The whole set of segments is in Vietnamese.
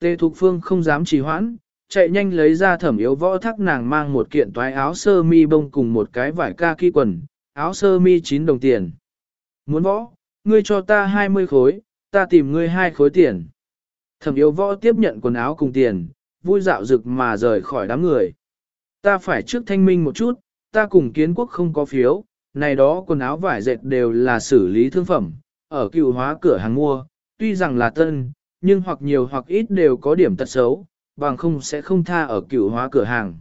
Tê Thục Phương không dám trì hoãn, chạy nhanh lấy ra thẩm yếu võ thắc nàng mang một kiện toái áo sơ mi bông cùng một cái vải ca kỳ quần, áo sơ mi 9 đồng tiền. Muốn võ, ngươi cho ta 20 khối, ta tìm ngươi hai khối tiền. Thẩm yếu võ tiếp nhận quần áo cùng tiền, vui dạo rực mà rời khỏi đám người. Ta phải trước thanh minh một chút, ta cùng kiến quốc không có phiếu, này đó quần áo vải dệt đều là xử lý thương phẩm, ở cựu hóa cửa hàng mua, tuy rằng là tân, nhưng hoặc nhiều hoặc ít đều có điểm tật xấu, bằng không sẽ không tha ở cửu hóa cửa hàng.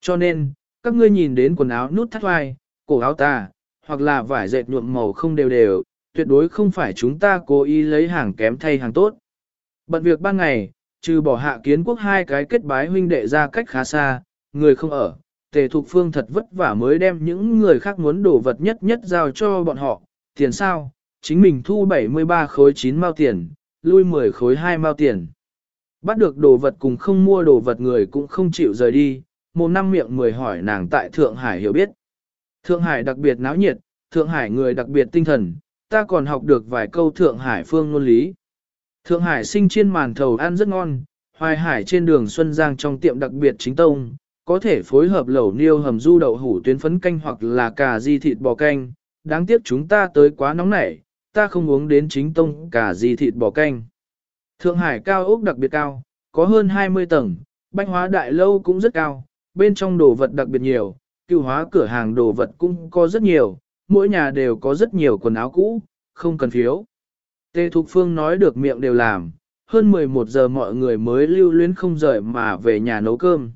Cho nên, các ngươi nhìn đến quần áo nút thắt vai, cổ áo ta, hoặc là vải dệt nhuộm màu không đều đều, tuyệt đối không phải chúng ta cố ý lấy hàng kém thay hàng tốt. Bận việc ban ngày, trừ bỏ hạ kiến quốc hai cái kết bái huynh đệ ra cách khá xa, người không ở, tề thục phương thật vất vả mới đem những người khác muốn đổ vật nhất nhất giao cho bọn họ, tiền sao, chính mình thu 73 khối 9 mao tiền, lui 10 khối 2 mao tiền. Bắt được đồ vật cùng không mua đồ vật người cũng không chịu rời đi, một năm miệng mười hỏi nàng tại Thượng Hải hiểu biết. Thượng Hải đặc biệt náo nhiệt, Thượng Hải người đặc biệt tinh thần, ta còn học được vài câu Thượng Hải phương ngôn lý. Thượng Hải sinh chiên màn thầu ăn rất ngon, Hoài Hải trên đường Xuân Giang trong tiệm đặc biệt chính tông, có thể phối hợp lẩu niêu hầm du đậu hủ tuyến phấn canh hoặc là cà di thịt bò canh. Đáng tiếc chúng ta tới quá nóng nảy, ta không uống đến chính tông cả gì thịt bò canh. Thượng Hải cao ốc đặc biệt cao, có hơn 20 tầng, bách hóa đại lâu cũng rất cao, bên trong đồ vật đặc biệt nhiều, cựu hóa cửa hàng đồ vật cũng có rất nhiều, mỗi nhà đều có rất nhiều quần áo cũ, không cần phiếu. Tê Thục Phương nói được miệng đều làm, hơn 11 giờ mọi người mới lưu luyến không rời mà về nhà nấu cơm.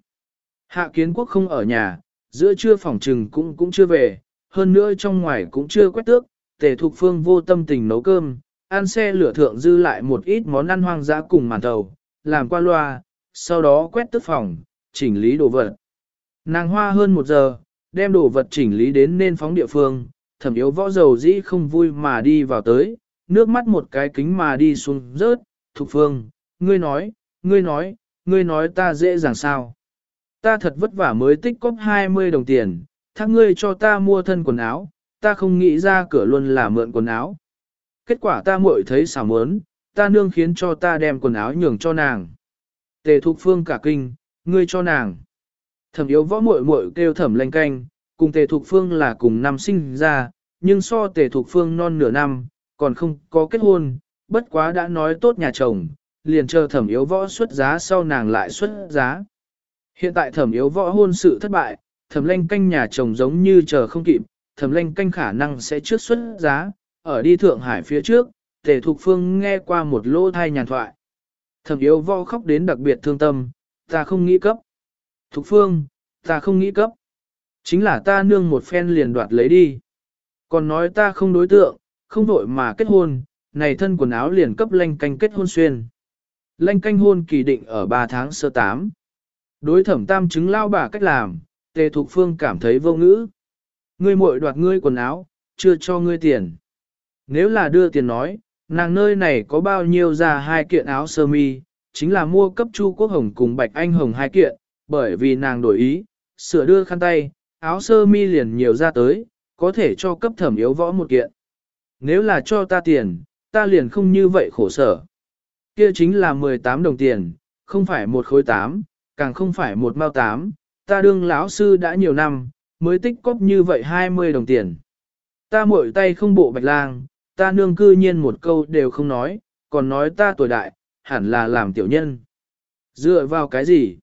Hạ kiến quốc không ở nhà, giữa trưa phòng trừng cũng cũng chưa về, hơn nữa trong ngoài cũng chưa quét tước, Tề Thục Phương vô tâm tình nấu cơm, ăn xe lửa thượng dư lại một ít món ăn hoang dã cùng màn thầu, làm qua loa, sau đó quét tước phòng, chỉnh lý đồ vật. Nàng hoa hơn một giờ, đem đồ vật chỉnh lý đến nên phóng địa phương, thẩm yếu võ dầu dĩ không vui mà đi vào tới, nước mắt một cái kính mà đi xuống rớt, Thục Phương, ngươi nói, ngươi nói, ngươi nói ta dễ dàng sao. Ta thật vất vả mới tích cóp 20 đồng tiền, thác ngươi cho ta mua thân quần áo, ta không nghĩ ra cửa luôn là mượn quần áo. Kết quả ta muội thấy xảo mớn, ta nương khiến cho ta đem quần áo nhường cho nàng. Tề Thục Phương cả kinh, ngươi cho nàng. Thẩm yếu võ muội muội kêu thẩm lanh canh, cùng Tề Thục Phương là cùng năm sinh ra, nhưng so Tề Thục Phương non nửa năm, còn không có kết hôn, bất quá đã nói tốt nhà chồng, liền chờ thẩm yếu võ xuất giá sau nàng lại xuất giá. Hiện tại thẩm yếu võ hôn sự thất bại, thẩm lanh canh nhà chồng giống như chờ không kịp, thẩm lanh canh khả năng sẽ trước xuất giá, ở đi Thượng Hải phía trước, tề thục phương nghe qua một lô thai nhàn thoại. Thẩm yếu vo khóc đến đặc biệt thương tâm, ta không nghĩ cấp. Thục phương, ta không nghĩ cấp. Chính là ta nương một phen liền đoạt lấy đi. Còn nói ta không đối tượng, không vội mà kết hôn, này thân quần áo liền cấp lanh canh kết hôn xuyên. Lanh canh hôn kỳ định ở 3 tháng sơ 8. Đối thẩm tam chứng lao bà cách làm, tề thục phương cảm thấy vô ngữ. Ngươi muội đoạt ngươi quần áo, chưa cho ngươi tiền. Nếu là đưa tiền nói, nàng nơi này có bao nhiêu ra hai kiện áo sơ mi, chính là mua cấp Chu Quốc Hồng cùng Bạch Anh Hồng hai kiện, bởi vì nàng đổi ý, sửa đưa khăn tay, áo sơ mi liền nhiều ra tới, có thể cho cấp thẩm yếu võ một kiện. Nếu là cho ta tiền, ta liền không như vậy khổ sở. Kia chính là 18 đồng tiền, không phải một khối tám, càng không phải một mao tám, ta đương lão sư đã nhiều năm, mới tích cóp như vậy 20 đồng tiền. Ta mội tay không bộ bạch lang, ta nương cư nhiên một câu đều không nói, còn nói ta tuổi đại, hẳn là làm tiểu nhân. Dựa vào cái gì?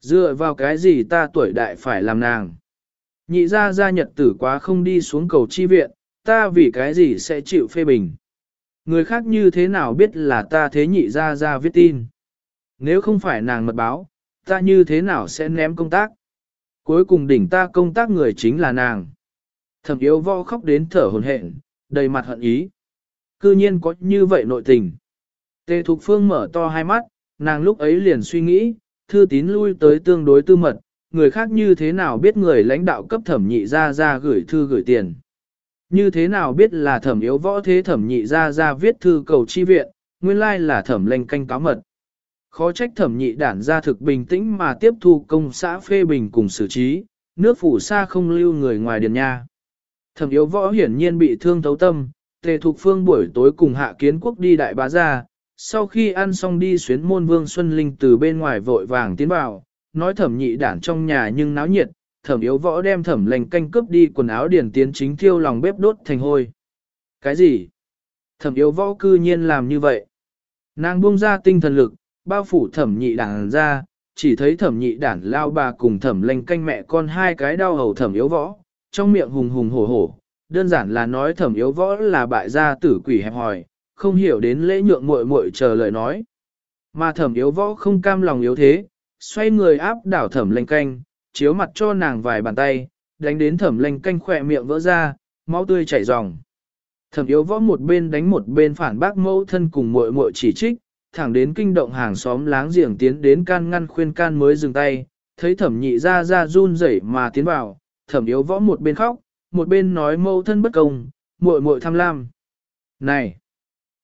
Dựa vào cái gì ta tuổi đại phải làm nàng? Nhị ra ra nhật tử quá không đi xuống cầu chi viện, ta vì cái gì sẽ chịu phê bình? Người khác như thế nào biết là ta thế nhị ra ra viết tin? Nếu không phải nàng mật báo, ta như thế nào sẽ ném công tác? Cuối cùng đỉnh ta công tác người chính là nàng. Thẩm yếu võ khóc đến thở hồn hển, đầy mặt hận ý. Cư nhiên có như vậy nội tình. Tề Thục Phương mở to hai mắt, nàng lúc ấy liền suy nghĩ, thư tín lui tới tương đối tư mật, người khác như thế nào biết người lãnh đạo cấp thẩm nhị ra ra gửi thư gửi tiền. Như thế nào biết là thẩm yếu võ thế thẩm nhị ra ra viết thư cầu chi viện, nguyên lai là thẩm lệnh canh cáo mật. Khó trách thẩm nhị đản ra thực bình tĩnh mà tiếp thu công xã phê bình cùng xử trí, nước phủ xa không lưu người ngoài điền nha. Thẩm yếu võ hiển nhiên bị thương thấu tâm, tề thục phương buổi tối cùng hạ kiến quốc đi đại bá gia, Sau khi ăn xong đi xuyến môn Vương Xuân Linh từ bên ngoài vội vàng tiến vào, nói thẩm nhị đản trong nhà nhưng náo nhiệt, thẩm yếu võ đem thẩm lành canh cướp đi quần áo điển tiến chính thiêu lòng bếp đốt thành hôi. Cái gì? Thẩm yếu võ cư nhiên làm như vậy. Nàng buông ra tinh thần lực, bao phủ thẩm nhị đản ra, chỉ thấy thẩm nhị đản lao bà cùng thẩm lành canh mẹ con hai cái đau hầu thẩm yếu võ, trong miệng hùng hùng hổ hổ, đơn giản là nói thẩm yếu võ là bại gia tử quỷ hẹp hòi, không hiểu đến lễ nhượng muội muội chờ lời nói. Mà thẩm yếu võ không cam lòng yếu thế, xoay người áp đảo thẩm lanh canh, chiếu mặt cho nàng vài bàn tay, đánh đến thẩm lanh canh khỏe miệng vỡ ra, máu tươi chảy ròng. Thẩm yếu võ một bên đánh một bên phản bác mẫu thân cùng muội muội chỉ trích, thẳng đến kinh động hàng xóm láng giềng tiến đến can ngăn khuyên can mới dừng tay, thấy thẩm nhị ra ra run rẩy mà tiến vào, thẩm yếu võ một bên khóc, một bên nói mẫu thân bất công, muội muội tham lam. Này,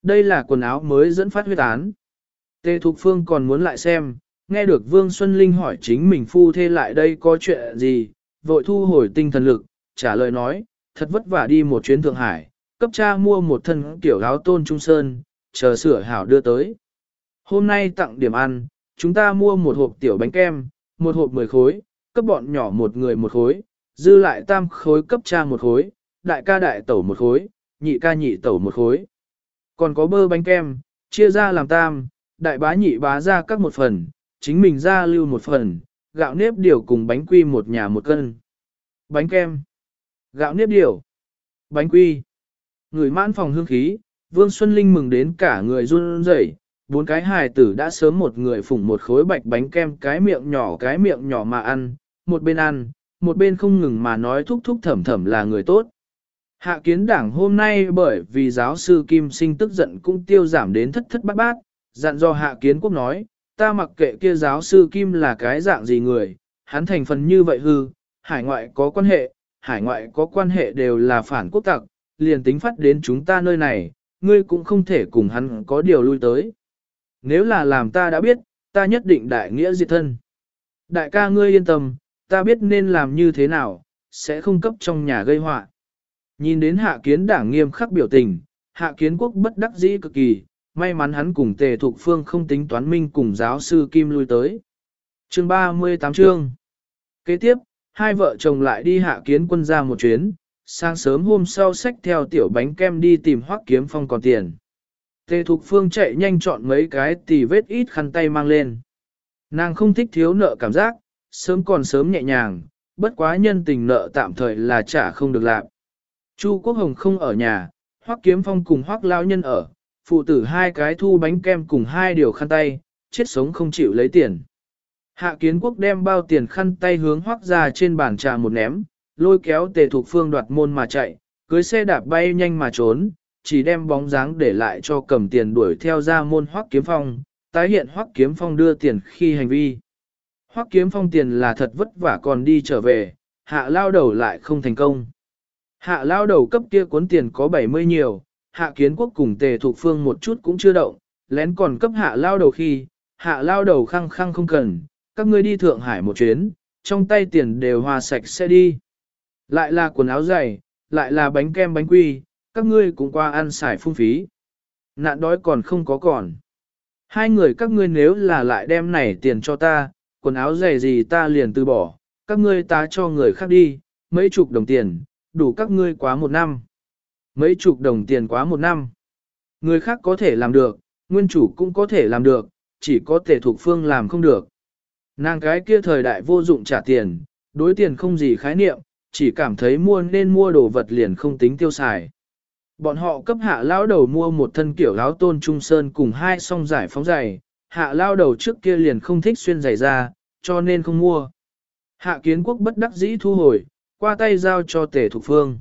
đây là quần áo mới dẫn phát huyết án. Tề Thục Phương còn muốn lại xem, nghe được Vương Xuân Linh hỏi chính mình phu thê lại đây có chuyện gì, vội thu hồi tinh thần lực, trả lời nói, thật vất vả đi một chuyến Thượng Hải, cấp cha mua một thân kiểu áo tôn trung sơn, chờ sửa hảo đưa tới. Hôm nay tặng điểm ăn, chúng ta mua một hộp tiểu bánh kem, một hộp 10 khối, cấp bọn nhỏ một người một khối, dư lại tam khối cấp cha một khối, đại ca đại tẩu một khối, nhị ca nhị tẩu một khối. Còn có bơ bánh kem, chia ra làm tam, đại bá nhị bá ra các một phần, chính mình ra lưu một phần, gạo nếp điều cùng bánh quy một nhà một cân. Bánh kem, gạo nếp điều, bánh quy. Người mãn phòng hương khí, Vương Xuân Linh mừng đến cả người run rẩy. Bốn cái hài tử đã sớm một người phủng một khối bạch bánh kem cái miệng nhỏ cái miệng nhỏ mà ăn, một bên ăn, một bên không ngừng mà nói thúc thúc thẩm thẩm là người tốt. Hạ kiến đảng hôm nay bởi vì giáo sư Kim sinh tức giận cũng tiêu giảm đến thất thất bát bát, dặn do hạ kiến quốc nói, ta mặc kệ kia giáo sư Kim là cái dạng gì người, hắn thành phần như vậy hư, hải ngoại có quan hệ, hải ngoại có quan hệ đều là phản quốc tặc, liền tính phát đến chúng ta nơi này, ngươi cũng không thể cùng hắn có điều lui tới. Nếu là làm ta đã biết, ta nhất định đại nghĩa diệt thân. Đại ca ngươi yên tâm, ta biết nên làm như thế nào, sẽ không cấp trong nhà gây họa. Nhìn đến hạ kiến đảng nghiêm khắc biểu tình, hạ kiến quốc bất đắc dĩ cực kỳ, may mắn hắn cùng tề thục phương không tính toán minh cùng giáo sư Kim lui tới. Chương 38 chương Kế tiếp, hai vợ chồng lại đi hạ kiến quân ra một chuyến, sáng sớm hôm sau xách theo tiểu bánh kem đi tìm hoác kiếm phong còn tiền. Tề thục phương chạy nhanh chọn mấy cái tỉ vết ít khăn tay mang lên. Nàng không thích thiếu nợ cảm giác, sớm còn sớm nhẹ nhàng, bất quá nhân tình nợ tạm thời là trả không được làm. Chu Quốc Hồng không ở nhà, Hoắc Kiếm Phong cùng Hoắc Lão Nhân ở, phụ tử hai cái thu bánh kem cùng hai điều khăn tay, chết sống không chịu lấy tiền. Hạ Kiến Quốc đem bao tiền khăn tay hướng Hoắc ra trên bàn trà một ném, lôi kéo Tề Thục Phương đoạt môn mà chạy, cưới xe đạp bay nhanh mà trốn, chỉ đem bóng dáng để lại cho cầm tiền đuổi theo ra môn Hoắc Kiếm Phong, tái hiện Hoắc Kiếm Phong đưa tiền khi hành vi. Hoắc Kiếm Phong tiền là thật vất vả còn đi trở về, hạ lao đầu lại không thành công. Hạ lao đầu cấp kia cuốn tiền có 70 nhiều, hạ kiến quốc cùng tề thuộc phương một chút cũng chưa động, lén còn cấp hạ lao đầu khi, hạ lao đầu khăng khăng không cần, các ngươi đi Thượng Hải một chuyến, trong tay tiền đều hòa sạch sẽ đi. Lại là quần áo dày, lại là bánh kem bánh quy, các ngươi cũng qua ăn xài phung phí. Nạn đói còn không có còn. Hai người các ngươi nếu là lại đem này tiền cho ta, quần áo dày gì ta liền từ bỏ, các ngươi ta cho người khác đi, mấy chục đồng tiền, đủ các ngươi quá một năm. Mấy chục đồng tiền quá một năm. Người khác có thể làm được, nguyên chủ cũng có thể làm được, chỉ có thể thuộc phương làm không được. Nàng cái kia thời đại vô dụng trả tiền, đối tiền không gì khái niệm, chỉ cảm thấy mua nên mua đồ vật liền không tính tiêu xài. Bọn họ cấp hạ lao đầu mua một thân kiểu áo tôn trung sơn cùng hai song giải phóng giày, hạ lao đầu trước kia liền không thích xuyên giày ra, cho nên không mua. Hạ kiến quốc bất đắc dĩ thu hồi, qua tay giao cho tề thục phương.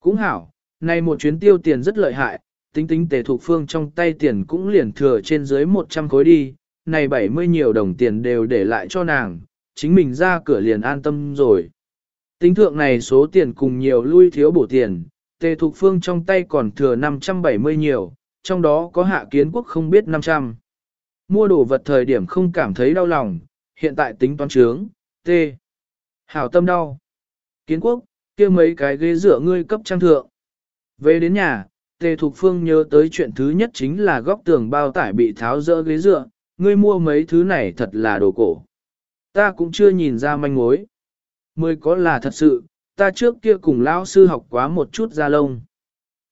Cũng hảo, này một chuyến tiêu tiền rất lợi hại, tính tính tề thục phương trong tay tiền cũng liền thừa trên dưới 100 khối đi, này 70 nhiều đồng tiền đều để lại cho nàng, chính mình ra cửa liền an tâm rồi. Tính thượng này số tiền cùng nhiều lui thiếu bổ tiền, tề thục phương trong tay còn thừa 570 nhiều, trong đó có hạ kiến quốc không biết 500. Mua đồ vật thời điểm không cảm thấy đau lòng, hiện tại tính toán trướng, t. Hảo tâm đau. Kiến quốc, kia mấy cái ghế dựa ngươi cấp trang thượng. Về đến nhà, Tề Thục Phương nhớ tới chuyện thứ nhất chính là góc tường bao tải bị tháo rỡ ghế dựa, ngươi mua mấy thứ này thật là đồ cổ. Ta cũng chưa nhìn ra manh mối. Mới có là thật sự, ta trước kia cùng lão sư học quá một chút da lông.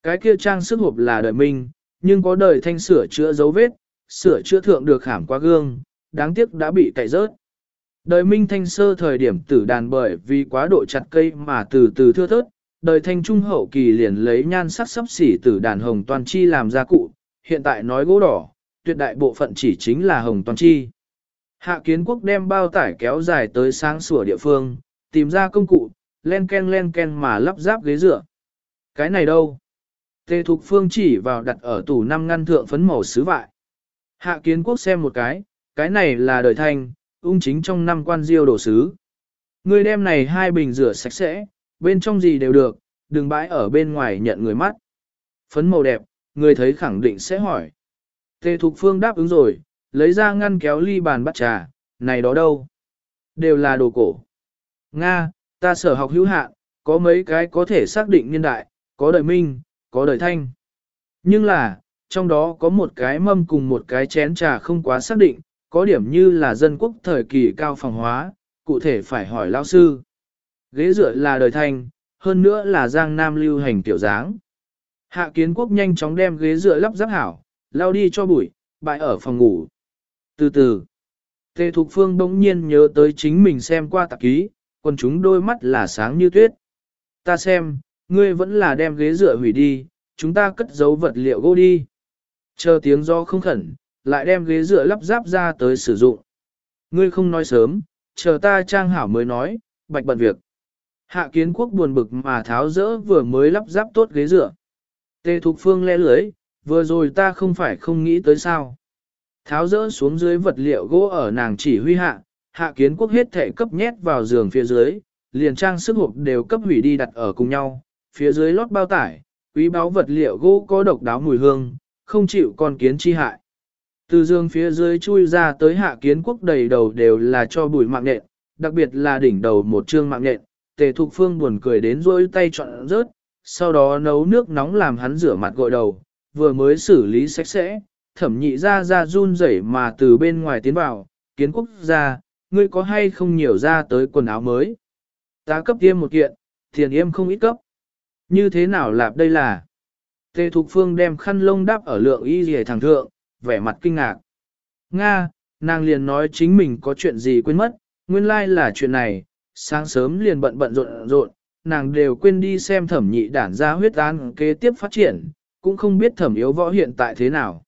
Cái kia trang sức hộp là đời minh, nhưng có đời thanh sửa chữa dấu vết, sửa chữa thượng được khảm qua gương, đáng tiếc đã bị cậy rớt. Đời minh thanh sơ thời điểm tử đàn bởi vì quá độ chặt cây mà từ từ thưa thớt, đời thanh trung hậu kỳ liền lấy nhan sắc sắp xỉ tử đàn hồng toàn chi làm gia cụ, hiện tại nói gỗ đỏ, tuyệt đại bộ phận chỉ chính là hồng toàn chi. Hạ kiến quốc đem bao tải kéo dài tới sáng sủa địa phương, tìm ra công cụ, len ken len ken mà lắp ráp ghế dựa. Cái này đâu? Tề Thục Phương chỉ vào đặt ở tủ năm ngăn thượng phấn màu sứ vại. Hạ kiến quốc xem một cái, cái này là đời thanh, ung chính trong năm quan diêu đổ sứ. Người đem này hai bình rửa sạch sẽ, bên trong gì đều được, đừng bãi ở bên ngoài nhận người mắt. Phấn màu đẹp, người thấy khẳng định sẽ hỏi. Tề Thục Phương đáp ứng rồi, lấy ra ngăn kéo ly bàn bắt trà, này đó đâu? Đều là đồ cổ. Nga, ta sở học hữu hạn, có mấy cái có thể xác định niên đại, có đời minh, có đời thanh. Nhưng là, trong đó có một cái mâm cùng một cái chén trà không quá xác định, có điểm như là dân quốc thời kỳ cao phòng hóa, cụ thể phải hỏi lao sư. Ghế dựa là đời thanh, hơn nữa là giang nam lưu hành tiểu dáng. Hạ kiến quốc nhanh chóng đem ghế dựa lắp ráp hảo, lao đi cho bụi, bại ở phòng ngủ. Từ từ, Tề Thục Phương bỗng nhiên nhớ tới chính mình xem qua tạp ký, còn chúng đôi mắt là sáng như tuyết. Ta xem, ngươi vẫn là đem ghế dựa hủy đi, chúng ta cất giấu vật liệu gỗ đi. Chờ tiếng do không khẩn, lại đem ghế dựa lắp ráp ra tới sử dụng. Ngươi không nói sớm, chờ ta trang hảo mới nói, bạch bận việc. Hạ kiến quốc buồn bực mà tháo rỡ vừa mới lắp ráp tốt ghế dựa. Tề Thục Phương le lưới, vừa rồi ta không phải không nghĩ tới sao. Tháo rỡ xuống dưới vật liệu gỗ ở nàng chỉ huy hạ, hạ kiến quốc hết thể cấp nhét vào giường phía dưới, liền trang sức hộp đều cấp hủy đi đặt ở cùng nhau, phía dưới lót bao tải, quý báo vật liệu gỗ có độc đáo mùi hương, không chịu con kiến chi hại. Từ giường phía dưới chui ra tới hạ kiến quốc đầy đầu đều là cho bụi mạng nện, đặc biệt là đỉnh đầu một trương mạng nện, tề thục phương buồn cười đến rôi tay chọn rớt, sau đó nấu nước nóng làm hắn rửa mặt gội đầu, vừa mới xử lý sạch sẽ, thẩm nhị ra ra run rẩy mà từ bên ngoài tiến vào, kiến quốc ra, ngươi có hay không nhiều ra tới quần áo mới. Ta cấp tiêm một kiện, tiền yêm không ít cấp. Như thế nào lạp đây là? Tề Thục Phương đem khăn lông đắp ở lượng y rìa thẳng thượng, vẻ mặt kinh ngạc. Nga, nàng liền nói chính mình có chuyện gì quên mất, nguyên lai là chuyện này, sáng sớm liền bận bận rộn rộn, nàng đều quên đi xem thẩm nhị đản ra huyết án kế tiếp phát triển, cũng không biết thẩm yếu võ hiện tại thế nào.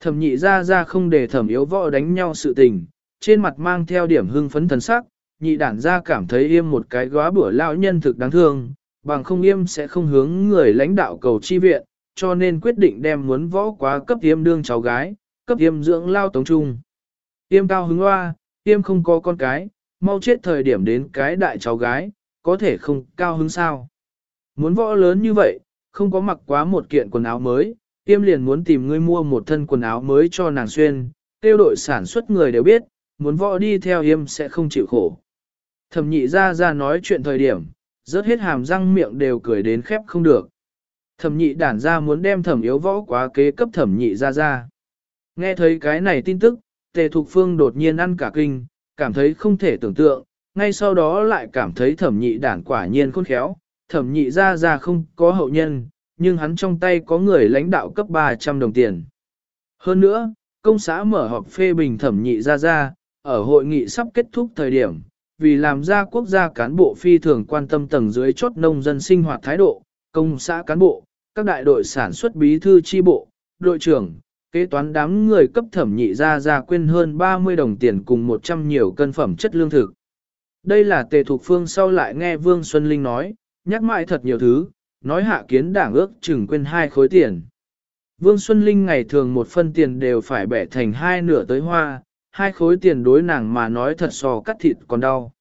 Thẩm nhị ra ra không để thẩm yếu võ đánh nhau sự tình, trên mặt mang theo điểm hưng phấn thần sắc, nhị đản ra cảm thấy im một cái góa bữa lão nhân thực đáng thương, bằng không im sẽ không hướng người lãnh đạo cầu chi viện, cho nên quyết định đem muốn võ quá cấp tiêm đương cháu gái, cấp tiêm dưỡng lao tống trung. Tiêm cao hứng hoa, tiêm không có con cái, mau chết thời điểm đến cái đại cháu gái, có thể không cao hứng sao. Muốn võ lớn như vậy, không có mặc quá một kiện quần áo mới, tiêm liền muốn tìm ngươi mua một thân quần áo mới cho nàng xuyên, tiêu đội sản xuất người đều biết, muốn võ đi theo yêm sẽ không chịu khổ. Thẩm nhị ra ra nói chuyện thời điểm, rớt hết hàm răng miệng đều cười đến khép không được. Thẩm nhị đản ra muốn đem thẩm yếu võ quá kế cấp thẩm nhị ra ra. Nghe thấy cái này tin tức, tề thục phương đột nhiên ăn cả kinh, cảm thấy không thể tưởng tượng, ngay sau đó lại cảm thấy thẩm nhị đản quả nhiên khôn khéo, thẩm nhị ra ra không có hậu nhân, nhưng hắn trong tay có người lãnh đạo cấp 300 đồng tiền. Hơn nữa, công xã mở họp phê bình thẩm nhị ra ra, ở hội nghị sắp kết thúc thời điểm, vì làm ra quốc gia cán bộ phi thường quan tâm tầng dưới chốt nông dân sinh hoạt thái độ, công xã cán bộ, các đại đội sản xuất bí thư chi bộ, đội trưởng, kế toán đám người cấp thẩm nhị ra ra quên hơn 30 đồng tiền cùng 100 nhiều cân phẩm chất lương thực. Đây là tề thuộc phương sau lại nghe Vương Xuân Linh nói, nhắc mãi thật nhiều thứ, nói hạ kiến đảng ước chừng quên hai khối tiền. Vương Xuân Linh ngày thường một phân tiền đều phải bẻ thành hai nửa tới hoa, hai khối tiền đối nàng mà nói thật so cắt thịt còn đau.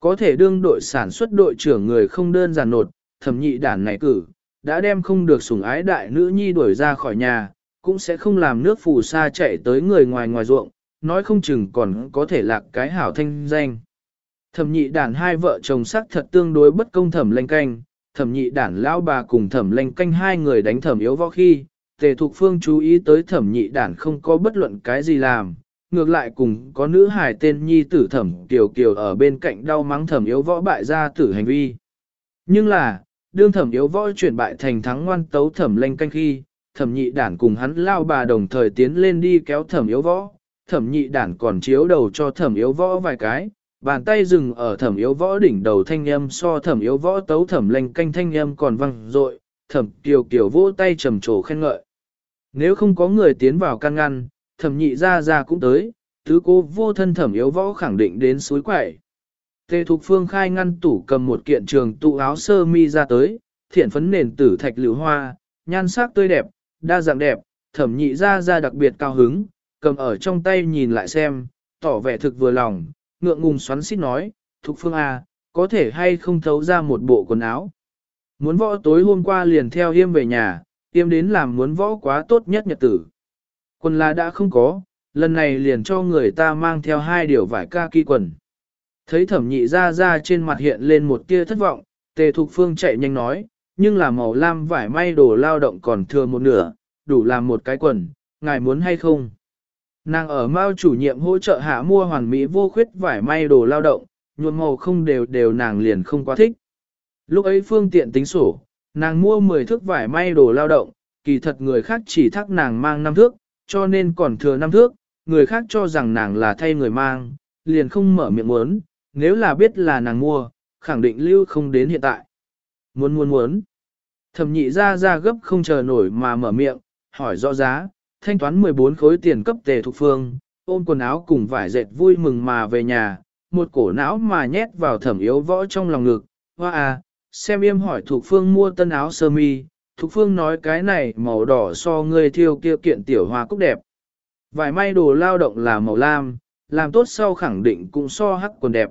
Có thể đương đội sản xuất đội trưởng người không đơn giản nột, thẩm nhị đản này cử, đã đem không được sủng ái đại nữ nhi đuổi ra khỏi nhà, cũng sẽ không làm nước phù sa chạy tới người ngoài ngoài ruộng, nói không chừng còn có thể lạc cái hảo thanh danh. Thẩm nhị đản hai vợ chồng sắc thật tương đối bất công thẩm lanh canh, thẩm nhị đản lão bà cùng thẩm lanh canh hai người đánh thẩm yếu võ khi, tề thục phương chú ý tới thẩm nhị đản không có bất luận cái gì làm, ngược lại cùng có nữ hài tên nhi tử thẩm kiều kiều ở bên cạnh đau mắng thẩm yếu võ bại ra tử hành vi. Nhưng là, đương thẩm yếu võ chuyển bại thành thắng ngoan tấu thẩm lanh canh khi, thẩm nhị đản cùng hắn lao bà đồng thời tiến lên đi kéo thẩm yếu võ, thẩm nhị đản còn chiếu đầu cho thẩm yếu võ vài cái, bàn tay dừng ở thẩm yếu võ đỉnh đầu thanh âm so thẩm yếu võ tấu thẩm lanh canh thanh âm còn văng rội, thẩm kiều kiều vỗ tay trầm trồ khen ngợi. Nếu không có người tiến vào can ngăn, thẩm nhị ra ra cũng tới, tứ cô vô thân thẩm yếu võ khẳng định đến suối quẩy. Tề Thục Phương khai ngăn tủ cầm một kiện trường tụ áo sơ mi ra tới, thiện phấn nền tử thạch lựu hoa, nhan sắc tươi đẹp, đa dạng đẹp, thẩm nhị ra ra đặc biệt cao hứng, cầm ở trong tay nhìn lại xem, tỏ vẻ thực vừa lòng, ngượng ngùng xoắn xít nói, Thục Phương à, có thể hay không thấu ra một bộ quần áo. Muốn võ tối hôm qua liền theo yêm về nhà, yêm đến làm muốn võ quá tốt nhất nhật tử. Quần là đã không có, lần này liền cho người ta mang theo hai điều vải ca kỳ quần. Thấy thẩm nhị ra ra trên mặt hiện lên một tia thất vọng, tề thục phương chạy nhanh nói, nhưng là màu lam vải may đồ lao động còn thừa một nửa, đủ làm một cái quần, ngài muốn hay không? Nàng ở Mao chủ nhiệm hỗ trợ hạ mua hoàn mỹ vô khuyết vải may đồ lao động, nhuộm màu không đều đều nàng liền không quá thích. Lúc ấy phương tiện tính sổ, nàng mua 10 thước vải may đồ lao động, kỳ thật người khác chỉ thắc nàng mang 5 thước, cho nên còn thừa năm thước, người khác cho rằng nàng là thay người mang, liền không mở miệng muốn, nếu là biết là nàng mua, khẳng định lưu không đến hiện tại. Muốn muốn muốn. Thẩm nhị ra ra gấp không chờ nổi mà mở miệng, hỏi rõ giá, thanh toán 14 khối tiền cấp tề thuộc phương, ôm quần áo cùng vải dệt vui mừng mà về nhà, một cổ não mà nhét vào thẩm yếu võ trong lòng ngực, hoa à, xem em hỏi thuộc phương mua tân áo sơ mi, Thục phương nói cái này màu đỏ so ngươi thiêu kia kiện tiểu hoa cúc đẹp. Vải may đồ lao động là màu lam, làm tốt sau khẳng định cũng so hắc quần đẹp.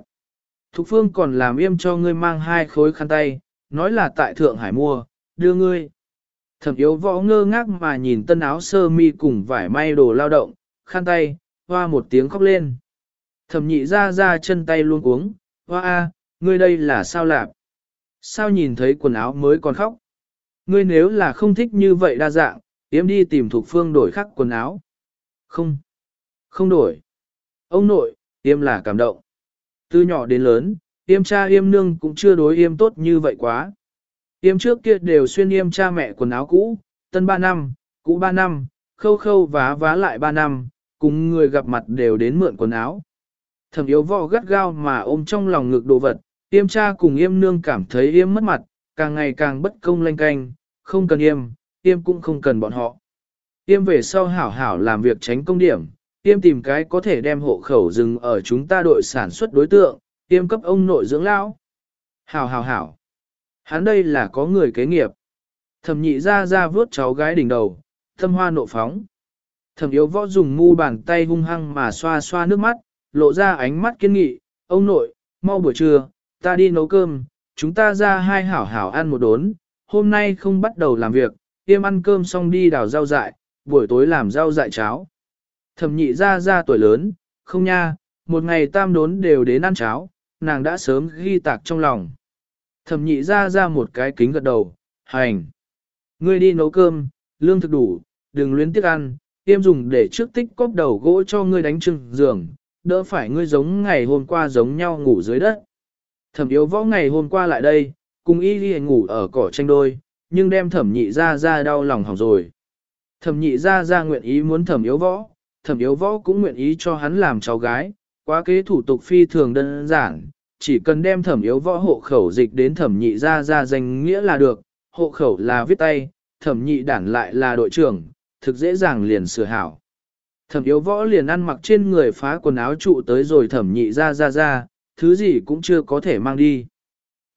Thục phương còn làm im cho ngươi mang hai khối khăn tay, nói là tại Thượng Hải mua, đưa ngươi. Thẩm yếu võ ngơ ngác mà nhìn tân áo sơ mi cùng vải may đồ lao động, khăn tay, hoa một tiếng khóc lên. Thẩm nhị ra ra chân tay luôn uống, hoa a, ngươi đây là sao lạp? Sao nhìn thấy quần áo mới còn khóc? Ngươi nếu là không thích như vậy đa dạng, yếm đi tìm thuộc phương đổi khắc quần áo. Không, không đổi. Ông nội, yếm là cảm động. Từ nhỏ đến lớn, yếm cha yếm nương cũng chưa đối yếm tốt như vậy quá. Yếm trước kia đều xuyên yếm cha mẹ quần áo cũ, tân 3 năm, cũ 3 năm, khâu khâu vá vá lại 3 năm, cùng người gặp mặt đều đến mượn quần áo. Thẩm yếu vò gắt gao mà ôm trong lòng ngực đồ vật, yêm cha cùng yêm nương cảm thấy yêm mất mặt, càng ngày càng bất công lanh canh, không cần yêm, yêm cũng không cần bọn họ. Yêm về sau hảo hảo làm việc tránh công điểm, yêm tìm cái có thể đem hộ khẩu dừng ở chúng ta đội sản xuất đối tượng, yêm cấp ông nội dưỡng lão. Hảo hảo hảo. Hắn đây là có người kế nghiệp. Thẩm nhị ra ra vớt cháu gái đỉnh đầu, thâm hoa nộ phóng. Thẩm yếu võ dùng mu bàn tay hung hăng mà xoa xoa nước mắt, lộ ra ánh mắt kiên nghị, ông nội, mau buổi trưa, ta đi nấu cơm, chúng ta ra hai hảo hảo ăn một đốn, hôm nay không bắt đầu làm việc, tiêm ăn cơm xong đi đào rau dại, buổi tối làm rau dại cháo. Thẩm nhị ra ra tuổi lớn, không nha, một ngày tam đốn đều đến ăn cháo, nàng đã sớm ghi tạc trong lòng. Thẩm nhị ra ra một cái kính gật đầu, hành. Ngươi đi nấu cơm, lương thực đủ, đừng luyến tiếc ăn, tiêm dùng để trước tích cóp đầu gỗ cho ngươi đánh trưng giường, đỡ phải ngươi giống ngày hôm qua giống nhau ngủ dưới đất. Thẩm yếu võ ngày hôm qua lại đây, cùng y đi ngủ ở cỏ tranh đôi, nhưng đem thẩm nhị ra ra đau lòng hỏng rồi. Thẩm nhị ra ra nguyện ý muốn thẩm yếu võ, thẩm yếu võ cũng nguyện ý cho hắn làm cháu gái, quá kế thủ tục phi thường đơn giản, chỉ cần đem thẩm yếu võ hộ khẩu dịch đến thẩm nhị ra ra danh nghĩa là được, hộ khẩu là viết tay, thẩm nhị đản lại là đội trưởng, thực dễ dàng liền sửa hảo. Thẩm yếu võ liền ăn mặc trên người phá quần áo trụ tới rồi thẩm nhị ra ra ra, thứ gì cũng chưa có thể mang đi.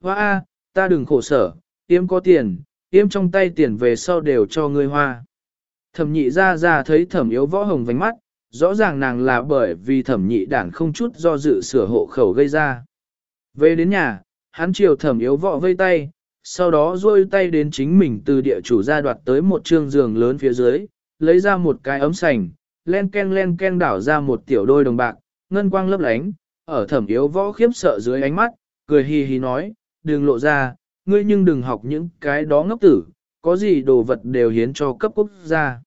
Hoa a, ta đừng khổ sở, tiêm có tiền, tiêm trong tay tiền về sau đều cho ngươi hoa. Thẩm nhị ra ra thấy thẩm yếu võ hồng vánh mắt, rõ ràng nàng là bởi vì thẩm nhị đản không chút do dự sửa hộ khẩu gây ra. Về đến nhà, hắn chiều thẩm yếu võ vây tay, sau đó duỗi tay đến chính mình từ địa chủ ra đoạt tới một trương giường lớn phía dưới, lấy ra một cái ấm sành, len ken len ken đảo ra một tiểu đôi đồng bạc, ngân quang lấp lánh, ở thẩm yếu võ khiếp sợ dưới ánh mắt, cười hì hì nói, đừng lộ ra, ngươi nhưng đừng học những cái đó ngốc tử, có gì đồ vật đều hiến cho cấp quốc gia.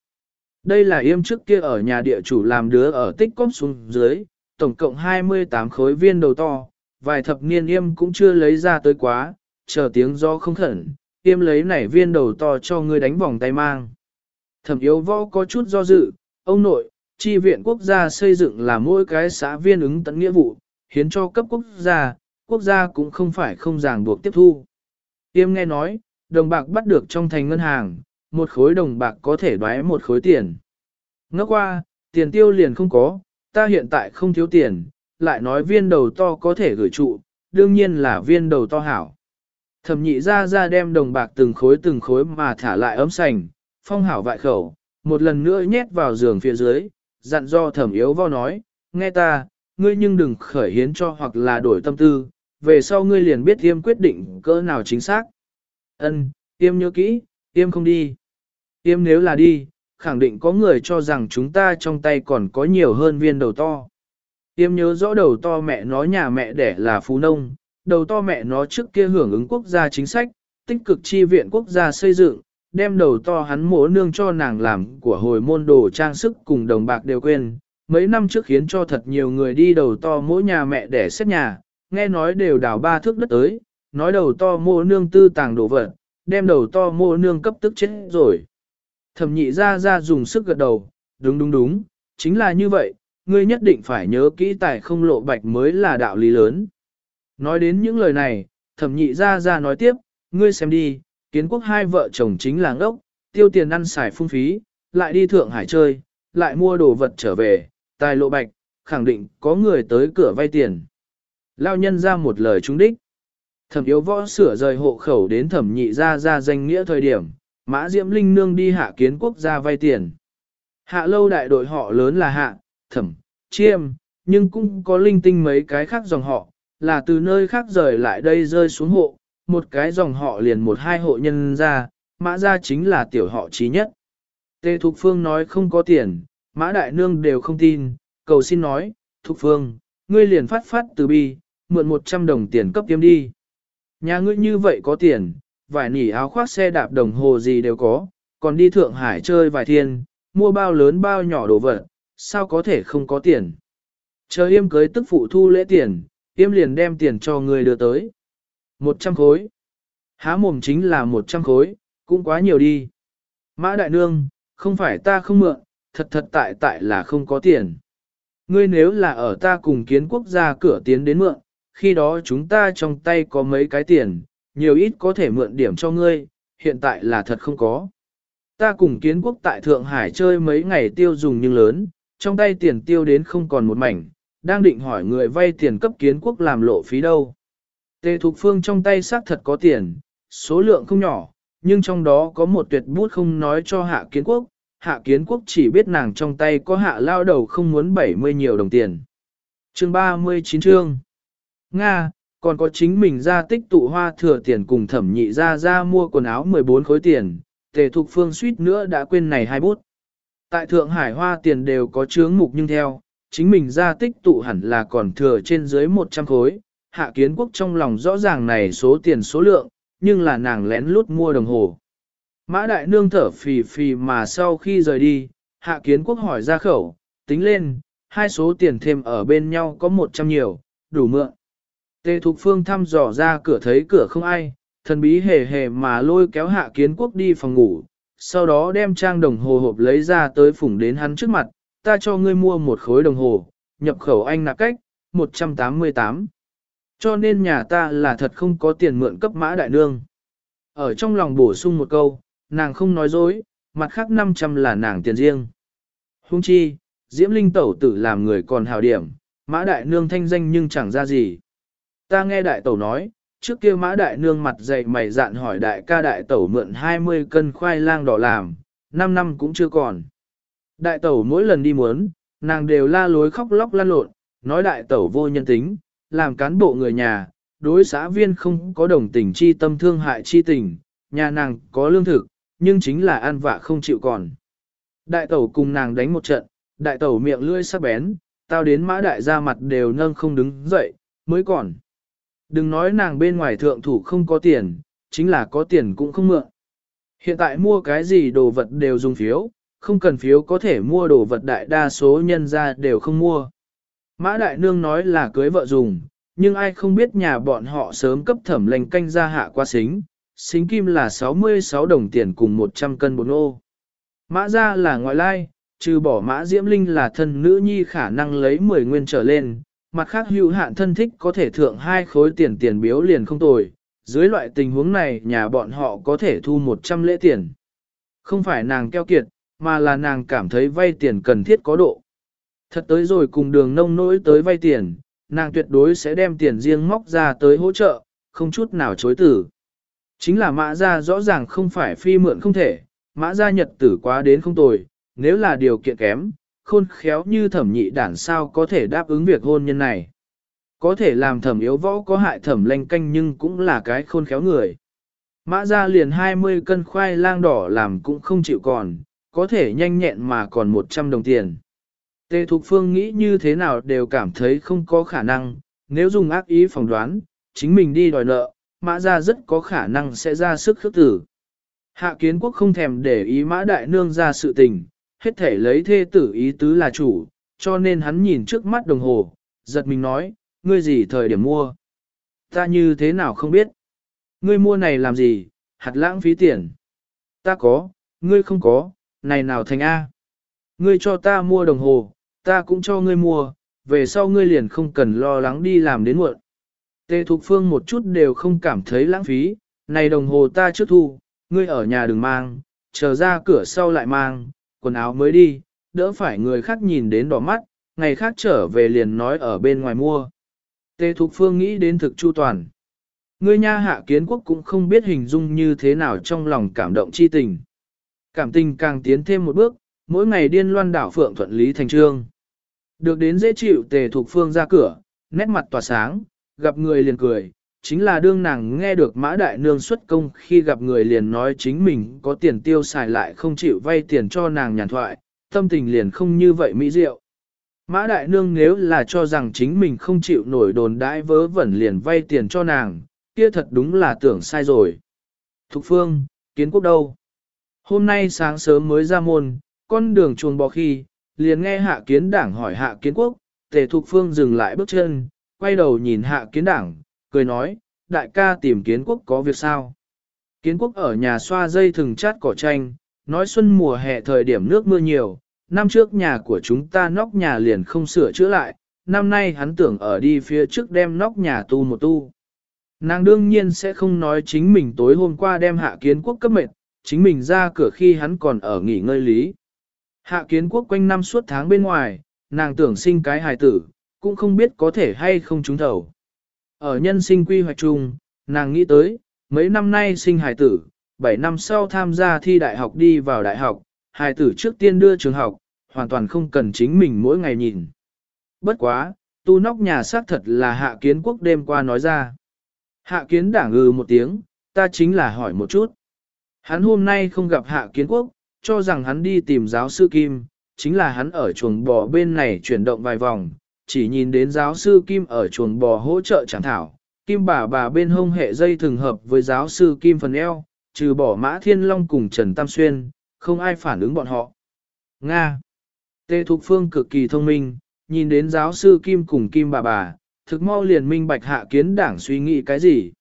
Đây là yêm trước kia ở nhà địa chủ làm đứa ở tích cóp xuống dưới, tổng cộng 28 khối viên đầu to, vài thập niên yêm cũng chưa lấy ra tới quá, chờ tiếng do không khẩn, yêm lấy nảy viên đầu to cho ngươi đánh vòng tay mang. Thẩm yếu võ có chút do dự, ông nội, chi viện quốc gia xây dựng là mỗi cái xã viên ứng tận nghĩa vụ, hiến cho cấp quốc gia, quốc gia cũng không phải không ràng buộc tiếp thu. Tiêm nghe nói, đồng bạc bắt được trong thành ngân hàng, một khối đồng bạc có thể đoái một khối tiền. Ngốc qua, tiền tiêu liền không có, ta hiện tại không thiếu tiền, lại nói viên đầu to có thể gửi trụ, đương nhiên là viên đầu to hảo. Thẩm nhị ra ra đem đồng bạc từng khối từng khối mà thả lại ấm sành, phong hảo vại khẩu, một lần nữa nhét vào giường phía dưới, dặn do thẩm yếu vo nói, nghe ta, ngươi nhưng đừng khởi hiến cho hoặc là đổi tâm tư, về sau ngươi liền biết tiêm quyết định cỡ nào chính xác. Ân, tiêm nhớ kỹ, tiêm không đi. Tiêm nếu là đi, khẳng định có người cho rằng chúng ta trong tay còn có nhiều hơn viên đầu to. Tiêm nhớ rõ đầu to mẹ nó nhà mẹ đẻ là phú nông, đầu to mẹ nó trước kia hưởng ứng quốc gia chính sách, tích cực chi viện quốc gia xây dựng, đem đầu to hắn mổ nương cho nàng làm của hồi môn đồ trang sức cùng đồng bạc đều quên. Mấy năm trước khiến cho thật nhiều người đi đầu to mỗi nhà mẹ để xét nhà, nghe nói đều đào ba thước đất tới, nói đầu to mô nương tư tàng đồ vật, đem đầu to mô nương cấp tức chết rồi. Thẩm nhị ra ra dùng sức gật đầu, đúng đúng đúng, chính là như vậy, ngươi nhất định phải nhớ kỹ tài không lộ bạch mới là đạo lý lớn. Nói đến những lời này, thẩm nhị ra ra nói tiếp, ngươi xem đi, kiến quốc hai vợ chồng chính là ngốc, tiêu tiền ăn xài phung phí, lại đi Thượng Hải chơi, lại mua đồ vật trở về, tài lộ bạch, khẳng định có người tới cửa vay tiền. Lao nhân ra một lời trúng đích. Thẩm yếu võ sửa rời hộ khẩu đến thẩm nhị ra ra danh nghĩa thời điểm, mã diễm linh nương đi hạ kiến quốc gia vay tiền. Hạ lâu đại đội họ lớn là hạ, thẩm, chiêm, nhưng cũng có linh tinh mấy cái khác dòng họ, là từ nơi khác rời lại đây rơi xuống hộ, một cái dòng họ liền một hai hộ nhân ra, mã ra chính là tiểu họ trí nhất. Tê Thục Phương nói không có tiền, mã đại nương đều không tin, cầu xin nói, Thục Phương, ngươi liền phát phát từ bi, mượn 100 đồng tiền cấp tiêm đi. Nhà ngươi như vậy có tiền, vài nỉ áo khoác xe đạp đồng hồ gì đều có, còn đi Thượng Hải chơi vài thiên, mua bao lớn bao nhỏ đồ vật, sao có thể không có tiền. Chờ yêm cưới tức phụ thu lễ tiền, yêm liền đem tiền cho người đưa tới. 100 khối. Há mồm chính là 100 khối, cũng quá nhiều đi. Mã đại nương, không phải ta không mượn, thật thật tại tại là không có tiền. Ngươi nếu là ở ta cùng kiến quốc gia cửa tiến đến mượn, khi đó chúng ta trong tay có mấy cái tiền, nhiều ít có thể mượn điểm cho ngươi, hiện tại là thật không có. Ta cùng kiến quốc tại Thượng Hải chơi mấy ngày tiêu dùng nhưng lớn, trong tay tiền tiêu đến không còn một mảnh, đang định hỏi người vay tiền cấp kiến quốc làm lộ phí đâu. Tề Thục Phương trong tay xác thật có tiền, số lượng không nhỏ, nhưng trong đó có một tuyệt bút không nói cho hạ kiến quốc, hạ kiến quốc chỉ biết nàng trong tay có hạ lao đầu không muốn 70 nhiều đồng tiền. Chương 39 chương Nga, còn có chính mình ra tích tụ hoa thừa tiền cùng thẩm nhị ra ra mua quần áo 14 khối tiền, tề thục phương suýt nữa đã quên này hai bút. Tại Thượng Hải hoa tiền đều có chướng mục nhưng theo, chính mình ra tích tụ hẳn là còn thừa trên dưới 100 khối, hạ kiến quốc trong lòng rõ ràng này số tiền số lượng, nhưng là nàng lén lút mua đồng hồ. Mã đại nương thở phì phì mà sau khi rời đi, hạ kiến quốc hỏi ra khẩu, tính lên, hai số tiền thêm ở bên nhau có 100 nhiều, đủ mượn. Tề Thục Phương thăm dò ra cửa thấy cửa không ai, thần bí hề hề mà lôi kéo hạ kiến quốc đi phòng ngủ, sau đó đem trang đồng hồ hộp lấy ra tới phủng đến hắn trước mặt, ta cho ngươi mua một khối đồng hồ, nhập khẩu anh nạp cách, 188. Cho nên nhà ta là thật không có tiền mượn cấp mã đại nương. Ở trong lòng bổ sung một câu, nàng không nói dối, mặt khác 500 là nàng tiền riêng. Hung chi, Diễm Linh tẩu tử làm người còn hào điểm, mã đại nương thanh danh nhưng chẳng ra gì. Ta nghe đại tẩu nói, trước kia mã đại nương mặt dày mày dạn hỏi đại ca đại tẩu mượn 20 cân khoai lang đỏ làm, 5 năm cũng chưa còn. Đại tẩu mỗi lần đi muốn, nàng đều la lối khóc lóc lan lộn, nói đại tẩu vô nhân tính, làm cán bộ người nhà, đối xã viên không có đồng tình chi tâm thương hại chi tình, nhà nàng có lương thực, nhưng chính là an vạ không chịu còn. Đại tẩu cùng nàng đánh một trận, đại tẩu miệng lưỡi sắc bén, tao đến mã đại ra mặt đều nâng không đứng dậy, mới còn. Đừng nói nàng bên ngoài thượng thủ không có tiền, chính là có tiền cũng không mượn. Hiện tại mua cái gì đồ vật đều dùng phiếu, không cần phiếu có thể mua đồ vật đại đa số nhân ra đều không mua. Mã Đại Nương nói là cưới vợ dùng, nhưng ai không biết nhà bọn họ sớm cấp thẩm lệnh canh ra hạ qua xính, xính kim là 66 đồng tiền cùng 100 cân bột ô. Mã ra là ngoại lai, trừ bỏ mã diễm linh là thân nữ nhi khả năng lấy 10 nguyên trở lên, mặt khác hữu hạn thân thích có thể thượng hai khối tiền tiền biếu liền không tồi, dưới loại tình huống này nhà bọn họ có thể thu 100 lễ tiền. Không phải nàng keo kiệt, mà là nàng cảm thấy vay tiền cần thiết có độ. Thật tới rồi cùng đường nông nỗi tới vay tiền, nàng tuyệt đối sẽ đem tiền riêng móc ra tới hỗ trợ, không chút nào chối tử. Chính là mã gia rõ ràng không phải phi mượn không thể, mã gia nhật tử quá đến không tồi, nếu là điều kiện kém, khôn khéo như thẩm nhị đản sao có thể đáp ứng việc hôn nhân này. Có thể làm thẩm yếu võ có hại thẩm lanh canh nhưng cũng là cái khôn khéo người. Mã ra liền 20 cân khoai lang đỏ làm cũng không chịu còn, có thể nhanh nhẹn mà còn 100 đồng tiền. Tề Thục Phương nghĩ như thế nào đều cảm thấy không có khả năng, nếu dùng ác ý phỏng đoán, chính mình đi đòi nợ, mã ra rất có khả năng sẽ ra sức khước tử. Hạ kiến quốc không thèm để ý mã đại nương ra sự tình, hết thể lấy thê tử ý tứ là chủ, cho nên hắn nhìn trước mắt đồng hồ, giật mình nói, ngươi gì thời điểm mua? Ta như thế nào không biết? Ngươi mua này làm gì? Hạt lãng phí tiền. Ta có, ngươi không có, này nào thành A. Ngươi cho ta mua đồng hồ, ta cũng cho ngươi mua, về sau ngươi liền không cần lo lắng đi làm đến muộn. Tề Thục Phương một chút đều không cảm thấy lãng phí, này đồng hồ ta trước thu, ngươi ở nhà đừng mang, chờ ra cửa sau lại mang, quần áo mới đi, đỡ phải người khác nhìn đến đỏ mắt, ngày khác trở về liền nói ở bên ngoài mua. Tề Thục Phương nghĩ đến thực chu toàn. Ngươi nha hạ kiến quốc cũng không biết hình dung như thế nào trong lòng cảm động chi tình. Cảm tình càng tiến thêm một bước, mỗi ngày điên loan đảo phượng thuận lý thành trương. Được đến dễ chịu tề Thục Phương ra cửa, nét mặt tỏa sáng, gặp người liền cười, chính là đương nàng nghe được mã đại nương xuất công khi gặp người liền nói chính mình có tiền tiêu xài lại không chịu vay tiền cho nàng nhàn thoại, tâm tình liền không như vậy mỹ diệu. Mã đại nương nếu là cho rằng chính mình không chịu nổi đồn đãi vớ vẩn liền vay tiền cho nàng, kia thật đúng là tưởng sai rồi. Thục phương, kiến quốc đâu? Hôm nay sáng sớm mới ra môn, con đường chuồng bò khi, liền nghe hạ kiến đảng hỏi hạ kiến quốc, tề thục phương dừng lại bước chân, quay đầu nhìn hạ kiến đảng, cười nói, đại ca tìm kiến quốc có việc sao? Kiến quốc ở nhà xoa dây thừng chát cỏ tranh, nói xuân mùa hè thời điểm nước mưa nhiều, năm trước nhà của chúng ta nóc nhà liền không sửa chữa lại, năm nay hắn tưởng ở đi phía trước đem nóc nhà tu một tu. Nàng đương nhiên sẽ không nói chính mình tối hôm qua đem hạ kiến quốc cấp mệt, chính mình ra cửa khi hắn còn ở nghỉ ngơi lý. Hạ kiến quốc quanh năm suốt tháng bên ngoài, nàng tưởng sinh cái hài tử, cũng không biết có thể hay không trúng thầu. Ở nhân sinh quy hoạch chung, nàng nghĩ tới, mấy năm nay sinh hài tử, 7 năm sau tham gia thi đại học đi vào đại học, hài tử trước tiên đưa trường học, hoàn toàn không cần chính mình mỗi ngày nhìn. Bất quá, tu nóc nhà xác thật là hạ kiến quốc đêm qua nói ra. Hạ kiến đảng ngừ một tiếng, ta chính là hỏi một chút. Hắn hôm nay không gặp hạ kiến quốc, cho rằng hắn đi tìm giáo sư Kim, chính là hắn ở chuồng bò bên này chuyển động vài vòng, chỉ nhìn đến giáo sư Kim ở chuồng bò hỗ trợ chẳng thảo. Kim bà bà bên hông hệ dây thường hợp với giáo sư Kim phần eo, trừ bỏ mã thiên long cùng Trần Tam Xuyên, không ai phản ứng bọn họ. Nga Tê Thục Phương cực kỳ thông minh, nhìn đến giáo sư Kim cùng Kim bà bà, thực mau liền minh bạch hạ kiến đảng suy nghĩ cái gì.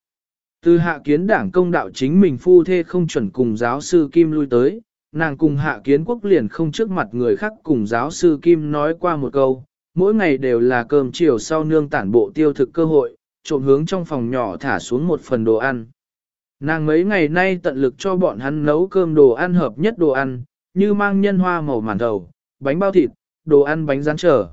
Từ hạ kiến đảng công đạo chính mình phu thê không chuẩn cùng giáo sư Kim lui tới, nàng cùng hạ kiến quốc liền không trước mặt người khác cùng giáo sư Kim nói qua một câu, mỗi ngày đều là cơm chiều sau nương tản bộ tiêu thực cơ hội, trộm hướng trong phòng nhỏ thả xuống một phần đồ ăn. Nàng mấy ngày nay tận lực cho bọn hắn nấu cơm đồ ăn hợp nhất đồ ăn, như mang nhân hoa màu màn đầu, bánh bao thịt, đồ ăn bánh rán trở.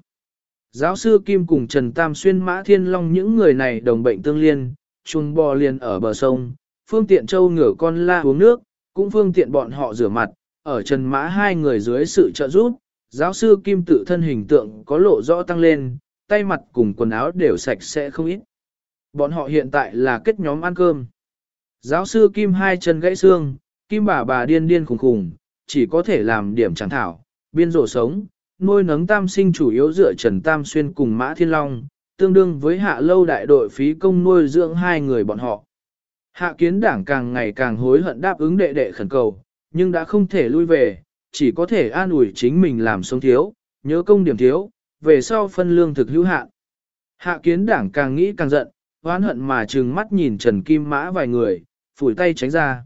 Giáo sư Kim cùng Trần Tam Xuyên Mã Thiên Long những người này đồng bệnh tương liên, chung bò liền ở bờ sông, phương tiện châu ngửa con la uống nước, cũng phương tiện bọn họ rửa mặt, ở Trần Mã hai người dưới sự trợ giúp, giáo sư Kim tự thân hình tượng có lộ rõ tăng lên, tay mặt cùng quần áo đều sạch sẽ không ít. Bọn họ hiện tại là kết nhóm ăn cơm. Giáo sư Kim hai chân gãy xương, Kim bà bà điên điên khùng khùng, chỉ có thể làm điểm chẳng thảo, biên rổ sống, nuôi nấng tam sinh chủ yếu dựa Trần Tam Xuyên cùng Mã Thiên Long, tương đương với hạ lâu đại đội phí công nuôi dưỡng hai người bọn họ. Hạ kiến đảng càng ngày càng hối hận đáp ứng đệ đệ khẩn cầu, nhưng đã không thể lui về, chỉ có thể an ủi chính mình làm sống thiếu, nhớ công điểm thiếu, về sau phân lương thực hữu hạn. Hạ kiến đảng càng nghĩ càng giận, oán hận mà trừng mắt nhìn Trần Kim Mã vài người, phủi tay tránh ra.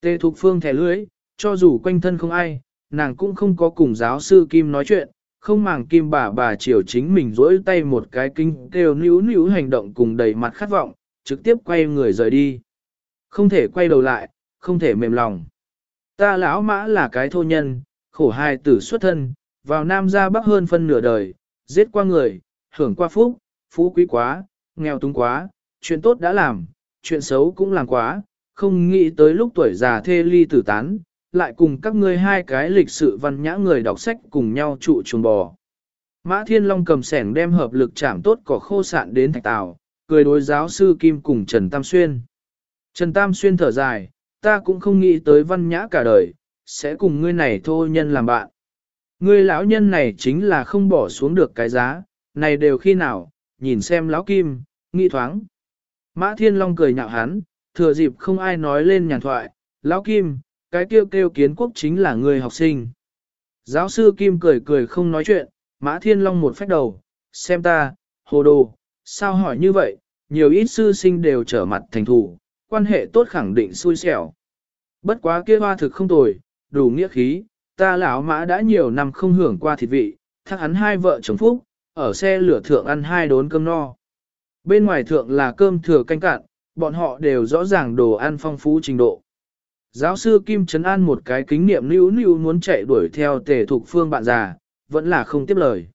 Tê Thục Phương thẻ lưới, cho dù quanh thân không ai, nàng cũng không có cùng giáo sư Kim nói chuyện, không màng Kim bà bà chiều chính mình rỗi tay một cái kinh kêu níu níu hành động cùng đầy mặt khát vọng, trực tiếp quay người rời đi. Không thể quay đầu lại, không thể mềm lòng. Ta lão mã là cái thô nhân, khổ hài tử xuất thân, vào Nam ra Bắc hơn phân nửa đời, giết qua người, hưởng qua phúc, phú quý quá, nghèo túng quá, chuyện tốt đã làm, chuyện xấu cũng làm quá, không nghĩ tới lúc tuổi già thê ly tử tán, lại cùng các ngươi hai cái lịch sự văn nhã người đọc sách cùng nhau trụ chuồng bò. Mã Thiên Long cầm sẻng đem hợp lực chạm tốt cỏ khô sạn đến thạch tàu, cười đối giáo sư Kim cùng Trần Tam Xuyên. Trần Tam Xuyên thở dài, ta cũng không nghĩ tới văn nhã cả đời, sẽ cùng ngươi này thô nhân làm bạn. Ngươi lão nhân này chính là không bỏ xuống được cái giá, này đều khi nào, nhìn xem lão Kim, nghĩ thoáng. Mã Thiên Long cười nhạo hắn, thừa dịp không ai nói lên nhàn thoại, lão Kim, cái kêu kêu kiến quốc chính là người học sinh. Giáo sư Kim cười cười không nói chuyện, Mã Thiên Long một phách đầu, xem ta, hồ đồ, sao hỏi như vậy, nhiều ít sư sinh đều trở mặt thành thủ, quan hệ tốt khẳng định xui xẻo. Bất quá kia hoa thực không tồi, đủ nghĩa khí, ta lão mã đã nhiều năm không hưởng qua thịt vị, thắc hắn hai vợ chồng phúc, ở xe lửa thượng ăn hai đốn cơm no. Bên ngoài thượng là cơm thừa canh cạn, bọn họ đều rõ ràng đồ ăn phong phú trình độ. Giáo sư Kim Trấn An một cái kính niệm níu níu muốn chạy đuổi theo tề thục phương bạn già, vẫn là không tiếp lời.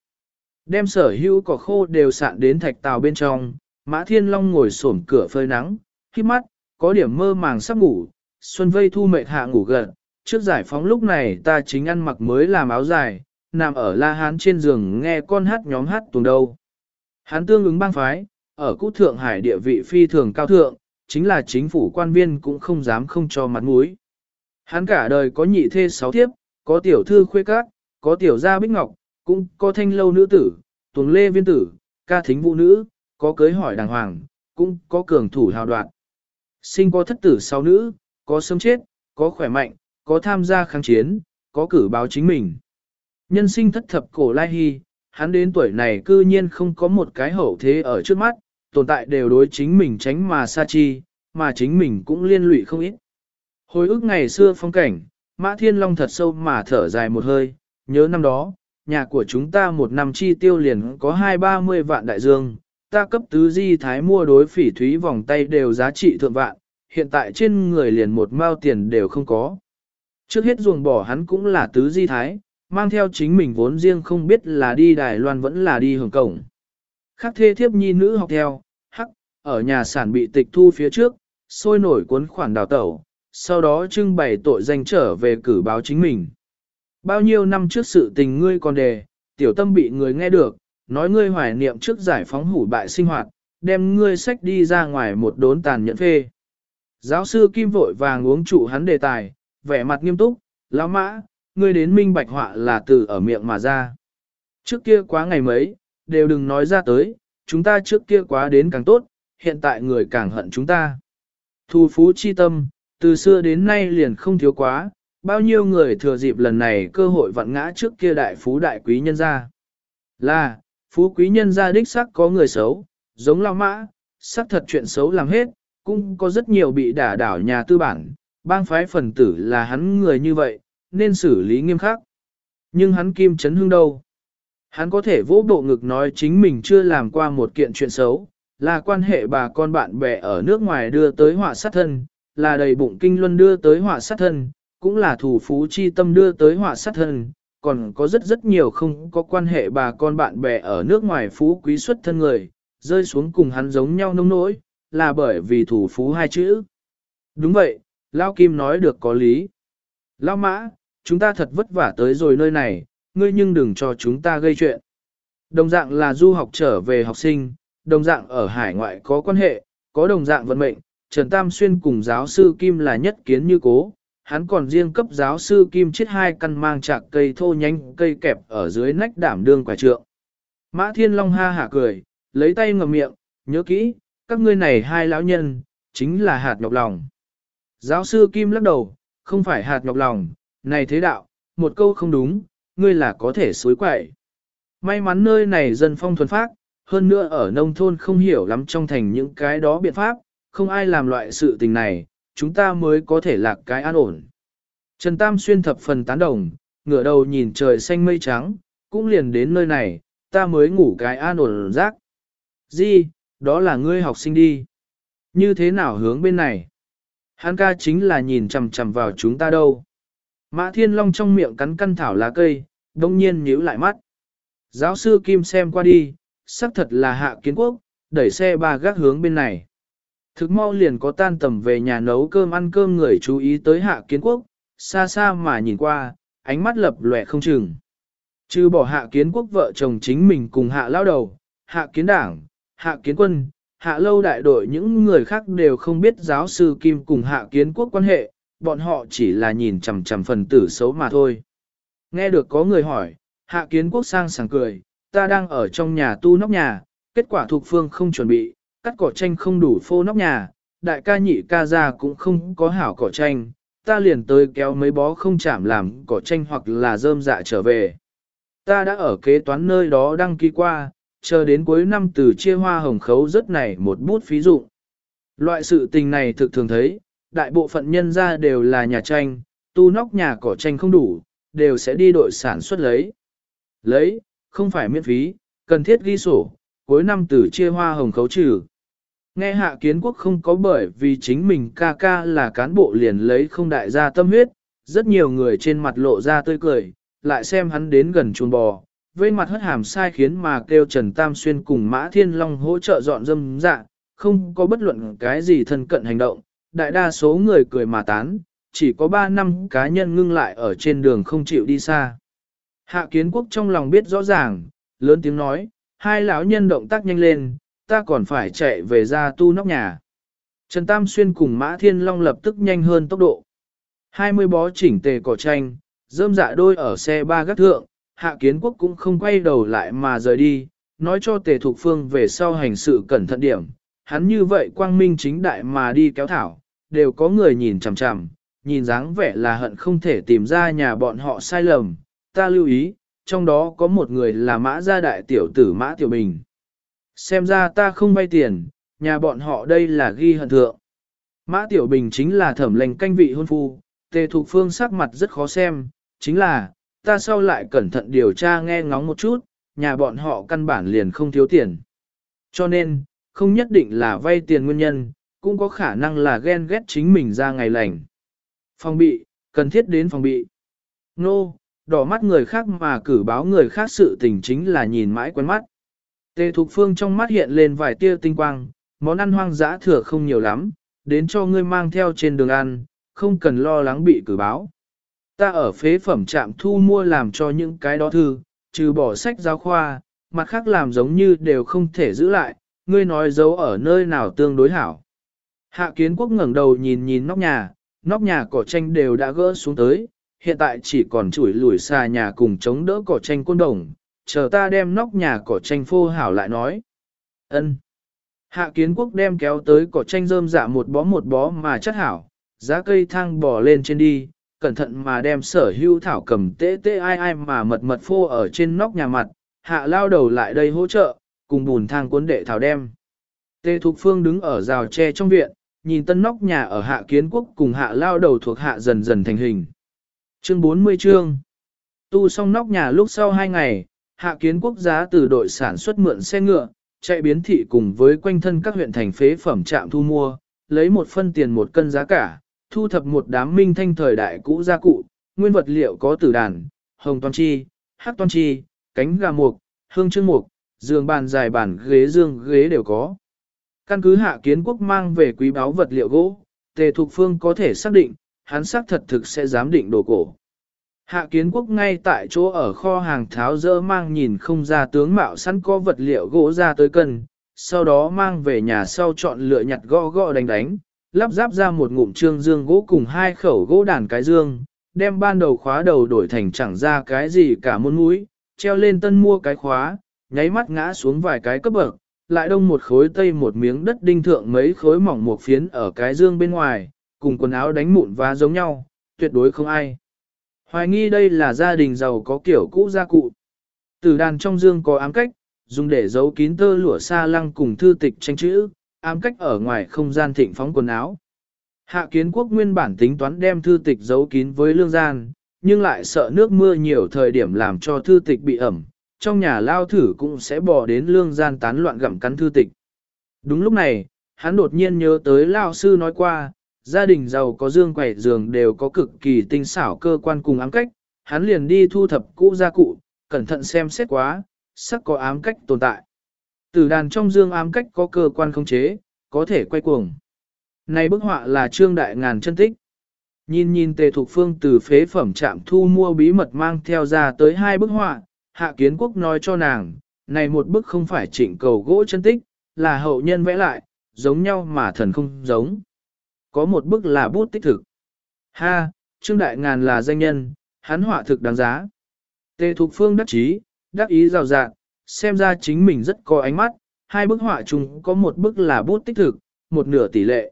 Đem sở hữu cỏ khô đều sạn đến thạch tàu bên trong, Mã Thiên Long ngồi xổm cửa phơi nắng, khi mắt, có điểm mơ màng sắp ngủ, Xuân Vây thu mệt hạ ngủ gần, trước giải phóng lúc này ta chính ăn mặc mới làm áo dài, nằm ở La Hán trên giường nghe con hát nhóm hát tuồng đâu. Hán tương ứng bang phái, ở cũ Thượng Hải địa vị phi thường cao thượng, chính là chính phủ quan viên cũng không dám không cho mặt mũi. Hắn cả đời có nhị thê sáu thiếp, có tiểu thư khuê cát có tiểu gia bích ngọc, cũng có thanh lâu nữ tử, tuồng lê viên tử, ca thính vũ nữ, có cưới hỏi đàng hoàng, cũng có cường thủ hào đoạn. Sinh có thất tử sáu nữ, có sớm chết, có khỏe mạnh, có tham gia kháng chiến, có cử báo chính mình. Nhân sinh thất thập cổ lai hy, hắn đến tuổi này cư nhiên không có một cái hậu thế ở trước mắt, tồn tại đều đối chính mình tránh mà xa chi, mà chính mình cũng liên lụy không ít. Hồi ức ngày xưa phong cảnh, Mã Thiên Long thật sâu mà thở dài một hơi, nhớ năm đó, nhà của chúng ta một năm chi tiêu liền có hai ba mươi vạn đại dương, ta cấp tứ di thái mua đối phỉ thúy vòng tay đều giá trị thượng vạn, hiện tại trên người liền một mao tiền đều không có. Trước hết ruồng bỏ hắn cũng là tứ di thái, mang theo chính mình vốn riêng không biết là đi Đài Loan vẫn là đi Hồng Cổng. Khác thê thiếp nhi nữ học theo, hắc, ở nhà sản bị tịch thu phía trước, sôi nổi cuốn khoản đào tẩu, sau đó trưng bày tội danh trở về cử báo chính mình. Bao nhiêu năm trước sự tình ngươi còn đề, tiểu tâm bị người nghe được, nói ngươi hoài niệm trước giải phóng hủ bại sinh hoạt, đem ngươi sách đi ra ngoài một đốn tàn nhẫn phê. Giáo sư Kim vội vàng uống trụ hắn đề tài, vẻ mặt nghiêm túc, lão mã, ngươi đến minh bạch họa là từ ở miệng mà ra. Trước kia quá ngày mấy, đều đừng nói ra tới, chúng ta trước kia quá đến càng tốt, hiện tại người càng hận chúng ta. Thu phú chi tâm, từ xưa đến nay liền không thiếu quá, bao nhiêu người thừa dịp lần này cơ hội vặn ngã trước kia đại phú đại quý nhân gia. Là, phú quý nhân gia đích xác có người xấu, giống lao mã, xác thật chuyện xấu làm hết, cũng có rất nhiều bị đả đảo nhà tư bản, bang phái phần tử là hắn người như vậy, nên xử lý nghiêm khắc. Nhưng hắn kim chấn hương đâu? Hắn có thể vỗ bộ ngực nói chính mình chưa làm qua một kiện chuyện xấu, là quan hệ bà con bạn bè ở nước ngoài đưa tới họa sát thân, là đầy bụng kinh luân đưa tới họa sát thân, cũng là thủ phú chi tâm đưa tới họa sát thân, còn có rất rất nhiều không có quan hệ bà con bạn bè ở nước ngoài phú quý xuất thân người, rơi xuống cùng hắn giống nhau nông nỗi, là bởi vì thủ phú hai chữ. Đúng vậy, Lao Kim nói được có lý. Lao Mã, chúng ta thật vất vả tới rồi nơi này, ngươi nhưng đừng cho chúng ta gây chuyện. Đồng dạng là du học trở về học sinh, đồng dạng ở hải ngoại có quan hệ, có đồng dạng vận mệnh, Trần Tam Xuyên cùng giáo sư Kim là nhất kiến như cố, hắn còn riêng cấp giáo sư Kim chết hai căn mang chạc cây thô nhanh cây kẹp ở dưới nách đảm đương quả trượng. Mã Thiên Long ha hả cười, lấy tay ngậm miệng, nhớ kỹ, các ngươi này hai lão nhân, chính là hạt nhọc lòng. Giáo sư Kim lắc đầu, không phải hạt nhọc lòng, này thế đạo, một câu không đúng, ngươi là có thể xối quậy. May mắn nơi này dân phong thuần phát, hơn nữa ở nông thôn không hiểu lắm trong thành những cái đó biện pháp, không ai làm loại sự tình này, chúng ta mới có thể lạc cái an ổn. Trần Tam xuyên thập phần tán đồng, ngửa đầu nhìn trời xanh mây trắng, cũng liền đến nơi này, ta mới ngủ cái an ổn rác. Di, đó là ngươi học sinh đi. Như thế nào hướng bên này? Hắn ca chính là nhìn chằm chằm vào chúng ta đâu. Mã Thiên Long trong miệng cắn căn thảo lá cây, đông nhiên nhíu lại mắt. Giáo sư Kim xem qua đi, xác thật là hạ kiến quốc, đẩy xe ba gác hướng bên này. Thực mau liền có tan tầm về nhà nấu cơm ăn cơm người chú ý tới hạ kiến quốc, xa xa mà nhìn qua, ánh mắt lập lòe không chừng. Chứ bỏ hạ kiến quốc vợ chồng chính mình cùng hạ lao đầu, hạ kiến đảng, hạ kiến quân, hạ lâu đại đội những người khác đều không biết giáo sư Kim cùng hạ kiến quốc quan hệ, bọn họ chỉ là nhìn chằm chằm phần tử xấu mà thôi. Nghe được có người hỏi, hạ kiến quốc sang sảng cười, ta đang ở trong nhà tu nóc nhà, kết quả thuộc phương không chuẩn bị, cắt cỏ tranh không đủ phô nóc nhà, đại ca nhị ca ra cũng không có hảo cỏ tranh, ta liền tới kéo mấy bó không chạm làm cỏ tranh hoặc là rơm dạ trở về. Ta đã ở kế toán nơi đó đăng ký qua, chờ đến cuối năm từ chia hoa hồng khấu rất này một bút phí dụ. Loại sự tình này thực thường thấy, đại bộ phận nhân ra đều là nhà tranh, tu nóc nhà cỏ tranh không đủ, đều sẽ đi đội sản xuất lấy. Lấy, không phải miễn phí, cần thiết ghi sổ, cuối năm từ chia hoa hồng khấu trừ. Nghe hạ kiến quốc không có bởi vì chính mình ca ca là cán bộ liền lấy không đại gia tâm huyết, rất nhiều người trên mặt lộ ra tươi cười, lại xem hắn đến gần chuồng bò, vây mặt hất hàm sai khiến mà kêu Trần Tam Xuyên cùng Mã Thiên Long hỗ trợ dọn dâm dạ, không có bất luận cái gì thân cận hành động, đại đa số người cười mà tán, chỉ có 3 năm cá nhân ngưng lại ở trên đường không chịu đi xa. Hạ kiến quốc trong lòng biết rõ ràng, lớn tiếng nói, hai lão nhân động tác nhanh lên, ta còn phải chạy về ra tu nóc nhà. Trần Tam Xuyên cùng Mã Thiên Long lập tức nhanh hơn tốc độ. 20 bó chỉnh tề cỏ tranh, rơm dạ đôi ở xe ba gác thượng, hạ kiến quốc cũng không quay đầu lại mà rời đi, nói cho tề thục phương về sau hành sự cẩn thận điểm. Hắn như vậy quang minh chính đại mà đi kéo thảo, đều có người nhìn chằm chằm, nhìn dáng vẻ là hận không thể tìm ra nhà bọn họ sai lầm. Ta lưu ý, trong đó có một người là mã gia đại tiểu tử mã tiểu bình. Xem ra ta không vay tiền, nhà bọn họ đây là ghi hận thượng. Mã tiểu bình chính là thẩm lệnh canh vị hôn phu, tề thục phương sắc mặt rất khó xem, chính là, ta sau lại cẩn thận điều tra nghe ngóng một chút, nhà bọn họ căn bản liền không thiếu tiền. Cho nên, không nhất định là vay tiền nguyên nhân, cũng có khả năng là ghen ghét chính mình ra ngày lành. Phòng bị, cần thiết đến phòng bị. Nô, no, đỏ mắt người khác mà cử báo người khác sự tình chính là nhìn mãi quen mắt. Tề Thục Phương trong mắt hiện lên vài tia tinh quang, món ăn hoang dã thừa không nhiều lắm, đến cho ngươi mang theo trên đường ăn, không cần lo lắng bị cử báo. Ta ở phế phẩm trạm thu mua làm cho những cái đó thư, trừ bỏ sách giáo khoa, mặt khác làm giống như đều không thể giữ lại, ngươi nói giấu ở nơi nào tương đối hảo. Hạ kiến quốc ngẩng đầu nhìn nhìn nóc nhà, nóc nhà cỏ tranh đều đã gỡ xuống tới, hiện tại chỉ còn chuỗi lùi xa nhà cùng chống đỡ cỏ tranh côn đồng, chờ ta đem nóc nhà cỏ tranh phô hảo lại nói. ân Hạ kiến quốc đem kéo tới cỏ tranh rơm dạ một bó một bó mà chất hảo, giá cây thang bò lên trên đi, cẩn thận mà đem sở hưu thảo cầm tê tê ai ai mà mật mật phô ở trên nóc nhà mặt, hạ lao đầu lại đây hỗ trợ, cùng bùn thang cuốn đệ thảo đem. Tê Thục Phương đứng ở rào tre trong viện, nhìn tân nóc nhà ở hạ kiến quốc cùng hạ lao đầu thuộc hạ dần dần thành hình. Chương 40 chương Tu xong nóc nhà lúc sau 2 ngày, hạ kiến quốc giá từ đội sản xuất mượn xe ngựa, chạy biến thị cùng với quanh thân các huyện thành phế phẩm trạm thu mua, lấy một phân tiền một cân giá cả, thu thập một đám minh thanh thời đại cũ gia cụ, nguyên vật liệu có tử đàn, hồng toàn chi, hắc toàn chi, cánh gà mục, hương trương mục, giường bàn dài bàn ghế dương ghế đều có. Căn cứ hạ kiến quốc mang về quý báo vật liệu gỗ, tề thục phương có thể xác định, hắn xác thật thực sẽ giám định đồ cổ. Hạ kiến quốc ngay tại chỗ ở kho hàng tháo dỡ mang nhìn không ra tướng mạo sẵn có vật liệu gỗ ra tới cân, sau đó mang về nhà sau chọn lựa nhặt gõ gõ đánh đánh, lắp ráp ra một ngụm trương dương gỗ cùng hai khẩu gỗ đàn cái dương, đem ban đầu khóa đầu đổi thành chẳng ra cái gì cả muôn mũi, treo lên tân mua cái khóa, nháy mắt ngã xuống vài cái cấp bậc, lại đông một khối tây một miếng đất đinh thượng mấy khối mỏng một phiến ở cái dương bên ngoài, cùng quần áo đánh mụn và giống nhau, tuyệt đối không ai. Hoài nghi đây là gia đình giàu có kiểu cũ gia cụ. Từ đàn trong dương có ám cách, dùng để giấu kín tơ lụa xa lăng cùng thư tịch tranh chữ, ám cách ở ngoài không gian thịnh phóng quần áo. Hạ kiến quốc nguyên bản tính toán đem thư tịch giấu kín với lương gian, nhưng lại sợ nước mưa nhiều thời điểm làm cho thư tịch bị ẩm, trong nhà lao thử cũng sẽ bỏ đến lương gian tán loạn gặm cắn thư tịch. Đúng lúc này, hắn đột nhiên nhớ tới lao sư nói qua, gia đình giàu có dương quẩy giường đều có cực kỳ tinh xảo cơ quan cùng ám cách, hắn liền đi thu thập cũ gia cụ, cẩn thận xem xét quá, sắc có ám cách tồn tại. Từ đàn trong dương ám cách có cơ quan không chế, có thể quay cuồng. Này bức họa là trương đại ngàn chân tích. Nhìn nhìn tề thục phương từ phế phẩm trạm thu mua bí mật mang theo ra tới hai bức họa, hạ kiến quốc nói cho nàng, này một bức không phải chỉnh cầu gỗ chân tích, là hậu nhân vẽ lại, giống nhau mà thần không giống. Có một bức là bút tích thực. Ha, Trương Đại Ngàn là danh nhân, hắn họa thực đáng giá. Tề Thục Phương đắc chí, đắc ý rào rạng, xem ra chính mình rất có ánh mắt, hai bức họa chung có một bức là bút tích thực, một nửa tỷ lệ.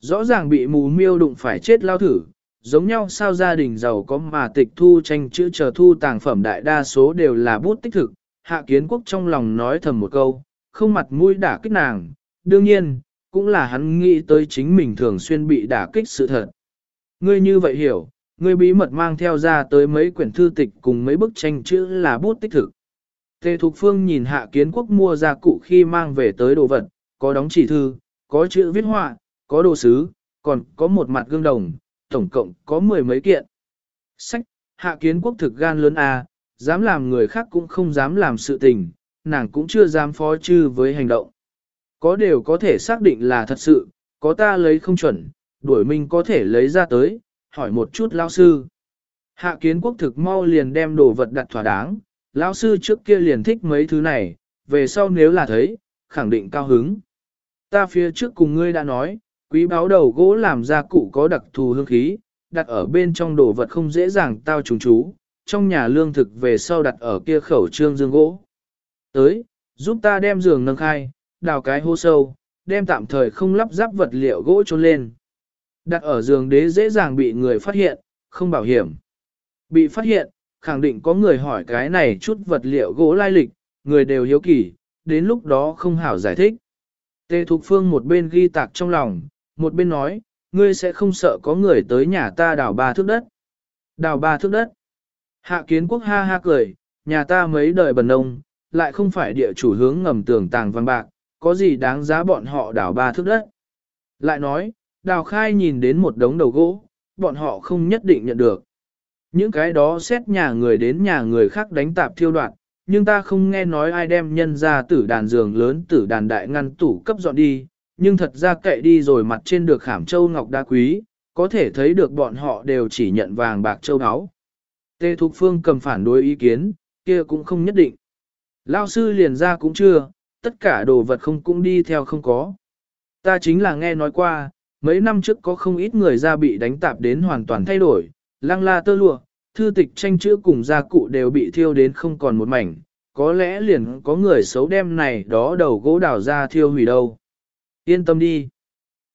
Rõ ràng bị mù miêu đụng phải chết lao thử, giống nhau sao gia đình giàu có mà tịch thu tranh chữ chờ thu tàng phẩm đại đa số đều là bút tích thực. Hạ kiến quốc trong lòng nói thầm một câu, không mặt mũi đả kích nàng, đương nhiên, cũng là hắn nghĩ tới chính mình thường xuyên bị đả kích sự thật. Ngươi như vậy hiểu, ngươi bí mật mang theo ra tới mấy quyển thư tịch cùng mấy bức tranh chữ là bút tích thực. Tề Thục Phương nhìn hạ kiến quốc mua ra cụ khi mang về tới đồ vật, có đóng chỉ thư, có chữ viết họa, có đồ sứ, còn có một mặt gương đồng, tổng cộng có mười mấy kiện. Sách, hạ kiến quốc thực gan lớn à, dám làm người khác cũng không dám làm sự tình, nàng cũng chưa dám phó chư với hành động. Có đều có thể xác định là thật sự, có ta lấy không chuẩn, đuổi mình có thể lấy ra tới, hỏi một chút lao sư. Hạ kiến quốc thực mau liền đem đồ vật đặt thỏa đáng, lão sư trước kia liền thích mấy thứ này, về sau nếu là thấy, khẳng định cao hứng. Ta phía trước cùng ngươi đã nói, quý báo đầu gỗ làm ra cụ có đặc thù hương khí, đặt ở bên trong đồ vật không dễ dàng tao trùng chú, trong nhà lương thực về sau đặt ở kia khẩu trương dương gỗ. Tới, giúp ta đem giường nâng khai, đào cái hô sâu, đem tạm thời không lắp ráp vật liệu gỗ trôn lên. Đặt ở giường đế dễ dàng bị người phát hiện, không bảo hiểm. Bị phát hiện, khẳng định có người hỏi cái này chút vật liệu gỗ lai lịch, người đều hiếu kỳ, đến lúc đó không hảo giải thích. Tề Thục Phương một bên ghi tạc trong lòng, một bên nói, ngươi sẽ không sợ có người tới nhà ta đào ba thước đất. Đào ba thước đất. Hạ kiến quốc ha ha cười, nhà ta mấy đời bần nông, lại không phải địa chủ hướng ngầm tường tàng văn bạc, có gì đáng giá bọn họ đào ba thước đất. Lại nói, đào khai nhìn đến một đống đầu gỗ, bọn họ không nhất định nhận được. Những cái đó xét nhà người đến nhà người khác đánh tạp thiêu đoạn, nhưng ta không nghe nói ai đem nhân ra tử đàn giường lớn tử đàn đại ngăn tủ cấp dọn đi, nhưng thật ra kệ đi rồi mặt trên được khảm châu ngọc đá quý, có thể thấy được bọn họ đều chỉ nhận vàng bạc châu áo. Tê Thục Phương cầm phản đối ý kiến, kia cũng không nhất định. Lao sư liền ra cũng chưa, tất cả đồ vật không cũng đi theo không có. Ta chính là nghe nói qua, mấy năm trước có không ít người ra bị đánh tạp đến hoàn toàn thay đổi, lăng la tơ lụa, thư tịch tranh chữ cùng gia cụ đều bị thiêu đến không còn một mảnh, có lẽ liền có người xấu đem này đó đầu gỗ đào ra thiêu hủy đâu. Yên tâm đi.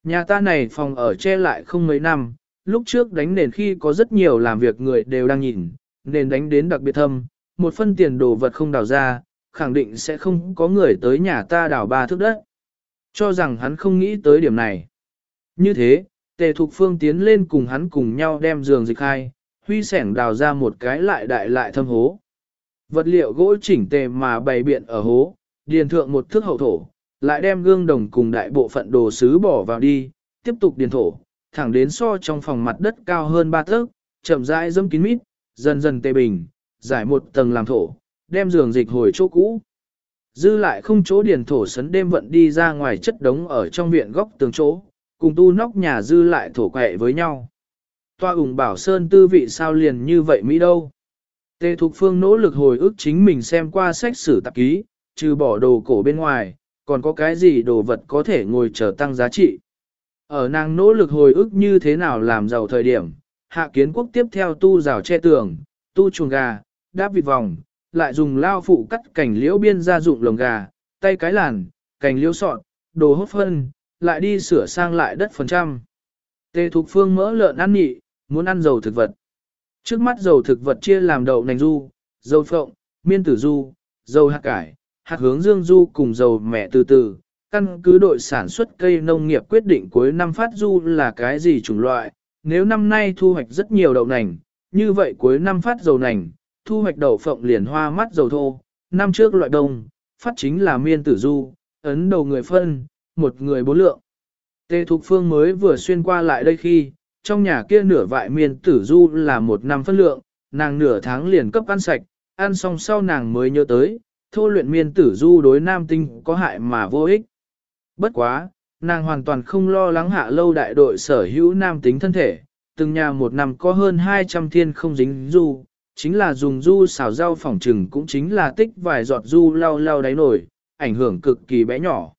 Nhà ta này phòng ở che lại không mấy năm, lúc trước đánh nền khi có rất nhiều làm việc người đều đang nhìn, nền đánh đến đặc biệt thâm, một phân tiền đồ vật không đào ra, khẳng định sẽ không có người tới nhà ta đào ba thước đất. Cho rằng hắn không nghĩ tới điểm này. Như thế, tề thục phương tiến lên cùng hắn cùng nhau đem giường dịch hai, huy sẻng đào ra một cái lại đại lại thâm hố. Vật liệu gỗ chỉnh tề mà bày biện ở hố, điền thượng một thước hậu thổ, lại đem gương đồng cùng đại bộ phận đồ sứ bỏ vào đi, tiếp tục điền thổ, thẳng đến so trong phòng mặt đất cao hơn ba thước, chậm rãi dâm kín mít, dần dần tê bình, giải một tầng làm thổ, đem giường dịch hồi chỗ cũ. Dư lại không chỗ điền thổ sấn đêm vận đi ra ngoài chất đống ở trong viện góc tường chỗ, cùng tu nóc nhà dư lại thổ quẹ với nhau. Toa ủng bảo sơn tư vị sao liền như vậy Mỹ đâu. Tề Thục Phương nỗ lực hồi ức chính mình xem qua sách sử tạp ký, trừ bỏ đồ cổ bên ngoài, còn có cái gì đồ vật có thể ngồi chờ tăng giá trị. Ở nàng nỗ lực hồi ức như thế nào làm giàu thời điểm, hạ kiến quốc tiếp theo tu rào che tường, tu chuồng gà, đáp vịt vòng, lại dùng lao phụ cắt cảnh liễu biên gia dụng lồng gà, tay cái làn, cành liễu sọn, đồ hốt phân, lại đi sửa sang lại đất phần trăm. Tề Thục Phương mỡ lợn ăn nhị, muốn ăn dầu thực vật. Trước mắt dầu thực vật chia làm đậu nành du, dầu phộng, miên tử du, dầu hạt cải, hạt hướng dương du cùng dầu mẹ từ từ. Căn cứ đội sản xuất cây nông nghiệp quyết định cuối năm phát du là cái gì chủng loại, nếu năm nay thu hoạch rất nhiều đậu nành, như vậy cuối năm phát dầu nành, thu hoạch đậu phộng liền hoa mắt dầu thô, năm trước loại đông, phát chính là miên tử du, ấn đầu người phân, một người bốn lượng. tê Thục Phương mới vừa xuyên qua lại đây khi, trong nhà kia nửa vại miên tử du là một năm phân lượng, nàng nửa tháng liền cấp ăn sạch, ăn xong sau nàng mới nhớ tới, thô luyện miên tử du đối nam tinh có hại mà vô ích. Bất quá, nàng hoàn toàn không lo lắng hạ lâu đại đội sở hữu nam tính thân thể, từng nhà một năm có hơn 200 thiên không dính du, chính là dùng du xào rau phỏng trừng cũng chính là tích vài giọt du lau lau đáy nổi, ảnh hưởng cực kỳ bé nhỏ.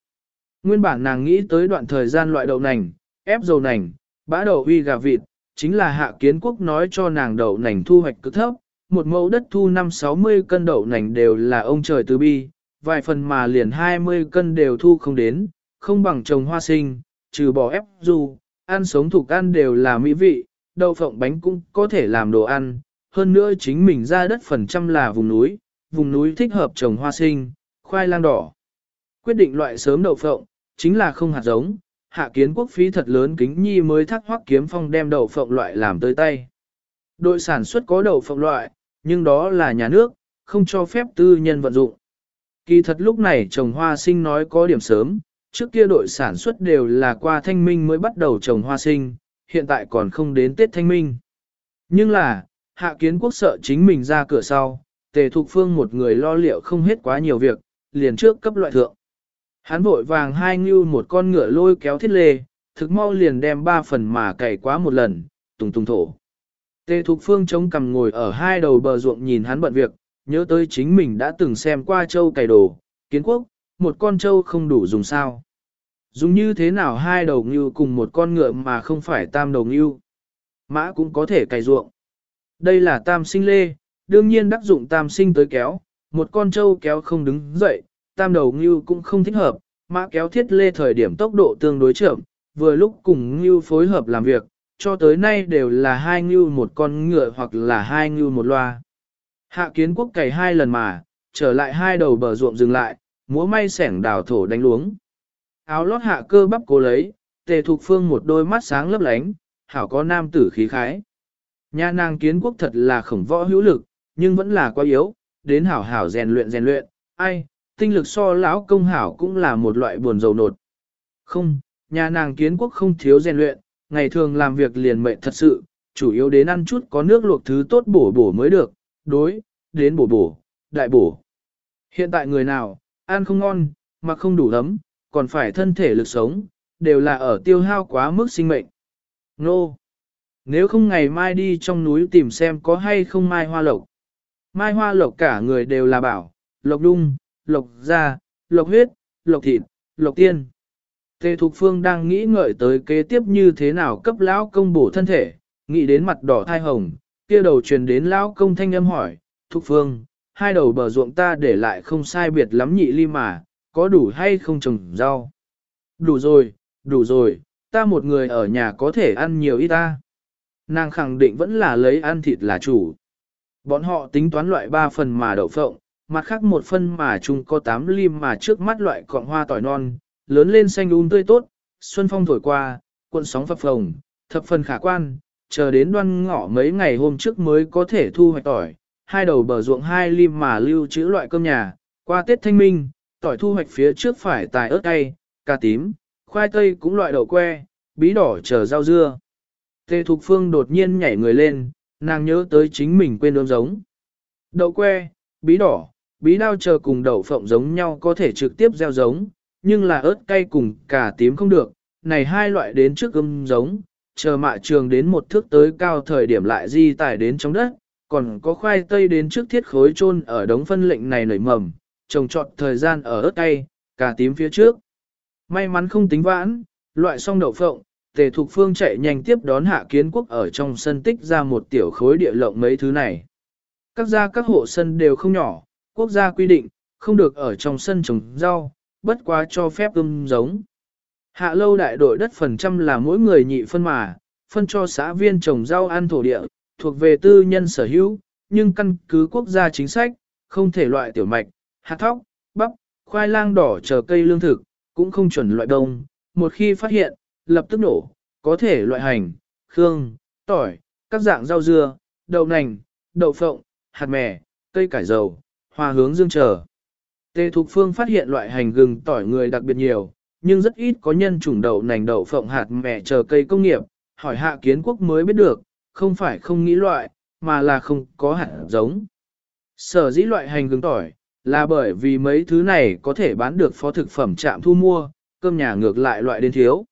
Nguyên bản nàng nghĩ tới đoạn thời gian loại đậu nành, ép dầu nành, bã đậu uy gà vịt, chính là hạ kiến quốc nói cho nàng đậu nành thu hoạch cực thấp, một mẫu đất thu 5-60 cân đậu nành đều là ông trời từ bi, vài phần mà liền 20 cân đều thu không đến, không bằng trồng hoa sinh, trừ bỏ ép du, ăn sống thuộc ăn đều là mỹ vị, đậu phộng bánh cũng có thể làm đồ ăn, hơn nữa chính mình ra đất phần trăm là vùng núi, vùng núi thích hợp trồng hoa sinh, khoai lang đỏ. Quyết định loại sớm đậu phộng, chính là không hạt giống, hạ kiến quốc phí thật lớn kính nhi mới thắc hoắc kiếm phong đem đậu phộng loại làm tới tay. Đội sản xuất có đậu phộng loại, nhưng đó là nhà nước, không cho phép tư nhân vận dụng. Kỳ thật lúc này trồng hoa sinh nói có điểm sớm, trước kia đội sản xuất đều là qua thanh minh mới bắt đầu trồng hoa sinh, hiện tại còn không đến Tết thanh minh. Nhưng là, hạ kiến quốc sợ chính mình ra cửa sau, tề thục phương một người lo liệu không hết quá nhiều việc, liền trước cấp loại thượng. Hắn vội vàng hai ngưu một con ngựa lôi kéo thiết lê, thực mau liền đem ba phần mà cày quá một lần, tùng tùng thổ. Tề Thục Phương chống cằm ngồi ở hai đầu bờ ruộng nhìn hắn bận việc, nhớ tới chính mình đã từng xem qua châu cày đồ, kiến quốc, một con châu không đủ dùng sao. Dùng như thế nào hai đầu ngưu cùng một con ngựa mà không phải tam đầu ngưu. Mã cũng có thể cày ruộng. Đây là tam sinh lê, đương nhiên đắc dụng tam sinh tới kéo, một con trâu kéo không đứng dậy, tam đầu ngưu cũng không thích hợp, mã kéo thiết lê thời điểm tốc độ tương đối chậm, vừa lúc cùng ngưu phối hợp làm việc, cho tới nay đều là hai ngưu một con ngựa hoặc là hai ngưu một loa. Hạ kiến quốc cày hai lần mà, trở lại hai đầu bờ ruộng dừng lại, múa may sẻng đào thổ đánh luống. Áo lót hạ cơ bắp cố lấy, tề thục phương một đôi mắt sáng lấp lánh, hảo có nam tử khí khái. Nhà nàng kiến quốc thật là khổng võ hữu lực, nhưng vẫn là quá yếu, đến hảo hảo rèn luyện rèn luyện, ai, tinh lực so lão công hảo cũng là một loại buồn dầu nột. Không, nhà nàng kiến quốc không thiếu rèn luyện, ngày thường làm việc liền mệnh thật sự, chủ yếu đến ăn chút có nước luộc thứ tốt bổ bổ mới được, đối, đến bổ bổ, đại bổ. Hiện tại người nào, ăn không ngon, mà không đủ ấm, còn phải thân thể lực sống, đều là ở tiêu hao quá mức sinh mệnh. Nô! Nếu không ngày mai đi trong núi tìm xem có hay không mai hoa lộc. Mai hoa lộc cả người đều là bảo, lộc đung, lộc da, lộc huyết, lộc thịt, lộc tiên. Tề Thục Phương đang nghĩ ngợi tới kế tiếp như thế nào cấp lão công bổ thân thể, nghĩ đến mặt đỏ thai hồng, kia đầu truyền đến lão công thanh âm hỏi, Thục Phương, hai đầu bờ ruộng ta để lại không sai biệt lắm nhị ly mà, có đủ hay không trồng rau? Đủ rồi, đủ rồi, ta một người ở nhà có thể ăn nhiều ít ta. Nàng khẳng định vẫn là lấy ăn thịt là chủ. Bọn họ tính toán loại 3 phần mà đậu phộng, mặt khác một phân mà chung có 8 lim mà trước mắt loại cọng hoa tỏi non, lớn lên xanh um tươi tốt, xuân phong thổi qua, cuộn sóng phập phồng, thập phần khả quan, chờ đến đoan ngọ mấy ngày hôm trước mới có thể thu hoạch tỏi, hai đầu bờ ruộng hai lim mà lưu trữ loại cơm nhà, qua Tết Thanh Minh, tỏi thu hoạch phía trước phải tài ớt cay, cà tím, khoai tây cũng loại đậu que, bí đỏ chờ rau dưa. Tề Thục Phương đột nhiên nhảy người lên, nàng nhớ tới chính mình quên ươm giống. Đậu que, bí đỏ, bí đao chờ cùng đậu phộng giống nhau có thể trực tiếp gieo giống, nhưng là ớt cay cùng cả tím không được, này hai loại đến trước ươm giống, chờ mạ trường đến một thước tới cao thời điểm lại di tải đến trong đất, còn có khoai tây đến trước thiết khối chôn ở đống phân lệnh này nảy mầm, trồng trọt thời gian ở ớt cay, cả tím phía trước. May mắn không tính vãn, loại xong đậu phộng, Tề Thục Phương chạy nhanh tiếp đón Hạ Kiến Quốc ở trong sân tích ra một tiểu khối địa lộng mấy thứ này. Các gia các hộ sân đều không nhỏ, quốc gia quy định, không được ở trong sân trồng rau, bất quá cho phép ươm giống. Hạ lâu đại đội đất phần trăm là mỗi người nhị phân mà, phân cho xã viên trồng rau ăn thổ địa, thuộc về tư nhân sở hữu, nhưng căn cứ quốc gia chính sách, không thể loại tiểu mạch, hạt thóc, bắp, khoai lang đỏ chờ cây lương thực, cũng không chuẩn loại đông. Một khi phát hiện, lập tức nổ, có thể loại hành, khương, tỏi, các dạng rau dưa, đậu nành, đậu phộng, hạt mè, cây cải dầu, hoa hướng dương trở. Tề Thục Phương phát hiện loại hành gừng tỏi người đặc biệt nhiều, nhưng rất ít có nhân chủng đậu nành đậu phộng hạt mè chờ cây công nghiệp, hỏi hạ kiến quốc mới biết được, không phải không nghĩ loại, mà là không có hạt giống. Sở dĩ loại hành gừng tỏi, là bởi vì mấy thứ này có thể bán được phó thực phẩm trạm thu mua, cơm nhà ngược lại loại đến thiếu.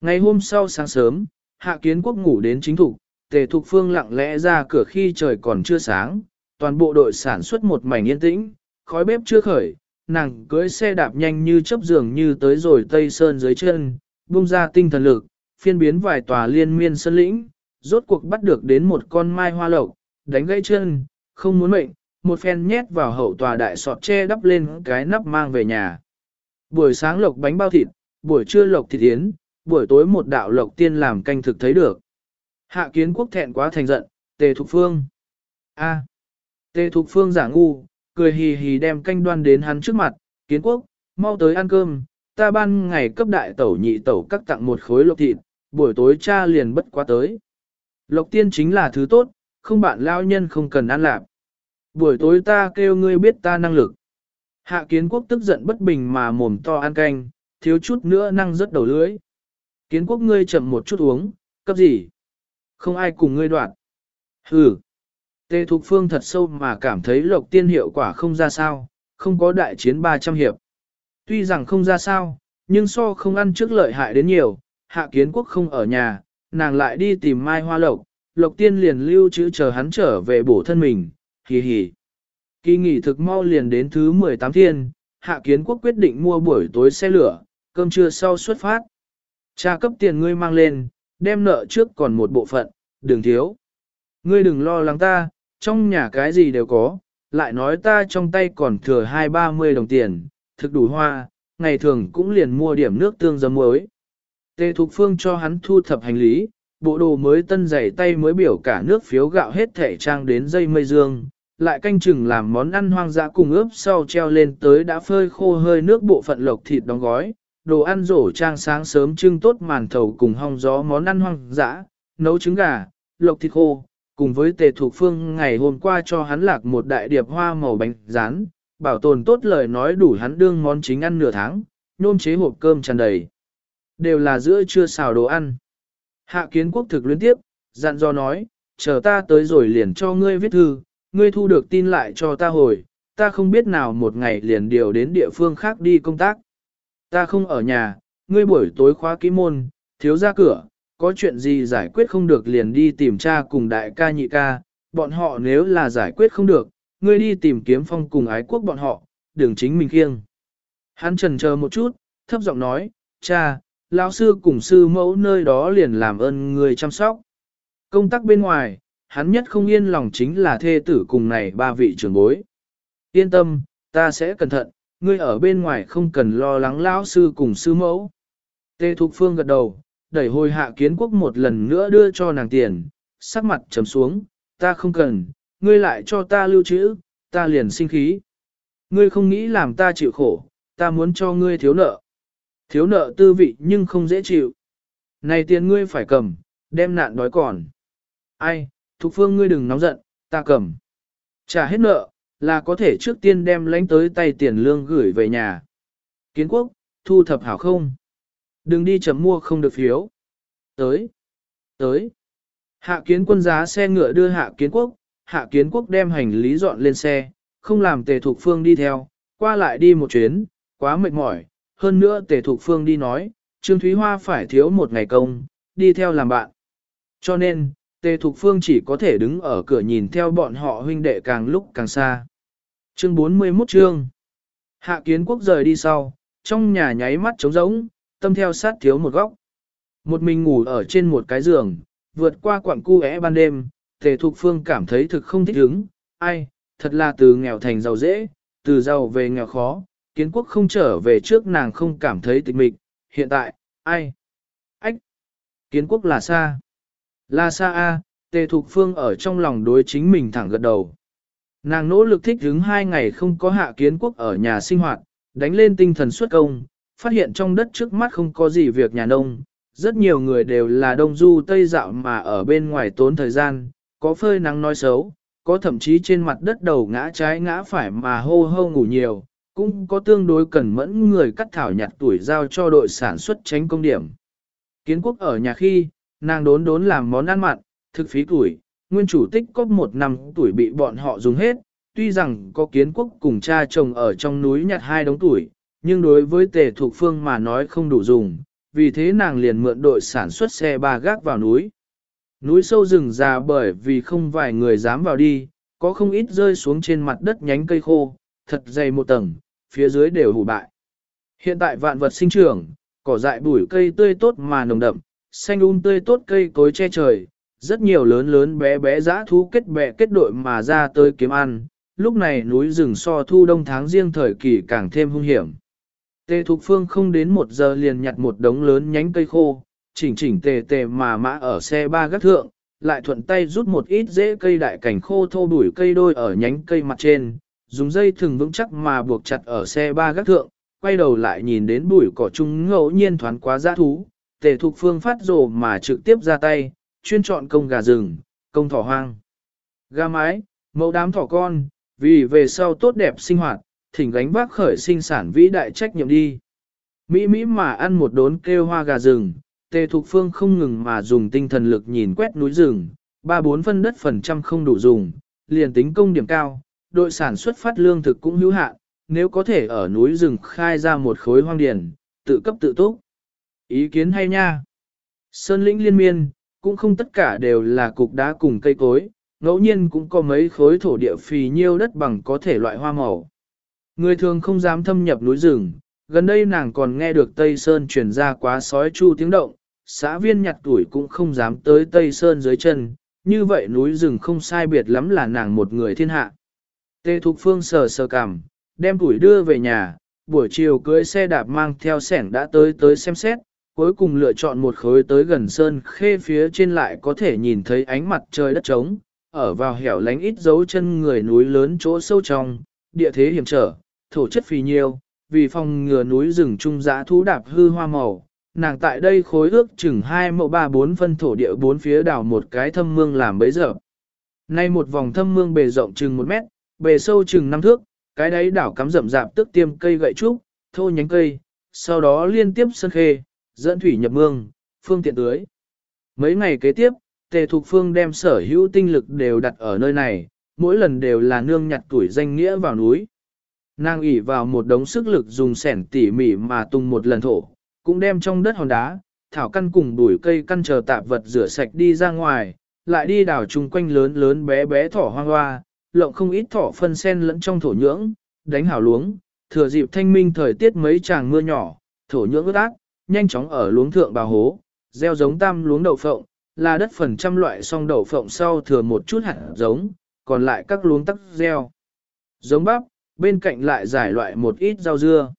Ngày hôm sau sáng sớm, hạ kiến quốc ngủ đến chính thủ, tề thục phương lặng lẽ ra cửa khi trời còn chưa sáng, toàn bộ đội sản xuất một mảnh yên tĩnh, khói bếp chưa khởi, nàng cưỡi xe đạp nhanh như chấp giường như tới rồi Tây Sơn dưới chân, bung ra tinh thần lực, phiên biến vài tòa liên miên sân lĩnh, rốt cuộc bắt được đến một con mai hoa lộc, đánh gãy chân, không muốn mệnh, một phen nhét vào hậu tòa đại sọt che đắp lên cái nắp mang về nhà. Buổi sáng lộc bánh bao thịt, buổi trưa lộc thịt yến, buổi tối một đạo lộc tiên làm canh thực thấy được. Hạ kiến quốc thẹn quá thành giận, tề thục phương. a tề thục phương giả ngu, cười hì hì đem canh đoan đến hắn trước mặt, kiến quốc, mau tới ăn cơm, ta ban ngày cấp đại tẩu nhị tẩu cắt tặng một khối lộc thịt, buổi tối cha liền bất quá tới. Lộc tiên chính là thứ tốt, không bạn lao nhân không cần ăn lạp. Buổi tối ta kêu ngươi biết ta năng lực. Hạ kiến quốc tức giận bất bình mà mồm to ăn canh, thiếu chút nữa năng rất đầu lưỡi. Kiến quốc ngươi chậm một chút uống, cấp gì? Không ai cùng ngươi đoạn. Hừ. Tề Thục Phương thật sâu mà cảm thấy lộc tiên hiệu quả không ra sao, không có đại chiến 300 hiệp. Tuy rằng không ra sao, nhưng so không ăn trước lợi hại đến nhiều, hạ kiến quốc không ở nhà, nàng lại đi tìm mai hoa lộc, lộc tiên liền lưu trữ chờ hắn trở về bổ thân mình, hì hì. Kỳ nghỉ thực mau liền đến thứ 18 thiên, hạ kiến quốc quyết định mua buổi tối xe lửa, cơm trưa sau xuất phát. Cha cấp tiền ngươi mang lên, đem nợ trước còn một bộ phận, đừng thiếu. Ngươi đừng lo lắng ta, trong nhà cái gì đều có, lại nói ta trong tay còn thừa hai ba mươi đồng tiền, thực đủ hoa, ngày thường cũng liền mua điểm nước tương giấm muối. Tề Thục Phương cho hắn thu thập hành lý, bộ đồ mới tân giày tay mới biểu cả nước phiếu gạo hết thể trang đến dây mây dương, lại canh chừng làm món ăn hoang dã cùng ướp sau treo lên tới đã phơi khô hơi nước bộ phận lộc thịt đóng gói, đồ ăn rổ trang sáng sớm trưng tốt màn thầu cùng hong gió món ăn hoang dã, nấu trứng gà, lộc thịt khô, cùng với tề thuộc phương ngày hôm qua cho hắn lạc một đại điệp hoa màu bánh rán, bảo tồn tốt lời nói đủ hắn đương món chính ăn nửa tháng, nôm chế hộp cơm tràn đầy. Đều là giữa trưa xào đồ ăn. Hạ kiến quốc thực liên tiếp, dặn dò nói, chờ ta tới rồi liền cho ngươi viết thư, ngươi thu được tin lại cho ta hồi, ta không biết nào một ngày liền điều đến địa phương khác đi công tác. Ta không ở nhà, ngươi buổi tối khóa ký môn, thiếu ra cửa, có chuyện gì giải quyết không được liền đi tìm cha cùng đại ca nhị ca, bọn họ nếu là giải quyết không được, ngươi đi tìm kiếm phong cùng ái quốc bọn họ, đường chính mình khiêng. Hắn trần chờ một chút, thấp giọng nói, cha, lão sư cùng sư mẫu nơi đó liền làm ơn người chăm sóc. Công tác bên ngoài, hắn nhất không yên lòng chính là thê tử cùng này ba vị trưởng bối. Yên tâm, ta sẽ cẩn thận, ngươi ở bên ngoài không cần lo lắng lão sư cùng sư mẫu. Tê Thục Phương gật đầu, đẩy hồi hạ kiến quốc một lần nữa đưa cho nàng tiền, sắc mặt trầm xuống, ta không cần, ngươi lại cho ta lưu trữ, ta liền sinh khí. Ngươi không nghĩ làm ta chịu khổ, ta muốn cho ngươi thiếu nợ. Thiếu nợ tư vị nhưng không dễ chịu. Này tiền ngươi phải cầm, đem nạn đói còn. Ai, Thục Phương ngươi đừng nóng giận, ta cầm. Trả hết nợ, là có thể trước tiên đem lãnh tới tay tiền lương gửi về nhà. Kiến quốc, thu thập hảo không? Đừng đi chấm mua không được phiếu. Tới. Tới. Hạ kiến quân giá xe ngựa đưa hạ kiến quốc, hạ kiến quốc đem hành lý dọn lên xe, không làm tề thục phương đi theo, qua lại đi một chuyến, quá mệt mỏi, hơn nữa tề thục phương đi nói, Trương Thúy Hoa phải thiếu một ngày công, đi theo làm bạn. Cho nên, tề thục phương chỉ có thể đứng ở cửa nhìn theo bọn họ huynh đệ càng lúc càng xa. Chương 41 chương Hạ kiến quốc rời đi sau, trong nhà nháy mắt trống rỗng, tâm theo sát thiếu một góc. Một mình ngủ ở trên một cái giường, vượt qua quặng cu é ban đêm, tề thục phương cảm thấy thực không thích ứng, ai, thật là từ nghèo thành giàu dễ, từ giàu về nghèo khó, kiến quốc không trở về trước nàng không cảm thấy tịch mịch, hiện tại, ai? Ách! Kiến quốc là xa. Là xa a, tề thục phương ở trong lòng đối chính mình thẳng gật đầu. Nàng nỗ lực thích hứng hai ngày không có hạ kiến quốc ở nhà sinh hoạt, đánh lên tinh thần xuất công, phát hiện trong đất trước mắt không có gì việc nhà nông. Rất nhiều người đều là đông du tây dạo mà ở bên ngoài tốn thời gian, có phơi nắng nói xấu, có thậm chí trên mặt đất đầu ngã trái ngã phải mà hô hô ngủ nhiều, cũng có tương đối cần mẫn người cắt thảo nhặt tuổi giao cho đội sản xuất tránh công điểm. Kiến quốc ở nhà khi, nàng đốn đốn làm món ăn mặn, thực phí tuổi, nguyên chủ tích có một năm tuổi bị bọn họ dùng hết, tuy rằng có kiến quốc cùng cha chồng ở trong núi nhặt hai đống tuổi, nhưng đối với tề thuộc phương mà nói không đủ dùng, vì thế nàng liền mượn đội sản xuất xe ba gác vào núi. Núi sâu rừng già bởi vì không vài người dám vào đi, có không ít rơi xuống trên mặt đất nhánh cây khô, thật dày một tầng, phía dưới đều hủ bại. Hiện tại vạn vật sinh trưởng, cỏ dại bụi cây tươi tốt mà nồng đậm, xanh um tươi tốt cây cối che trời, rất nhiều lớn lớn bé bé dã thú kết bè kết đội mà ra tới kiếm ăn, lúc này núi rừng so thu đông tháng riêng thời kỳ càng thêm hung hiểm. Tề Thục Phương không đến một giờ liền nhặt một đống lớn nhánh cây khô, chỉnh chỉnh tề tề mà mã ở xe ba gác thượng, lại thuận tay rút một ít rễ cây đại cảnh khô thô đuổi cây đôi ở nhánh cây mặt trên, dùng dây thừng vững chắc mà buộc chặt ở xe ba gác thượng, quay đầu lại nhìn đến bụi cỏ chung ngẫu nhiên thoáng quá dã thú, tề thục phương phát rồ mà trực tiếp ra tay, chuyên chọn công gà rừng, công thỏ hoang. Gà mái, mẫu đám thỏ con, vì về sau tốt đẹp sinh hoạt, thỉnh gánh vác khởi sinh sản vĩ đại trách nhiệm đi. Mỹ Mỹ mà ăn một đốn kêu hoa gà rừng, tề thục phương không ngừng mà dùng tinh thần lực nhìn quét núi rừng, ba bốn phân đất phần trăm không đủ dùng, liền tính công điểm cao, đội sản xuất phát lương thực cũng hữu hạn, nếu có thể ở núi rừng khai ra một khối hoang điền, tự cấp tự túc. Ý kiến hay nha. Sơn lĩnh liên miên, cũng không tất cả đều là cục đá cùng cây cối, ngẫu nhiên cũng có mấy khối thổ địa phì nhiêu đất bằng có thể loại hoa màu. Người thường không dám thâm nhập núi rừng, gần đây nàng còn nghe được Tây Sơn truyền ra quá sói chu tiếng động, xã viên nhặt tuổi cũng không dám tới Tây Sơn dưới chân, như vậy núi rừng không sai biệt lắm là nàng một người thiên hạ. Tê Thục Phương sờ sờ cằm, đem tuổi đưa về nhà, buổi chiều cưới xe đạp mang theo sẻng đã tới tới xem xét, cuối cùng lựa chọn một khối tới gần sơn khê phía trên lại có thể nhìn thấy ánh mặt trời đất trống, ở vào hẻo lánh ít dấu chân người núi lớn chỗ sâu trong, địa thế hiểm trở, thổ chất phì nhiêu, vì phòng ngừa núi rừng trung giã thú đạp hư hoa màu. Nàng tại đây khối ước chừng 2 mẫu 3 4 phân thổ địa bốn phía đảo một cái thâm mương làm bấy giờ. Nay một vòng thâm mương bề rộng chừng 1 mét, bề sâu chừng 5 thước, cái đấy đảo cắm rậm rạp tức tiêm cây gậy trúc, thô nhánh cây, sau đó liên tiếp sân khê, dẫn thủy nhập mương, phương tiện tưới. Mấy ngày kế tiếp, Tề Thục Phương đem sở hữu tinh lực đều đặt ở nơi này, mỗi lần đều là nương nhặt tuổi danh nghĩa vào núi. Nàng ủy vào một đống sức lực dùng sẻn tỉ mỉ mà tung một lần thổ, cũng đem trong đất hòn đá, thảo căn cùng đuổi cây căn chờ tạp vật rửa sạch đi ra ngoài, lại đi đảo chung quanh lớn lớn bé bé thỏ hoang hoa, lộng không ít thỏ phân sen lẫn trong thổ nhưỡng, đánh hảo luống, thừa dịp thanh minh thời tiết mấy tràng mưa nhỏ, thổ nhưỡng ướt ác, nhanh chóng ở luống thượng bào hố, gieo giống tam luống đậu phộng, là đất phần trăm loại song đậu phộng sau thừa một chút hạt giống, còn lại các luống tắc gieo. Giống bắp, bên cạnh lại giải loại một ít rau dưa.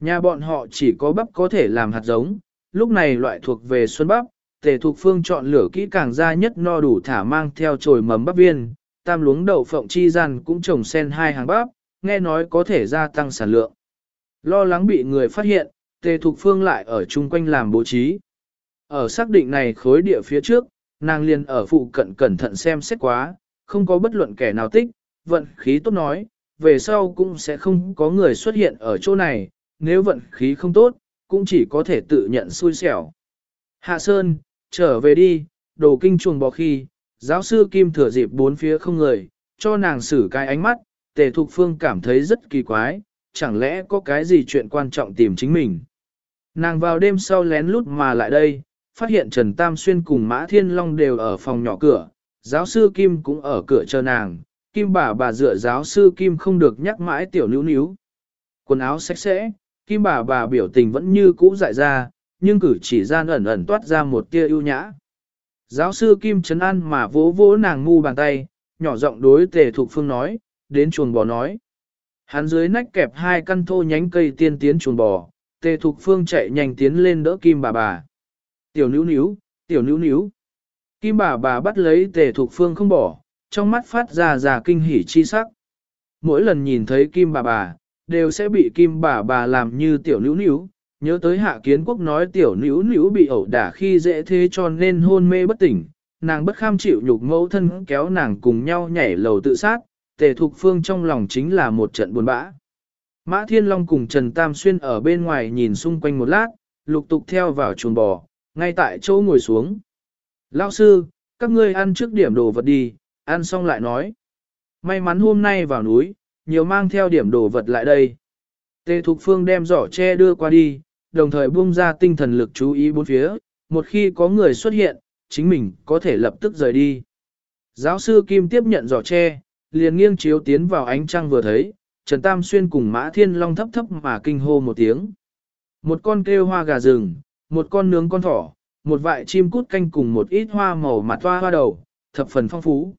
Nhà bọn họ chỉ có bắp có thể làm hạt giống, lúc này loại thuộc về xuân bắp, tề thuộc phương chọn lửa kỹ càng ra nhất no đủ thả mang theo chồi mầm bắp viên, tam luống đậu phộng chi gian cũng trồng sen hai hàng bắp, nghe nói có thể gia tăng sản lượng. Lo lắng bị người phát hiện, tề thục phương lại ở chung quanh làm bố trí. Ở xác định này khối địa phía trước, nàng liền ở phụ cận cẩn thận xem xét quá, không có bất luận kẻ nào tích, vận khí tốt nói, về sau cũng sẽ không có người xuất hiện ở chỗ này, nếu vận khí không tốt, cũng chỉ có thể tự nhận xui xẻo. Hạ Sơn, trở về đi, đồ kinh chuồng bò khi, giáo sư Kim thừa dịp bốn phía không người, cho nàng xử cái ánh mắt, tề thục phương cảm thấy rất kỳ quái, chẳng lẽ có cái gì chuyện quan trọng tìm chính mình. Nàng vào đêm sau lén lút mà lại đây, phát hiện Trần Tam Xuyên cùng Mã Thiên Long đều ở phòng nhỏ cửa, giáo sư Kim cũng ở cửa chờ nàng, Kim bà bà dựa giáo sư Kim không được nhắc mãi tiểu níu níu. Quần áo sạch sẽ, Kim bà bà biểu tình vẫn như cũ dại ra, nhưng cử chỉ gian ẩn ẩn toát ra một tia ưu nhã. Giáo sư Kim chấn an mà vỗ vỗ nàng ngu bàn tay, nhỏ giọng đối tề thục phương nói, đến chuồng bò nói. Hắn dưới nách kẹp hai căn thô nhánh cây tiên tiến chuồn bò, tề thục phương chạy nhanh tiến lên đỡ kim bà bà. Tiểu níu níu, tiểu níu níu. Kim bà bà bắt lấy tề thục phương không bỏ, trong mắt phát ra ra kinh hỉ chi sắc. Mỗi lần nhìn thấy kim bà bà, đều sẽ bị kim bà bà làm như tiểu níu níu. Nhớ tới hạ kiến quốc nói tiểu níu níu bị ẩu đả khi dễ thế cho nên hôn mê bất tỉnh, nàng bất kham chịu nhục mẫu thân kéo nàng cùng nhau nhảy lầu tự sát, tề thục phương trong lòng chính là một trận buồn bã. Mã Thiên Long cùng Trần Tam Xuyên ở bên ngoài nhìn xung quanh một lát, lục tục theo vào chuồng bò, ngay tại chỗ ngồi xuống. Lão sư, các ngươi ăn trước điểm đồ vật đi, ăn xong lại nói. May mắn hôm nay vào núi, nhiều mang theo điểm đồ vật lại đây. Tề Thục Phương đem giỏ tre đưa qua đi, đồng thời buông ra tinh thần lực chú ý bốn phía, một khi có người xuất hiện, chính mình có thể lập tức rời đi. Giáo sư Kim tiếp nhận giỏ tre, liền nghiêng chiếu tiến vào ánh trăng vừa thấy, Trần Tam Xuyên cùng Mã Thiên Long thấp thấp mà kinh hô một tiếng. Một con kêu hoa gà rừng, một con nướng con thỏ, một vại chim cút canh cùng một ít hoa màu mặt hoa hoa đầu, thập phần phong phú.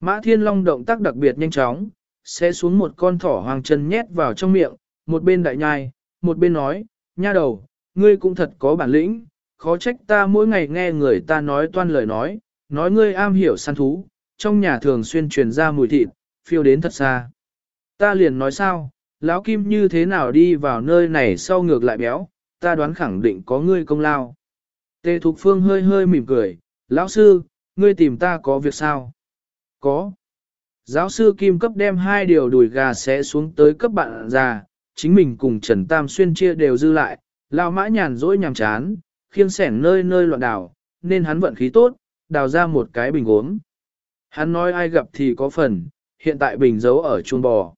Mã Thiên Long động tác đặc biệt nhanh chóng, sẽ xuống một con thỏ hoàng chân nhét vào trong miệng, một bên đại nhai, một bên nói, nha đầu, ngươi cũng thật có bản lĩnh, khó trách ta mỗi ngày nghe người ta nói toan lời nói, nói ngươi am hiểu săn thú, trong nhà thường xuyên truyền ra mùi thịt, phiêu đến thật xa. Ta liền nói sao, lão kim như thế nào đi vào nơi này sau ngược lại béo, ta đoán khẳng định có ngươi công lao. Tề Thục Phương hơi hơi mỉm cười, lão sư, ngươi tìm ta có việc sao? Có. Giáo sư Kim cấp đem hai điều đùi gà sẽ xuống tới cấp bạn già, chính mình cùng Trần Tam Xuyên chia đều dư lại, lão mã nhàn rỗi nhàm chán, khiêng sẻn nơi nơi loạn đào, nên hắn vận khí tốt, đào ra một cái bình uống. Hắn nói ai gặp thì có phần, hiện tại bình giấu ở chuông bò.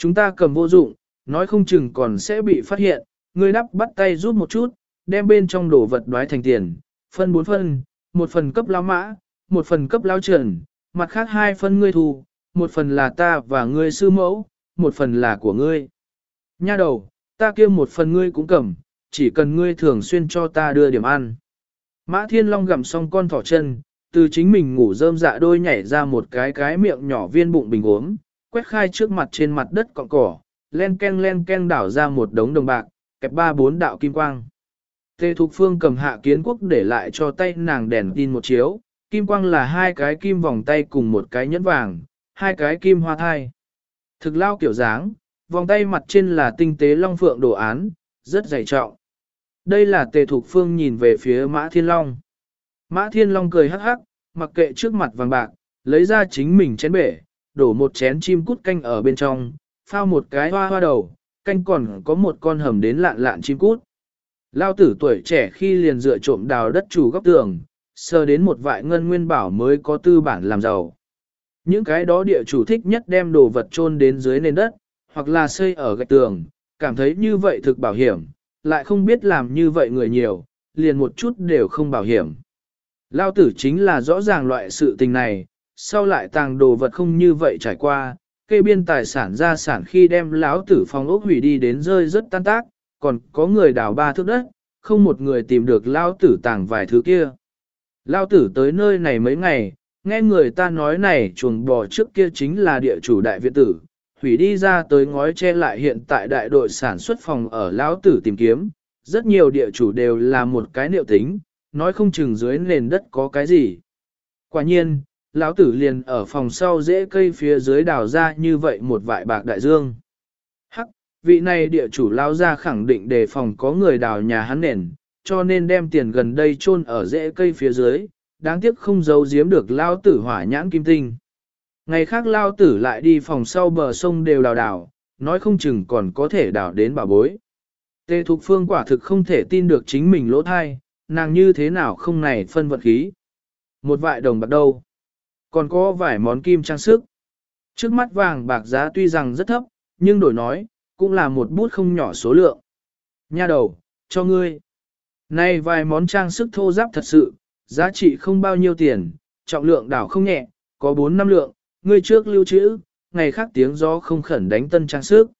Chúng ta cầm vô dụng, nói không chừng còn sẽ bị phát hiện, ngươi đắp bắt tay rút một chút, đem bên trong đồ vật đoái thành tiền, phân bốn phân, một phần cấp lao mã, một phần cấp lao trần, mặt khác hai phân ngươi thù, một phần là ta và ngươi sư mẫu, một phần là của ngươi. Nha đầu, ta kia một phần ngươi cũng cầm, chỉ cần ngươi thường xuyên cho ta đưa điểm ăn. Mã Thiên Long gặm xong con thỏ chân, từ chính mình ngủ rơm dạ đôi nhảy ra một cái cái miệng nhỏ viên bụng bình uống, quét khai trước mặt trên mặt đất cọng cỏ, len ken len ken đảo ra một đống đồng bạc, kẹp ba bốn đạo kim quang. Tề Thục Phương cầm hạ kiến quốc để lại cho tay nàng đèn tin một chiếu, kim quang là hai cái kim vòng tay cùng một cái nhẫn vàng, hai cái kim hoa thai. Thực lao kiểu dáng, vòng tay mặt trên là tinh tế long phượng đồ án, rất dày trọng. Đây là Tề Thục Phương nhìn về phía Mã Thiên Long. Mã Thiên Long cười hắc hắc, mặc kệ trước mặt vàng bạc, lấy ra chính mình chén bể, đổ một chén chim cút canh ở bên trong, phao một cái hoa hoa đầu, canh còn có một con hầm đến lạn lạn chim cút. Lao tử tuổi trẻ khi liền dựa trộm đào đất chủ góc tường, sờ đến một vại ngân nguyên bảo mới có tư bản làm giàu. Những cái đó địa chủ thích nhất đem đồ vật chôn đến dưới nền đất, hoặc là xây ở gạch tường, cảm thấy như vậy thực bảo hiểm, lại không biết làm như vậy người nhiều, liền một chút đều không bảo hiểm. Lao tử chính là rõ ràng loại sự tình này, sau lại tàng đồ vật không như vậy trải qua, kê biên tài sản gia sản khi đem lão tử phòng ốc hủy đi đến rơi rất tan tác, còn có người đào ba thước đất, không một người tìm được Lão tử tàng vài thứ kia. Lão tử tới nơi này mấy ngày, nghe người ta nói này chuồng bò trước kia chính là địa chủ đại viện tử, hủy đi ra tới ngói che lại hiện tại đại đội sản xuất phòng ở lão tử tìm kiếm, rất nhiều địa chủ đều là một cái niệu tính, nói không chừng dưới nền đất có cái gì. Quả nhiên, lão tử liền ở phòng sau rễ cây phía dưới đào ra như vậy một vại bạc đại dương. Hắc, vị này địa chủ lao ra khẳng định đề phòng có người đào nhà hắn nền, cho nên đem tiền gần đây chôn ở rễ cây phía dưới, đáng tiếc không giấu giếm được lao tử hỏa nhãn kim tinh. Ngày khác lao tử lại đi phòng sau bờ sông đều đào đào, nói không chừng còn có thể đào đến bà bối. Tê Thục Phương quả thực không thể tin được chính mình lỗ thai, nàng như thế nào không này phân vật khí. Một vại đồng bạc đâu. Còn có vài món kim trang sức. Trước mắt vàng bạc giá tuy rằng rất thấp, nhưng đổi nói, cũng là một bút không nhỏ số lượng. Nha đầu, cho ngươi. Này vài món trang sức thô giáp thật sự, giá trị không bao nhiêu tiền, trọng lượng đảo không nhẹ, có 4 năm lượng, ngươi trước lưu trữ, ngày khác tiếng gió không khẩn đánh tân trang sức.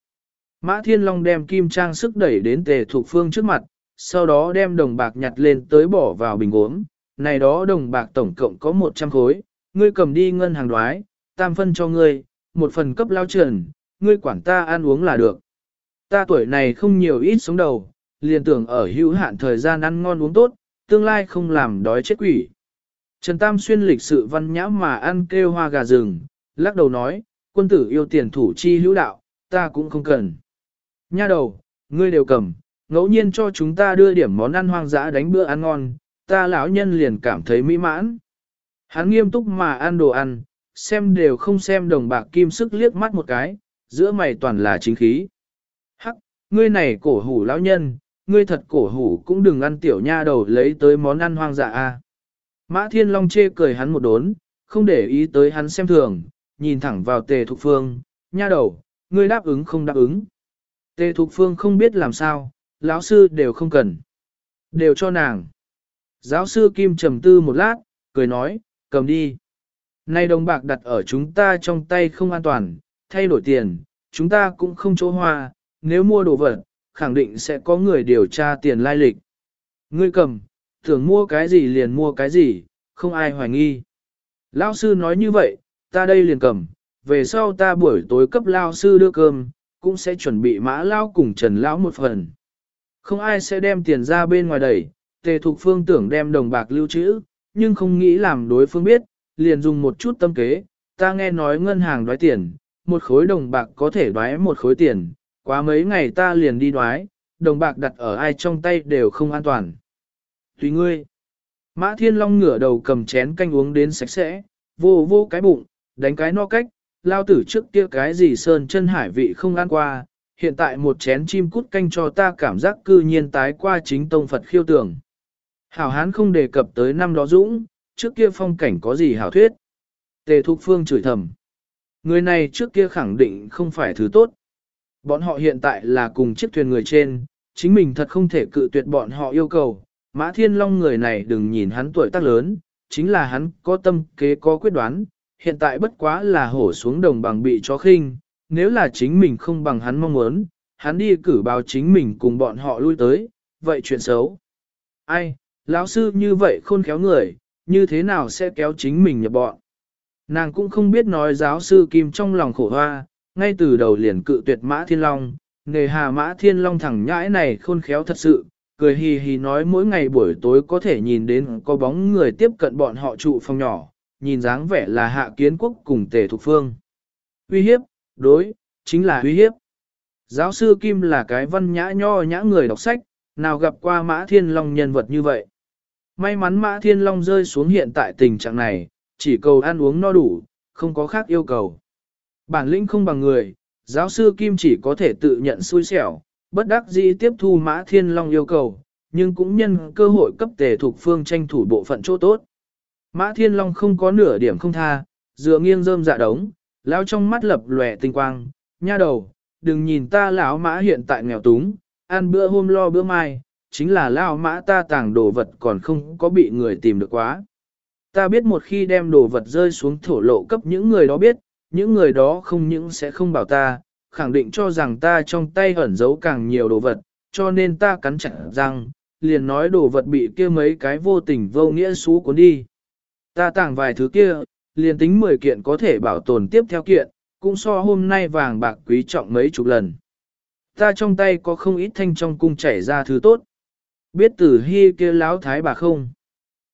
Mã Thiên Long đem kim trang sức đẩy đến tề thuộc phương trước mặt, sau đó đem đồng bạc nhặt lên tới bỏ vào bình uống. Này đó đồng bạc tổng cộng có 100 khối, ngươi cầm đi ngân hàng đoái, tam phân cho ngươi, một phần cấp lao trần, ngươi quản ta ăn uống là được. Ta tuổi này không nhiều ít sống đầu, liền tưởng ở hữu hạn thời gian ăn ngon uống tốt, tương lai không làm đói chết quỷ. Trần Tam Xuyên lịch sự văn nhã mà ăn kêu hoa gà rừng, lắc đầu nói, quân tử yêu tiền thủ chi hữu đạo, ta cũng không cần. Nha đầu, ngươi đều cầm, ngẫu nhiên cho chúng ta đưa điểm món ăn hoang dã đánh bữa ăn ngon, ta lão nhân liền cảm thấy mỹ mãn. Hắn nghiêm túc mà ăn đồ ăn, xem đều không xem đồng bạc kim sức liếc mắt một cái, giữa mày toàn là chính khí. Hắc, ngươi này cổ hủ lão nhân, ngươi thật cổ hủ cũng đừng ăn tiểu nha đầu lấy tới món ăn hoang dã a. Mã Thiên Long chê cười hắn một đốn, không để ý tới hắn xem thường, nhìn thẳng vào tề thục phương, nha đầu, ngươi đáp ứng không đáp ứng. Tề thục phương không biết làm sao, lão sư đều không cần. Đều cho nàng. Giáo sư Kim trầm tư một lát, cười nói, cầm đi. Nay đồng bạc đặt ở chúng ta trong tay không an toàn, thay đổi tiền, chúng ta cũng không chỗ hoa, nếu mua đồ vật, khẳng định sẽ có người điều tra tiền lai lịch. Ngươi cầm, tưởng mua cái gì liền mua cái gì, không ai hoài nghi. Lão sư nói như vậy, ta đây liền cầm, về sau ta buổi tối cấp lao sư đưa cơm, cũng sẽ chuẩn bị mã lao cùng trần lão một phần. Không ai sẽ đem tiền ra bên ngoài đẩy, tề thục phương tưởng đem đồng bạc lưu trữ, nhưng không nghĩ làm đối phương biết, liền dùng một chút tâm kế, ta nghe nói ngân hàng đoái tiền, một khối đồng bạc có thể đoái một khối tiền, quá mấy ngày ta liền đi đoái, đồng bạc đặt ở ai trong tay đều không an toàn. Tùy ngươi. Mã Thiên Long ngửa đầu cầm chén canh uống đến sạch sẽ, vô vô cái bụng, đánh cái no cách, lao tử trước kia cái gì sơn chân hải vị không ăn qua, hiện tại một chén chim cút canh cho ta cảm giác cư nhiên tái qua chính tông Phật khiêu tưởng. Hảo hán không đề cập tới năm đó dũng, trước kia phong cảnh có gì hảo thuyết. Tề Thục Phương chửi thầm. Người này trước kia khẳng định không phải thứ tốt. Bọn họ hiện tại là cùng chiếc thuyền người trên, chính mình thật không thể cự tuyệt bọn họ yêu cầu. Mã Thiên Long người này đừng nhìn hắn tuổi tác lớn, chính là hắn có tâm kế có quyết đoán, hiện tại bất quá là hổ xuống đồng bằng bị chó khinh, nếu là chính mình không bằng hắn mong muốn, hắn đi cử báo chính mình cùng bọn họ lui tới, vậy chuyện xấu. Ai, lão sư như vậy khôn khéo người, như thế nào sẽ kéo chính mình nhập bọn. Nàng cũng không biết nói giáo sư Kim trong lòng khổ hoa, ngay từ đầu liền cự tuyệt Mã Thiên Long, nghề hà Mã Thiên Long thẳng nhãi này khôn khéo thật sự, cười hì hì nói mỗi ngày buổi tối có thể nhìn đến có bóng người tiếp cận bọn họ trụ phòng nhỏ, nhìn dáng vẻ là hạ kiến quốc cùng tề thục phương. Uy hiếp, đối, chính là uy hiếp. Giáo sư Kim là cái văn nhã nho nhã người đọc sách, nào gặp qua Mã Thiên Long nhân vật như vậy. May mắn Mã Thiên Long rơi xuống hiện tại tình trạng này, chỉ cầu ăn uống no đủ, không có khác yêu cầu. Bản lĩnh không bằng người, giáo sư Kim chỉ có thể tự nhận xui xẻo, bất đắc dĩ tiếp thu Mã Thiên Long yêu cầu, nhưng cũng nhân cơ hội cấp tề thuộc phương tranh thủ bộ phận chỗ tốt. Mã Thiên Long không có nửa điểm không tha, dựa nghiêng rơm dạ đống, lao trong mắt lập lòe tinh quang, nha đầu, đừng nhìn ta lão mã hiện tại nghèo túng, ăn bữa hôm lo bữa mai, chính là lao mã ta tàng đồ vật còn không có bị người tìm được quá. Ta biết một khi đem đồ vật rơi xuống thổ lộ cấp những người đó biết, những người đó không những sẽ không bảo ta, khẳng định cho rằng ta trong tay ẩn giấu càng nhiều đồ vật, cho nên ta cắn chặt răng, liền nói đồ vật bị kia mấy cái vô tình vô nghĩa xú cuốn đi. Ta tàng vài thứ kia, liền tính 10 kiện có thể bảo tồn tiếp theo kiện, cũng so hôm nay vàng bạc quý trọng mấy chục lần. Ta trong tay có không ít thanh trong cung chảy ra thứ tốt. Biết tử hy kia láo thái bà không?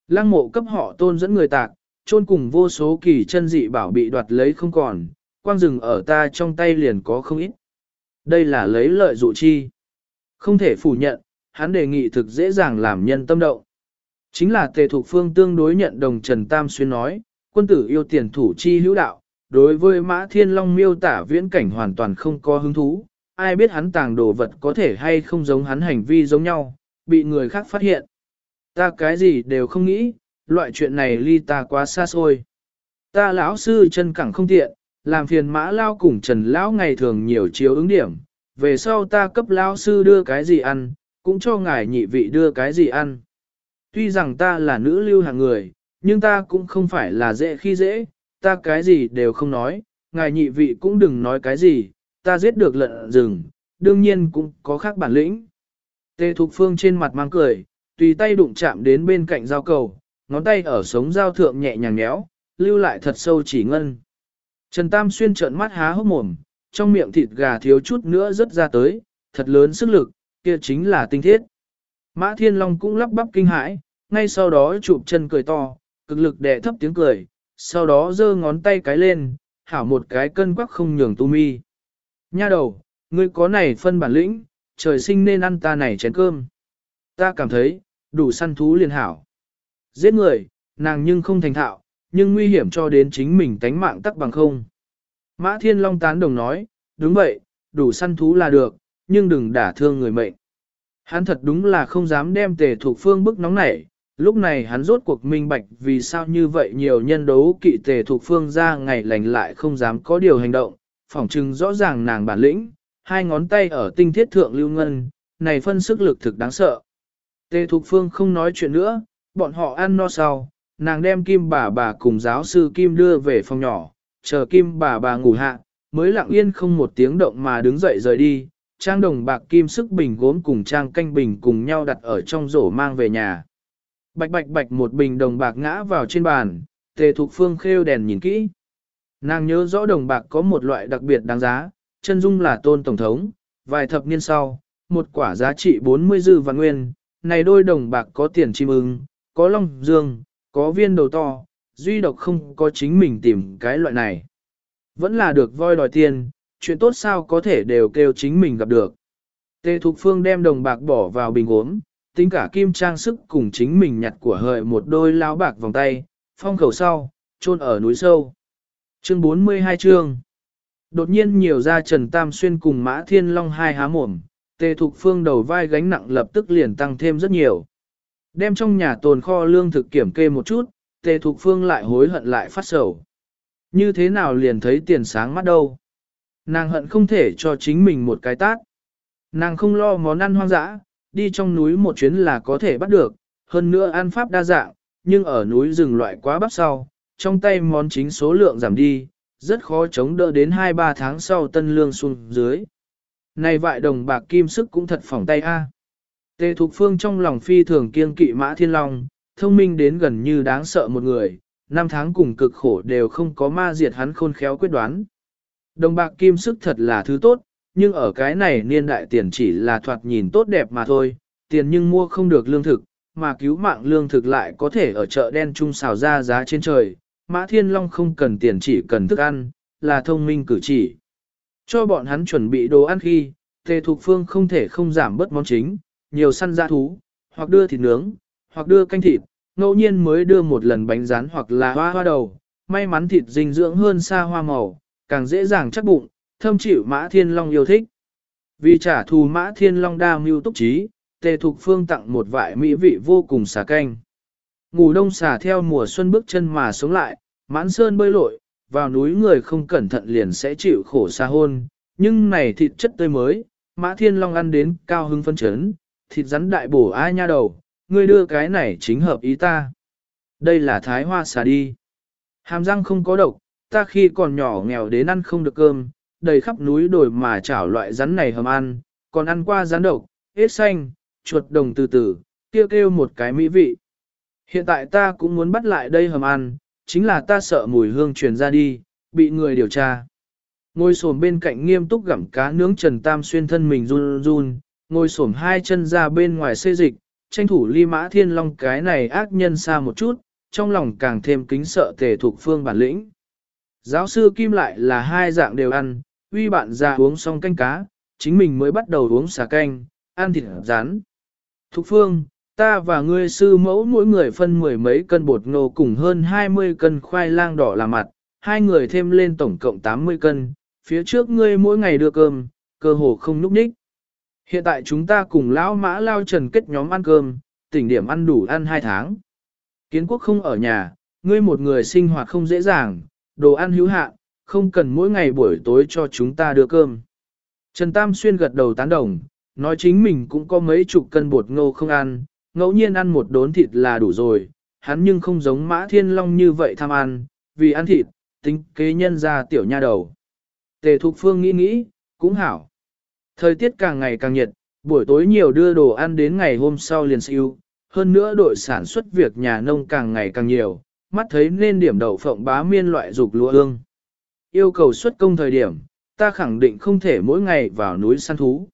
Lăng mộ cấp họ tôn dẫn người tạc, chôn cùng vô số kỳ chân dị bảo bị đoạt lấy không còn, quang rừng ở ta trong tay liền có không ít. Đây là lấy lợi dụ chi. Không thể phủ nhận, hắn đề nghị thực dễ dàng làm nhân tâm động. Chính là tề thục phương tương đối nhận đồng Trần Tam Xuyên nói, quân tử yêu tiền thủ chi hữu đạo, đối với Mã Thiên Long miêu tả viễn cảnh hoàn toàn không có hứng thú, ai biết hắn tàng đồ vật có thể hay không giống hắn hành vi giống nhau, bị người khác phát hiện. Ta cái gì đều không nghĩ, loại chuyện này ly ta quá xa xôi. Ta lão sư chân cẳng không tiện, làm phiền mã lao cùng trần lão ngày thường nhiều chiếu ứng điểm, về sau ta cấp lão sư đưa cái gì ăn, cũng cho ngài nhị vị đưa cái gì ăn. Tuy rằng ta là nữ lưu hàng người, nhưng ta cũng không phải là dễ khi dễ, ta cái gì đều không nói, ngài nhị vị cũng đừng nói cái gì, ta giết được lợn rừng, đương nhiên cũng có khác bản lĩnh. Tê Thục Phương trên mặt mang cười, tùy tay đụng chạm đến bên cạnh giao cầu, ngón tay ở sống giao thượng nhẹ nhàng nhéo, lưu lại thật sâu chỉ ngân. Trần Tam Xuyên trợn mắt há hốc mồm, trong miệng thịt gà thiếu chút nữa rớt ra tới, thật lớn sức lực, kia chính là tinh thiết. Mã Thiên Long cũng lắp bắp kinh hãi, ngay sau đó chụp chân cười to, cực lực đè thấp tiếng cười, sau đó giơ ngón tay cái lên, hảo một cái cân quắc không nhường tu mi. Nha đầu, ngươi có này phân bản lĩnh, trời sinh nên ăn ta này chén cơm. Ta cảm thấy, đủ săn thú liền hảo. Giết người, nàng nhưng không thành thạo, nhưng nguy hiểm cho đến chính mình tánh mạng tắc bằng không. Mã Thiên Long tán đồng nói, đúng vậy, đủ săn thú là được, nhưng đừng đả thương người mệnh. Hắn thật đúng là không dám đem tề thuộc phương bức nóng nảy, lúc này hắn rốt cuộc minh bạch vì sao như vậy nhiều nhân đấu kỵ tề thuộc phương ra ngày lành lại không dám có điều hành động, phỏng chừng rõ ràng nàng bản lĩnh, hai ngón tay ở tinh thiết thượng lưu ngân, này phân sức lực thực đáng sợ. Tề Thục phương không nói chuyện nữa, bọn họ ăn no sau, nàng đem kim bà bà cùng giáo sư kim đưa về phòng nhỏ, chờ kim bà bà ngủ hạ, mới lặng yên không một tiếng động mà đứng dậy rời đi, trang đồng bạc kim sức bình gốm cùng trang canh bình cùng nhau đặt ở trong rổ mang về nhà. Bạch bạch bạch một bình đồng bạc ngã vào trên bàn, tề thục phương khêu đèn nhìn kỹ. Nàng nhớ rõ đồng bạc có một loại đặc biệt đáng giá, chân dung là tôn tổng thống, vài thập niên sau, một quả giá trị 40 dư vạn nguyên, này đôi đồng bạc có tiền chim ưng, có long dương, có viên đầu to, duy độc không có chính mình tìm cái loại này. Vẫn là được voi đòi tiền, chuyện tốt sao có thể đều kêu chính mình gặp được. Tề Thục Phương đem đồng bạc bỏ vào bình uống, tính cả kim trang sức cùng chính mình nhặt của hợi một đôi lao bạc vòng tay, phong khẩu sau, chôn ở núi sâu. Chương 42 chương Đột nhiên nhiều ra Trần Tam Xuyên cùng Mã Thiên Long hai há mồm, Tề Thục Phương đầu vai gánh nặng lập tức liền tăng thêm rất nhiều. Đem trong nhà tồn kho lương thực kiểm kê một chút, Tề Thục Phương lại hối hận lại phát sầu. Như thế nào liền thấy tiền sáng mắt đâu. Nàng hận không thể cho chính mình một cái tát. Nàng không lo món ăn hoang dã, đi trong núi một chuyến là có thể bắt được, hơn nữa ăn pháp đa dạng, nhưng ở núi rừng loại quá bắp sau, trong tay món chính số lượng giảm đi, rất khó chống đỡ đến 2-3 tháng sau tân lương xuống dưới. Này vại đồng bạc kim sức cũng thật phỏng tay a. Tề Thục Phương trong lòng phi thường kiêng kỵ Mã Thiên Long, thông minh đến gần như đáng sợ một người, năm tháng cùng cực khổ đều không có ma diệt hắn khôn khéo quyết đoán. Đồng bạc kim sức thật là thứ tốt, nhưng ở cái này niên đại tiền chỉ là thoạt nhìn tốt đẹp mà thôi, tiền nhưng mua không được lương thực, mà cứu mạng lương thực lại có thể ở chợ đen trung xào ra giá trên trời. Mã Thiên Long không cần tiền chỉ cần thức ăn, là thông minh cử chỉ. Cho bọn hắn chuẩn bị đồ ăn khi, Tề Thục Phương không thể không giảm bớt món chính, nhiều săn ra thú, hoặc đưa thịt nướng, hoặc đưa canh thịt, ngẫu nhiên mới đưa một lần bánh rán hoặc là hoa hoa đầu, may mắn thịt dinh dưỡng hơn xa hoa màu, càng dễ dàng chắc bụng, thâm chịu Mã Thiên Long yêu thích. Vì trả thù Mã Thiên Long đa mưu túc trí, Tề Thục Phương tặng một vại mỹ vị vô cùng xà canh. Ngủ đông xà theo mùa xuân bước chân mà sống lại, mãn sơn bơi lội, vào núi người không cẩn thận liền sẽ chịu khổ xa hôn, nhưng này thịt chất tươi mới, Mã Thiên Long ăn đến cao hứng phân chấn, thịt rắn đại bổ ai nha đầu, ngươi đưa cái này chính hợp ý ta. Đây là thái hoa xà đi. Hàm răng không có độc, ta khi còn nhỏ nghèo đến ăn không được cơm, đầy khắp núi đồi mà chảo loại rắn này hầm ăn, còn ăn qua rắn độc, hết xanh, chuột đồng từ từ, kêu kêu một cái mỹ vị. Hiện tại ta cũng muốn bắt lại đây hầm ăn, chính là ta sợ mùi hương truyền ra đi, bị người điều tra. Ngồi xổm bên cạnh nghiêm túc gặm cá nướng Trần Tam xuyên thân mình run run, ngồi xổm hai chân ra bên ngoài xê dịch, tranh thủ ly mã thiên long cái này ác nhân xa một chút, trong lòng càng thêm kính sợ tề thuộc phương bản lĩnh. Giáo sư Kim lại là hai dạng đều ăn, uy bạn ra uống xong canh cá, chính mình mới bắt đầu uống xà canh, ăn thịt rán. Thục phương, ta và ngươi sư mẫu mỗi người phân mười mấy cân bột ngô cùng hơn 20 cân khoai lang đỏ làm mặt, hai người thêm lên tổng cộng 80 cân, phía trước ngươi mỗi ngày đưa cơm, cơ hồ không núp ních. Hiện tại chúng ta cùng lão mã lao trần kết nhóm ăn cơm, tỉnh điểm ăn đủ ăn hai tháng. Kiến quốc không ở nhà, ngươi một người sinh hoạt không dễ dàng, đồ ăn hữu hạn, không cần mỗi ngày buổi tối cho chúng ta đưa cơm. Trần Tam Xuyên gật đầu tán đồng, nói chính mình cũng có mấy chục cân bột ngô không ăn, ngẫu nhiên ăn một đốn thịt là đủ rồi, hắn nhưng không giống mã thiên long như vậy tham ăn, vì ăn thịt, tính kế nhân ra tiểu nha đầu. Tề Thục Phương nghĩ nghĩ, cũng hảo. Thời tiết càng ngày càng nhiệt, buổi tối nhiều đưa đồ ăn đến ngày hôm sau liền siêu, hơn nữa đội sản xuất việc nhà nông càng ngày càng nhiều, mắt thấy nên điểm đậu phộng bá miên loại dục lúa ương. Yêu cầu xuất công thời điểm, ta khẳng định không thể mỗi ngày vào núi săn thú.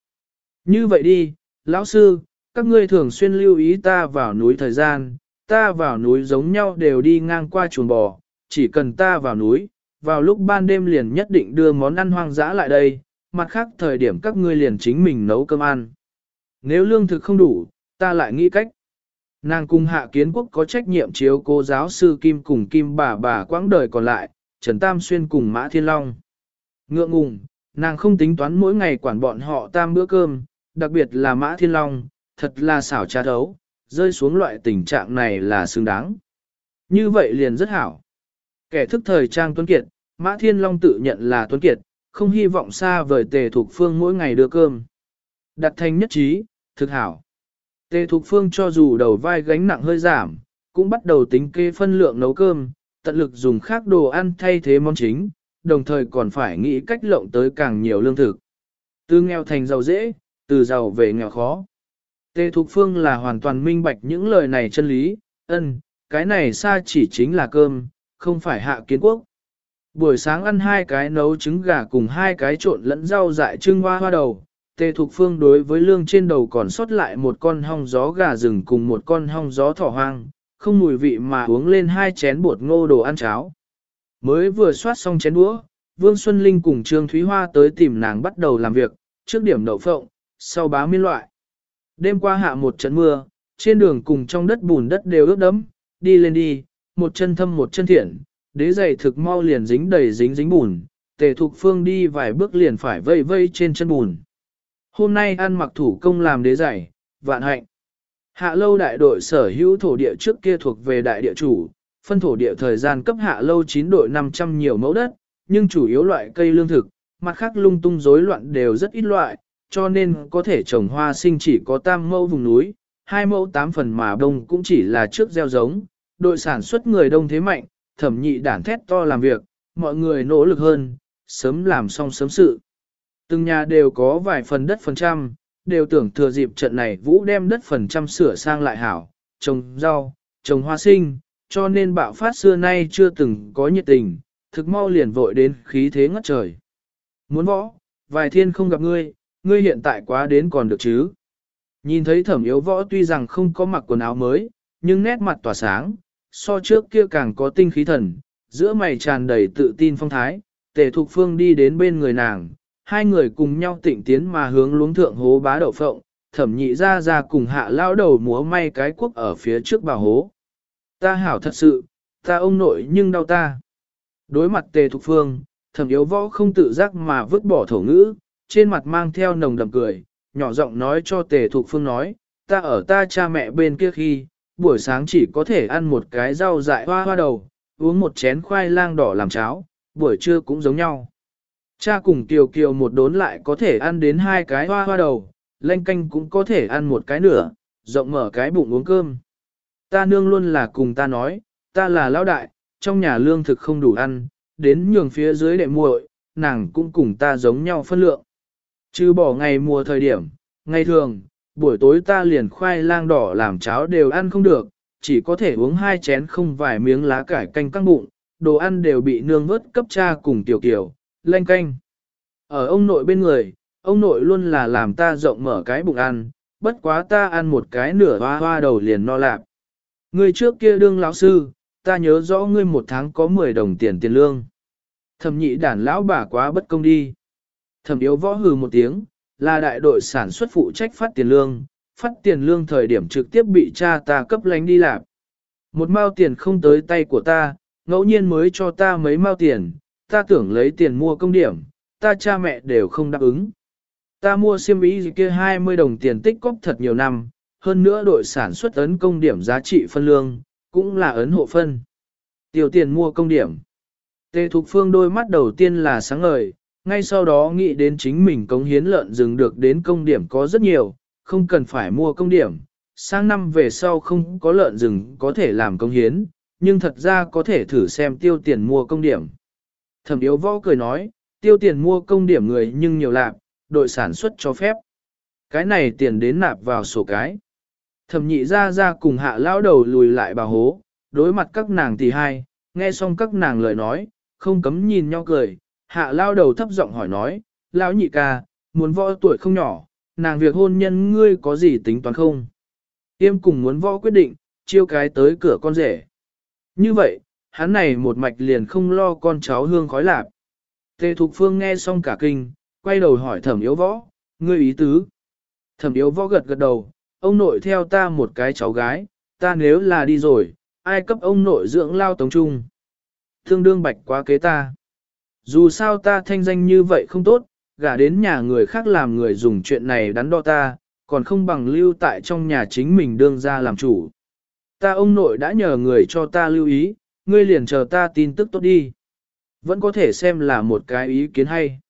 Như vậy đi, lão sư, các ngươi thường xuyên lưu ý ta vào núi thời gian, ta vào núi giống nhau đều đi ngang qua chuồng bò, chỉ cần ta vào núi, vào lúc ban đêm liền nhất định đưa món ăn hoang dã lại đây, mặt khác thời điểm các ngươi liền chính mình nấu cơm ăn. Nếu lương thực không đủ, ta lại nghĩ cách. Nàng cùng hạ kiến quốc có trách nhiệm chiếu cô giáo sư Kim cùng Kim bà bà quãng đời còn lại, Trần Tam Xuyên cùng Mã Thiên Long. Ngượng ngùng, nàng không tính toán mỗi ngày quản bọn họ tam bữa cơm, đặc biệt là Mã Thiên Long, thật là xảo trá thấu, rơi xuống loại tình trạng này là xứng đáng. Như vậy liền rất hảo. Kẻ thức thời trang Tuấn Kiệt, Mã Thiên Long tự nhận là Tuấn Kiệt, không hy vọng xa vời tề thuộc phương mỗi ngày đưa cơm. Đặt thành nhất trí, thực hảo. Tề Thục Phương cho dù đầu vai gánh nặng hơi giảm, cũng bắt đầu tính kê phân lượng nấu cơm, tận lực dùng khác đồ ăn thay thế món chính, đồng thời còn phải nghĩ cách lộng tới càng nhiều lương thực. Từ nghèo thành giàu dễ, từ giàu về nghèo khó. Tề Thục Phương là hoàn toàn minh bạch những lời này chân lý, ân, cái này xa chỉ chính là cơm, không phải hạ kiến quốc. Buổi sáng ăn hai cái nấu trứng gà cùng hai cái trộn lẫn rau dại trưng hoa hoa đầu, Tề Thục Phương đối với lương trên đầu còn sót lại một con hong gió gà rừng cùng một con hong gió thỏ hoang, không mùi vị mà uống lên hai chén bột ngô đồ ăn cháo. Mới vừa soát xong chén đũa, Vương Xuân Linh cùng Trương Thúy Hoa tới tìm nàng bắt đầu làm việc, trước điểm đậu phộng, sau bá miên loại. Đêm qua hạ một trận mưa, trên đường cùng trong đất bùn đất đều ướt đẫm, đi lên đi, một chân thâm một chân thiện, đế giày thực mau liền dính đầy dính dính bùn, tề thục phương đi vài bước liền phải vây vây trên chân bùn. Hôm nay ăn mặc thủ công làm đế giày, vạn hạnh. Hạ lâu đại đội sở hữu thổ địa trước kia thuộc về đại địa chủ, phân thổ địa thời gian cấp hạ lâu 9 đội 500 nhiều mẫu đất, nhưng chủ yếu loại cây lương thực, mặt khác lung tung rối loạn đều rất ít loại, cho nên có thể trồng hoa sinh chỉ có tam mẫu vùng núi, hai mẫu tám phần mà đông cũng chỉ là trước gieo giống, đội sản xuất người đông thế mạnh, thẩm nhị đản thét to làm việc, mọi người nỗ lực hơn, sớm làm xong sớm sự. Từng nhà đều có vài phần đất phần trăm, đều tưởng thừa dịp trận này vũ đem đất phần trăm sửa sang lại hảo, trồng rau, trồng hoa sinh, cho nên bạo phát xưa nay chưa từng có nhiệt tình, thực mau liền vội đến khí thế ngất trời. Muốn võ, vài thiên không gặp ngươi, ngươi hiện tại quá đến còn được chứ. Nhìn thấy thẩm yếu võ tuy rằng không có mặc quần áo mới, nhưng nét mặt tỏa sáng, so trước kia càng có tinh khí thần, giữa mày tràn đầy tự tin phong thái, tề thục phương đi đến bên người nàng, hai người cùng nhau tịnh tiến mà hướng luống thượng hố bá đậu phộng, thẩm nhị ra ra cùng hạ lao đầu múa may cái quốc ở phía trước bà hố. Ta hảo thật sự, ta ông nội nhưng đau ta. Đối mặt tề thục phương, thẩm yếu võ không tự giác mà vứt bỏ thổ ngữ, trên mặt mang theo nồng đậm cười, nhỏ giọng nói cho tề thục phương nói, ta ở ta cha mẹ bên kia khi, buổi sáng chỉ có thể ăn một cái rau dại hoa hoa đầu, uống một chén khoai lang đỏ làm cháo, buổi trưa cũng giống nhau. Cha cùng Kiều Kiều một đốn lại có thể ăn đến hai cái hoa hoa đầu, lanh canh cũng có thể ăn một cái nửa, rộng mở cái bụng uống cơm. Ta nương luôn là cùng ta nói, ta là lão đại, trong nhà lương thực không đủ ăn, đến nhường phía dưới đệ muội, nàng cũng cùng ta giống nhau phân lượng. Chứ bỏ ngày mùa thời điểm, ngày thường, buổi tối ta liền khoai lang đỏ làm cháo đều ăn không được, chỉ có thể uống hai chén không vài miếng lá cải canh căng bụng, đồ ăn đều bị nương vớt cấp cha cùng tiểu kiểu, lanh canh. Ở ông nội bên người, ông nội luôn là làm ta rộng mở cái bụng ăn, bất quá ta ăn một cái nửa hoa hoa đầu liền no lạp. Người trước kia đương lão sư, ta nhớ rõ ngươi một tháng có 10 đồng tiền tiền lương. Thẩm nhị đản lão bà quá bất công đi. Thẩm yếu võ hừ một tiếng, là đại đội sản xuất phụ trách phát tiền lương, phát tiền lương thời điểm trực tiếp bị cha ta cấp lánh đi lạp. Một mao tiền không tới tay của ta, ngẫu nhiên mới cho ta mấy mao tiền, ta tưởng lấy tiền mua công điểm, ta cha mẹ đều không đáp ứng. Ta mua xiêm y gì kia 20 đồng tiền tích cóp thật nhiều năm, hơn nữa đội sản xuất ấn công điểm giá trị phân lương, cũng là ấn hộ phân. Tiêu tiền mua công điểm. Tề Thục Phương đôi mắt đầu tiên là sáng ngời, ngay sau đó nghĩ đến chính mình cống hiến lợn rừng được đến công điểm có rất nhiều, không cần phải mua công điểm. Sang năm về sau không có lợn rừng có thể làm công hiến, nhưng thật ra có thể thử xem tiêu tiền mua công điểm. Thẩm yếu võ cười nói, tiêu tiền mua công điểm người nhưng nhiều lạc, đội sản xuất cho phép. Cái này tiền đến nạp vào sổ cái. Thẩm nhị ra ra cùng hạ lão đầu lùi lại bà hố, đối mặt các nàng tỷ hai, nghe xong các nàng lời nói, không cấm nhìn nhau cười, hạ lao đầu thấp giọng hỏi nói, lão nhị ca, muốn võ tuổi không nhỏ, nàng việc hôn nhân ngươi có gì tính toán không? Tiêm cùng muốn võ quyết định, chiêu cái tới cửa con rể. Như vậy, hắn này một mạch liền không lo con cháu hương khói lạp. Tề Thục Phương nghe xong cả kinh, quay đầu hỏi thẩm yếu võ, ngươi ý tứ. Thẩm yếu võ gật gật đầu, ông nội theo ta một cái cháu gái, ta nếu là đi rồi, ai cấp ông nội dưỡng lao tống trung. Thương đương bạch quá kế ta. Dù sao ta thanh danh như vậy không tốt, gả đến nhà người khác làm người dùng chuyện này đắn đo ta, còn không bằng lưu tại trong nhà chính mình đương ra làm chủ. Ta ông nội đã nhờ người cho ta lưu ý, ngươi liền chờ ta tin tức tốt đi. Vẫn có thể xem là một cái ý kiến hay.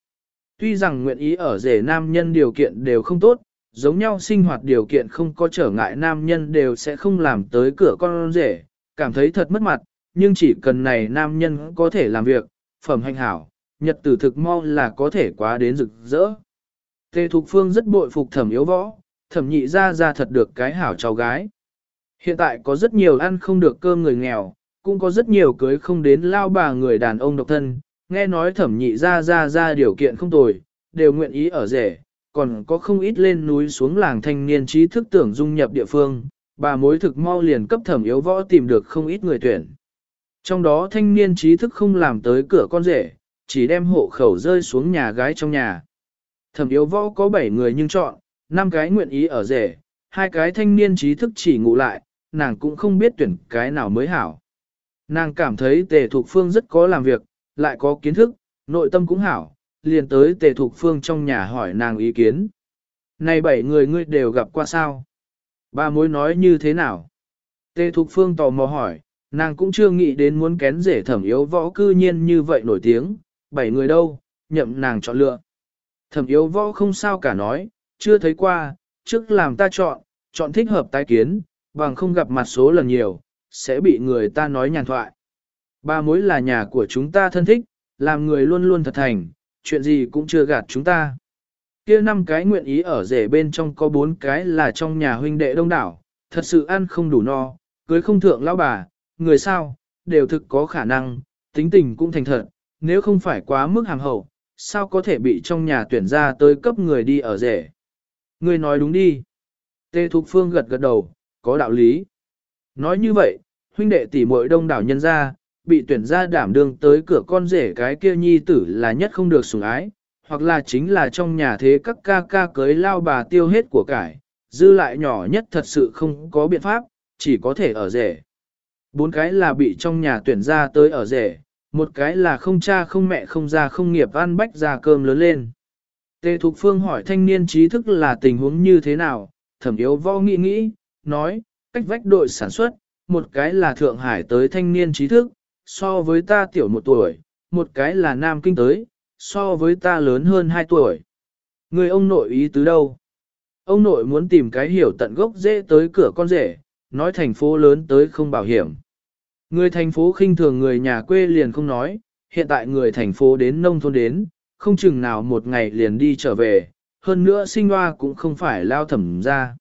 Tuy rằng nguyện ý ở rể nam nhân điều kiện đều không tốt, giống nhau sinh hoạt điều kiện không có trở ngại nam nhân đều sẽ không làm tới cửa con rể, cảm thấy thật mất mặt, nhưng chỉ cần này nam nhân có thể làm việc, phẩm hành hảo, nhật tử thực mau là có thể quá đến rực rỡ. Tề Thục Phương rất bội phục thẩm yếu võ, thẩm nhị ra ra thật được cái hảo cháu gái. Hiện tại có rất nhiều ăn không được cơm người nghèo, cũng có rất nhiều cưới không đến lao bà người đàn ông độc thân, nghe nói thẩm nhị ra ra ra điều kiện không tồi, đều nguyện ý ở rể, còn có không ít lên núi xuống làng thanh niên trí thức tưởng dung nhập địa phương, bà mối thực mau liền cấp thẩm yếu võ tìm được không ít người tuyển. Trong đó thanh niên trí thức không làm tới cửa con rể, chỉ đem hộ khẩu rơi xuống nhà gái trong nhà. Thẩm yếu võ có 7 người nhưng chọn, 5 cái nguyện ý ở rể, hai cái thanh niên trí thức chỉ ngủ lại, nàng cũng không biết tuyển cái nào mới hảo. Nàng cảm thấy tề thục phương rất có làm việc, lại có kiến thức, nội tâm cũng hảo, liền tới tề thục phương trong nhà hỏi nàng ý kiến. Này bảy người ngươi đều gặp qua sao? Ba mối nói như thế nào? Tề thục phương tò mò hỏi, nàng cũng chưa nghĩ đến muốn kén rể thẩm yếu võ cư nhiên như vậy nổi tiếng, bảy người đâu, nhậm nàng chọn lựa. Thẩm yếu võ không sao cả nói, chưa thấy qua, trước làm ta chọn, chọn thích hợp tái kiến, bằng không gặp mặt số lần nhiều, sẽ bị người ta nói nhàn thoại. Ba mối là nhà của chúng ta thân thích, làm người luôn luôn thật thành, chuyện gì cũng chưa gạt chúng ta. kia năm cái nguyện ý ở rể bên trong có bốn cái là trong nhà huynh đệ đông đảo, thật sự ăn không đủ no, cưới không thượng lão bà, người sao, đều thực có khả năng, tính tình cũng thành thật, nếu không phải quá mức hàng hậu, sao có thể bị trong nhà tuyển ra tới cấp người đi ở rể. Người nói đúng đi. Tê Thục Phương gật gật đầu, có đạo lý. Nói như vậy, huynh đệ tỷ muội đông đảo nhân ra, bị tuyển ra đảm đương tới cửa con rể cái kia nhi tử là nhất không được sủng ái, hoặc là chính là trong nhà thế các ca ca cưới lao bà tiêu hết của cải, dư lại nhỏ nhất thật sự không có biện pháp, chỉ có thể ở rể. Bốn cái là bị trong nhà tuyển ra tới ở rể, một cái là không cha không mẹ không ra không nghiệp ăn bách ra cơm lớn lên. Tề Thục Phương hỏi thanh niên trí thức là tình huống như thế nào, thẩm yếu võ nghĩ nghĩ, nói, cách vách đội sản xuất, một cái là Thượng Hải tới thanh niên trí thức, so với ta tiểu một tuổi, một cái là Nam Kinh tới, so với ta lớn hơn hai tuổi. Người ông nội ý tứ đâu? Ông nội muốn tìm cái hiểu tận gốc dễ tới cửa con rể, nói thành phố lớn tới không bảo hiểm. Người thành phố khinh thường người nhà quê liền không nói, hiện tại người thành phố đến nông thôn đến, không chừng nào một ngày liền đi trở về, hơn nữa sinh hoa cũng không phải lao thẩm ra.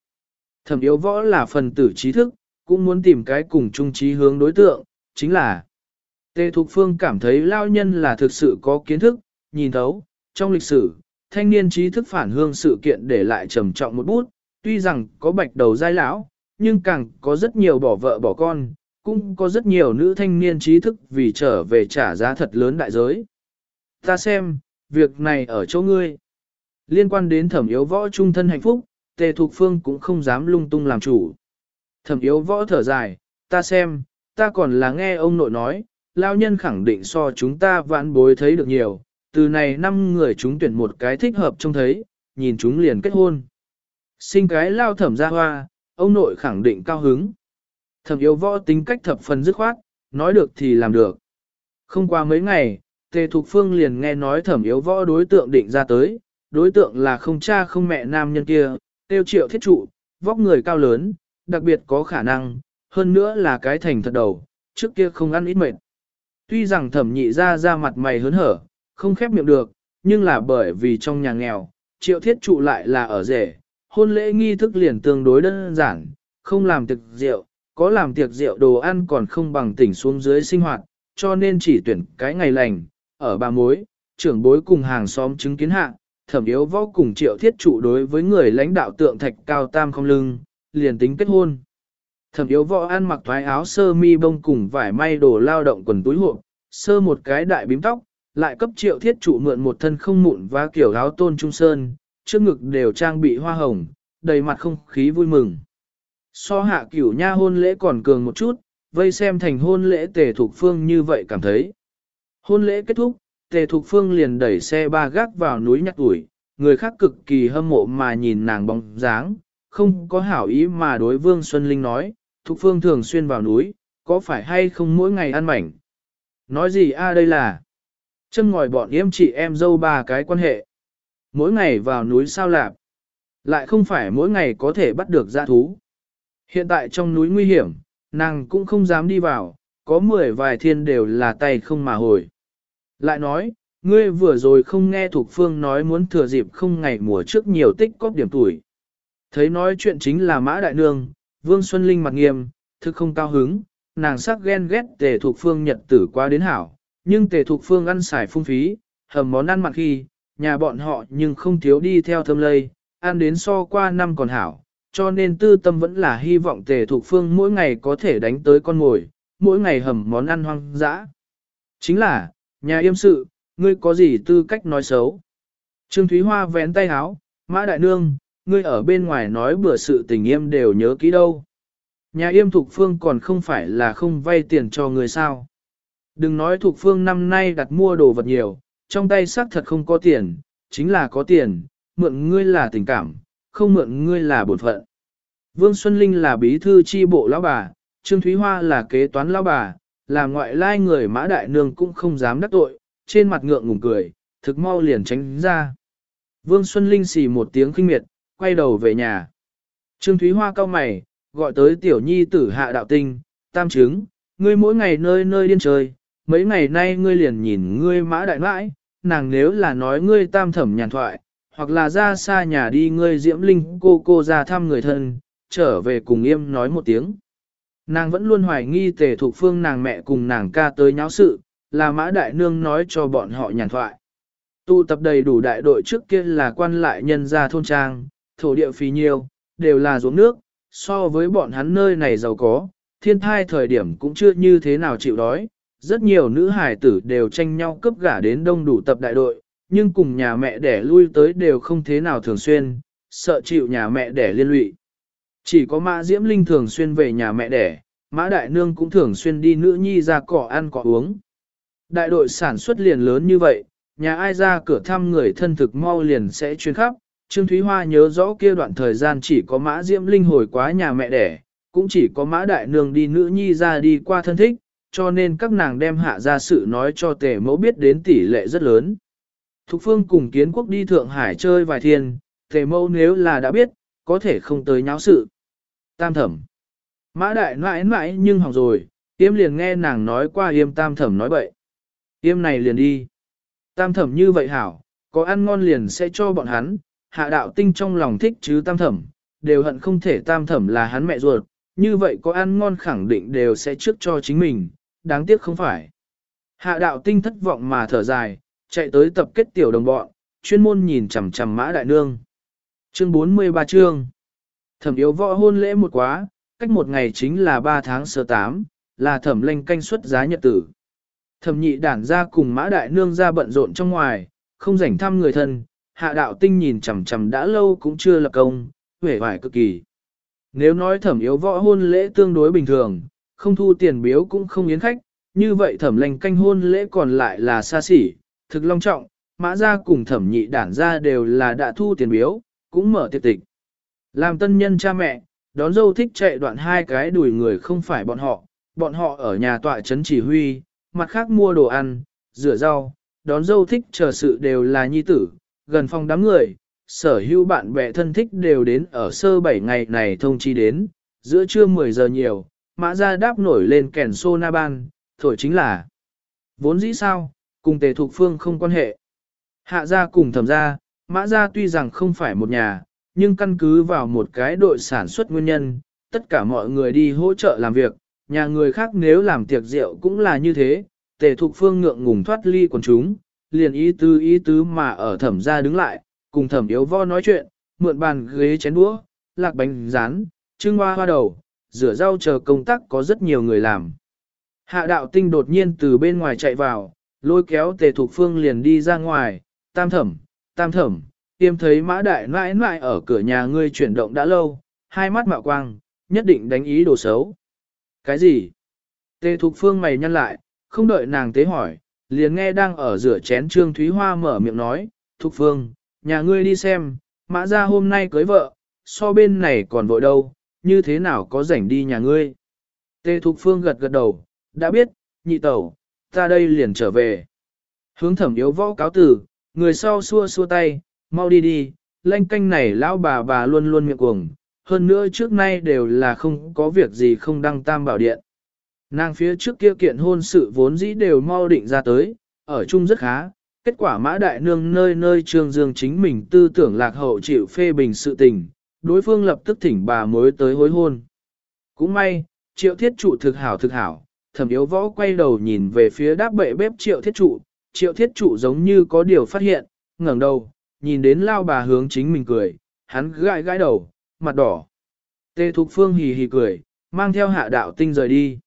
Thẩm yếu võ là phần tử trí thức, cũng muốn tìm cái cùng chung trí hướng đối tượng, chính là Tề Thục Phương cảm thấy lao nhân là thực sự có kiến thức, nhìn thấu, trong lịch sử, thanh niên trí thức phản hương sự kiện để lại trầm trọng một bút, tuy rằng có bạch đầu giai lão, nhưng càng có rất nhiều bỏ vợ bỏ con, cũng có rất nhiều nữ thanh niên trí thức vì trở về trả giá thật lớn đại giới. Ta xem, việc này ở chỗ ngươi. Liên quan đến thẩm yếu võ trung thân hạnh phúc, Tề Thục Phương cũng không dám lung tung làm chủ. Thẩm yếu võ thở dài, ta xem, ta còn là nghe ông nội nói, lao nhân khẳng định so chúng ta vãn bối thấy được nhiều, từ này năm người chúng tuyển một cái thích hợp trông thấy, nhìn chúng liền kết hôn. Sinh cái lao thẩm ra hoa, ông nội khẳng định cao hứng. Thẩm yếu võ tính cách thập phần dứt khoát, nói được thì làm được. Không qua mấy ngày, Tề Thục Phương liền nghe nói thẩm yếu võ đối tượng định ra tới, đối tượng là không cha không mẹ nam nhân kia, tiêu triệu thiết trụ, vóc người cao lớn, đặc biệt có khả năng, hơn nữa là cái thành thật đầu, trước kia không ăn ít mệt. Tuy rằng thẩm nhị ra ra mặt mày hớn hở, không khép miệng được, nhưng là bởi vì trong nhà nghèo, triệu thiết trụ lại là ở rể, hôn lễ nghi thức liền tương đối đơn giản, không làm tiệc rượu, có làm tiệc rượu đồ ăn còn không bằng tỉnh xuống dưới sinh hoạt, cho nên chỉ tuyển cái ngày lành, ở bà mối, trưởng bối cùng hàng xóm chứng kiến hạ, thẩm yếu võ cùng triệu thiết trụ đối với người lãnh đạo tượng thạch cao tam không lưng, liền tính kết hôn. Thẩm yếu võ ăn mặc thoái áo sơ mi bông cùng vải may đồ lao động quần túi hộp, sơ một cái đại bím tóc, lại cấp triệu thiết trụ mượn một thân không mụn và kiểu áo tôn trung sơn, trước ngực đều trang bị hoa hồng, đầy mặt không khí vui mừng. So hạ cửu nha hôn lễ còn cường một chút, vây xem thành hôn lễ tề thục phương như vậy cảm thấy. Hôn lễ kết thúc, tề thục phương liền đẩy xe ba gác vào núi nhặt ủi, người khác cực kỳ hâm mộ mà nhìn nàng bóng dáng, không có hảo ý mà đối vương Xuân Linh nói, thục phương thường xuyên vào núi, có phải hay không mỗi ngày ăn mảnh. Nói gì a đây là? Chân ngòi bọn yếm chị em dâu ba cái quan hệ. Mỗi ngày vào núi sao lạp. Lại không phải mỗi ngày có thể bắt được dã thú. Hiện tại trong núi nguy hiểm, nàng cũng không dám đi vào, có mười vài thiên đều là tay không mà hồi. Lại nói, ngươi vừa rồi không nghe Thục Phương nói muốn thừa dịp không ngày mùa trước nhiều tích cóp điểm tuổi. Thấy nói chuyện chính là Mã Đại Nương, Vương Xuân Linh mặt nghiêm, thực không cao hứng, nàng sắc ghen ghét tề Thục Phương nhật tử qua đến hảo, nhưng tề Thục Phương ăn xài phung phí, hầm món ăn mặn khi, nhà bọn họ nhưng không thiếu đi theo thâm lây, ăn đến so qua năm còn hảo, cho nên tư tâm vẫn là hy vọng tề Thục Phương mỗi ngày có thể đánh tới con mồi, mỗi ngày hầm món ăn hoang dã. Chính là, nhà yêm sự, ngươi có gì tư cách nói xấu. Trương Thúy Hoa vén tay áo, Mã Đại Nương, ngươi ở bên ngoài nói bữa sự tình yêm đều nhớ kỹ đâu. Nhà yêm Thục Phương còn không phải là không vay tiền cho người sao. Đừng nói Thục Phương năm nay đặt mua đồ vật nhiều, trong tay xác thật không có tiền, chính là có tiền, mượn ngươi là tình cảm, không mượn ngươi là bổn phận. Vương Xuân Linh là bí thư chi bộ lão bà, Trương Thúy Hoa là kế toán lão bà, là ngoại lai người mã đại nương cũng không dám đắc tội, trên mặt ngượng ngùng cười, thực mau liền tránh ra. Vương Xuân Linh xì một tiếng khinh miệt, quay đầu về nhà. Trương Thúy Hoa cao mày, gọi tới tiểu nhi tử hạ đạo tinh, tam chứng, ngươi mỗi ngày nơi nơi điên chơi, mấy ngày nay ngươi liền nhìn ngươi mã đại nãi nàng nếu là nói ngươi tam thẩm nhàn thoại, hoặc là ra xa nhà đi ngươi diễm linh cô cô ra thăm người thân, trở về cùng im nói một tiếng. Nàng vẫn luôn hoài nghi tề thuộc phương nàng mẹ cùng nàng ca tới nháo sự, là mã đại nương nói cho bọn họ nhàn thoại. Tụ tập đầy đủ đại đội trước kia là quan lại nhân gia thôn trang, thổ địa phí nhiêu, đều là ruộng nước, so với bọn hắn nơi này giàu có, thiên thai thời điểm cũng chưa như thế nào chịu đói. Rất nhiều nữ hài tử đều tranh nhau cấp gả đến đông đủ tập đại đội, nhưng cùng nhà mẹ đẻ lui tới đều không thế nào thường xuyên, sợ chịu nhà mẹ đẻ liên lụy. Chỉ có Mã Diễm Linh thường xuyên về nhà mẹ đẻ, Mã Đại Nương cũng thường xuyên đi nữ nhi ra cỏ ăn cỏ uống. Đại đội sản xuất liền lớn như vậy, nhà ai ra cửa thăm người thân thực mau liền sẽ chuyên khắp. Trương Thúy Hoa nhớ rõ kia đoạn thời gian chỉ có Mã Diễm Linh hồi quá nhà mẹ đẻ, cũng chỉ có Mã Đại Nương đi nữ nhi ra đi qua thân thích, cho nên các nàng đem hạ ra sự nói cho tề mẫu biết đến tỷ lệ rất lớn. Thục Phương cùng kiến quốc đi Thượng Hải chơi vài thiên, tề mẫu nếu là đã biết, có thể không tới nháo sự. Tam thẩm. Mã đại mãi mãi nhưng hỏng rồi, yêm liền nghe nàng nói qua yêm tam thẩm nói bậy. Yêm này liền đi. Tam thẩm như vậy hảo, có ăn ngon liền sẽ cho bọn hắn, hạ đạo tinh trong lòng thích chứ tam thẩm, đều hận không thể tam thẩm là hắn mẹ ruột, như vậy có ăn ngon khẳng định đều sẽ trước cho chính mình, đáng tiếc không phải. Hạ đạo tinh thất vọng mà thở dài, chạy tới tập kết tiểu đồng bọn, chuyên môn nhìn chằm chằm mã đại nương. Chương 43 chương Thẩm yếu võ hôn lễ một quá, cách một ngày chính là 3 tháng sơ 8, là thẩm lệnh canh xuất giá nhật tử. Thẩm nhị đản ra cùng mã đại nương ra bận rộn trong ngoài, không rảnh thăm người thân, hạ đạo tinh nhìn chằm chằm đã lâu cũng chưa lập công, vẻ vải cực kỳ. Nếu nói thẩm yếu võ hôn lễ tương đối bình thường, không thu tiền biếu cũng không yến khách, như vậy thẩm lệnh canh hôn lễ còn lại là xa xỉ, thực long trọng, mã ra cùng thẩm nhị đản ra đều là đã thu tiền biếu, cũng mở tiệc tịch. Làm tân nhân cha mẹ, đón dâu thích chạy đoạn hai cái đuổi người không phải bọn họ, bọn họ ở nhà tọa trấn chỉ huy, mặt khác mua đồ ăn, rửa rau, đón dâu thích chờ sự đều là nhi tử, gần phòng đám người, sở hữu bạn bè thân thích đều đến ở sơ bảy ngày này thông chi đến, giữa trưa 10 giờ nhiều, mã ra đáp nổi lên kèn sô na ban, thổi chính là vốn dĩ sao, cùng tề thục phương không quan hệ. Hạ ra cùng thẩm ra, mã ra tuy rằng không phải một nhà, nhưng căn cứ vào một cái đội sản xuất nguyên nhân, tất cả mọi người đi hỗ trợ làm việc, nhà người khác nếu làm tiệc rượu cũng là như thế, tề thục phương ngượng ngùng thoát ly quần chúng, liền ý tứ ý tứ mà ở thẩm ra đứng lại, cùng thẩm yếu vo nói chuyện, mượn bàn ghế chén đũa, lạc bánh rán, trưng hoa hoa đầu, rửa rau chờ công tác có rất nhiều người làm. Hạ đạo tinh đột nhiên từ bên ngoài chạy vào, lôi kéo tề thục phương liền đi ra ngoài, tam thẩm, tam thẩm, tiêm thấy mã đại mãi mãi ở cửa nhà ngươi chuyển động đã lâu, hai mắt mạo quang, nhất định đánh ý đồ xấu. Cái gì? Tề thục phương mày nhăn lại, không đợi nàng tế hỏi, liền nghe đang ở rửa chén Trương Thúy Hoa mở miệng nói, Thục Phương, nhà ngươi đi xem, mã ra hôm nay cưới vợ, so bên này còn vội đâu, như thế nào có rảnh đi nhà ngươi. Tề Thục Phương gật gật đầu, đã biết, nhị tẩu, ta đây liền trở về. Hướng thẩm yếu võ cáo tử, người sau xua xua tay, mau đi đi, lanh canh này lão bà bà luôn luôn miệng cuồng, hơn nữa trước nay đều là không có việc gì không đăng tam bảo điện. Nàng phía trước kia kiện hôn sự vốn dĩ đều mau định ra tới, ở chung rất khá, kết quả mã đại nương nơi nơi trương dương chính mình tư tưởng lạc hậu chịu phê bình sự tình, đối phương lập tức thỉnh bà mới tới hối hôn. Cũng may, triệu thiết trụ thực hảo thực hảo, thẩm yếu võ quay đầu nhìn về phía đáp bệ bếp triệu thiết trụ, triệu thiết trụ giống như có điều phát hiện, ngẩng đầu, nhìn đến lao bà hướng chính mình cười, hắn gãi gãi đầu, mặt đỏ. Tê Thục Phương hì hì cười, mang theo hạ đạo tinh rời đi.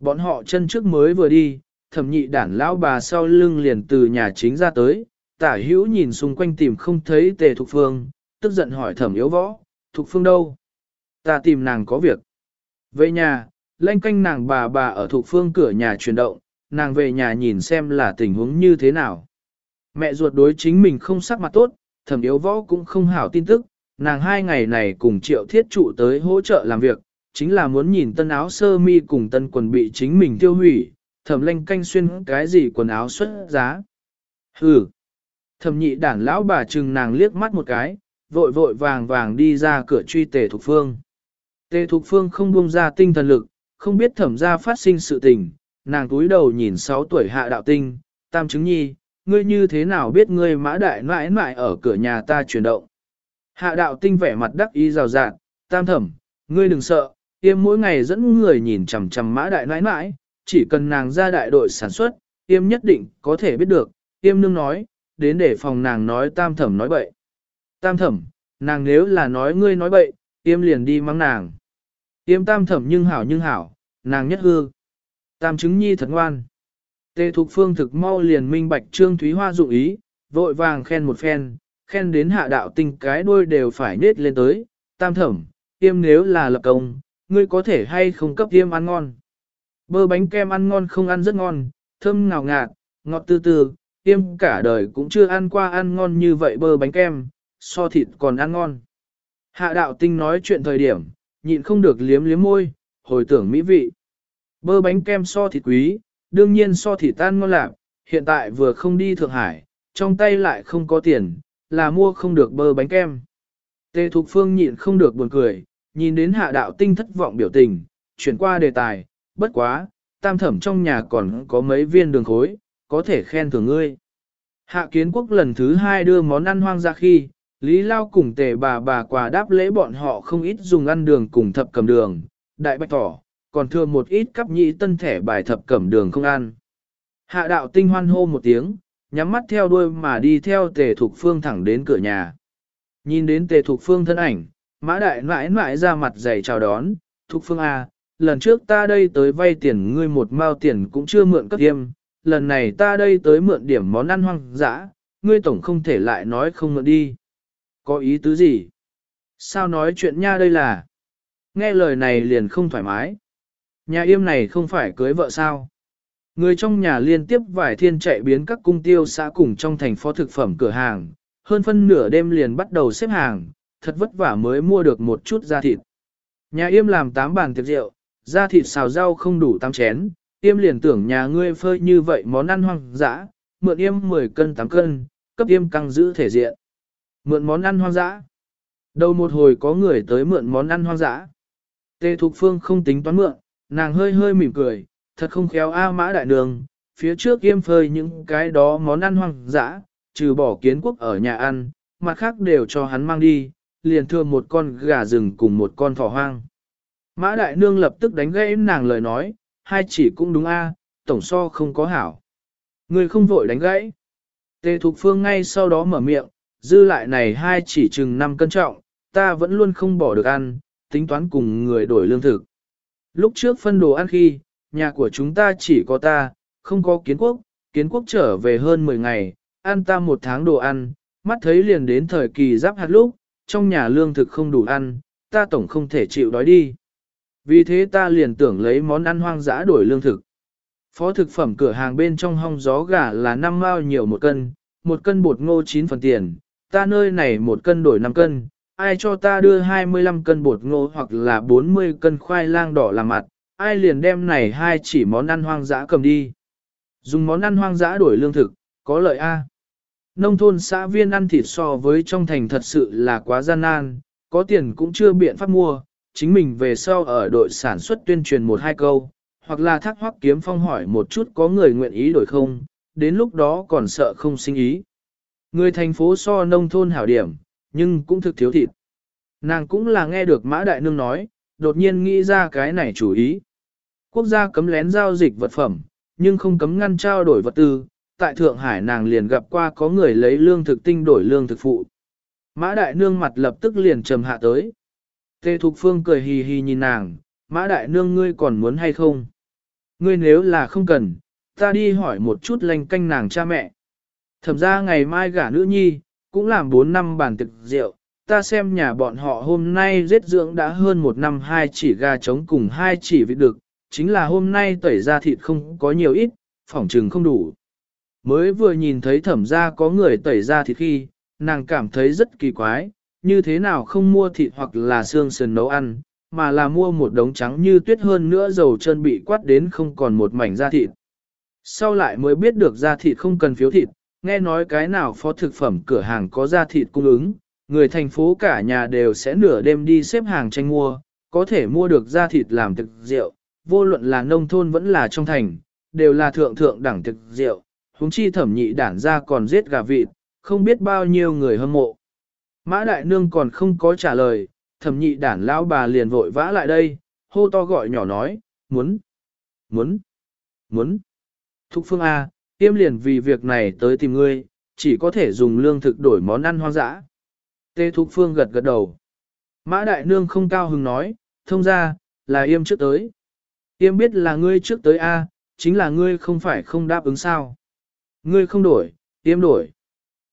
Bọn họ chân trước mới vừa đi, thẩm nhị đản lão bà sau lưng liền từ nhà chính ra tới, tả hữu nhìn xung quanh tìm không thấy tề thục phương, tức giận hỏi thẩm yếu võ, thục phương đâu? Ta tìm nàng có việc. Về nhà, lanh canh nàng bà bà ở thục phương cửa nhà chuyển động, nàng về nhà nhìn xem là tình huống như thế nào. Mẹ ruột đối chính mình không sắc mặt tốt, thẩm yếu võ cũng không hảo tin tức, nàng hai ngày này cùng triệu thiết trụ tới hỗ trợ làm việc, chính là muốn nhìn tân áo sơ mi cùng tân quần bị chính mình tiêu hủy, thẩm lanh canh xuyên cái gì quần áo xuất giá. Hừ! Thẩm nhị đản lão bà trừng nàng liếc mắt một cái, vội vội vàng vàng đi ra cửa truy tề thục phương. Tề thục phương không buông ra tinh thần lực, không biết thẩm ra phát sinh sự tình, nàng túi đầu nhìn 6 tuổi hạ đạo tinh, tam chứng nhi, ngươi như thế nào biết ngươi mã đại mãi mãi ở cửa nhà ta chuyển động. Hạ đạo tinh vẻ mặt đắc ý rào rạt, tam thẩm, ngươi đừng sợ, Yêm mỗi ngày dẫn người nhìn chằm chằm mã đại nãi nãi, chỉ cần nàng ra đại đội sản xuất, Yêm nhất định có thể biết được. Yêm nương nói, đến để phòng nàng nói tam thẩm nói bậy. Tam thẩm, nàng nếu là nói ngươi nói bậy, Tiêm liền đi mắng nàng. Tiêm tam thẩm nhưng hảo nhưng hảo, nàng nhất hư. Tam chứng nhi thật ngoan. Tê Thục Phương thực mau liền minh bạch Trương Thúy Hoa dụng ý, vội vàng khen một phen, khen đến hạ đạo tinh cái đuôi đều phải nết lên tới. Tam thẩm, Tiêm nếu là lập công, ngươi có thể hay không cấp tiêm ăn ngon. Bơ bánh kem ăn ngon không ăn rất ngon, thơm ngào ngạt, ngọt tư tư, tiêm cả đời cũng chưa ăn qua ăn ngon như vậy bơ bánh kem, so thịt còn ăn ngon. Hạ đạo tinh nói chuyện thời điểm, nhịn không được liếm liếm môi, hồi tưởng mỹ vị. Bơ bánh kem so thịt quý, đương nhiên so thịt tan ngon lạc, hiện tại vừa không đi Thượng Hải, trong tay lại không có tiền, là mua không được bơ bánh kem. Tề Thục Phương nhịn không được buồn cười, nhìn đến hạ đạo tinh thất vọng biểu tình, chuyển qua đề tài, bất quá, tam thẩm trong nhà còn có mấy viên đường khối, có thể khen thưởng ngươi. Hạ kiến quốc lần thứ hai đưa món ăn hoang ra khi, Lý Lao cùng tề bà bà quà đáp lễ bọn họ không ít dùng ăn đường cùng thập cầm đường, đại bạch tỏ, còn thừa một ít cắp nhị tân thẻ bài thập cẩm đường không ăn. Hạ đạo tinh hoan hô một tiếng, nhắm mắt theo đuôi mà đi theo tề thục phương thẳng đến cửa nhà. Nhìn đến tề thục phương thân ảnh, mã đại mãi mãi ra mặt dày chào đón, thục phương A, lần trước ta đây tới vay tiền ngươi một mao tiền cũng chưa mượn cấp tiêm, lần này ta đây tới mượn điểm món ăn hoang dã, ngươi tổng không thể lại nói không mượn đi. Có ý tứ gì? Sao nói chuyện nha đây là? Nghe lời này liền không thoải mái. Nhà yêm này không phải cưới vợ sao? Người trong nhà liên tiếp vài thiên chạy biến các cung tiêu xã cùng trong thành phố thực phẩm cửa hàng, hơn phân nửa đêm liền bắt đầu xếp hàng, thật vất vả mới mua được một chút da thịt. Nhà yêm làm tám bàn tiệc rượu, da thịt xào rau không đủ tám chén, yêm liền tưởng nhà ngươi phơi như vậy món ăn hoang dã, mượn yêm 10 cân 8 cân, cấp yêm căng giữ thể diện. Mượn món ăn hoang dã. Đầu một hồi có người tới mượn món ăn hoang dã. Tê Thục Phương không tính toán mượn, nàng hơi hơi mỉm cười, thật không khéo A mã đại đường, phía trước yêm phơi những cái đó món ăn hoang dã, trừ bỏ kiến quốc ở nhà ăn, mặt khác đều cho hắn mang đi, liền thừa một con gà rừng cùng một con thỏ hoang. Mã đại nương lập tức đánh gãy nàng lời nói, hai chỉ cũng đúng a, tổng so không có hảo. Người không vội đánh gãy. Tề Thục Phương ngay sau đó mở miệng, dư lại này hai chỉ chừng 5 cân trọng, ta vẫn luôn không bỏ được ăn, tính toán cùng người đổi lương thực. Lúc trước phân đồ ăn khi, nhà của chúng ta chỉ có ta, không có kiến quốc, kiến quốc trở về hơn 10 ngày, ăn ta một tháng đồ ăn, mắt thấy liền đến thời kỳ giáp hạt lúc, trong nhà lương thực không đủ ăn, ta tổng không thể chịu đói đi. Vì thế ta liền tưởng lấy món ăn hoang dã đổi lương thực. Phó thực phẩm cửa hàng bên trong hong gió gà là 5 mao nhiều một cân, một cân bột ngô 9 phần tiền, ta nơi này một cân đổi 5 cân, ai cho ta đưa 25 cân bột ngô hoặc là 40 cân khoai lang đỏ làm mặt, ai liền đem này hai chỉ món ăn hoang dã cầm đi. Dùng món ăn hoang dã đổi lương thực, có lợi A. Nông thôn xã viên ăn thịt so với trong thành thật sự là quá gian nan, có tiền cũng chưa biện pháp mua, chính mình về sau ở đội sản xuất tuyên truyền một hai câu, hoặc là thắc hoắc kiếm phong hỏi một chút có người nguyện ý đổi không, đến lúc đó còn sợ không sinh ý. Người thành phố so nông thôn hảo điểm, nhưng cũng thực thiếu thịt. Nàng cũng là nghe được Mã Đại Nương nói, đột nhiên nghĩ ra cái này chủ ý. Quốc gia cấm lén giao dịch vật phẩm, nhưng không cấm ngăn trao đổi vật tư. Tại Thượng Hải nàng liền gặp qua có người lấy lương thực tinh đổi lương thực phụ. Mã Đại Nương mặt lập tức liền trầm hạ tới. Tề Thục Phương cười hì hì nhìn nàng, Mã Đại Nương ngươi còn muốn hay không? Ngươi nếu là không cần, ta đi hỏi một chút lành canh nàng cha mẹ. Thẩm ra ngày mai gả nữ nhi, cũng làm 4 năm bàn thực rượu, ta xem nhà bọn họ hôm nay giết dưỡng đã hơn một năm hai chỉ gà trống cùng hai chỉ vịt được, chính là hôm nay tẩy ra thịt không có nhiều ít, phỏng trừng không đủ. Mới vừa nhìn thấy thẩm ra có người tẩy ra thịt khi, nàng cảm thấy rất kỳ quái, như thế nào không mua thịt hoặc là xương sườn nấu ăn, mà là mua một đống trắng như tuyết hơn nữa dầu chân bị quát đến không còn một mảnh da thịt. Sau lại mới biết được da thịt không cần phiếu thịt, nghe nói cái nào phó thực phẩm cửa hàng có ra thịt cung ứng, người thành phố cả nhà đều sẽ nửa đêm đi xếp hàng tranh mua, có thể mua được da thịt làm thực rượu, vô luận là nông thôn vẫn là trong thành, đều là thượng thượng đẳng thực rượu, huống chi thẩm nhị đản ra còn giết gà vịt, không biết bao nhiêu người hâm mộ. Mã Đại Nương còn không có trả lời, thẩm nhị đản lão bà liền vội vã lại đây, hô to gọi nhỏ nói, muốn, muốn, muốn. Thúc Phương A, tiêm liền vì việc này tới tìm ngươi, chỉ có thể dùng lương thực đổi món ăn hoang dã. Tê Thục Phương gật gật đầu. Mã Đại Nương không cao hứng nói, thông ra, là yêm trước tới. Yêm biết là ngươi trước tới A, chính là ngươi không phải không đáp ứng sao. Ngươi không đổi, yêm đổi.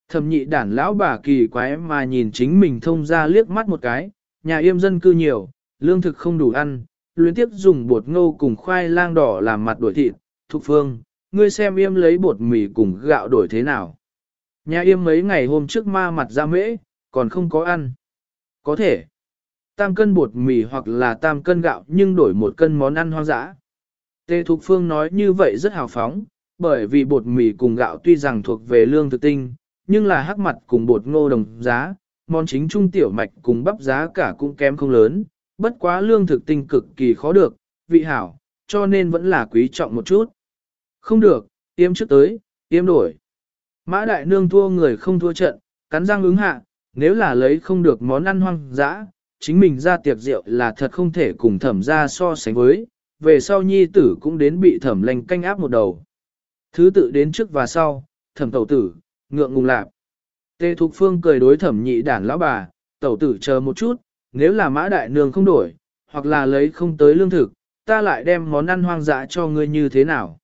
Thẩm nhị đản lão bà kỳ quái mà nhìn chính mình thông ra liếc mắt một cái, nhà yêm dân cư nhiều, lương thực không đủ ăn, luyến tiếp dùng bột ngô cùng khoai lang đỏ làm mặt đổi thịt. Thục phương, ngươi xem yêm lấy bột mì cùng gạo đổi thế nào. Nhà yêm mấy ngày hôm trước ma mặt ra mễ, còn không có ăn. Có thể. Tam cân bột mì hoặc là tam cân gạo nhưng đổi một cân món ăn hoang dã. Tề Thục Phương nói như vậy rất hào phóng, bởi vì bột mì cùng gạo tuy rằng thuộc về lương thực tinh, nhưng là hắc mặt cùng bột ngô đồng giá, món chính trung tiểu mạch cùng bắp giá cả cũng kém không lớn, bất quá lương thực tinh cực kỳ khó được, vị hảo, cho nên vẫn là quý trọng một chút. Không được, tiêm trước tới, tiêm đổi. Mã đại nương thua người không thua trận, cắn răng ứng hạ, nếu là lấy không được món ăn hoang dã, chính mình ra tiệc rượu là thật không thể cùng thẩm ra so sánh với, về sau nhi tử cũng đến bị thẩm lành canh áp một đầu. Thứ tự đến trước và sau, thẩm tẩu tử, ngượng ngùng lạp. Tê Thục Phương cười đối thẩm nhị đản lão bà, tẩu tử chờ một chút, nếu là mã đại nương không đổi, hoặc là lấy không tới lương thực, ta lại đem món ăn hoang dã cho ngươi như thế nào.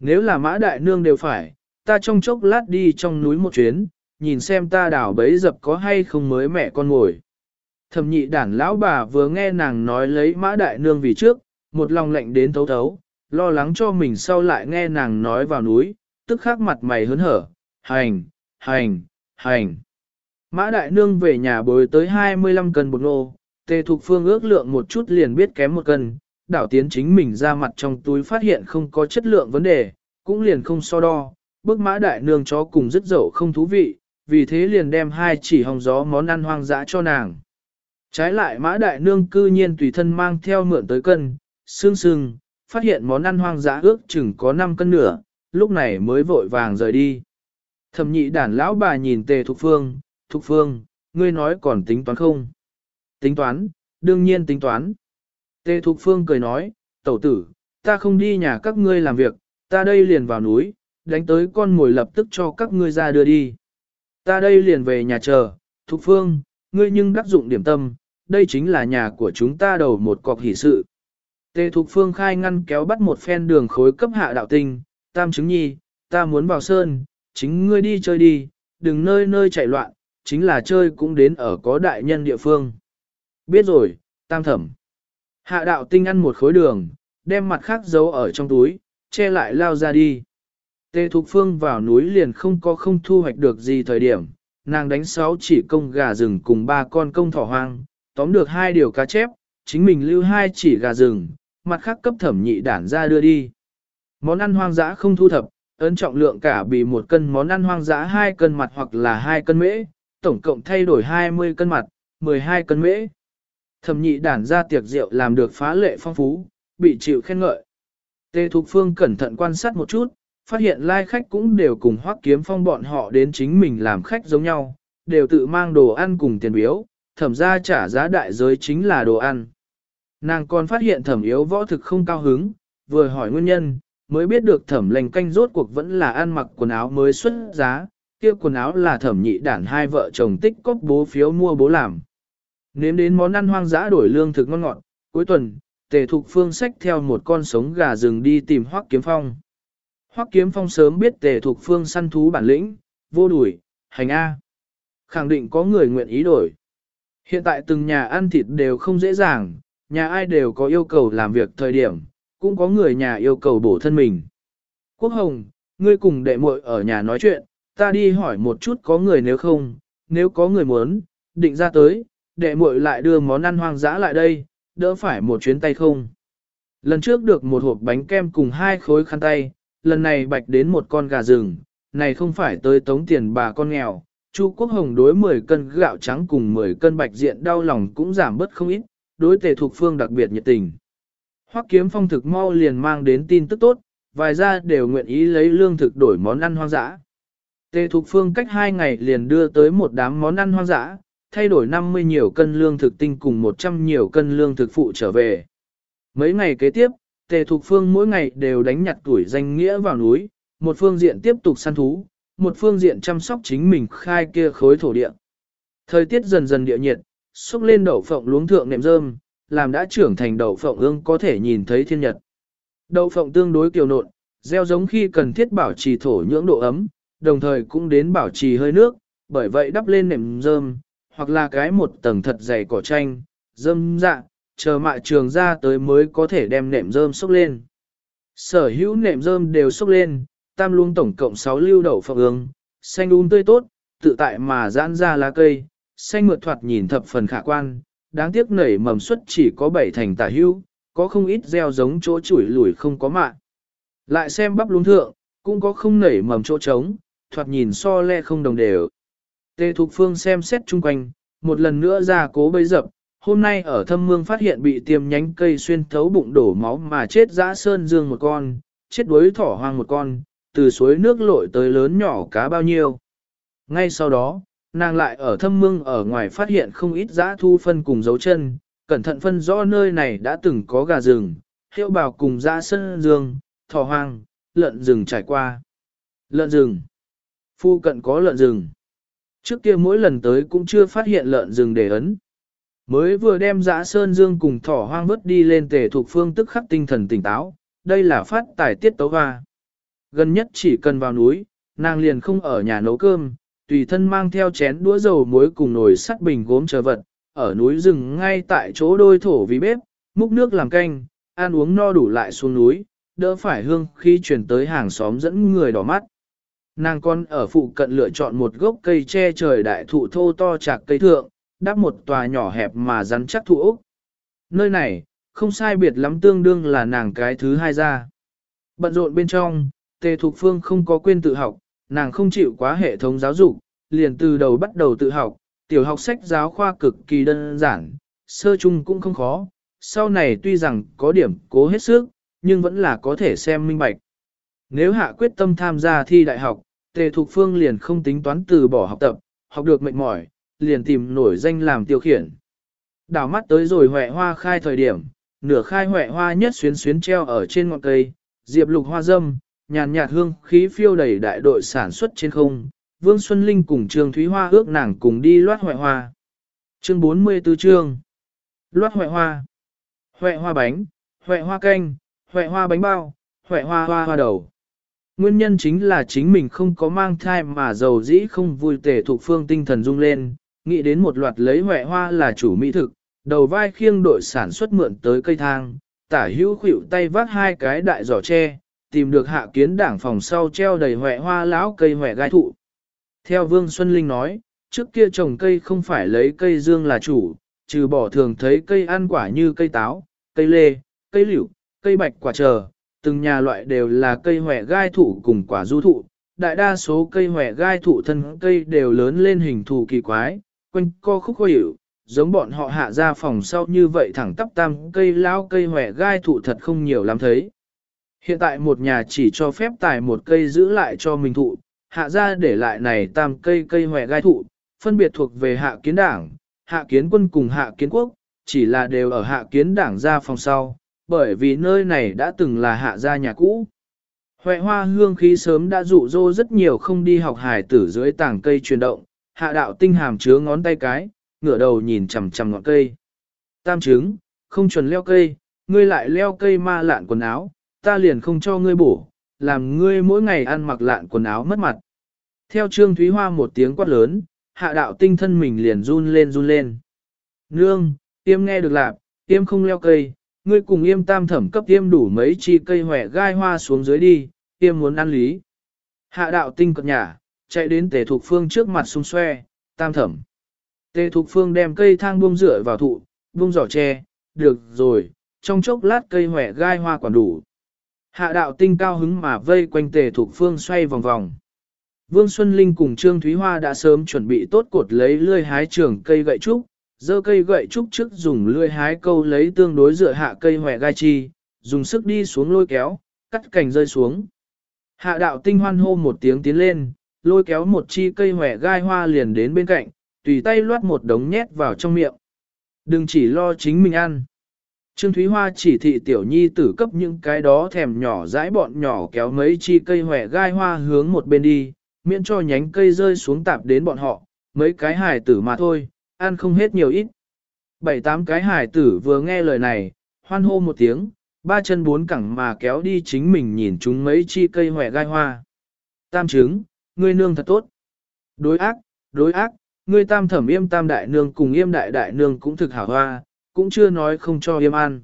Nếu là mã đại nương đều phải, ta trong chốc lát đi trong núi một chuyến, nhìn xem ta đảo bấy dập có hay không mới mẹ con ngồi. Thẩm nhị đản lão bà vừa nghe nàng nói lấy mã đại nương vì trước, một lòng lệnh đến thấu thấu, lo lắng cho mình sau lại nghe nàng nói vào núi, tức khắc mặt mày hớn hở, hành, hành, hành. Mã đại nương về nhà bồi tới 25 cân bột ngô, tề thục phương ước lượng một chút liền biết kém một cân, đảo tiến chính mình ra mặt trong túi phát hiện không có chất lượng vấn đề, cũng liền không so đo, bước mã đại nương chó cùng rất dậu không thú vị, vì thế liền đem hai chỉ hồng gió món ăn hoang dã cho nàng. Trái lại mã đại nương cư nhiên tùy thân mang theo mượn tới cân, sương sưng, phát hiện món ăn hoang dã ước chừng có 5 cân nửa, lúc này mới vội vàng rời đi. Thẩm nhị đản lão bà nhìn tề thục phương, thục phương, ngươi nói còn tính toán không? Tính toán, đương nhiên tính toán. Tề thục phương cười nói, tẩu tử, ta không đi nhà các ngươi làm việc, ta đây liền vào núi, đánh tới con mồi lập tức cho các ngươi ra đưa đi. Ta đây liền về nhà chờ, Thục Phương, ngươi nhưng đắc dụng điểm tâm, đây chính là nhà của chúng ta đầu một cọc hỷ sự. Tề Thục Phương khai ngăn kéo bắt một phen đường khối cấp hạ đạo tinh, tam chứng nhi, ta muốn vào sơn, chính ngươi đi chơi đi, đừng nơi nơi chạy loạn, chính là chơi cũng đến ở có đại nhân địa phương. Biết rồi, tam thẩm. Hạ đạo tinh ăn một khối đường, đem mặt khác giấu ở trong túi, che lại lao ra đi. Tề Thục Phương vào núi liền không có không thu hoạch được gì thời điểm, nàng đánh sáu chỉ công gà rừng cùng ba con công thỏ hoang, tóm được hai điều cá chép, chính mình lưu hai chỉ gà rừng, mặt khác cấp thẩm nhị đản ra đưa đi. Món ăn hoang dã không thu thập, ấn trọng lượng cả bị một cân món ăn hoang dã hai cân mặt hoặc là hai cân mễ, tổng cộng thay đổi 20 cân mặt, 12 cân mễ. Thẩm nhị đản ra tiệc rượu làm được phá lệ phong phú, bị chịu khen ngợi. Tề Thục Phương cẩn thận quan sát một chút, phát hiện lai khách cũng đều cùng hoắc kiếm phong bọn họ đến chính mình làm khách giống nhau, đều tự mang đồ ăn cùng tiền biếu, thẩm ra trả giá đại giới chính là đồ ăn. Nàng còn phát hiện thẩm yếu võ thực không cao hứng, vừa hỏi nguyên nhân, mới biết được thẩm lành canh rốt cuộc vẫn là ăn mặc quần áo mới xuất giá, kia quần áo là thẩm nhị đản hai vợ chồng tích cóp bố phiếu mua bố làm. Nếm đến món ăn hoang dã đổi lương thực ngon ngọt, cuối tuần, tề thục phương sách theo một con sống gà rừng đi tìm hoắc kiếm phong. Hoắc kiếm phong sớm biết tề thục phương săn thú bản lĩnh, vô đuổi, hành A. Khẳng định có người nguyện ý đổi. Hiện tại từng nhà ăn thịt đều không dễ dàng, nhà ai đều có yêu cầu làm việc thời điểm, cũng có người nhà yêu cầu bổ thân mình. Quốc Hồng, ngươi cùng đệ muội ở nhà nói chuyện, ta đi hỏi một chút có người nếu không, nếu có người muốn, định ra tới, đệ muội lại đưa món ăn hoang dã lại đây, đỡ phải một chuyến tay không. Lần trước được một hộp bánh kem cùng hai khối khăn tay, lần này bạch đến một con gà rừng, này không phải tới tống tiền bà con nghèo. Chu Quốc Hồng đối 10 cân gạo trắng cùng 10 cân bạch diện đau lòng cũng giảm bớt không ít, đối tề thuộc phương đặc biệt nhiệt tình. Hoắc kiếm phong thực mau liền mang đến tin tức tốt, vài gia đều nguyện ý lấy lương thực đổi món ăn hoang dã. Tề Thục Phương cách hai ngày liền đưa tới một đám món ăn hoang dã, thay đổi 50 nhiều cân lương thực tinh cùng 100 nhiều cân lương thực phụ trở về. Mấy ngày kế tiếp, Tề Thục Phương mỗi ngày đều đánh nhặt tuổi danh nghĩa vào núi, một phương diện tiếp tục săn thú, một phương diện chăm sóc chính mình khai kia khối thổ địa. Thời tiết dần dần địa nhiệt, xúc lên đậu phộng luống thượng nệm rơm, làm đã trưởng thành đậu phộng ương có thể nhìn thấy thiên nhật. Đậu phộng tương đối kiều nộn, gieo giống khi cần thiết bảo trì thổ nhưỡng độ ấm, đồng thời cũng đến bảo trì hơi nước, bởi vậy đắp lên nệm rơm, hoặc là cái một tầng thật dày cỏ tranh, dâm dạ, chờ mại trường ra tới mới có thể đem nệm rơm xúc lên. Sở hữu nệm rơm đều xúc lên, tam luôn tổng cộng 6 lưu đậu phộng ương, xanh um tươi tốt, tự tại mà giãn ra lá cây, xanh mượt thoạt nhìn thập phần khả quan, đáng tiếc nảy mầm xuất chỉ có bảy thành tả hữu, có không ít gieo giống chỗ chủi lủi không có mạ Lại xem bắp luống thượng, cũng có không nảy mầm chỗ trống, thoạt nhìn so le không đồng đều. Tề Thục Phương xem xét chung quanh, một lần nữa ra cố bấy dập, hôm nay ở thâm mương phát hiện bị tiêm nhánh cây xuyên thấu bụng đổ máu mà chết dã sơn dương một con, chết đuối thỏ hoang một con, từ suối nước lội tới lớn nhỏ cá bao nhiêu. Ngay sau đó, nàng lại ở thâm mương ở ngoài phát hiện không ít dã thu phân cùng dấu chân, cẩn thận phân rõ nơi này đã từng có gà rừng, hiệu bào cùng dã sơn dương, thỏ hoang, lợn rừng trải qua. Lợn rừng. Phu cận có lợn rừng. Trước kia mỗi lần tới cũng chưa phát hiện lợn rừng để ấn. Mới vừa đem dã sơn dương cùng thỏ hoang vớt đi lên tề thuộc phương tức khắc tinh thần tỉnh táo, đây là phát tài tiết tấu hoa. Gần nhất chỉ cần vào núi, nàng liền không ở nhà nấu cơm, tùy thân mang theo chén đũa dầu muối cùng nồi sắt bình gốm chờ vật, ở núi rừng ngay tại chỗ đôi thổ vì bếp, múc nước làm canh, ăn uống no đủ lại xuống núi, đỡ phải hương khi chuyển tới hàng xóm dẫn người đỏ mắt. Nàng con ở phụ cận lựa chọn một gốc cây che trời đại thụ thô to chạc cây thượng, đắp một tòa nhỏ hẹp mà rắn chắc thụ ốc. Nơi này, không sai biệt lắm tương đương là nàng cái thứ hai ra. Bận rộn bên trong, tề thục phương không có quên tự học, nàng không chịu quá hệ thống giáo dục, liền từ đầu bắt đầu tự học, tiểu học sách giáo khoa cực kỳ đơn giản, sơ chung cũng không khó, sau này tuy rằng có điểm cố hết sức, nhưng vẫn là có thể xem minh bạch. Nếu hạ quyết tâm tham gia thi đại học, Tề Thục Phương liền không tính toán từ bỏ học tập, học được mệt mỏi, liền tìm nổi danh làm tiêu khiển. Đảo mắt tới rồi huệ hoa khai thời điểm, nửa khai huệ hoa nhất xuyến xuyến treo ở trên ngọn cây, diệp lục hoa dâm, nhàn nhạt hương khí phiêu đầy đại đội sản xuất trên không. Vương Xuân Linh cùng Trương Thúy Hoa ước nàng cùng đi loát hoại hoa. Chương 44 chương Loát hoại hoa Hoại hoa bánh, hoại hoa canh, hoại hoa bánh bao, hoại hoa hoa hoa đầu. Nguyên nhân chính là chính mình không có mang thai mà giàu dĩ không vui tề thuộc phương tinh thần rung lên, nghĩ đến một loạt lấy hoại hoa là chủ mỹ thực, đầu vai khiêng đội sản xuất mượn tới cây thang, tả hữu khuỷu tay vác hai cái đại giỏ tre, tìm được hạ kiến đảng phòng sau treo đầy hoại hoa lão cây hoại gai thụ. Theo Vương Xuân Linh nói, trước kia trồng cây không phải lấy cây dương là chủ, trừ bỏ thường thấy cây ăn quả như cây táo, cây lê, cây liễu, cây bạch quả chờ, từng nhà loại đều là cây hòe gai thụ cùng quả du thụ, đại đa số cây hòe gai thụ thân cây đều lớn lên hình thù kỳ quái, quanh co khúc khuỷu, hiểu, giống bọn họ hạ ra phòng sau như vậy thẳng tắp tam cây lao cây hòe gai thụ thật không nhiều lắm thấy. Hiện tại một nhà chỉ cho phép tài một cây giữ lại cho mình thụ, hạ ra để lại này tam cây cây hòe gai thụ, phân biệt thuộc về hạ kiến đảng, hạ kiến quân cùng hạ kiến quốc, chỉ là đều ở hạ kiến đảng ra phòng sau, bởi vì nơi này đã từng là hạ gia nhà cũ. Huệ hoa hương khí sớm đã dụ dỗ rất nhiều không đi học hải tử dưới tảng cây chuyển động, hạ đạo tinh hàm chứa ngón tay cái, ngửa đầu nhìn chằm chằm ngọn cây. Tam chứng, không chuẩn leo cây, ngươi lại leo cây ma lạn quần áo, ta liền không cho ngươi bổ, làm ngươi mỗi ngày ăn mặc lạn quần áo mất mặt. Theo Trương Thúy Hoa một tiếng quát lớn, hạ đạo tinh thân mình liền run lên run lên. Nương, tiêm nghe được lạp, tiêm không leo cây, ngươi cùng yêm tam thẩm cấp yêm đủ mấy chi cây hòe gai hoa xuống dưới đi, yêm muốn ăn lý. Hạ đạo tinh cật nhả, chạy đến tề thục phương trước mặt xung xoe, tam thẩm. Tề thục phương đem cây thang buông rửa vào thụ, buông giỏ tre, được rồi, trong chốc lát cây hòe gai hoa quản đủ. Hạ đạo tinh cao hứng mà vây quanh tề thục phương xoay vòng vòng. Vương Xuân Linh cùng Trương Thúy Hoa đã sớm chuẩn bị tốt cột lấy lươi hái trường cây gậy trúc, dơ cây gậy trúc trước dùng lươi hái câu lấy tương đối dựa hạ cây hòe gai chi, dùng sức đi xuống lôi kéo, cắt cành rơi xuống. Hạ đạo tinh hoan hô một tiếng tiến lên, lôi kéo một chi cây hòe gai hoa liền đến bên cạnh, tùy tay loát một đống nhét vào trong miệng. Đừng chỉ lo chính mình ăn. Trương Thúy Hoa chỉ thị tiểu nhi tử cấp những cái đó thèm nhỏ dãi bọn nhỏ kéo mấy chi cây hòe gai hoa hướng một bên đi, miễn cho nhánh cây rơi xuống tạp đến bọn họ, mấy cái hài tử mà thôi, ăn không hết nhiều ít. Bảy tám cái hải tử vừa nghe lời này, hoan hô một tiếng, ba chân bốn cẳng mà kéo đi chính mình nhìn chúng mấy chi cây hòe gai hoa. Tam trứng, ngươi nương thật tốt. Đối ác, đối ác, ngươi tam thẩm yêm tam đại nương cùng yêm đại đại nương cũng thực hảo hoa, cũng chưa nói không cho yêm ăn.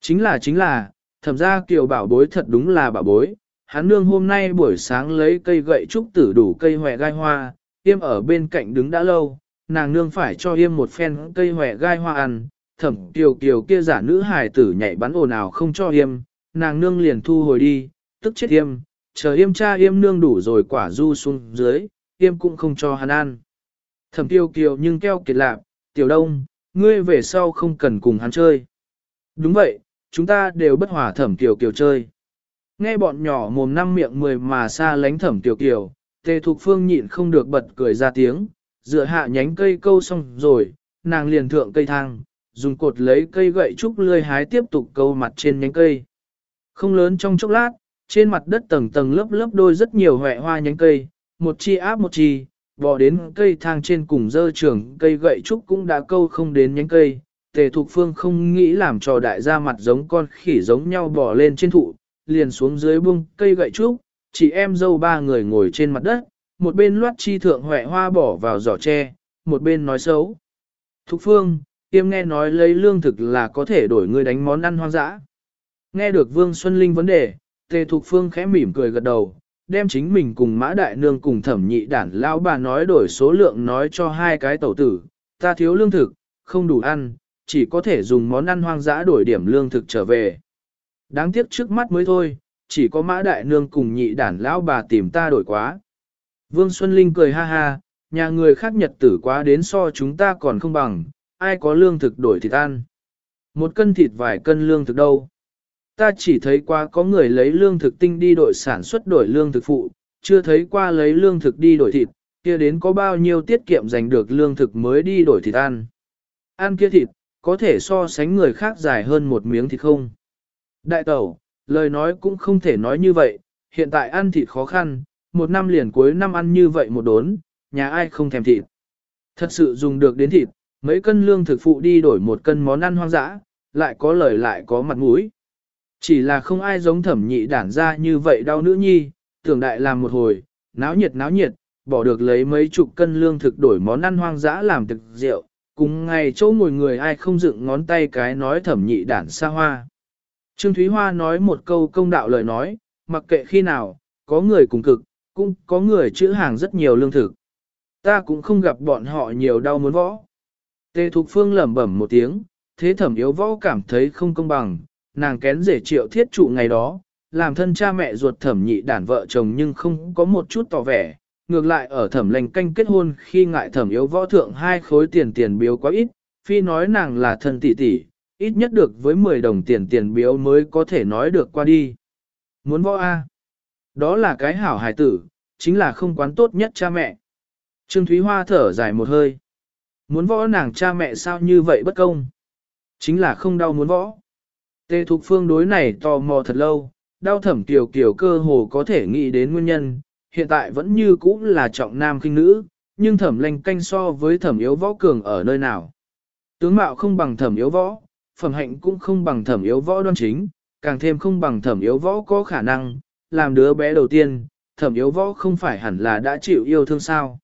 Chính là chính là, thẩm ra kiều bảo bối thật đúng là bảo bối, hắn nương hôm nay buổi sáng lấy cây gậy trúc tử đủ cây hòe gai hoa, yêm ở bên cạnh đứng đã lâu, nàng nương phải cho yêm một phen cây hòe gai hoa ăn, thẩm tiểu kiều kia giả nữ hài tử nhảy bắn ồn ào không cho yêm, nàng nương liền thu hồi đi, tức chết yêm, chờ yêm cha yêm nương đủ rồi quả du xuống dưới, yêm cũng không cho hắn ăn. Thẩm tiểu kiều nhưng keo kiệt lạp, tiểu đông, ngươi về sau không cần cùng hắn chơi. Đúng vậy, chúng ta đều bất hòa thẩm tiểu kiều chơi. Nghe bọn nhỏ mồm năm miệng mười mà xa lánh thẩm tiểu kiều, tề thục phương nhịn không được bật cười ra tiếng, dựa hạ nhánh cây câu xong rồi, nàng liền thượng cây thang, dùng cột lấy cây gậy trúc lươi hái tiếp tục câu mặt trên nhánh cây. Không lớn trong chốc lát, trên mặt đất tầng tầng lớp lớp đôi rất nhiều hệ hoa nhánh cây, một chi áp một chi, bò đến cây thang trên cùng dơ trưởng cây gậy trúc cũng đã câu không đến nhánh cây. Tề Thục Phương không nghĩ làm cho đại gia mặt giống con khỉ giống nhau bỏ lên trên thụ, liền xuống dưới buông cây gậy trúc, chỉ em dâu ba người ngồi trên mặt đất, một bên loát chi thượng huệ hoa bỏ vào giỏ tre, một bên nói xấu. Thục phương, tiêm nghe nói lấy lương thực là có thể đổi người đánh món ăn hoang dã. Nghe được Vương Xuân Linh vấn đề, Tề Thục Phương khẽ mỉm cười gật đầu, đem chính mình cùng Mã Đại Nương cùng thẩm nhị đản lão bà nói đổi số lượng nói cho hai cái tẩu tử, ta thiếu lương thực, không đủ ăn, chỉ có thể dùng món ăn hoang dã đổi điểm lương thực trở về. Đáng tiếc trước mắt mới thôi, chỉ có Mã Đại Nương cùng nhị đản lão bà tìm ta đổi quá. Vương Xuân Linh cười ha ha, nhà người khác nhật tử quá đến so chúng ta còn không bằng, ai có lương thực đổi thịt ăn. Một cân thịt vài cân lương thực đâu. Ta chỉ thấy qua có người lấy lương thực tinh đi đổi sản xuất đổi lương thực phụ, chưa thấy qua lấy lương thực đi đổi thịt, kia đến có bao nhiêu tiết kiệm giành được lương thực mới đi đổi thịt ăn. Ăn kia thịt, có thể so sánh người khác dài hơn một miếng thịt không. Đại tẩu, lời nói cũng không thể nói như vậy, hiện tại ăn thịt khó khăn, một năm liền cuối năm ăn như vậy một đốn, nhà ai không thèm thịt. Thật sự dùng được đến thịt, mấy cân lương thực phụ đi đổi một cân món ăn hoang dã, lại có lời lại có mặt mũi. Chỉ là không ai giống thẩm nhị đản ra như vậy đau nữ nhi, tưởng đại làm một hồi, náo nhiệt náo nhiệt, bỏ được lấy mấy chục cân lương thực đổi món ăn hoang dã làm thực rượu, cùng ngày chỗ ngồi người ai không dựng ngón tay cái nói thẩm nhị đản xa hoa. Trương Thúy Hoa nói một câu công đạo lời nói, mặc kệ khi nào, có người cùng cực, cũng có người chữ hàng rất nhiều lương thực. Ta cũng không gặp bọn họ nhiều đau muốn võ. Tề Thục Phương lẩm bẩm một tiếng, thế thẩm yếu võ cảm thấy không công bằng, nàng kén rể triệu thiết trụ ngày đó, làm thân cha mẹ ruột thẩm nhị đản vợ chồng nhưng không có một chút tỏ vẻ, ngược lại ở thẩm lành canh kết hôn khi ngại thẩm yếu võ thượng hai khối tiền tiền biếu quá ít, phi nói nàng là thân tỷ tỷ, ít nhất được với 10 đồng tiền tiền biếu mới có thể nói được qua đi. Muốn võ A. Đó là cái hảo hài tử, chính là không quán tốt nhất cha mẹ. Trương Thúy Hoa thở dài một hơi. Muốn võ nàng cha mẹ sao như vậy bất công? Chính là không đau muốn võ. Tê Thục Phương đối này tò mò thật lâu, đau thẩm tiểu kiểu cơ hồ có thể nghĩ đến nguyên nhân, hiện tại vẫn như cũ là trọng nam khinh nữ, nhưng thẩm lanh canh so với thẩm yếu võ cường ở nơi nào. Tướng mạo không bằng thẩm yếu võ, phẩm hạnh cũng không bằng thẩm yếu võ đoan chính, càng thêm không bằng thẩm yếu võ có khả năng, làm đứa bé đầu tiên, thẩm yếu võ không phải hẳn là đã chịu yêu thương sao.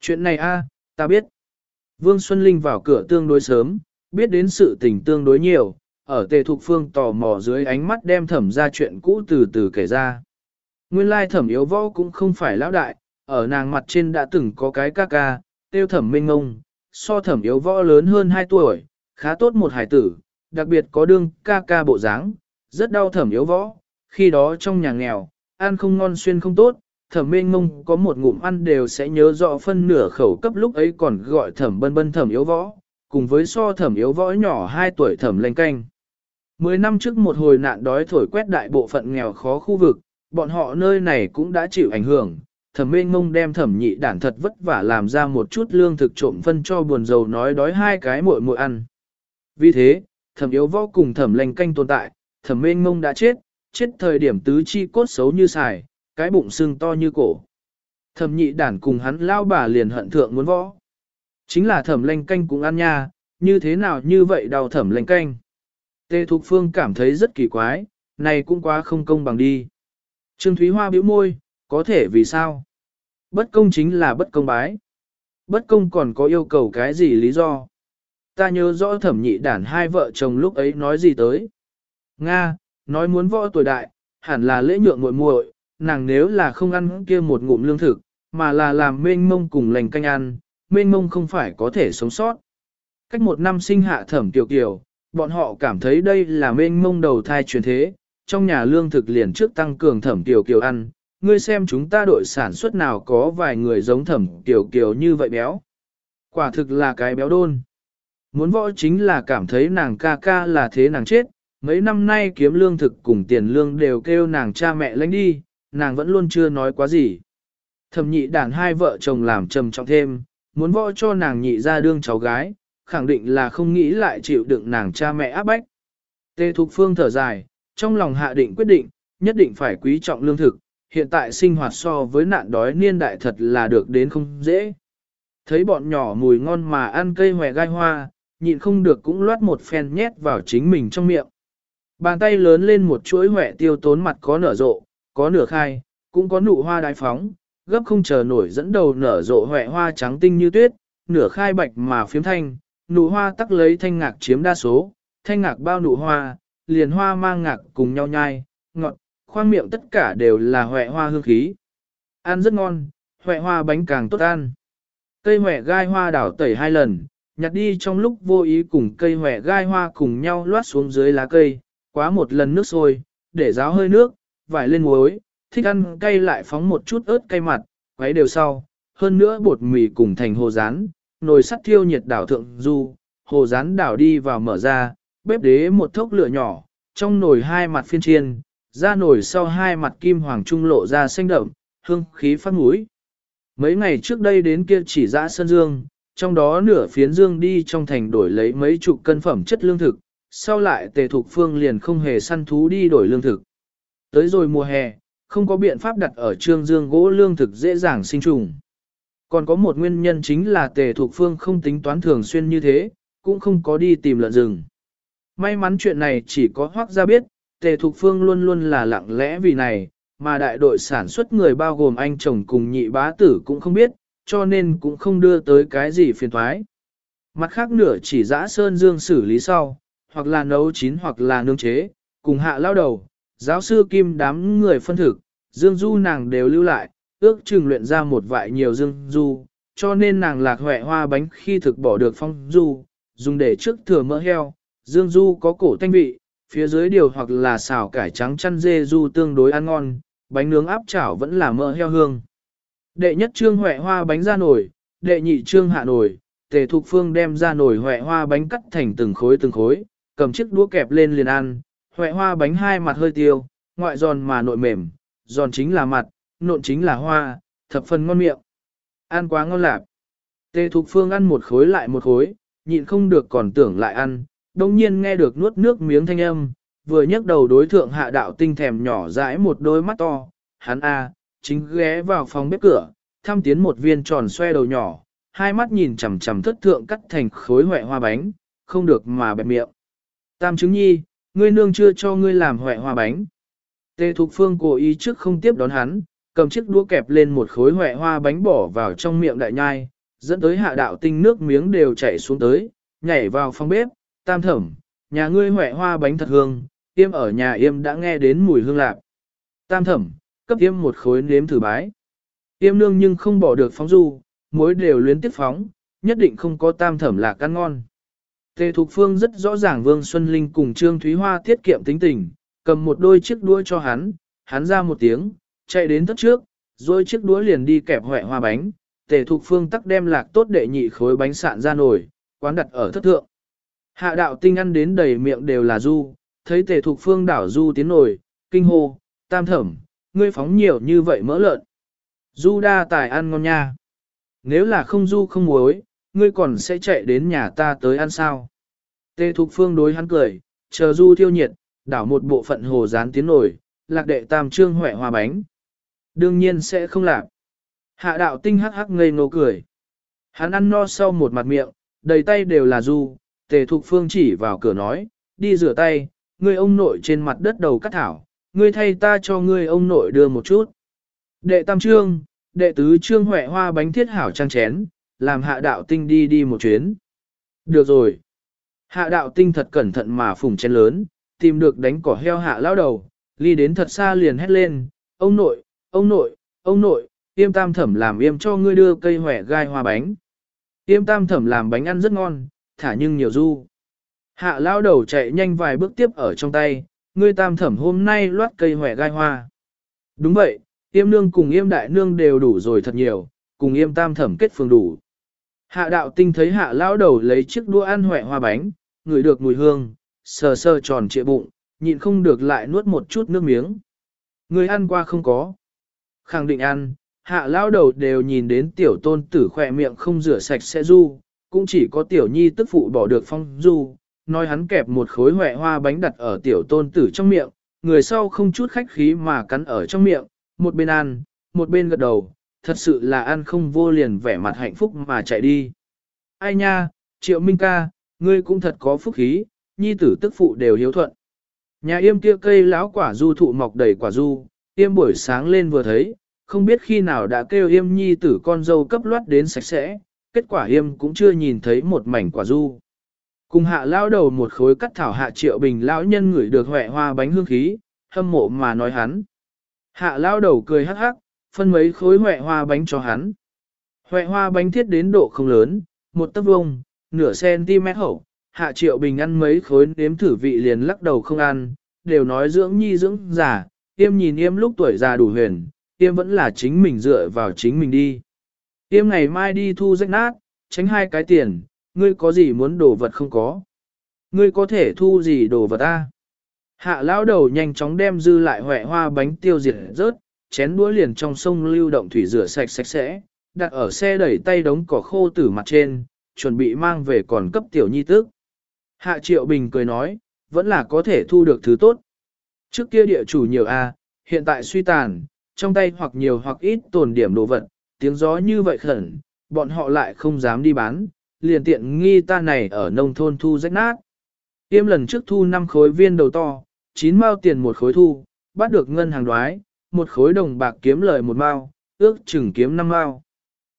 Chuyện này a, ta biết. Vương Xuân Linh vào cửa tương đối sớm, biết đến sự tình tương đối nhiều, ở tề thục phương tò mò dưới ánh mắt đem thẩm ra chuyện cũ từ từ kể ra. Nguyên lai thẩm yếu võ cũng không phải lão đại, ở nàng mặt trên đã từng có cái ca ca, tiêu thẩm minh ngông, so thẩm yếu võ lớn hơn 2 tuổi, khá tốt một hải tử, đặc biệt có đương ca ca bộ dáng, rất đau thẩm yếu võ, khi đó trong nhà nghèo, ăn không ngon xuyên không tốt, thẩm minh ngông có một ngụm ăn đều sẽ nhớ rõ phân nửa khẩu cấp lúc ấy còn gọi thẩm bân bân thẩm yếu võ, cùng với so thẩm yếu võ nhỏ 2 tuổi thẩm lanh canh. Mười năm trước một hồi nạn đói thổi quét đại bộ phận nghèo khó khu vực, bọn họ nơi này cũng đã chịu ảnh hưởng. Thẩm mênh mông đem thẩm nhị đản thật vất vả làm ra một chút lương thực trộm phân cho buồn dầu nói đói hai cái muội muội ăn. Vì thế, thẩm yếu võ cùng thẩm lành canh tồn tại, thẩm mênh mông đã chết, chết thời điểm tứ chi cốt xấu như xài, cái bụng sưng to như cổ. Thẩm nhị đản cùng hắn lao bà liền hận thượng muốn võ. Chính là thẩm lanh canh cũng ăn nha, như thế nào như vậy đau thẩm lanh canh. Tê Thục Phương cảm thấy rất kỳ quái, này cũng quá không công bằng đi. Trương Thúy Hoa bĩu môi, có thể vì sao? Bất công chính là bất công bái. Bất công còn có yêu cầu cái gì lý do? Ta nhớ rõ thẩm nhị đản hai vợ chồng lúc ấy nói gì tới. Nga, nói muốn võ tuổi đại, hẳn là lễ nhượng muội muội, nàng nếu là không ăn kia một ngụm lương thực, mà là làm mênh mông cùng lành canh ăn, mênh mông không phải có thể sống sót. Cách một năm sinh hạ thẩm tiểu kiều, bọn họ cảm thấy đây là mênh mông đầu thai truyền thế, trong nhà lương thực liền trước tăng cường thẩm tiểu kiều ăn, ngươi xem chúng ta đội sản xuất nào có vài người giống thẩm tiểu kiều như vậy béo. Quả thực là cái béo đôn. Muốn võ chính là cảm thấy nàng ca ca là thế nàng chết, mấy năm nay kiếm lương thực cùng tiền lương đều kêu nàng cha mẹ lãnh đi, nàng vẫn luôn chưa nói quá gì. Thẩm nhị đàn hai vợ chồng làm trầm trọng thêm, muốn võ cho nàng nhị ra đương cháu gái, khẳng định là không nghĩ lại chịu đựng nàng cha mẹ áp bách. Tê Thục Phương thở dài, trong lòng hạ định quyết định, nhất định phải quý trọng lương thực, hiện tại sinh hoạt so với nạn đói niên đại thật là được đến không dễ. Thấy bọn nhỏ mùi ngon mà ăn cây hòe gai hoa, nhịn không được cũng loát một phen nhét vào chính mình trong miệng. Bàn tay lớn lên một chuỗi huệ tiêu tốn mặt có nở rộ, có nửa khai, cũng có nụ hoa đái phóng, gấp không chờ nổi dẫn đầu nở rộ huệ hoa trắng tinh như tuyết, nửa khai bạch mà phiếm thanh, nụ hoa tắc lấy thanh ngạc chiếm đa số, thanh ngạc bao nụ hoa, liền hoa mang ngạc cùng nhau nhai, ngọt, khoang miệng tất cả đều là huệ hoa hương khí. Ăn rất ngon, huệ hoa bánh càng tốt ăn. Cây huệ gai hoa đảo tẩy hai lần, nhặt đi trong lúc vô ý cùng cây huệ gai hoa cùng nhau loát xuống dưới lá cây, quá một lần nước sôi, để ráo hơi nước, vải lên muối, thích ăn cay lại phóng một chút ớt cay mặt, quấy đều sau, hơn nữa bột mì cùng thành hồ rán, nồi sắt thiêu nhiệt đảo thượng du, hồ rán đảo đi vào mở ra, bếp đế một thốc lửa nhỏ, trong nồi hai mặt phiên chiên, ra nồi sau hai mặt kim hoàng trung lộ ra xanh đậm, hương khí phát mũi. Mấy ngày trước đây đến kia chỉ dã sơn dương, trong đó nửa phiến dương đi trong thành đổi lấy mấy chục cân phẩm chất lương thực, sau lại tề thục phương liền không hề săn thú đi đổi lương thực. Tới rồi mùa hè, không có biện pháp đặt ở trương dương gỗ lương thực dễ dàng sinh trùng. Còn có một nguyên nhân chính là tề thuộc phương không tính toán thường xuyên như thế, cũng không có đi tìm lợn rừng. May mắn chuyện này chỉ có hoác ra biết, tề thuộc phương luôn luôn là lặng lẽ vì này, mà đại đội sản xuất người bao gồm anh chồng cùng nhị bá tử cũng không biết, cho nên cũng không đưa tới cái gì phiền thoái. Mặt khác nửa chỉ dã sơn dương xử lý sau, hoặc là nấu chín hoặc là nương chế, cùng hạ lao đầu, giáo sư kim đám người phân thực, dương du nàng đều lưu lại, ước chừng luyện ra một vại nhiều dương du, cho nên nàng lạc huệ hoa bánh khi thực bỏ được phong du, dùng để trước thừa mỡ heo, dương du có cổ thanh vị, phía dưới điều hoặc là xào cải trắng chăn dê du tương đối ăn ngon, bánh nướng áp chảo vẫn là mỡ heo hương. Đệ nhất trương huệ hoa bánh ra nổi, đệ nhị trương hạ nổi, tề thục phương đem ra nổi huệ hoa bánh cắt thành từng khối từng khối, cầm chiếc đũa kẹp lên liền ăn, huệ hoa bánh hai mặt hơi tiêu, ngoại giòn mà nội mềm, giòn chính là mặt, nộn chính là hoa, thập phần ngon miệng. Ăn quá ngon lạc. Tề Thục Phương ăn một khối lại một khối, nhịn không được còn tưởng lại ăn, đồng nhiên nghe được nuốt nước miếng thanh âm, vừa nhấc đầu đối thượng hạ đạo tinh thèm nhỏ dãi một đôi mắt to, hắn a chính ghé vào phòng bếp cửa, thăm tiến một viên tròn xoe đầu nhỏ, hai mắt nhìn chằm chằm thất thượng cắt thành khối hoẹ hoa bánh, không được mà bẹp miệng. Tam chứng nhi, ngươi nương chưa cho ngươi làm hoẹ hoa bánh. Tề Thục Phương cố ý trước không tiếp đón hắn, cầm chiếc đũa kẹp lên một khối hoẹ hoa bánh bỏ vào trong miệng đại nhai, dẫn tới hạ đạo tinh nước miếng đều chảy xuống tới, nhảy vào phòng bếp, tam thẩm, nhà ngươi hoẹ hoa bánh thật hương, yêm ở nhà yêm đã nghe đến mùi hương lạc. Tam thẩm, cấp yêm một khối nếm thử bái. Yêm nương nhưng không bỏ được phóng du, muối đều luyến tiếp phóng, nhất định không có tam thẩm lạc ăn ngon. Tề Thục Phương rất rõ ràng Vương Xuân Linh cùng Trương Thúy Hoa tiết kiệm tính tình, cầm một đôi chiếc đũa cho hắn, hắn ra một tiếng, chạy đến thất trước, rồi chiếc đũa liền đi kẹp hoẹ hoa bánh, Tề Thục Phương tắc đem lạc tốt đệ nhị khối bánh sạn ra nồi, quán đặt ở thất thượng. Hạ đạo tinh ăn đến đầy miệng đều là du, thấy Tề Thục Phương đảo du tiến nồi, kinh hô, tam thẩm, ngươi phóng nhiều như vậy mỡ lợn. Du đa tài ăn ngon nha. Nếu là không du không muối, ngươi còn sẽ chạy đến nhà ta tới ăn sao. Tề Thục Phương đối hắn cười, chờ du thiêu nhiệt, đảo một bộ phận hồ rán tiến nổi, lạc đệ tam trương huệ hoa bánh. Đương nhiên sẽ không lạc. Hạ đạo tinh hắc hắc ngây ngô cười. Hắn ăn no sau một mặt miệng, đầy tay đều là du, tề thục phương chỉ vào cửa nói, đi rửa tay, ngươi ông nội trên mặt đất đầu cắt thảo, ngươi thay ta cho ngươi ông nội đưa một chút. Đệ tam trương, đệ tứ trương huệ hoa bánh thiết hảo trang chén, làm hạ đạo tinh đi đi một chuyến. Được rồi. Hạ đạo tinh thật cẩn thận mà phùng chén lớn, tìm được đánh cỏ heo hạ lao đầu, ly đến thật xa liền hét lên, ông nội, ông nội, ông nội, yêm tam thẩm làm yêm cho ngươi đưa cây hỏe gai hoa bánh. Yêm tam thẩm làm bánh ăn rất ngon, thả nhưng nhiều du. Hạ lao đầu chạy nhanh vài bước tiếp ở trong tay, ngươi tam thẩm hôm nay loát cây hỏe gai hoa. Đúng vậy, yêm nương cùng yêm đại nương đều đủ rồi thật nhiều, cùng yêm tam thẩm kết phương đủ. Hạ đạo tinh thấy hạ Lão đầu lấy chiếc đũa ăn hỏe hoa bánh, ngửi được mùi hương, sờ sờ tròn trịa bụng, nhịn không được lại nuốt một chút nước miếng. Người ăn qua không có. Khẳng định ăn, hạ Lão đầu đều nhìn đến tiểu tôn tử khỏe miệng không rửa sạch sẽ du, cũng chỉ có tiểu nhi tức phụ bỏ được phong du, nói hắn kẹp một khối hỏe hoa bánh đặt ở tiểu tôn tử trong miệng, người sau không chút khách khí mà cắn ở trong miệng, một bên ăn, một bên gật đầu, thật sự là ăn không vô liền vẻ mặt hạnh phúc mà chạy đi. Ai nha, triệu minh ca, ngươi cũng thật có phúc khí, nhi tử tức phụ đều hiếu thuận. Nhà yêm kia cây lão quả du thụ mọc đầy quả du, yêm buổi sáng lên vừa thấy, không biết khi nào đã kêu yêm nhi tử con dâu cấp loát đến sạch sẽ, kết quả yêm cũng chưa nhìn thấy một mảnh quả du. Cùng hạ lao đầu một khối cắt thảo hạ triệu bình lão nhân ngửi được huệ hoa bánh hương khí, hâm mộ mà nói hắn. Hạ lao đầu cười hắc hắc, phân mấy khối huệ hoa bánh cho hắn. Huệ hoa bánh thiết đến độ không lớn, một tấc vuông, nửa cm hậu, hạ triệu bình ăn mấy khối nếm thử vị liền lắc đầu không ăn, đều nói dưỡng nhi dưỡng giả. Tiêm nhìn Yêm lúc tuổi già đủ huyền, tiêm vẫn là chính mình dựa vào chính mình đi. Tiêm ngày mai đi thu rách nát, tránh hai cái tiền, ngươi có gì muốn đồ vật không có. Ngươi có thể thu gì đồ vật ta? Hạ lão đầu nhanh chóng đem dư lại hoẹ hoa bánh tiêu diệt rớt, chén đũa liền trong sông lưu động thủy rửa sạch sạch sẽ, đặt ở xe đẩy tay đống cỏ khô từ mặt trên, chuẩn bị mang về còn cấp tiểu nhi tức. Hạ Triệu Bình cười nói, vẫn là có thể thu được thứ tốt. Trước kia địa chủ nhiều a, hiện tại suy tàn, trong tay hoặc nhiều hoặc ít tồn điểm đồ vật, tiếng gió như vậy khẩn, bọn họ lại không dám đi bán, liền tiện nghi ta này ở nông thôn thu rách nát. Tiêm lần trước thu 5 khối viên đầu to, 9 mao tiền một khối thu, bắt được ngân hàng đoái, một khối đồng bạc kiếm lời một mao, ước chừng kiếm năm mao.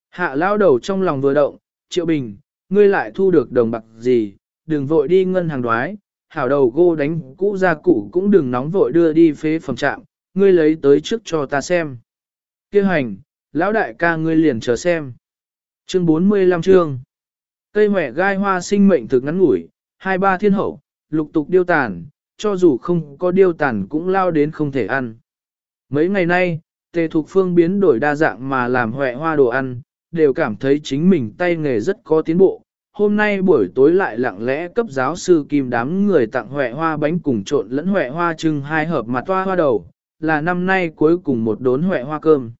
Hạ lao đầu trong lòng vừa động, triệu bình, ngươi lại thu được đồng bạc gì, đừng vội đi ngân hàng đoái, hảo đầu gô đánh cũ ra cũ cũng đừng nóng vội đưa đi phế phẩm trạm, ngươi lấy tới trước cho ta xem. Kêu hành, lão đại ca ngươi liền chờ xem. Chương 45 chương. Cây hỏe gai hoa sinh mệnh thực ngắn ngủi, hai ba thiên hậu, lục tục điêu tàn, cho dù không có điêu tàn cũng lao đến không thể ăn. Mấy ngày nay, tề thục phương biến đổi đa dạng mà làm hòe hoa đồ ăn, đều cảm thấy chính mình tay nghề rất có tiến bộ. Hôm nay buổi tối lại lặng lẽ cấp giáo sư kim đám người tặng hòe hoa bánh cùng trộn lẫn hòe hoa trưng hai hợp mặt toa hoa đầu, là năm nay cuối cùng một đốn hòe hoa cơm.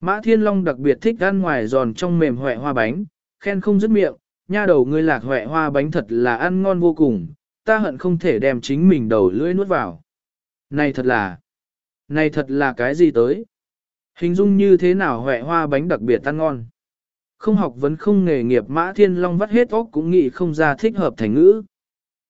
Mã Thiên Long đặc biệt thích ăn ngoài giòn trong mềm hòe hoa bánh, khen không dứt miệng, nha đầu ngươi lạc hòe hoa bánh thật là ăn ngon vô cùng, ta hận không thể đem chính mình đầu lưỡi nuốt vào. Này thật là, này thật là cái gì tới? Hình dung như thế nào hỏe hoa bánh đặc biệt ăn ngon? Không học vấn không nghề nghiệp Mã Thiên Long vắt hết óc cũng nghĩ không ra thích hợp thành ngữ.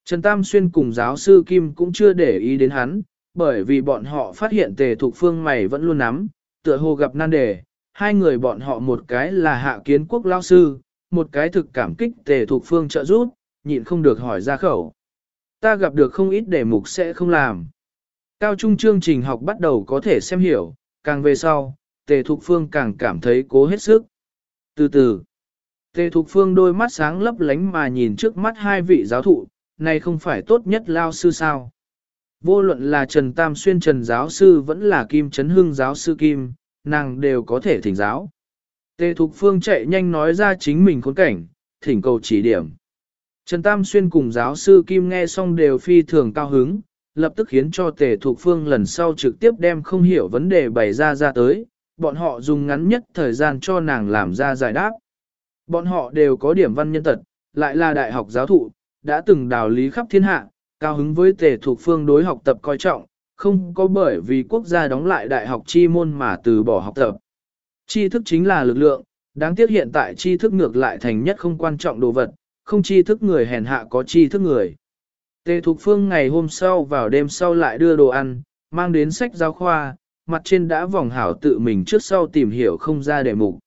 Trần Tam Xuyên cùng giáo sư Kim cũng chưa để ý đến hắn, bởi vì bọn họ phát hiện tề thục phương mày vẫn luôn nắm, tựa hồ gặp nan đề, hai người bọn họ một cái là hạ kiến quốc lao sư, một cái thực cảm kích tề thục phương trợ giúp, nhịn không được hỏi ra khẩu. Ta gặp được không ít đề mục sẽ không làm. Cao trung chương trình học bắt đầu có thể xem hiểu, càng về sau, tề thục phương càng cảm thấy cố hết sức. Từ từ, tề thục phương đôi mắt sáng lấp lánh mà nhìn trước mắt hai vị giáo thụ, này không phải tốt nhất lao sư sao. Vô luận là Trần Tam Xuyên Trần giáo sư vẫn là Kim Trấn Hưng giáo sư Kim, nàng đều có thể thỉnh giáo. Tề Thục Phương chạy nhanh nói ra chính mình khốn cảnh, thỉnh cầu chỉ điểm. Trần Tam Xuyên cùng giáo sư Kim nghe xong đều phi thường cao hứng, lập tức khiến cho Tề Thục Phương lần sau trực tiếp đem không hiểu vấn đề bày ra ra tới, bọn họ dùng ngắn nhất thời gian cho nàng làm ra giải đáp. Bọn họ đều có điểm văn nhân tật, lại là đại học giáo thụ, đã từng đào lý khắp thiên hạ, cao hứng với tề thuộc phương đối học tập coi trọng, không có bởi vì quốc gia đóng lại đại học chi môn mà từ bỏ học tập. Tri thức chính là lực lượng, đáng tiếc hiện tại tri thức ngược lại thành nhất không quan trọng đồ vật, không tri thức người hèn hạ có tri thức người. Tề Thục Phương ngày hôm sau vào đêm sau lại đưa đồ ăn, mang đến sách giáo khoa, mặt trên đã vòng hảo tự mình trước sau tìm hiểu không ra đề mục.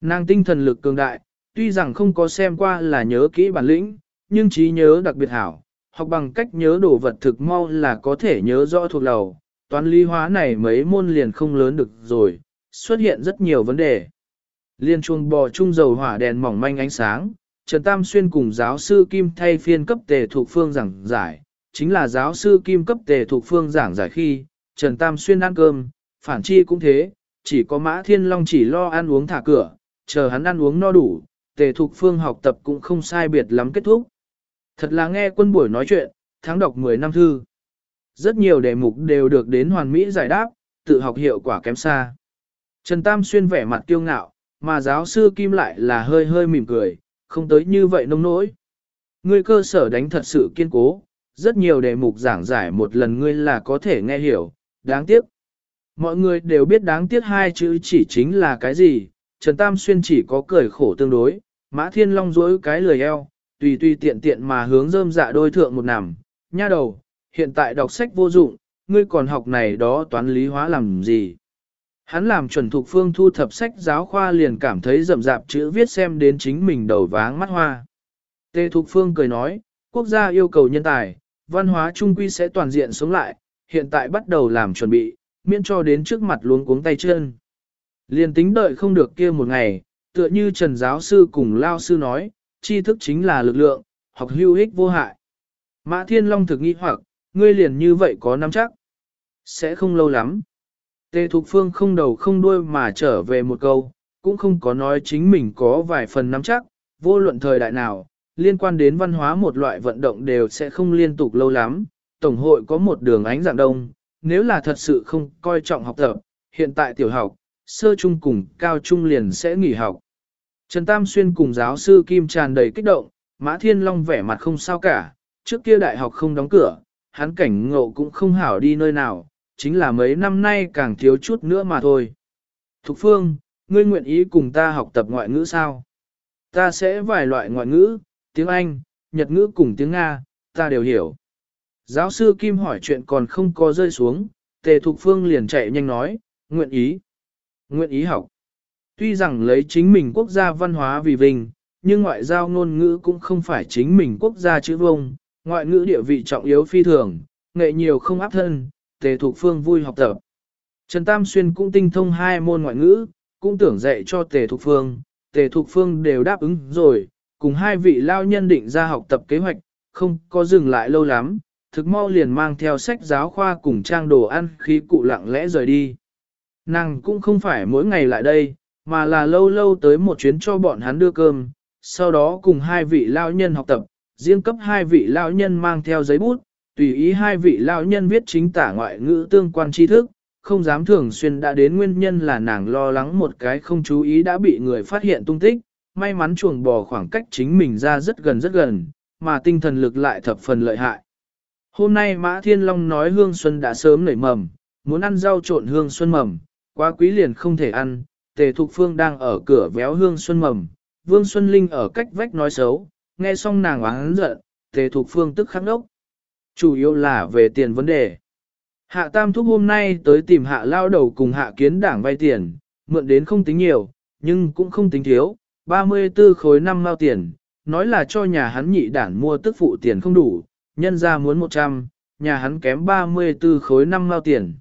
Nàng tinh thần lực cường đại, tuy rằng không có xem qua là nhớ kỹ bản lĩnh, nhưng trí nhớ đặc biệt hảo, học bằng cách nhớ đồ vật thực mau là có thể nhớ rõ thuộc đầu toán lý hóa này mấy môn liền không lớn được rồi, xuất hiện rất nhiều vấn đề. Liên chuông bò chung dầu hỏa đèn mỏng manh ánh sáng, Trần Tam Xuyên cùng giáo sư Kim thay phiên cấp tề thuộc phương giảng giải, chính là giáo sư Kim cấp tề thuộc phương giảng giải khi, Trần Tam Xuyên ăn cơm, phản chi cũng thế, chỉ có Mã Thiên Long chỉ lo ăn uống thả cửa, chờ hắn ăn uống no đủ, tề thuộc phương học tập cũng không sai biệt lắm kết thúc. Thật là nghe quân buổi nói chuyện, tháng đọc 10 năm thư. Rất nhiều đề mục đều được đến hoàn mỹ giải đáp, tự học hiệu quả kém xa. Trần Tam Xuyên vẻ mặt kiêu ngạo, mà giáo sư Kim lại là hơi hơi mỉm cười, không tới như vậy nông nỗi. Ngươi cơ sở đánh thật sự kiên cố, rất nhiều đề mục giảng giải một lần ngươi là có thể nghe hiểu, đáng tiếc. Mọi người đều biết đáng tiếc hai chữ chỉ chính là cái gì, Trần Tam Xuyên chỉ có cười khổ tương đối, Mã Thiên Long dối cái lười eo, tùy tùy tiện tiện mà hướng rơm dạ đôi thượng một nằm, nha đầu, hiện tại đọc sách vô dụng, ngươi còn học này đó toán lý hóa làm gì. Hắn làm chuẩn thục phương thu thập sách giáo khoa liền cảm thấy rậm rạp chữ viết xem đến chính mình đầu váng mắt hoa. Tê Thục Phương cười nói, quốc gia yêu cầu nhân tài, văn hóa trung quy sẽ toàn diện sống lại, hiện tại bắt đầu làm chuẩn bị, miễn cho đến trước mặt luống cuống tay chân. Liền tính đợi không được kia một ngày, tựa như Trần Giáo Sư cùng Lao Sư nói, tri thức chính là lực lượng, học hữu ích vô hại. Mã Thiên Long thực nghi hoặc, ngươi liền như vậy có nắm chắc. Sẽ không lâu lắm. Tề Thục Phương không đầu không đuôi mà trở về một câu, cũng không có nói chính mình có vài phần nắm chắc, vô luận thời đại nào, liên quan đến văn hóa một loại vận động đều sẽ không liên tục lâu lắm. Tổng hội có một đường ánh dạng đông, nếu là thật sự không coi trọng học tập, hiện tại tiểu học, sơ trung cùng cao trung liền sẽ nghỉ học. Trần Tam Xuyên cùng giáo sư Kim tràn đầy kích động, Mã Thiên Long vẻ mặt không sao cả, trước kia đại học không đóng cửa, hắn cảnh ngộ cũng không hảo đi nơi nào, chính là mấy năm nay càng thiếu chút nữa mà thôi. Thục Phương, ngươi nguyện ý cùng ta học tập ngoại ngữ sao? Ta sẽ vài loại ngoại ngữ, tiếng Anh, Nhật ngữ cùng tiếng Nga, ta đều hiểu. Giáo sư Kim hỏi chuyện còn không có rơi xuống, Tề Thục Phương liền chạy nhanh nói, nguyện ý. Nguyện ý học. Tuy rằng lấy chính mình quốc gia văn hóa vì vinh, nhưng ngoại giao ngôn ngữ cũng không phải chính mình quốc gia chữ vông, ngoại ngữ địa vị trọng yếu phi thường, nghệ nhiều không áp thân, Tề Thục Phương vui học tập. Trần Tam Xuyên cũng tinh thông hai môn ngoại ngữ, cũng tưởng dạy cho Tề Thục Phương, Tề Thục Phương đều đáp ứng rồi, cùng hai vị lao nhân định ra học tập kế hoạch, không có dừng lại lâu lắm, thực mau liền mang theo sách giáo khoa cùng trang đồ ăn khi cụ lặng lẽ rời đi. Nàng cũng không phải mỗi ngày lại đây, mà là lâu lâu tới một chuyến cho bọn hắn đưa cơm, sau đó cùng hai vị lao nhân học tập, riêng cấp hai vị lao nhân mang theo giấy bút, tùy ý hai vị lao nhân viết chính tả ngoại ngữ tương quan tri thức, không dám thường xuyên đã đến nguyên nhân là nàng lo lắng một cái không chú ý đã bị người phát hiện tung tích, may mắn chuồng bò khoảng cách chính mình ra rất gần rất gần, mà tinh thần lực lại thập phần lợi hại. Hôm nay Mã Thiên Long nói hương xuân đã sớm nảy mầm, muốn ăn rau trộn hương xuân mầm, quá quý liền không thể ăn, Tề Thục Phương đang ở cửa véo hương xuân mầm, Vương Xuân Linh ở cách vách nói xấu, nghe xong nàng oán giận, Tề Thục Phương tức khắc đốc. Chủ yếu là về tiền vấn đề. Hạ Tam Thúc hôm nay tới tìm Hạ Lao Đầu cùng Hạ Kiến Đảng vay tiền, mượn đến không tính nhiều, nhưng cũng không tính thiếu, 34 khối năm mao tiền, nói là cho nhà hắn nhị đản mua tức phụ tiền không đủ, nhân ra muốn 100, nhà hắn kém 34 khối năm mao tiền.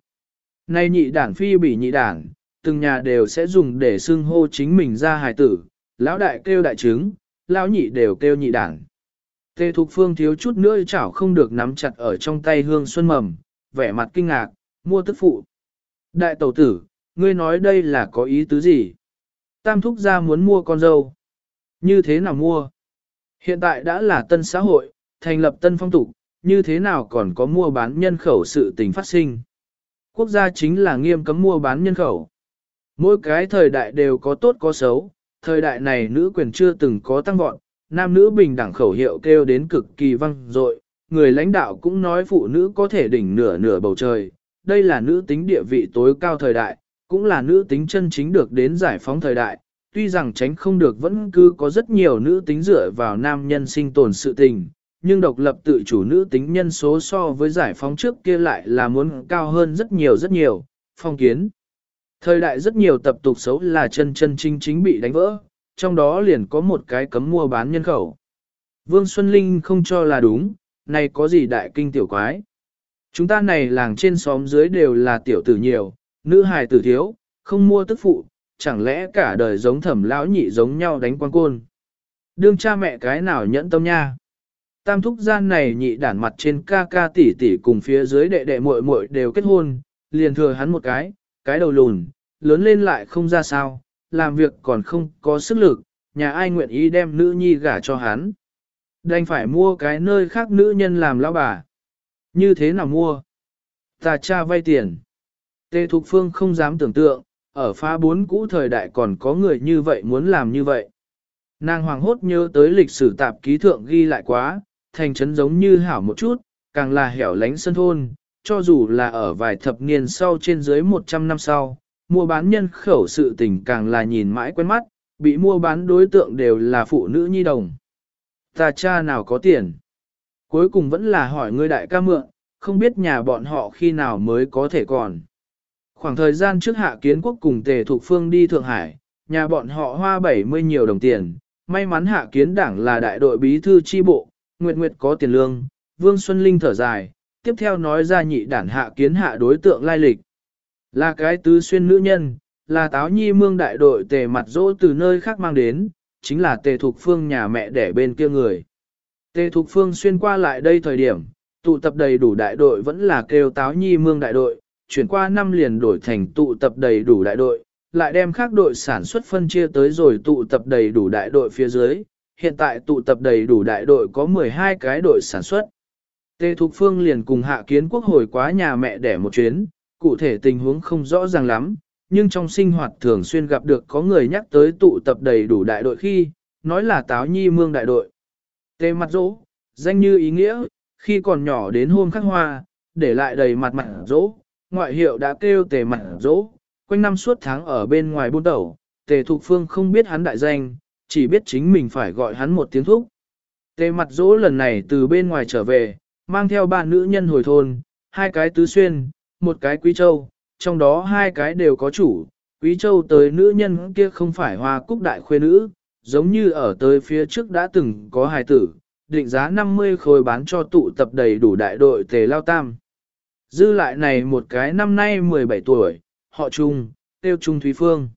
Nay nhị đản phi bị nhị đản, từng nhà đều sẽ dùng để xưng hô chính mình ra hài tử, lão đại kêu đại trứng, lão nhị đều kêu nhị đản. Tề Thục Phương thiếu chút nữa chảo không được nắm chặt ở trong tay hương xuân mầm, vẻ mặt kinh ngạc, mua tức phụ. Đại tẩu tử, ngươi nói đây là có ý tứ gì? Tam thúc ra muốn mua con dâu. Như thế nào mua? Hiện tại đã là tân xã hội, thành lập tân phong tục, như thế nào còn có mua bán nhân khẩu sự tình phát sinh? Quốc gia chính là nghiêm cấm mua bán nhân khẩu. Mỗi cái thời đại đều có tốt có xấu, thời đại này nữ quyền chưa từng có tăng vọt, nam nữ bình đẳng khẩu hiệu kêu đến cực kỳ văng dội, người lãnh đạo cũng nói phụ nữ có thể đỉnh nửa nửa bầu trời, đây là nữ tính địa vị tối cao thời đại, cũng là nữ tính chân chính được đến giải phóng thời đại, tuy rằng tránh không được vẫn cứ có rất nhiều nữ tính dựa vào nam nhân sinh tồn sự tình, nhưng độc lập tự chủ nữ tính nhân số so với giải phóng trước kia lại là muốn cao hơn rất nhiều rất nhiều, phong kiến. Thời đại rất nhiều tập tục xấu là chân chân chính chính bị đánh vỡ, trong đó liền có một cái cấm mua bán nhân khẩu. Vương Xuân Linh không cho là đúng, này có gì đại kinh tiểu quái. Chúng ta này làng trên xóm dưới đều là tiểu tử nhiều, nữ hài tử thiếu, không mua tức phụ, chẳng lẽ cả đời giống thẩm lão nhị giống nhau đánh quan côn. Đương cha mẹ cái nào nhẫn tâm nha. Tam thúc gian này nhị đản mặt trên ca ca tỷ tỷ cùng phía dưới đệ đệ muội muội đều kết hôn, liền thừa hắn một cái, cái đầu lùn, lớn lên lại không ra sao, làm việc còn không có sức lực, nhà ai nguyện ý đem nữ nhi gả cho hắn. Đành phải mua cái nơi khác nữ nhân làm lão bà. Như thế nào mua? Ta cha vay tiền. Tê Thục Phương không dám tưởng tượng, ở phá bốn cũ thời đại còn có người như vậy muốn làm như vậy. Nàng hoàng hốt nhớ tới lịch sử tạp ký thượng ghi lại quá, thành trấn giống như hảo một chút, càng là hẻo lánh sân thôn, cho dù là ở vài thập niên sau trên dưới 100 năm sau, mua bán nhân khẩu sự tình càng là nhìn mãi quen mắt, bị mua bán đối tượng đều là phụ nữ nhi đồng. Ta cha nào có tiền? Cuối cùng vẫn là hỏi người đại ca mượn, không biết nhà bọn họ khi nào mới có thể còn. Khoảng thời gian trước hạ kiến quốc cùng tề thuộc phương đi Thượng Hải, nhà bọn họ hoa 70 nhiều đồng tiền, may mắn hạ kiến đảng là đại đội bí thư chi bộ, Nguyệt Nguyệt có tiền lương, Vương Xuân Linh thở dài, tiếp theo nói ra nhị đản hạ kiến hạ đối tượng lai lịch. Là cái tứ xuyên nữ nhân, là táo nhi mương đại đội tề mặt dỗ từ nơi khác mang đến, chính là tề thục phương nhà mẹ đẻ bên kia người. Tề thục phương xuyên qua lại đây thời điểm, tụ tập đầy đủ đại đội vẫn là kêu táo nhi mương đại đội, chuyển qua năm liền đổi thành tụ tập đầy đủ đại đội, lại đem khác đội sản xuất phân chia tới rồi tụ tập đầy đủ đại đội phía dưới. Hiện tại tụ tập đầy đủ đại đội có 12 cái đội sản xuất. Tề Thục Phương liền cùng hạ kiến quốc hồi quá nhà mẹ đẻ một chuyến, cụ thể tình huống không rõ ràng lắm, nhưng trong sinh hoạt thường xuyên gặp được có người nhắc tới tụ tập đầy đủ đại đội khi, nói là táo nhi mương đại đội. Tề mặt dỗ, danh như ý nghĩa, khi còn nhỏ đến hôm khắc hoa, để lại đầy mặt mặt dỗ, ngoại hiệu đã kêu tề mặt dỗ, quanh năm suốt tháng ở bên ngoài buôn tẩu, tề thục phương không biết hắn đại danh, chỉ biết chính mình phải gọi hắn một tiếng thúc. Tề mặt dỗ lần này từ bên ngoài trở về, mang theo ba nữ nhân hồi thôn, hai cái tứ xuyên, một cái quý châu, trong đó hai cái đều có chủ. Quý châu tới nữ nhân kia không phải hoa cúc đại khuê nữ, giống như ở tới phía trước đã từng có hài tử, định giá 50 khối bán cho tụ tập đầy đủ đại đội tề lao tam. Dư lại này một cái năm nay 17 tuổi, họ Trung, tiêu Trung Thúy Phương.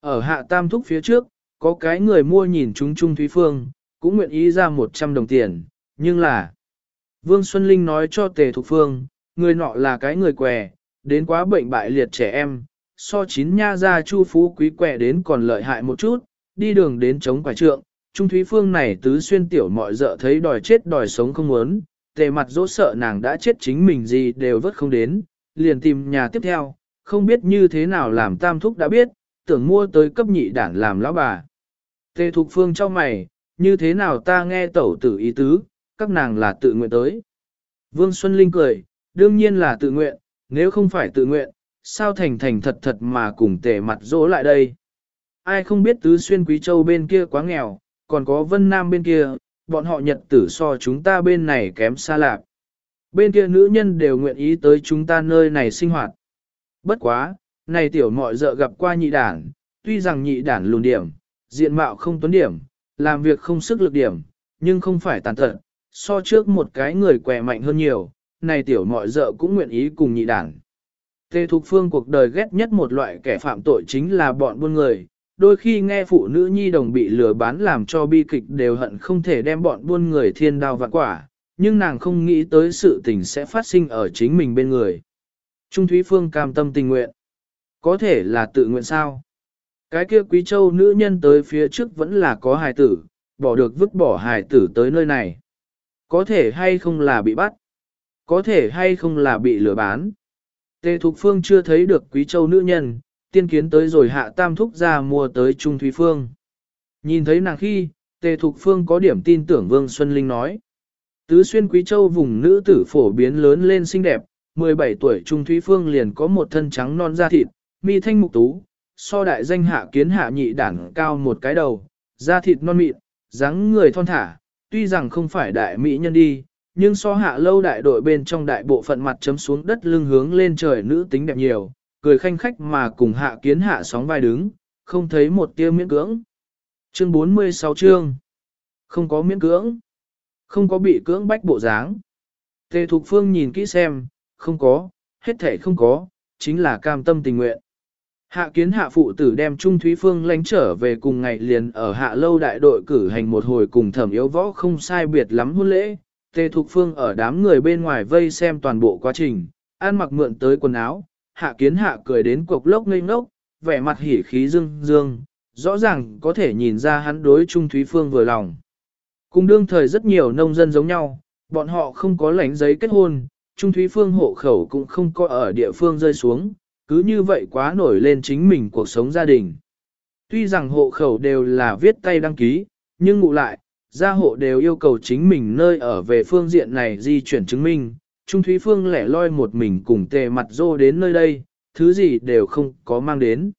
Ở hạ tam thúc phía trước, có cái người mua nhìn chúng Trung Thúy Phương, cũng nguyện ý ra 100 đồng tiền, nhưng là... Vương Xuân Linh nói cho Tề Thục Phương, người nọ là cái người què, đến quá bệnh bại liệt trẻ em, so chín nha ra chu phú quý què đến còn lợi hại một chút, đi đường đến chống quả trượng, Trung Thúy Phương này tứ xuyên tiểu mọi dợ thấy đòi chết đòi sống không muốn, tề mặt dỗ sợ nàng đã chết chính mình gì đều vất không đến, liền tìm nhà tiếp theo, không biết như thế nào làm tam thúc đã biết, tưởng mua tới cấp nhị đản làm lão bà. Tề Thục Phương cho mày, như thế nào ta nghe tẩu tử ý tứ, các nàng là tự nguyện tới. Vương Xuân Linh cười, đương nhiên là tự nguyện, nếu không phải tự nguyện, sao thành thành thật thật mà cùng tề mặt dỗ lại đây. Ai không biết tứ xuyên quý châu bên kia quá nghèo, còn có vân nam bên kia, bọn họ nhật tử so chúng ta bên này kém xa lạc. Bên kia nữ nhân đều nguyện ý tới chúng ta nơi này sinh hoạt. Bất quá, này tiểu mọi dợ gặp qua nhị đản, tuy rằng nhị đản lùn điểm, diện mạo không tuấn điểm, làm việc không sức lực điểm, nhưng không phải tàn tật, so trước một cái người quẻ mạnh hơn nhiều, này tiểu mọi dợ cũng nguyện ý cùng nhị đảng. Tề Thục Phương cuộc đời ghét nhất một loại kẻ phạm tội chính là bọn buôn người, đôi khi nghe phụ nữ nhi đồng bị lừa bán làm cho bi kịch đều hận không thể đem bọn buôn người thiên đao vạn quả, nhưng nàng không nghĩ tới sự tình sẽ phát sinh ở chính mình bên người. Trung Thúy Phương cam tâm tình nguyện. Có thể là tự nguyện sao? Cái kia quý châu nữ nhân tới phía trước vẫn là có hài tử, bỏ được vứt bỏ hài tử tới nơi này. Có thể hay không là bị bắt? Có thể hay không là bị lừa bán? Tề Thục Phương chưa thấy được quý châu nữ nhân, tiên kiến tới rồi hạ tam thúc ra mua tới Trung Thúy Phương. Nhìn thấy nàng khi, Tề Thục Phương có điểm tin tưởng Vương Xuân Linh nói. Tứ xuyên quý châu vùng nữ tử phổ biến lớn lên xinh đẹp, 17 tuổi Trung Thúy Phương liền có một thân trắng non da thịt, mi thanh mục tú, so đại danh hạ kiến hạ nhị đảng cao một cái đầu, da thịt non mịn, dáng người thon thả, tuy rằng không phải đại mỹ nhân đi, nhưng so hạ lâu đại đội bên trong đại bộ phận mặt chấm xuống đất lưng hướng lên trời nữ tính đẹp nhiều, cười khanh khách mà cùng hạ kiến hạ sóng vai đứng, không thấy một tia miễn cưỡng. Chương 46 chương Không có miễn cưỡng Không có bị cưỡng bách bộ dáng. Tề Thục Phương nhìn kỹ xem, không có, hết thể không có, chính là cam tâm tình nguyện. Hạ kiến hạ phụ tử đem Trung Thúy Phương lánh trở về cùng ngày liền ở hạ lâu đại đội cử hành một hồi cùng thẩm yếu võ không sai biệt lắm hôn lễ. Tề Thục Phương ở đám người bên ngoài vây xem toàn bộ quá trình, ăn mặc mượn tới quần áo, hạ kiến hạ cười đến cục lốc ngây ngốc, vẻ mặt hỉ khí dương dương, rõ ràng có thể nhìn ra hắn đối Trung Thúy Phương vừa lòng. Cùng đương thời rất nhiều nông dân giống nhau, bọn họ không có lãnh giấy kết hôn, Trung Thúy Phương hộ khẩu cũng không có ở địa phương rơi xuống, cứ như vậy quá nổi lên chính mình cuộc sống gia đình. Tuy rằng hộ khẩu đều là viết tay đăng ký, nhưng ngụ lại, gia hộ đều yêu cầu chính mình nơi ở về phương diện này di chuyển chứng minh, Trung Thúy Phương lẻ loi một mình cùng tề mặt dô đến nơi đây, thứ gì đều không có mang đến.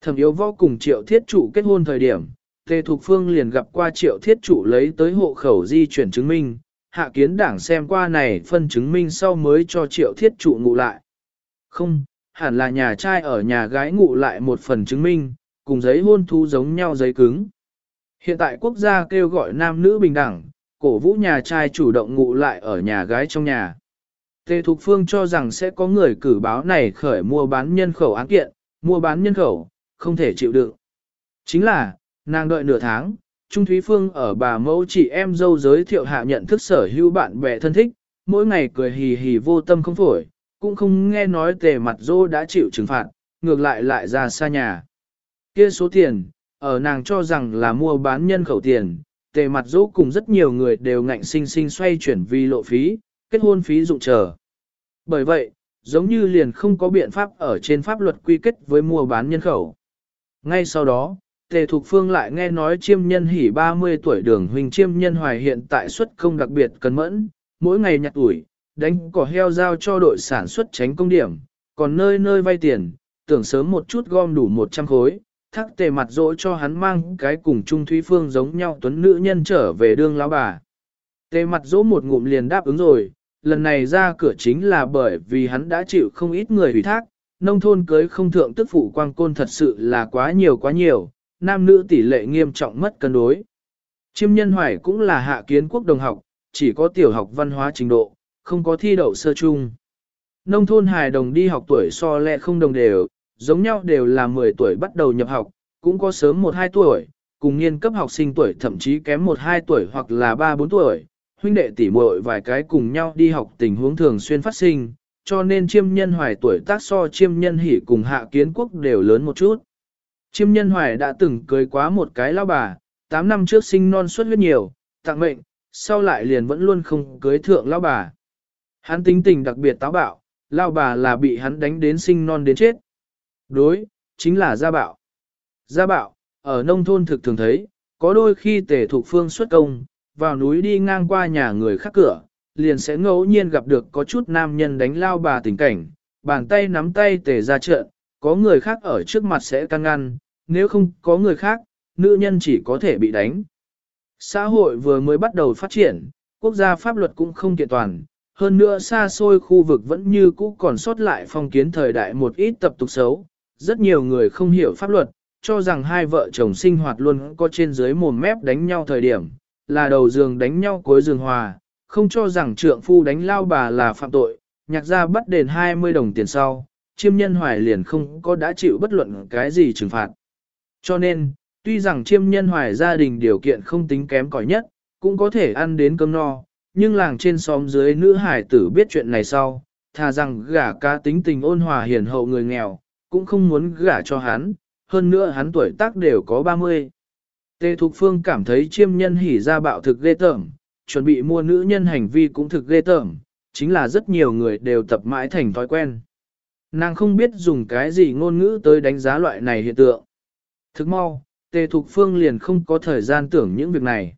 Thẩm yếu võ cùng triệu thiết trụ kết hôn thời điểm, tề thục phương liền gặp qua triệu thiết trụ lấy tới hộ khẩu di chuyển chứng minh, hạ kiến đảng xem qua này phân chứng minh sau mới cho triệu thiết trụ ngụ lại. Không, hẳn là nhà trai ở nhà gái ngụ lại một phần chứng minh, cùng giấy hôn thú giống nhau giấy cứng. Hiện tại quốc gia kêu gọi nam nữ bình đẳng, cổ vũ nhà trai chủ động ngụ lại ở nhà gái trong nhà. Tề Thục Phương cho rằng sẽ có người cử báo này khởi mua bán nhân khẩu án kiện, mua bán nhân khẩu, không thể chịu đựng. Chính là, nàng đợi nửa tháng, Trung Thúy Phương ở bà mẫu chị em dâu giới thiệu hạ nhận thức sở hữu bạn bè thân thích, mỗi ngày cười hì hì vô tâm không phổi, cũng không nghe nói tề mặt dô đã chịu trừng phạt, ngược lại lại ra xa nhà. Kia số tiền, ở nàng cho rằng là mua bán nhân khẩu tiền, tề mặt dỗ cùng rất nhiều người đều ngạnh sinh sinh xoay chuyển vì lộ phí, kết hôn phí dụng chờ. Bởi vậy, giống như liền không có biện pháp ở trên pháp luật quy kết với mua bán nhân khẩu. Ngay sau đó, Tề Thục Phương lại nghe nói chiêm nhân hỉ 30 tuổi đường huynh chiêm nhân hoài hiện tại xuất công đặc biệt cẩn mẫn, mỗi ngày nhặt ủi, đánh cỏ heo giao cho đội sản xuất tránh công điểm, còn nơi nơi vay tiền, tưởng sớm một chút gom đủ 100 khối, thắc tề mặt dỗ cho hắn mang cái cùng Trung Thúy Phương giống nhau tuấn nữ nhân trở về đương lão bà. Tề mặt dỗ một ngụm liền đáp ứng rồi, lần này ra cửa chính là bởi vì hắn đã chịu không ít người ủy thác, nông thôn cưới không thượng tức phụ quang côn thật sự là quá nhiều quá nhiều, nam nữ tỷ lệ nghiêm trọng mất cân đối. Chiêm nhân hoài cũng là hạ kiến quốc đồng học, chỉ có tiểu học văn hóa trình độ, không có thi đậu sơ chung. Nông thôn hài đồng đi học tuổi so lẹ không đồng đều, giống nhau đều là 10 tuổi bắt đầu nhập học, cũng có sớm 1-2 tuổi, cùng niên cấp học sinh tuổi thậm chí kém 1-2 tuổi hoặc là 3-4 tuổi, huynh đệ tỷ muội vài cái cùng nhau đi học tình huống thường xuyên phát sinh, cho nên chiêm nhân hoài tuổi tác so chiêm nhân hỉ cùng hạ kiến quốc đều lớn một chút. Chiêm nhân hoài đã từng cưới quá một cái lao bà, 8 năm trước sinh non suất huyết nhiều, tặng mệnh, sau lại liền vẫn luôn không cưới thượng lao bà. Hắn tính tình đặc biệt táo bạo, lao bà là bị hắn đánh đến sinh non đến chết. Đối, chính là gia bạo. Gia bạo, ở nông thôn thực thường thấy, có đôi khi tề thuộc phương xuất công, vào núi đi ngang qua nhà người khác cửa, liền sẽ ngẫu nhiên gặp được có chút nam nhân đánh lao bà tình cảnh, bàn tay nắm tay tề ra trận, có người khác ở trước mặt sẽ căng ngăn, nếu không có người khác, nữ nhân chỉ có thể bị đánh. Xã hội vừa mới bắt đầu phát triển, quốc gia pháp luật cũng không kiện toàn, hơn nữa xa xôi khu vực vẫn như cũ còn sót lại phong kiến thời đại một ít tập tục xấu. Rất nhiều người không hiểu pháp luật, cho rằng hai vợ chồng sinh hoạt luôn có trên dưới mồm mép đánh nhau thời điểm, là đầu giường đánh nhau cuối giường hòa, không cho rằng trượng phu đánh lao bà là phạm tội, nhạc ra bắt đền 20 đồng tiền sau, chiêm nhân hoài liền không có đã chịu bất luận cái gì trừng phạt. Cho nên, tuy rằng chiêm nhân hoài gia đình điều kiện không tính kém cỏi nhất, cũng có thể ăn đến cơm no, nhưng làng trên xóm dưới nữ hải tử biết chuyện này sau, thà rằng gả ca tính tình ôn hòa hiền hậu người nghèo, cũng không muốn gả cho hắn, hơn nữa hắn tuổi tác đều có 30. Tề Thục Phương cảm thấy chiêm nhân hỉ ra bạo thực ghê tởm, chuẩn bị mua nữ nhân hành vi cũng thực ghê tởm, chính là rất nhiều người đều tập mãi thành thói quen. Nàng không biết dùng cái gì ngôn ngữ tới đánh giá loại này hiện tượng. Thức mau, Tề Thục Phương liền không có thời gian tưởng những việc này.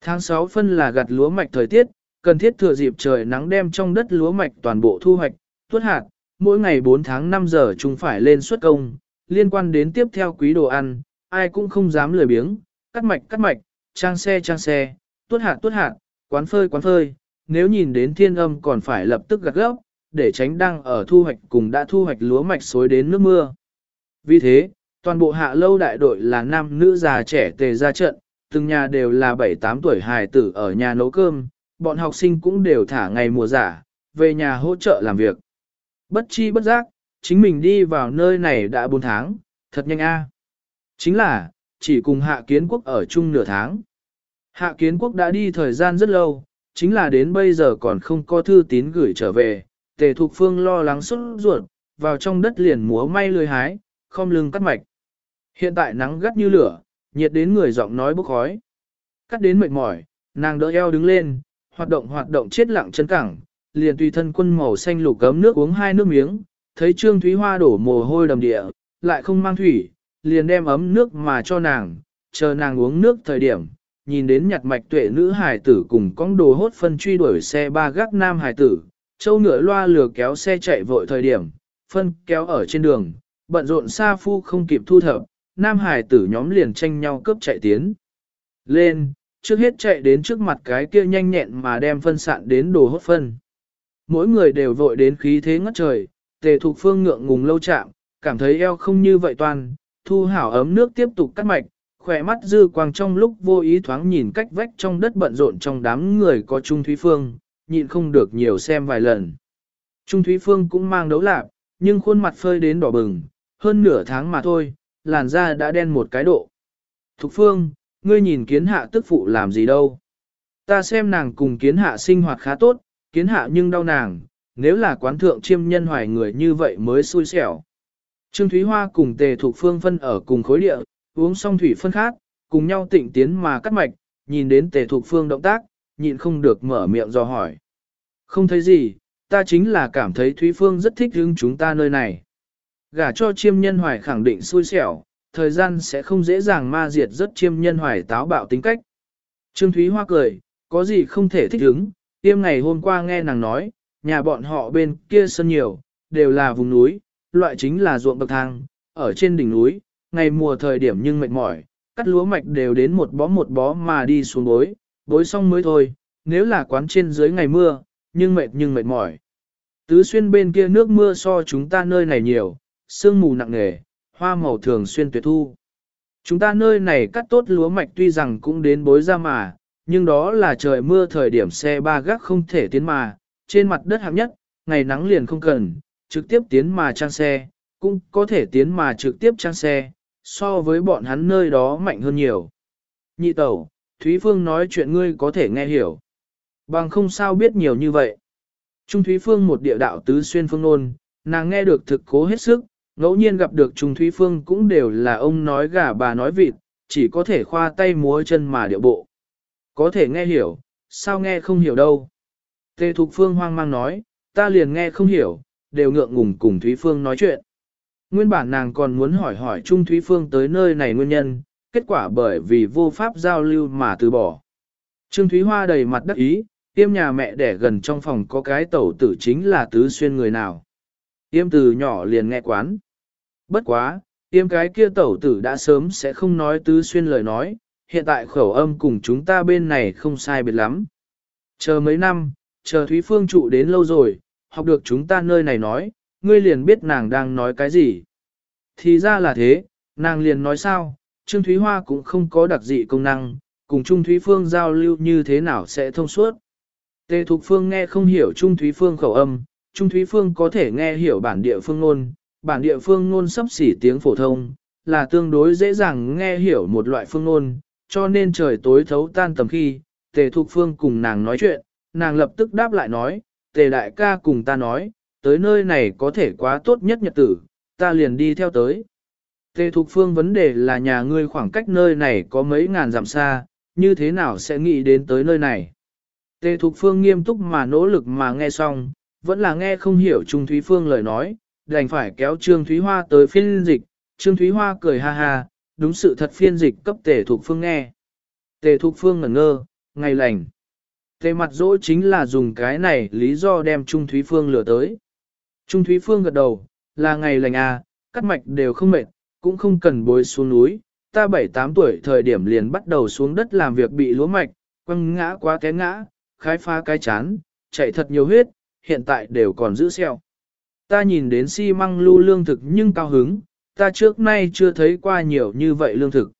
Tháng 6 phân là gặt lúa mạch thời tiết, cần thiết thừa dịp trời nắng đem trong đất lúa mạch toàn bộ thu hoạch, tuốt hạt, mỗi ngày 4 tháng 5 giờ chúng phải lên xuất công, liên quan đến tiếp theo quý đồ ăn, ai cũng không dám lười biếng, cắt mạch cắt mạch, trang xe trang xe, tuốt hạt tuốt hạt, quán phơi quán phơi, nếu nhìn đến thiên âm còn phải lập tức gặt gốc, để tránh đang ở thu hoạch cùng đã thu hoạch lúa mạch xối đến nước mưa. Vì thế, toàn bộ hạ lâu đại đội là nam nữ già trẻ tề ra trận, từng nhà đều là 7-8 tuổi hài tử ở nhà nấu cơm, bọn học sinh cũng đều thả ngày mùa giả, về nhà hỗ trợ làm việc. Bất chi bất giác, chính mình đi vào nơi này đã 4 tháng, thật nhanh a. À. Chính là, chỉ cùng hạ kiến quốc ở chung nửa tháng. Hạ kiến quốc đã đi thời gian rất lâu, chính là đến bây giờ còn không có thư tín gửi trở về, tề thục phương lo lắng xuất ruột, vào trong đất liền múa may lười hái, không lưng cắt mạch. Hiện tại nắng gắt như lửa, nhiệt đến người giọng nói bốc khói. Cắt đến mệt mỏi, nàng đỡ eo đứng lên, hoạt động hoạt động chết lặng chân cẳng, liền tùy thân quân màu xanh lục cấm nước uống hai nước miếng, thấy Trương Thúy Hoa đổ mồ hôi đầm địa, lại không mang thủy, liền đem ấm nước mà cho nàng, chờ nàng uống nước thời điểm, nhìn đến nhặt mạch tuệ nữ hải tử cùng con đồ hốt phân truy đuổi xe ba gác nam hải tử, châu ngựa loa lừa kéo xe chạy vội thời điểm, phân kéo ở trên đường, bận rộn xa phu không kịp thu thập, nam hải tử nhóm liền tranh nhau cướp chạy tiến. Lên, trước hết chạy đến trước mặt cái kia nhanh nhẹn mà đem phân sạn đến đồ hốt phân. Mỗi người đều vội đến khí thế ngất trời, tề thục phương ngượng ngùng lâu chạm, cảm thấy eo không như vậy toàn, thu hảo ấm nước tiếp tục cắt mạch, khỏe mắt dư quang trong lúc vô ý thoáng nhìn cách vách trong đất bận rộn trong đám người có Trung Thúy Phương, nhịn không được nhiều xem vài lần. Trung Thúy Phương cũng mang đấu lạc, nhưng khuôn mặt phơi đến đỏ bừng, hơn nửa tháng mà thôi, làn da đã đen một cái độ. Thục Phương, ngươi nhìn kiến hạ tức phụ làm gì đâu. Ta xem nàng cùng kiến hạ sinh hoạt khá tốt, kiến hạ nhưng đau nàng, nếu là quán thượng chiêm nhân hoài người như vậy mới xui xẻo. Trương Thúy Hoa cùng tề thuộc phương phân ở cùng khối địa, uống xong thủy phân khác, cùng nhau tịnh tiến mà cắt mạch, nhìn đến tề thuộc phương động tác, nhịn không được mở miệng do hỏi. Không thấy gì, ta chính là cảm thấy Thúy Phương rất thích hứng chúng ta nơi này. Gả cho chiêm nhân hoài khẳng định xui xẻo, thời gian sẽ không dễ dàng ma diệt rất chiêm nhân hoài táo bạo tính cách. Trương Thúy Hoa cười, có gì không thể thích hứng, tiêm ngày hôm qua nghe nàng nói, nhà bọn họ bên kia sân nhiều, đều là vùng núi, loại chính là ruộng bậc thang, ở trên đỉnh núi, ngày mùa thời điểm nhưng mệt mỏi, cắt lúa mạch đều đến một bó một bó mà đi xuống bối, bối xong mới thôi, nếu là quán trên dưới ngày mưa, nhưng mệt nhưng mệt mỏi. Tứ xuyên bên kia nước mưa so chúng ta nơi này nhiều, sương mù nặng nề, hoa màu thường xuyên tuyệt thu. Chúng ta nơi này cắt tốt lúa mạch tuy rằng cũng đến bối ra mà, nhưng đó là trời mưa thời điểm xe ba gác không thể tiến mà, trên mặt đất hạng nhất, ngày nắng liền không cần, trực tiếp tiến mà trang xe, cũng có thể tiến mà trực tiếp trang xe, so với bọn hắn nơi đó mạnh hơn nhiều. Nhị tẩu, Thúy Phương nói chuyện ngươi có thể nghe hiểu. Bằng không sao biết nhiều như vậy. Trung Thúy Phương một địa đạo tứ xuyên phương nôn, nàng nghe được thực cố hết sức, ngẫu nhiên gặp được Trung Thúy Phương cũng đều là ông nói gà bà nói vịt, chỉ có thể khoa tay múa chân mà điệu bộ. Có thể nghe hiểu, sao nghe không hiểu đâu. Tề Thục Phương hoang mang nói, ta liền nghe không hiểu, đều ngượng ngùng cùng Thúy Phương nói chuyện. Nguyên bản nàng còn muốn hỏi hỏi Trung Thúy Phương tới nơi này nguyên nhân, kết quả bởi vì vô pháp giao lưu mà từ bỏ. Trương Thúy Hoa đầy mặt đắc ý, tiêm nhà mẹ đẻ gần trong phòng có cái tẩu tử chính là tứ xuyên người nào. Tiêm từ nhỏ liền nghe quán. Bất quá, tiêm cái kia tẩu tử đã sớm sẽ không nói tứ xuyên lời nói, hiện tại khẩu âm cùng chúng ta bên này không sai biệt lắm. Chờ mấy năm, chờ Thúy Phương trụ đến lâu rồi, học được chúng ta nơi này nói, ngươi liền biết nàng đang nói cái gì. Thì ra là thế, nàng liền nói sao, Trương Thúy Hoa cũng không có đặc dị công năng, cùng Trung Thúy Phương giao lưu như thế nào sẽ thông suốt. Tề Thục Phương nghe không hiểu Trung Thúy Phương khẩu âm, Trung Thúy Phương có thể nghe hiểu bản địa phương ngôn, bản địa phương ngôn sắp xỉ tiếng phổ thông, là tương đối dễ dàng nghe hiểu một loại phương ngôn, cho nên trời tối thấu tan tầm khi, Tề Thục Phương cùng nàng nói chuyện, nàng lập tức đáp lại nói, Tề Đại ca cùng ta nói, tới nơi này có thể quá tốt nhất nhật tử, ta liền đi theo tới. Tề Thục Phương vấn đề là nhà ngươi khoảng cách nơi này có mấy ngàn dặm xa, như thế nào sẽ nghĩ đến tới nơi này. Tề Thục Phương nghiêm túc mà nỗ lực mà nghe xong, vẫn là nghe không hiểu Trung Thúy Phương lời nói, đành phải kéo Trương Thúy Hoa tới phiên dịch. Trương Thúy Hoa cười ha ha, đúng sự thật phiên dịch cấp Tề Thục Phương nghe. Tề Thục Phương ngẩn ngơ, ngày lành. Tề mặt dỗ chính là dùng cái này lý do đem Trung Thúy Phương lừa tới. Trung Thúy Phương gật đầu, là ngày lành à, cắt mạch đều không mệt, cũng không cần bối xuống núi. Ta 7-8 tuổi thời điểm liền bắt đầu xuống đất làm việc bị lúa mạch, quăng ngã quá té ngã, khai phá cái chán, chạy thật nhiều huyết, hiện tại đều còn giữ xeo. Ta nhìn đến xi si măng lưu lương thực nhưng cao hứng, ta trước nay chưa thấy qua nhiều như vậy lương thực.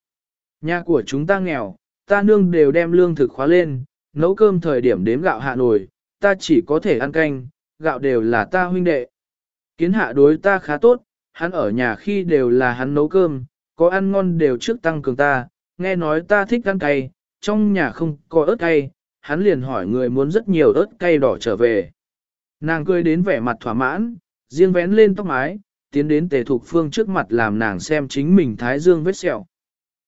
Nhà của chúng ta nghèo, ta nương đều đem lương thực khóa lên, nấu cơm thời điểm đếm gạo hạ nồi, ta chỉ có thể ăn canh, gạo đều là ta huynh đệ. Kiến hạ đối ta khá tốt, hắn ở nhà khi đều là hắn nấu cơm, có ăn ngon đều trước tăng cường ta, nghe nói ta thích ăn cay, trong nhà không có ớt cay, hắn liền hỏi người muốn rất nhiều ớt cay đỏ trở về. Nàng cười đến vẻ mặt thỏa mãn, riêng vén lên tóc mái, tiến đến tề thục phương trước mặt làm nàng xem chính mình thái dương vết sẹo.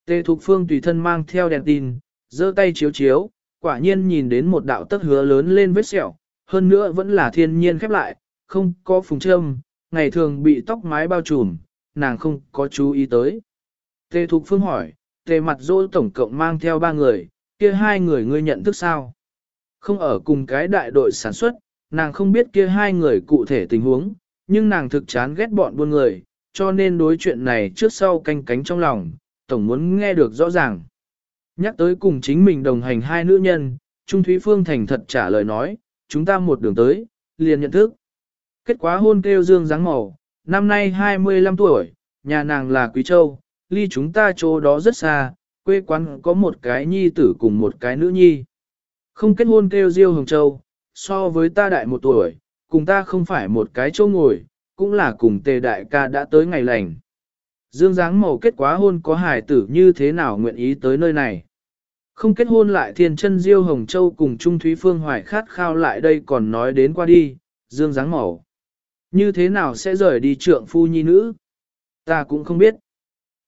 Tề thục phương tùy thân mang theo đèn tin, giơ tay chiếu chiếu, quả nhiên nhìn đến một đạo tấc hứa lớn lên vết sẹo, hơn nữa vẫn là thiên nhiên khép lại, không có phùng châm, ngày thường bị tóc mái bao trùm, nàng không có chú ý tới. Tề Thục Phương hỏi, tề mặt dỗ tổng cộng mang theo ba người, kia hai người ngươi nhận thức sao? Không ở cùng cái đại đội sản xuất, nàng không biết kia hai người cụ thể tình huống, nhưng nàng thực chán ghét bọn buôn người, cho nên đối chuyện này trước sau canh cánh trong lòng, tổng muốn nghe được rõ ràng. Nhắc tới cùng chính mình đồng hành hai nữ nhân, Trung Thúy Phương thành thật trả lời nói, chúng ta một đường tới, liền nhận thức. Kết quả hôn kêu dương dáng màu, năm nay 25 tuổi, nhà nàng là Quý Châu, ly chúng ta chỗ đó rất xa, quê quán có một cái nhi tử cùng một cái nữ nhi. Không kết hôn kêu Diêu Hồng Châu, so với ta đại một tuổi, cùng ta không phải một cái chỗ ngồi, cũng là cùng tề đại ca đã tới ngày lành. Dương dáng màu kết quá hôn có hài tử như thế nào nguyện ý tới nơi này. Không kết hôn lại thiên chân Diêu Hồng Châu cùng Trung Thúy Phương Hoài khát khao lại đây còn nói đến qua đi, Dương dáng màu. Như thế nào sẽ rời đi trượng phu nhi nữ? Ta cũng không biết.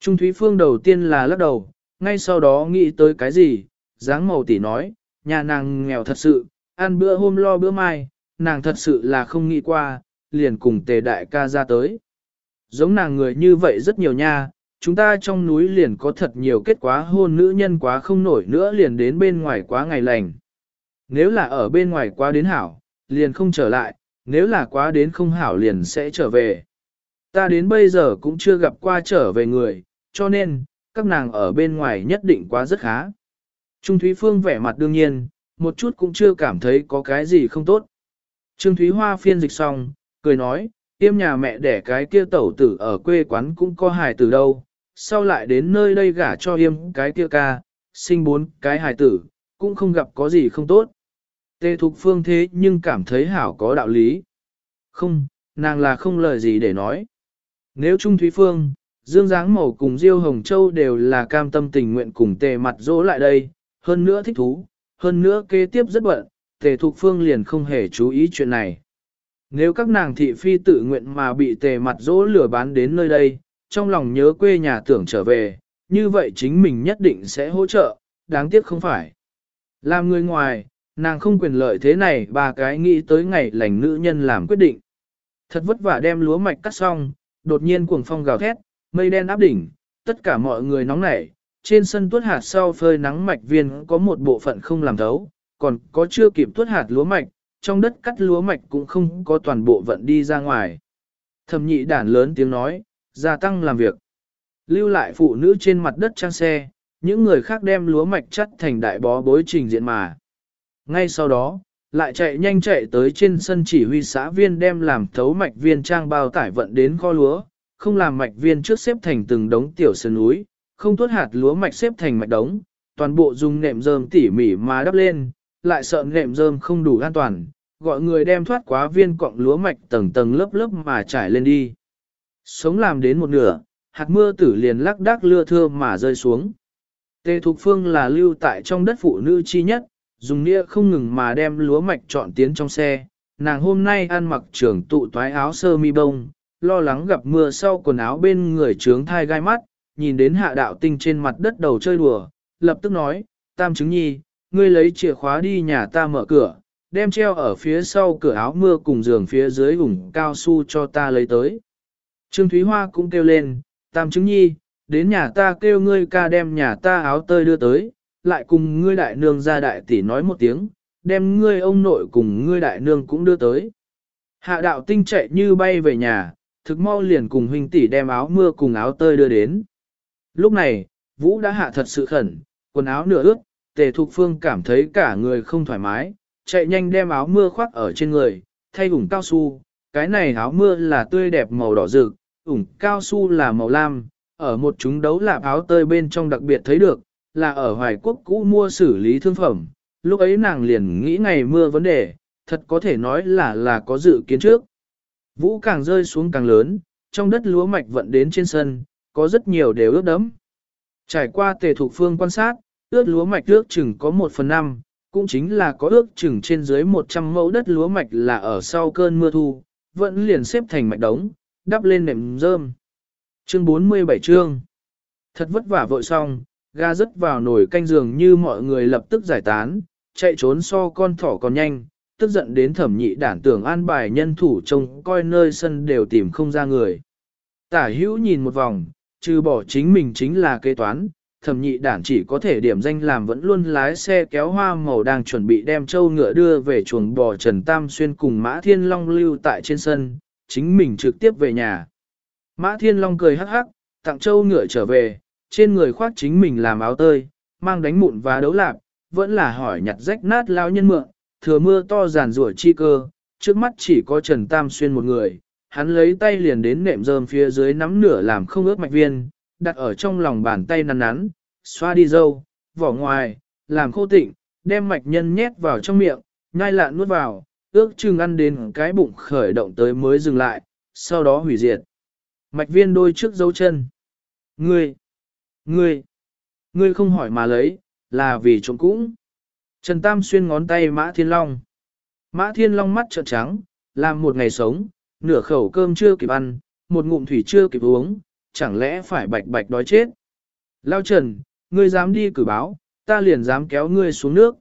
Trung Thúy Phương đầu tiên là lắc đầu, ngay sau đó nghĩ tới cái gì, dáng màu tỷ nói, nhà nàng nghèo thật sự, ăn bữa hôm lo bữa mai, nàng thật sự là không nghĩ qua, liền cùng tề đại ca ra tới. Giống nàng người như vậy rất nhiều nha, chúng ta trong núi liền có thật nhiều kết quả hôn nữ nhân quá không nổi nữa liền đến bên ngoài quá ngày lành. Nếu là ở bên ngoài quá đến hảo, liền không trở lại, nếu là quá đến không hảo liền sẽ trở về. Ta đến bây giờ cũng chưa gặp qua trở về người, cho nên, các nàng ở bên ngoài nhất định quá rất khá. Trung Thúy Phương vẻ mặt đương nhiên, một chút cũng chưa cảm thấy có cái gì không tốt. Trương Thúy Hoa phiên dịch xong, cười nói, tiêm nhà mẹ đẻ cái kia tẩu tử ở quê quán cũng có hài tử đâu, sau lại đến nơi đây gả cho yêm cái kia ca, sinh bốn cái hài tử, cũng không gặp có gì không tốt. Tê Thục Phương thế nhưng cảm thấy hảo có đạo lý. Không, nàng là không lời gì để nói. Nếu Trung Thúy Phương, Dương Giáng Màu cùng Diêu Hồng Châu đều là cam tâm tình nguyện cùng tề mặt dỗ lại đây, hơn nữa thích thú, hơn nữa kế tiếp rất bận, tề Thục Phương liền không hề chú ý chuyện này. Nếu các nàng thị phi tự nguyện mà bị tề mặt dỗ lửa bán đến nơi đây, trong lòng nhớ quê nhà tưởng trở về, như vậy chính mình nhất định sẽ hỗ trợ, đáng tiếc không phải. Làm người ngoài, nàng không quyền lợi thế này ba cái nghĩ tới ngày lành nữ nhân làm quyết định. Thật vất vả đem lúa mạch cắt xong, đột nhiên cuồng phong gào thét, mây đen áp đỉnh, tất cả mọi người nóng nảy, trên sân tuốt hạt sau phơi nắng mạch viên có một bộ phận không làm thấu, còn có chưa kịp tuốt hạt lúa mạch, trong đất cắt lúa mạch cũng không có toàn bộ vận đi ra ngoài. Thẩm nhị đản lớn tiếng nói, gia tăng làm việc. Lưu lại phụ nữ trên mặt đất trang xe, những người khác đem lúa mạch chắt thành đại bó bối trình diện mà. Ngay sau đó, lại chạy nhanh chạy tới trên sân chỉ huy xã viên đem làm thấu mạch viên trang bao tải vận đến kho lúa, không làm mạch viên trước xếp thành từng đống tiểu sơn núi, không tuốt hạt lúa mạch xếp thành mạch đống, toàn bộ dùng nệm rơm tỉ mỉ mà đắp lên, lại sợ nệm rơm không đủ an toàn, gọi người đem thoát quá viên cọng lúa mạch tầng tầng lớp lớp mà trải lên đi. Sống làm đến một nửa, hạt mưa tử liền lắc đác lưa thưa mà rơi xuống. Tề Thục Phương là lưu tại trong đất phụ nữ chi nhất, dùng nia không ngừng mà đem lúa mạch trọn tiến trong xe. Nàng hôm nay ăn mặc trưởng tụ toái áo sơ mi bông, lo lắng gặp mưa sau quần áo bên người trướng thai gai mắt, nhìn đến hạ đạo tinh trên mặt đất đầu chơi đùa, lập tức nói, tam chứng nhi, ngươi lấy chìa khóa đi nhà ta mở cửa, đem treo ở phía sau cửa áo mưa cùng giường phía dưới ủng cao su cho ta lấy tới. Trương Thúy Hoa cũng kêu lên, tam chứng nhi, đến nhà ta kêu ngươi ca đem nhà ta áo tơi đưa tới, lại cùng ngươi đại nương ra đại tỷ nói một tiếng, đem ngươi ông nội cùng ngươi đại nương cũng đưa tới. Hạ đạo tinh chạy như bay về nhà, thực mau liền cùng huynh tỷ đem áo mưa cùng áo tơi đưa đến. Lúc này, Vũ đã hạ thật sự khẩn, quần áo nửa ướt, tề thục phương cảm thấy cả người không thoải mái, chạy nhanh đem áo mưa khoác ở trên người, thay ủng cao su, cái này áo mưa là tươi đẹp màu đỏ rực, ủng cao su là màu lam, ở một chúng đấu lạp áo tơi bên trong đặc biệt thấy được, là ở Hoài Quốc cũ mua xử lý thương phẩm, lúc ấy nàng liền nghĩ ngày mưa vấn đề, thật có thể nói là là có dự kiến trước. Vũ càng rơi xuống càng lớn, trong đất lúa mạch vận đến trên sân, có rất nhiều đều ướt đẫm. Trải qua tề thuộc phương quan sát, ướt lúa mạch ước chừng có 1 phần 5, cũng chính là có ước chừng trên dưới 100 mẫu đất lúa mạch là ở sau cơn mưa thu, vẫn liền xếp thành mạch đống, đắp lên nệm rơm. Chương 47 chương Thật vất vả vội xong, ga rớt vào nồi canh giường như mọi người lập tức giải tán, chạy trốn so con thỏ còn nhanh, tức giận đến thẩm nhị đản tưởng an bài nhân thủ trông coi nơi sân đều tìm không ra người. Tả hữu nhìn một vòng, trừ bỏ chính mình chính là kế toán, thẩm nhị đản chỉ có thể điểm danh làm vẫn luôn lái xe kéo hoa màu đang chuẩn bị đem châu ngựa đưa về chuồng bò Trần Tam Xuyên cùng Mã Thiên Long lưu tại trên sân, chính mình trực tiếp về nhà. Mã Thiên Long cười hắc hắc, tặng châu ngựa trở về, trên người khoác chính mình làm áo tơi, mang đánh mụn và đấu lạp, vẫn là hỏi nhặt rách nát lao nhân mượn, thừa mưa to giàn rủa chi cơ, trước mắt chỉ có Trần Tam Xuyên một người, hắn lấy tay liền đến nệm rơm phía dưới nắm nửa làm không ướt mạch viên, đặt ở trong lòng bàn tay nắn nắn, xoa đi dâu, vỏ ngoài, làm khô tịnh, đem mạch nhân nhét vào trong miệng, nhai lạ nuốt vào, ước chừng ăn đến cái bụng khởi động tới mới dừng lại, sau đó hủy diệt. Mạch viên đôi trước dấu chân. Ngươi, ngươi, ngươi không hỏi mà lấy, là vì trộm cũng. Trần Tam xuyên ngón tay Mã Thiên Long. Mã Thiên Long mắt trợn trắng, làm một ngày sống, nửa khẩu cơm chưa kịp ăn, một ngụm thủy chưa kịp uống, chẳng lẽ phải bạch bạch đói chết. Lao Trần, ngươi dám đi cử báo, ta liền dám kéo ngươi xuống nước.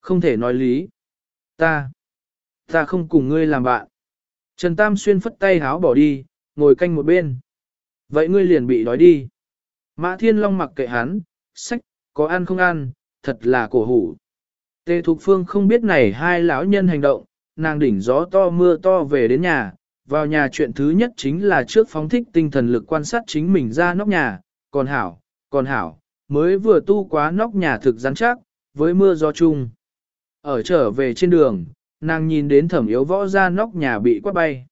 Không thể nói lý. Ta, ta không cùng ngươi làm bạn. Trần Tam xuyên phất tay háo bỏ đi, ngồi canh một bên. Vậy ngươi liền bị đói đi. Mã Thiên Long mặc kệ hắn, sách, có ăn không ăn, thật là cổ hủ. Tề Thục Phương không biết này hai lão nhân hành động, nàng đỉnh gió to mưa to về đến nhà, vào nhà chuyện thứ nhất chính là trước phóng thích tinh thần lực quan sát chính mình ra nóc nhà, còn hảo, còn hảo, mới vừa tu quá nóc nhà thực rắn chắc, với mưa gió chung. Ở trở về trên đường, nàng nhìn đến thẩm yếu võ ra nóc nhà bị quát bay.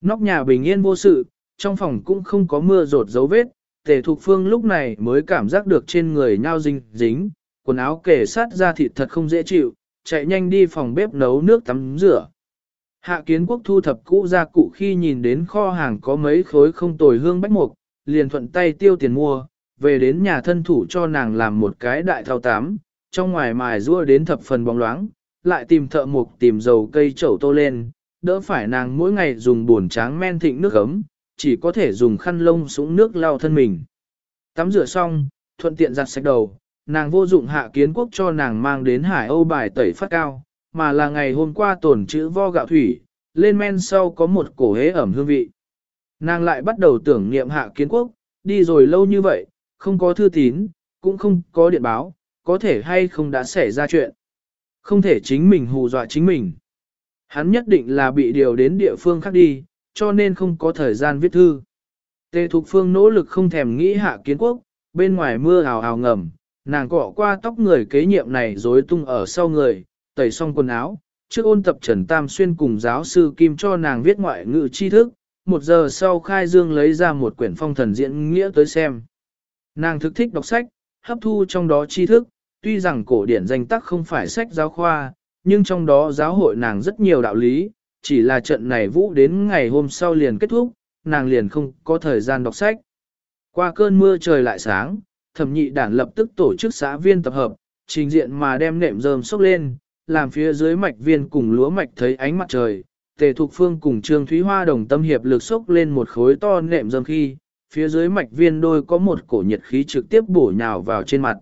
Nóc nhà bình yên vô sự, trong phòng cũng không có mưa rột dấu vết, tề thục phương lúc này mới cảm giác được trên người nhao dinh dính, quần áo kể sát ra thịt thật không dễ chịu, chạy nhanh đi phòng bếp nấu nước tắm rửa. Hạ kiến quốc thu thập cũ ra cụ khi nhìn đến kho hàng có mấy khối không tồi hương bách mục, liền thuận tay tiêu tiền mua, về đến nhà thân thủ cho nàng làm một cái đại thao tám, trong ngoài mài rua đến thập phần bóng loáng, lại tìm thợ mục tìm dầu cây chậu tô lên, đỡ phải nàng mỗi ngày dùng buồn tráng men thịnh nước ấm, chỉ có thể dùng khăn lông súng nước lau thân mình. Tắm rửa xong, thuận tiện giặt sạch đầu, nàng vô dụng hạ kiến quốc cho nàng mang đến hải âu bài tẩy phát cao, mà là ngày hôm qua tổn chữ vo gạo thủy, lên men sau có một cổ hế ẩm hương vị. Nàng lại bắt đầu tưởng niệm hạ kiến quốc, đi rồi lâu như vậy, không có thư tín, cũng không có điện báo, có thể hay không đã xảy ra chuyện. Không thể chính mình hù dọa chính mình. Hắn nhất định là bị điều đến địa phương khác đi, cho nên không có thời gian viết thư. Tề Thục Phương nỗ lực không thèm nghĩ hạ kiến quốc, bên ngoài mưa hào hào ngầm, nàng cọ qua tóc người kế nhiệm này rối tung ở sau người, tẩy xong quần áo, trước ôn tập Trần Tam Xuyên cùng giáo sư Kim cho nàng viết ngoại ngữ tri thức, một giờ sau khai dương lấy ra một quyển phong thần diễn nghĩa tới xem. Nàng thực thích đọc sách, hấp thu trong đó tri thức, tuy rằng cổ điển danh tắc không phải sách giáo khoa, nhưng trong đó giáo hội nàng rất nhiều đạo lý, chỉ là trận này vũ đến ngày hôm sau liền kết thúc, nàng liền không có thời gian đọc sách. Qua cơn mưa trời lại sáng, thẩm nhị đản lập tức tổ chức xã viên tập hợp, trình diện mà đem nệm rơm sốc lên, làm phía dưới mạch viên cùng lúa mạch thấy ánh mặt trời. Tề Thục Phương cùng Trương Thúy Hoa đồng tâm hiệp lực sốc lên một khối to nệm dâm khi, phía dưới mạch viên đôi có một cổ nhiệt khí trực tiếp bổ nhào vào trên mặt.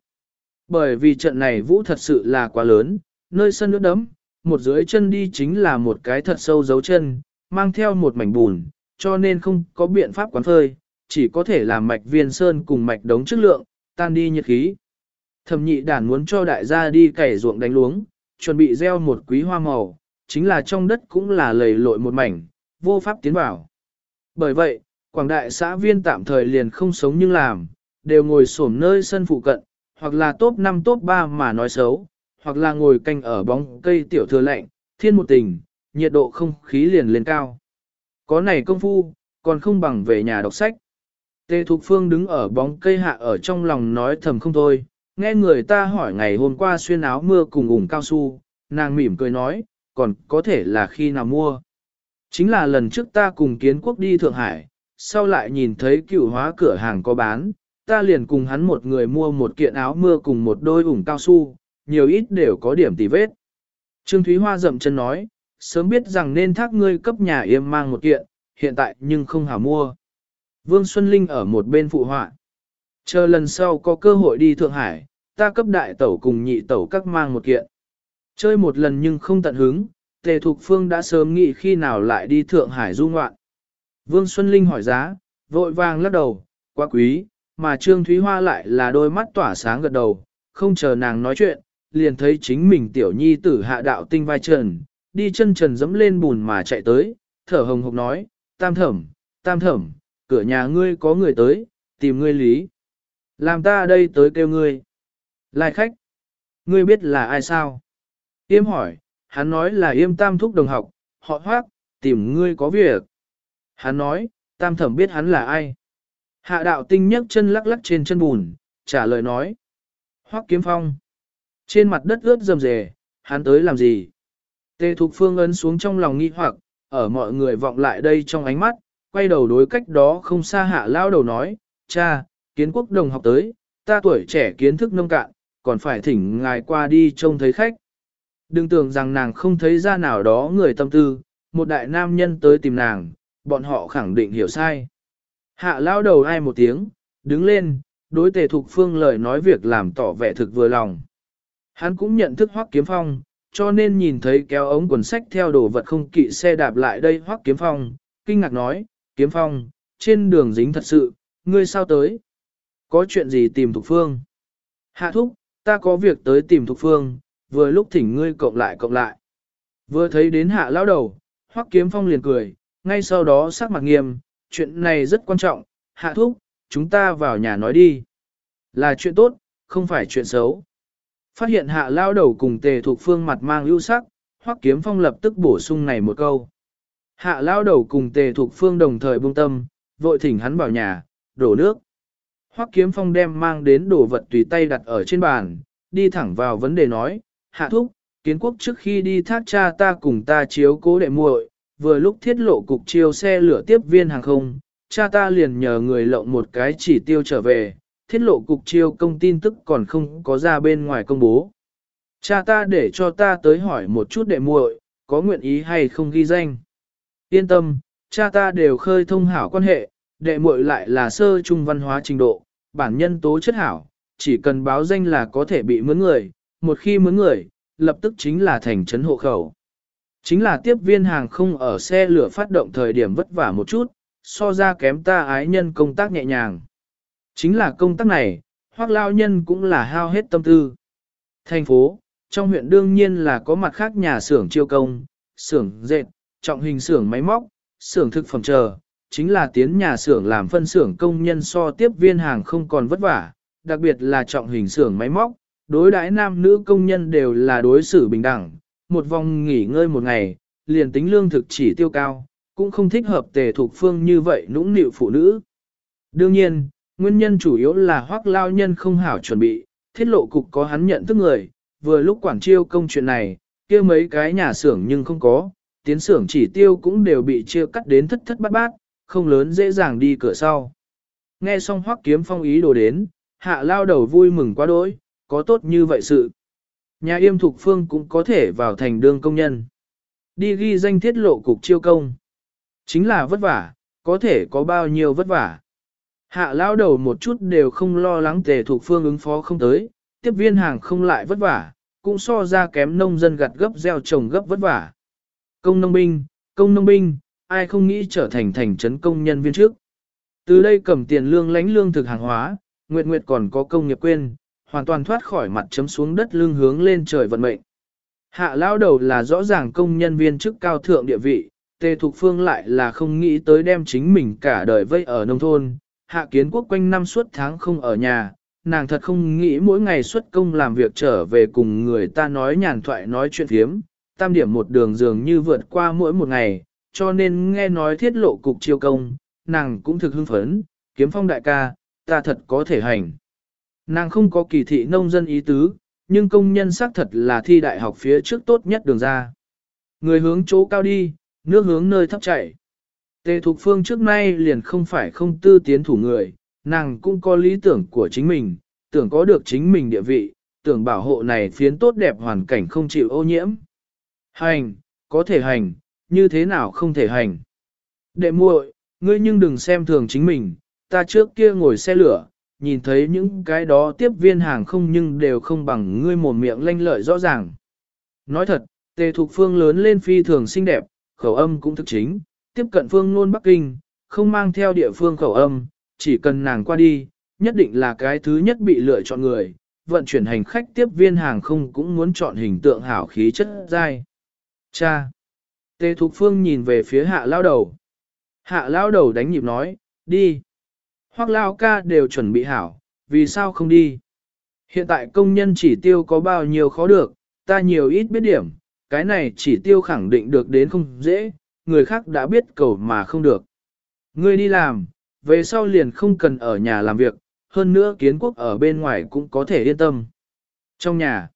Bởi vì trận này vũ thật sự là quá lớn, nơi sân nước đấm, một dưới chân đi chính là một cái thật sâu dấu chân, mang theo một mảnh bùn, cho nên không có biện pháp quán phơi, chỉ có thể làm mạch viên sơn cùng mạch đống chất lượng, tan đi nhiệt khí. Thẩm nhị đàn muốn cho đại gia đi cày ruộng đánh luống, chuẩn bị gieo một quý hoa màu, chính là trong đất cũng là lầy lội một mảnh, vô pháp tiến vào. Bởi vậy, quảng đại xã viên tạm thời liền không sống nhưng làm, đều ngồi xổm nơi sân phụ cận, hoặc là top 5 top 3 mà nói xấu, hoặc là ngồi canh ở bóng cây tiểu thừa lạnh, thiên một tình, nhiệt độ không khí liền lên cao. Có này công phu, còn không bằng về nhà đọc sách. Tề Thục Phương đứng ở bóng cây hạ ở trong lòng nói thầm không thôi, nghe người ta hỏi ngày hôm qua xuyên áo mưa cùng ủng cao su, nàng mỉm cười nói, còn có thể là khi nào mua. Chính là lần trước ta cùng kiến quốc đi Thượng Hải, sau lại nhìn thấy cựu hóa cửa hàng có bán, ta liền cùng hắn một người mua một kiện áo mưa cùng một đôi ủng cao su, nhiều ít đều có điểm tì vết. Trương Thúy Hoa dậm chân nói, sớm biết rằng nên thác ngươi cấp nhà yêm mang một kiện, hiện tại nhưng không hảo mua. Vương Xuân Linh ở một bên phụ họa. Chờ lần sau có cơ hội đi Thượng Hải, ta cấp đại tẩu cùng nhị tẩu các mang một kiện. Chơi một lần nhưng không tận hứng, Tề Thục Phương đã sớm nghĩ khi nào lại đi Thượng Hải du ngoạn. Vương Xuân Linh hỏi giá, vội vàng lắc đầu, quá quý, mà Trương Thúy Hoa lại là đôi mắt tỏa sáng gật đầu, không chờ nàng nói chuyện, liền thấy chính mình tiểu nhi tử hạ đạo tinh vai trần, đi chân trần dẫm lên bùn mà chạy tới, thở hồng hộc nói, tam thẩm, tam thẩm, cửa nhà ngươi có người tới, tìm ngươi lý. Làm ta đây tới kêu ngươi. Lai khách. Ngươi biết là ai sao? Yêm hỏi, hắn nói là yêm tam thúc đồng học, họ hoác, tìm ngươi có việc. Hắn nói, tam thẩm biết hắn là ai. Hạ đạo tinh nhấc chân lắc lắc trên chân bùn, trả lời nói. Hoác kiếm phong. Trên mặt đất ướt rầm rề, hắn tới làm gì? Tề Thục Phương ấn xuống trong lòng nghi hoặc, ở mọi người vọng lại đây trong ánh mắt, quay đầu đối cách đó không xa hạ lao đầu nói, cha, kiến quốc đồng học tới, ta tuổi trẻ kiến thức nông cạn, còn phải thỉnh ngài qua đi trông thấy khách. Đừng tưởng rằng nàng không thấy ra nào đó người tâm tư, một đại nam nhân tới tìm nàng, bọn họ khẳng định hiểu sai. Hạ lao đầu ai một tiếng, đứng lên, đối tề thục phương lời nói việc làm tỏ vẻ thực vừa lòng. Hắn cũng nhận thức hoắc kiếm phong, cho nên nhìn thấy kéo ống quần sách theo đồ vật không kỵ xe đạp lại đây hoắc kiếm phong, kinh ngạc nói, kiếm phong, trên đường dính thật sự, ngươi sao tới? Có chuyện gì tìm Thục Phương? Hạ thúc, ta có việc tới tìm Thục Phương, vừa lúc thỉnh ngươi cộng lại cộng lại. Vừa thấy đến hạ lão đầu, Hoắc Kiếm Phong liền cười, ngay sau đó sắc mặt nghiêm, chuyện này rất quan trọng, hạ thúc, chúng ta vào nhà nói đi. Là chuyện tốt, không phải chuyện xấu. Phát hiện hạ Lão đầu cùng tề thuộc phương mặt mang ưu sắc, Hoắc Kiếm Phong lập tức bổ sung này một câu. Hạ Lão đầu cùng tề thuộc phương đồng thời buông tâm, vội thỉnh hắn vào nhà, đổ nước. Hoắc Kiếm Phong đem mang đến đồ vật tùy tay đặt ở trên bàn, đi thẳng vào vấn đề nói, hạ thúc, kiến quốc trước khi đi thác cha ta cùng ta chiếu cố đệ muội, vừa lúc thiết lộ cục chiêu xe lửa tiếp viên hàng không, cha ta liền nhờ người lộng một cái chỉ tiêu trở về, thiết lộ cục chiêu công tin tức còn không có ra bên ngoài công bố. Cha ta để cho ta tới hỏi một chút đệ muội, có nguyện ý hay không ghi danh. Yên tâm, cha ta đều khơi thông hảo quan hệ, đệ muội lại là sơ trung văn hóa trình độ, bản nhân tố chất hảo, chỉ cần báo danh là có thể bị mướn người, một khi mướn người, lập tức chính là thành trấn hộ khẩu. Chính là tiếp viên hàng không ở xe lửa phát động thời điểm vất vả một chút, so ra kém ta ái nhân công tác nhẹ nhàng. Chính là công tác này, hoặc lao nhân cũng là hao hết tâm tư. Thành phố, trong huyện đương nhiên là có mặt khác nhà xưởng chiêu công, xưởng dệt, trọng hình xưởng máy móc, xưởng thực phẩm chờ, chính là tiến nhà xưởng làm phân xưởng công nhân so tiếp viên hàng không còn vất vả, đặc biệt là trọng hình xưởng máy móc, đối đãi nam nữ công nhân đều là đối xử bình đẳng, một vòng nghỉ ngơi một ngày, liền tính lương thực chỉ tiêu cao, cũng không thích hợp tề thuộc phương như vậy nũng nịu phụ nữ. Đương nhiên, nguyên nhân chủ yếu là hoác lao nhân không hảo chuẩn bị, thiết lộ cục có hắn nhận thức người, vừa lúc quản chiêu công chuyện này, kia mấy cái nhà xưởng nhưng không có, tiến xưởng chỉ tiêu cũng đều bị chia cắt đến thất thất bát bát, không lớn dễ dàng đi cửa sau. Nghe xong hoắc kiếm phong ý đồ đến, hạ lao đầu vui mừng quá đỗi, có tốt như vậy sự. Nhà yêm thục phương cũng có thể vào thành đương công nhân. Đi ghi danh thiết lộ cục chiêu công. Chính là vất vả, có thể có bao nhiêu vất vả. Hạ lao đầu một chút đều không lo lắng tề thuộc phương ứng phó không tới, tiếp viên hàng không lại vất vả, cũng so ra kém nông dân gặt gấp gieo trồng gấp vất vả. Công nông binh, công nông binh, ai không nghĩ trở thành thành trấn công nhân viên trước. Từ đây cầm tiền lương lãnh lương thực hàng hóa, Nguyệt Nguyệt còn có công nghiệp quên, hoàn toàn thoát khỏi mặt chấm xuống đất lương hướng lên trời vận mệnh. Hạ lao đầu là rõ ràng công nhân viên chức cao thượng địa vị, tề thục phương lại là không nghĩ tới đem chính mình cả đời vây ở nông thôn, hạ kiến quốc quanh năm suốt tháng không ở nhà, nàng thật không nghĩ mỗi ngày xuất công làm việc trở về cùng người ta nói nhàn thoại nói chuyện phiếm, tam điểm một đường dường như vượt qua mỗi một ngày, cho nên nghe nói thiết lộ cục chiêu công, nàng cũng thực hưng phấn, kiếm phong đại ca, ta thật có thể hành. Nàng không có kỳ thị nông dân ý tứ, nhưng công nhân xác thật là thi đại học phía trước tốt nhất đường ra. Người hướng chỗ cao đi, nước hướng nơi thấp chảy. Tề Thục Phương trước nay liền không phải không tư tiến thủ người, nàng cũng có lý tưởng của chính mình, tưởng có được chính mình địa vị, tưởng bảo hộ này phiến tốt đẹp hoàn cảnh không chịu ô nhiễm. Hành, có thể hành, như thế nào không thể hành. Đệ muội, ngươi nhưng đừng xem thường chính mình, ta trước kia ngồi xe lửa, nhìn thấy những cái đó tiếp viên hàng không nhưng đều không bằng ngươi một miệng lanh lợi rõ ràng. Nói thật, tề thục phương lớn lên phi thường xinh đẹp, khẩu âm cũng thực chính, tiếp cận phương luôn Bắc Kinh, không mang theo địa phương khẩu âm, chỉ cần nàng qua đi, nhất định là cái thứ nhất bị lựa chọn người, vận chuyển hành khách tiếp viên hàng không cũng muốn chọn hình tượng hảo khí chất dai. Cha! Tề Thục Phương nhìn về phía hạ lao đầu. Hạ lao đầu đánh nhịp nói, đi. Hoác lao ca đều chuẩn bị hảo, vì sao không đi? Hiện tại công nhân chỉ tiêu có bao nhiêu khó được, ta nhiều ít biết điểm, cái này chỉ tiêu khẳng định được đến không dễ, người khác đã biết cầu mà không được. Ngươi đi làm, về sau liền không cần ở nhà làm việc, hơn nữa kiến quốc ở bên ngoài cũng có thể yên tâm. Trong nhà,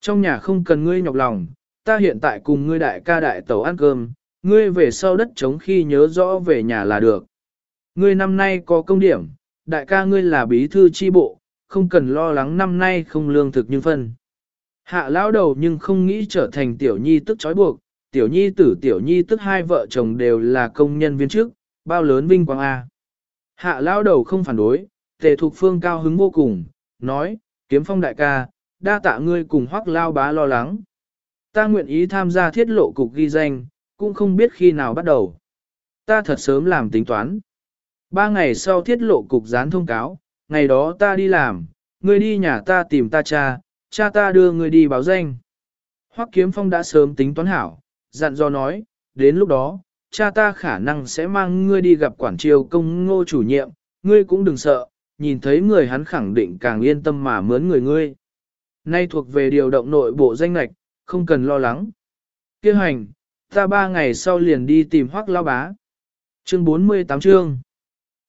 trong nhà không cần ngươi nhọc lòng, ta hiện tại cùng ngươi đại ca đại tẩu ăn cơm, ngươi về sau đất trống khi nhớ rõ về nhà là được. Ngươi năm nay có công điểm, đại ca ngươi là bí thư chi bộ, không cần lo lắng năm nay không lương thực nhưng phân. Hạ lão đầu nhưng không nghĩ trở thành tiểu nhi tức trói buộc, tiểu nhi tử tiểu nhi tức hai vợ chồng đều là công nhân viên chức, bao lớn vinh quang A. Hạ lão đầu không phản đối, tề thục phương cao hứng vô cùng, nói, kiếm phong đại ca, đa tạ ngươi cùng hoắc lao bá lo lắng. Ta nguyện ý tham gia thiết lộ cục ghi danh, cũng không biết khi nào bắt đầu. Ta thật sớm làm tính toán. Ba ngày sau thiết lộ cục dán thông cáo, ngày đó ta đi làm, ngươi đi nhà ta tìm ta cha, cha ta đưa ngươi đi báo danh. Hoắc Kiếm Phong đã sớm tính toán hảo, dặn dò nói, đến lúc đó, cha ta khả năng sẽ mang ngươi đi gặp quản triều công ngô chủ nhiệm, ngươi cũng đừng sợ, nhìn thấy người hắn khẳng định càng yên tâm mà mướn người ngươi. Nay thuộc về điều động nội bộ danh lạch, không cần lo lắng. Kêu hành, ta ba ngày sau liền đi tìm hoác lao bá. Chương 48 chương.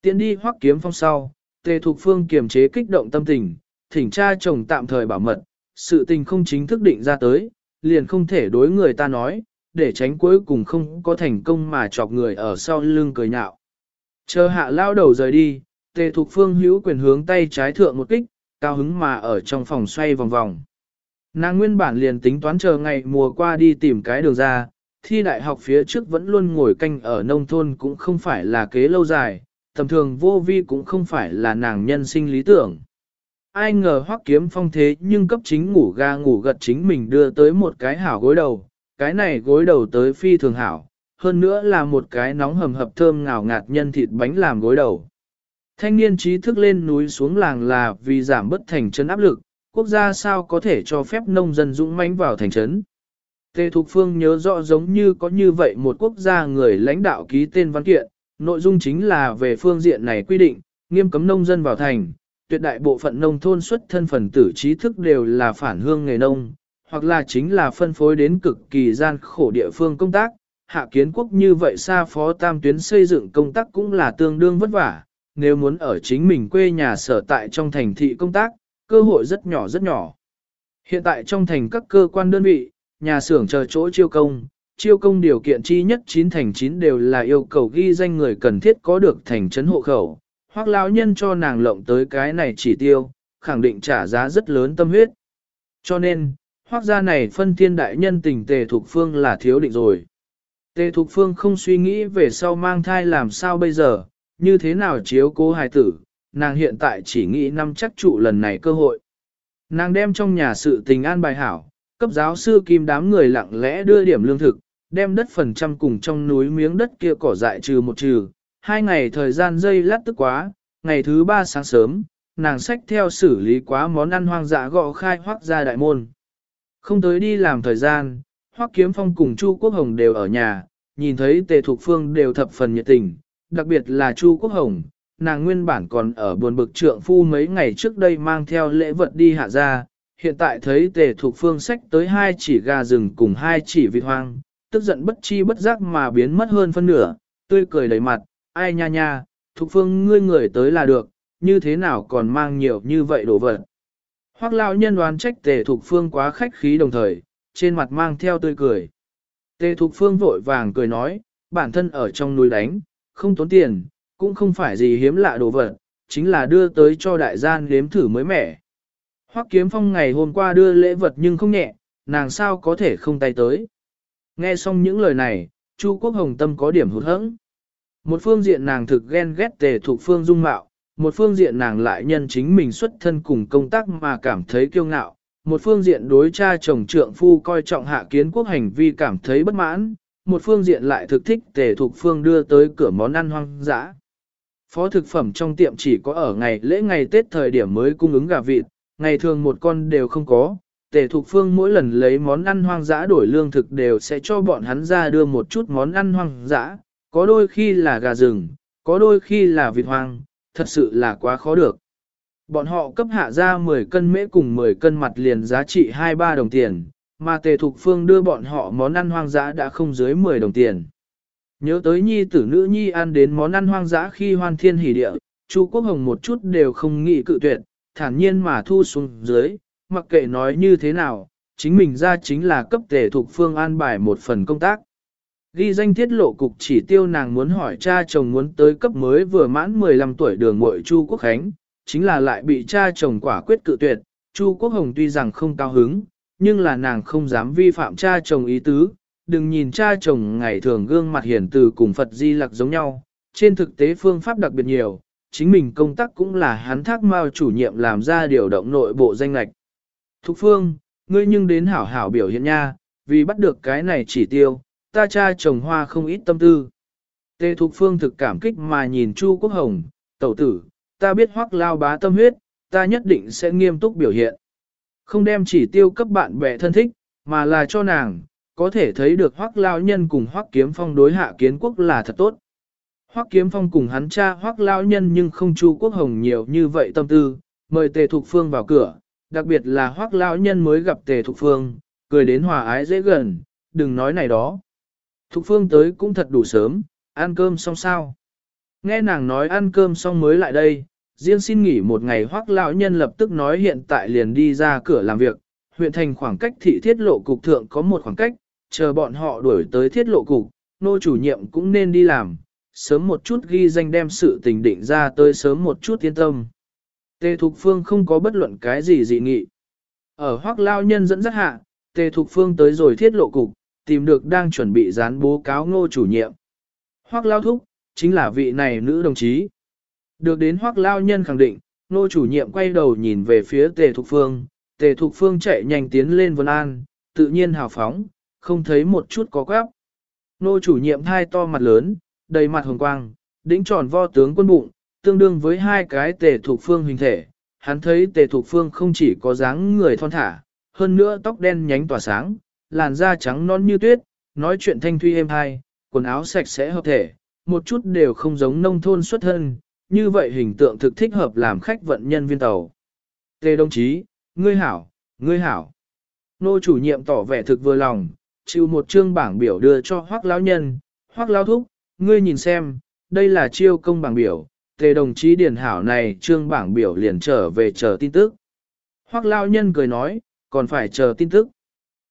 Tiến đi hoác kiếm phong sau, tề thục phương kiềm chế kích động tâm tình, thỉnh cha chồng tạm thời bảo mật, sự tình không chính thức định ra tới, liền không thể đối người ta nói, để tránh cuối cùng không có thành công mà chọc người ở sau lưng cười nhạo. Chờ hạ lao đầu rời đi, tề thục phương hữu quyền hướng tay trái thượng một kích, cao hứng mà ở trong phòng xoay vòng vòng. Nàng nguyên bản liền tính toán chờ ngày mùa qua đi tìm cái đường ra, thi đại học phía trước vẫn luôn ngồi canh ở nông thôn cũng không phải là kế lâu dài, tầm thường vô vi cũng không phải là nàng nhân sinh lý tưởng. Ai ngờ hoắc kiếm phong thế nhưng cấp chính ngủ ga ngủ gật chính mình đưa tới một cái hảo gối đầu, cái này gối đầu tới phi thường hảo, hơn nữa là một cái nóng hầm hập thơm ngào ngạt nhân thịt bánh làm gối đầu. Thanh niên trí thức lên núi xuống làng là vì giảm bất thành chân áp lực, quốc gia sao có thể cho phép nông dân dũng mãnh vào thành trấn. Tề Thục Phương nhớ rõ giống như có như vậy một quốc gia người lãnh đạo ký tên văn kiện, nội dung chính là về phương diện này quy định, nghiêm cấm nông dân vào thành, tuyệt đại bộ phận nông thôn xuất thân phần tử trí thức đều là phản hương nghề nông, hoặc là chính là phân phối đến cực kỳ gian khổ địa phương công tác, hạ kiến quốc như vậy xa phó tam tuyến xây dựng công tác cũng là tương đương vất vả, nếu muốn ở chính mình quê nhà sở tại trong thành thị công tác, cơ hội rất nhỏ rất nhỏ. Hiện tại trong thành các cơ quan đơn vị, nhà xưởng chờ chỗ chiêu công, chiêu công điều kiện chi nhất 9 thành 9 đều là yêu cầu ghi danh người cần thiết có được thành trấn hộ khẩu, hoặc lão nhân cho nàng lộng tới cái này chỉ tiêu, khẳng định trả giá rất lớn tâm huyết. Cho nên, hoác gia này phân thiên đại nhân tình tề thục phương là thiếu định rồi. Tề thục phương không suy nghĩ về sau mang thai làm sao bây giờ, như thế nào chiếu cố hài tử, nàng hiện tại chỉ nghĩ năm chắc trụ lần này cơ hội. Nàng đem trong nhà sự tình an bài hảo, cấp giáo sư kim đám người lặng lẽ đưa điểm lương thực, đem đất phần trăm cùng trong núi miếng đất kia cỏ dại trừ một trừ. Hai ngày thời gian dây lát tức quá, ngày thứ ba sáng sớm, nàng xách theo xử lý quá món ăn hoang dã gọ khai hoác ra đại môn. Không tới đi làm thời gian, hoác kiếm phong cùng Chu Quốc Hồng đều ở nhà, nhìn thấy tề thục phương đều thập phần nhiệt tình, đặc biệt là Chu Quốc Hồng, nàng nguyên bản còn ở buồn bực trượng phu mấy ngày trước đây mang theo lễ vật đi hạ ra, hiện tại thấy tề thuộc phương sách tới hai chỉ gà rừng cùng hai chỉ vịt hoang, tức giận bất chi bất giác mà biến mất hơn phân nửa, tươi cười đầy mặt, ai nha nha, thuộc phương ngươi người tới là được, như thế nào còn mang nhiều như vậy đồ vật. Hoác lão nhân đoán trách tề thuộc phương quá khách khí đồng thời, trên mặt mang theo tươi cười. Tề thuộc phương vội vàng cười nói, bản thân ở trong núi đánh, không tốn tiền, cũng không phải gì hiếm lạ đồ vật, chính là đưa tới cho đại gian nếm thử mới mẻ. Hoắc kiếm phong ngày hôm qua đưa lễ vật nhưng không nhẹ, nàng sao có thể không tay tới. Nghe xong những lời này, Chu Quốc Hồng tâm có điểm hụt hẫng. Một phương diện nàng thực ghen ghét tề thuộc phương dung mạo, một phương diện nàng lại nhân chính mình xuất thân cùng công tác mà cảm thấy kiêu ngạo, một phương diện đối cha chồng trượng phu coi trọng hạ kiến quốc hành vi cảm thấy bất mãn, một phương diện lại thực thích tề thuộc phương đưa tới cửa món ăn hoang dã. Phó thực phẩm trong tiệm chỉ có ở ngày lễ ngày Tết thời điểm mới cung ứng gà vịt, ngày thường một con đều không có. Tề Thục Phương mỗi lần lấy món ăn hoang dã đổi lương thực đều sẽ cho bọn hắn ra đưa một chút món ăn hoang dã, có đôi khi là gà rừng, có đôi khi là vịt hoang, thật sự là quá khó được. Bọn họ cấp hạ ra 10 cân mễ cùng 10 cân mặt liền giá trị 2-3 đồng tiền, mà Tề Thục Phương đưa bọn họ món ăn hoang dã đã không dưới 10 đồng tiền. Nhớ tới nhi tử nữ nhi ăn đến món ăn hoang dã khi hoan thiên hỉ địa, Chu Quốc Hồng một chút đều không nghĩ cự tuyệt, thản nhiên mà thu xuống dưới, mặc kệ nói như thế nào, chính mình ra chính là cấp tề thuộc phương an bài một phần công tác. Ghi danh tiết lộ cục chỉ tiêu nàng muốn hỏi cha chồng muốn tới cấp mới vừa mãn 15 tuổi đường muội Chu Quốc Khánh, chính là lại bị cha chồng quả quyết cự tuyệt. Chu Quốc Hồng tuy rằng không cao hứng, nhưng là nàng không dám vi phạm cha chồng ý tứ, đừng nhìn cha chồng ngày thường gương mặt hiển từ cùng Phật Di Lặc giống nhau, trên thực tế phương pháp đặc biệt nhiều, chính mình công tác cũng là hắn thác mao chủ nhiệm làm ra điều động nội bộ danh lạch. Thục phương, ngươi nhưng đến hảo hảo biểu hiện nha, vì bắt được cái này chỉ tiêu, ta cha chồng hoa không ít tâm tư. Tề Thục Phương thực cảm kích mà nhìn Chu Quốc Hồng, tẩu tử, ta biết hoắc lao bá tâm huyết, ta nhất định sẽ nghiêm túc biểu hiện. Không đem chỉ tiêu cấp bạn bè thân thích, mà là cho nàng, có thể thấy được hoắc lao nhân cùng hoắc kiếm phong đối hạ kiến quốc là thật tốt. Hoắc kiếm phong cùng hắn cha hoắc lao nhân nhưng không chu quốc hồng nhiều như vậy tâm tư, mời tề thục phương vào cửa, đặc biệt là hoắc lao nhân mới gặp tề thục phương, cười đến hòa ái dễ gần, đừng nói này đó. Thục phương tới cũng thật đủ sớm, ăn cơm xong sao. Nghe nàng nói ăn cơm xong mới lại đây, riêng xin nghỉ một ngày hoắc lão nhân lập tức nói hiện tại liền đi ra cửa làm việc, huyện thành khoảng cách thị thiết lộ cục thượng có một khoảng cách, chờ bọn họ đuổi tới thiết lộ cục, nô chủ nhiệm cũng nên đi làm, sớm một chút ghi danh đem sự tình định ra tới sớm một chút yên tâm. Tề Thục Phương không có bất luận cái gì dị nghị. Ở hoác lao nhân dẫn dắt hạ, Tề Thục Phương tới rồi thiết lộ cục, tìm được đang chuẩn bị dán bố cáo ngô chủ nhiệm. Hoác lao thúc, chính là vị này nữ đồng chí. Được đến hoác lao nhân khẳng định, ngô chủ nhiệm quay đầu nhìn về phía Tề Thục Phương, Tề Thục Phương chạy nhanh tiến lên Vân An, tự nhiên hào phóng, không thấy một chút có quáp. Nô chủ nhiệm hai to mặt lớn, đầy mặt hồng quang, đỉnh tròn vo tướng quân bụng, tương đương với hai cái tề thuộc phương hình thể. Hắn thấy tề thuộc phương không chỉ có dáng người thon thả, hơn nữa tóc đen nhánh tỏa sáng, làn da trắng non như tuyết, nói chuyện thanh thuy êm hai, quần áo sạch sẽ hợp thể, một chút đều không giống nông thôn xuất thân, như vậy hình tượng thực thích hợp làm khách vận nhân viên tàu. Tề đồng chí, ngươi hảo, ngươi hảo. Nô chủ nhiệm tỏ vẻ thực vừa lòng, chịu một chương bảng biểu đưa cho hoác lão nhân, hoác lão thúc, ngươi nhìn xem, đây là chiêu công bảng biểu, tề đồng chí điển hảo này trương bảng biểu liền trở về chờ tin tức. Hoác lão nhân cười nói, còn phải chờ tin tức.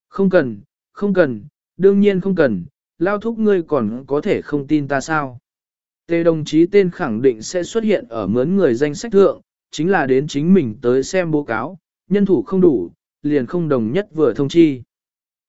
Không cần, không cần, đương nhiên không cần, lao thúc ngươi còn có thể không tin ta sao. Tề đồng chí tên khẳng định sẽ xuất hiện ở mướn người danh sách thượng, chính là đến chính mình tới xem báo cáo, nhân thủ không đủ, liền không đồng nhất vừa thông chi.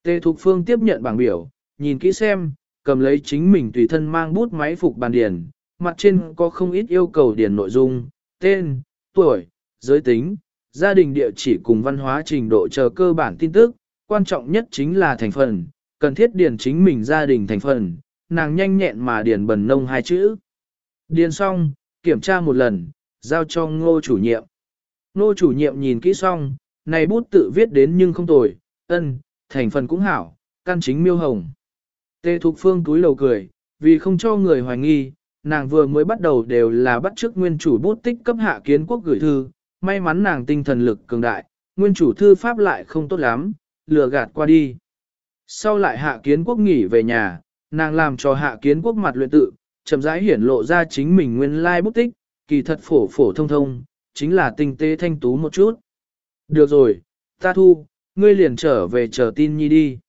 Tề Thục Phương tiếp nhận bảng biểu, nhìn kỹ xem, cầm lấy chính mình tùy thân mang bút máy phục bàn điền, mặt trên có không ít yêu cầu điền nội dung, tên, tuổi, giới tính, gia đình địa chỉ cùng văn hóa trình độ chờ cơ bản tin tức, quan trọng nhất chính là thành phần, cần thiết điền chính mình gia đình thành phần, nàng nhanh nhẹn mà điền bần nông hai chữ. Điền xong, kiểm tra một lần, giao cho ngô chủ nhiệm. Ngô chủ nhiệm nhìn kỹ xong, này bút tự viết đến nhưng không tồi, ân, thành phần cũng hảo, căn chính miêu hồng. Tê Thục Phương túi lầu cười, vì không cho người hoài nghi, nàng vừa mới bắt đầu đều là bắt chước nguyên chủ bút tích cấp hạ kiến quốc gửi thư, may mắn nàng tinh thần lực cường đại, nguyên chủ thư pháp lại không tốt lắm, lừa gạt qua đi. Sau lại hạ kiến quốc nghỉ về nhà, nàng làm cho hạ kiến quốc mặt luyện tự, chậm rãi hiển lộ ra chính mình nguyên lai bút tích, kỳ thật phổ phổ thông thông, chính là tinh tế thanh tú một chút. Được rồi, ta thu, ngươi liền trở về chờ tin nhi đi.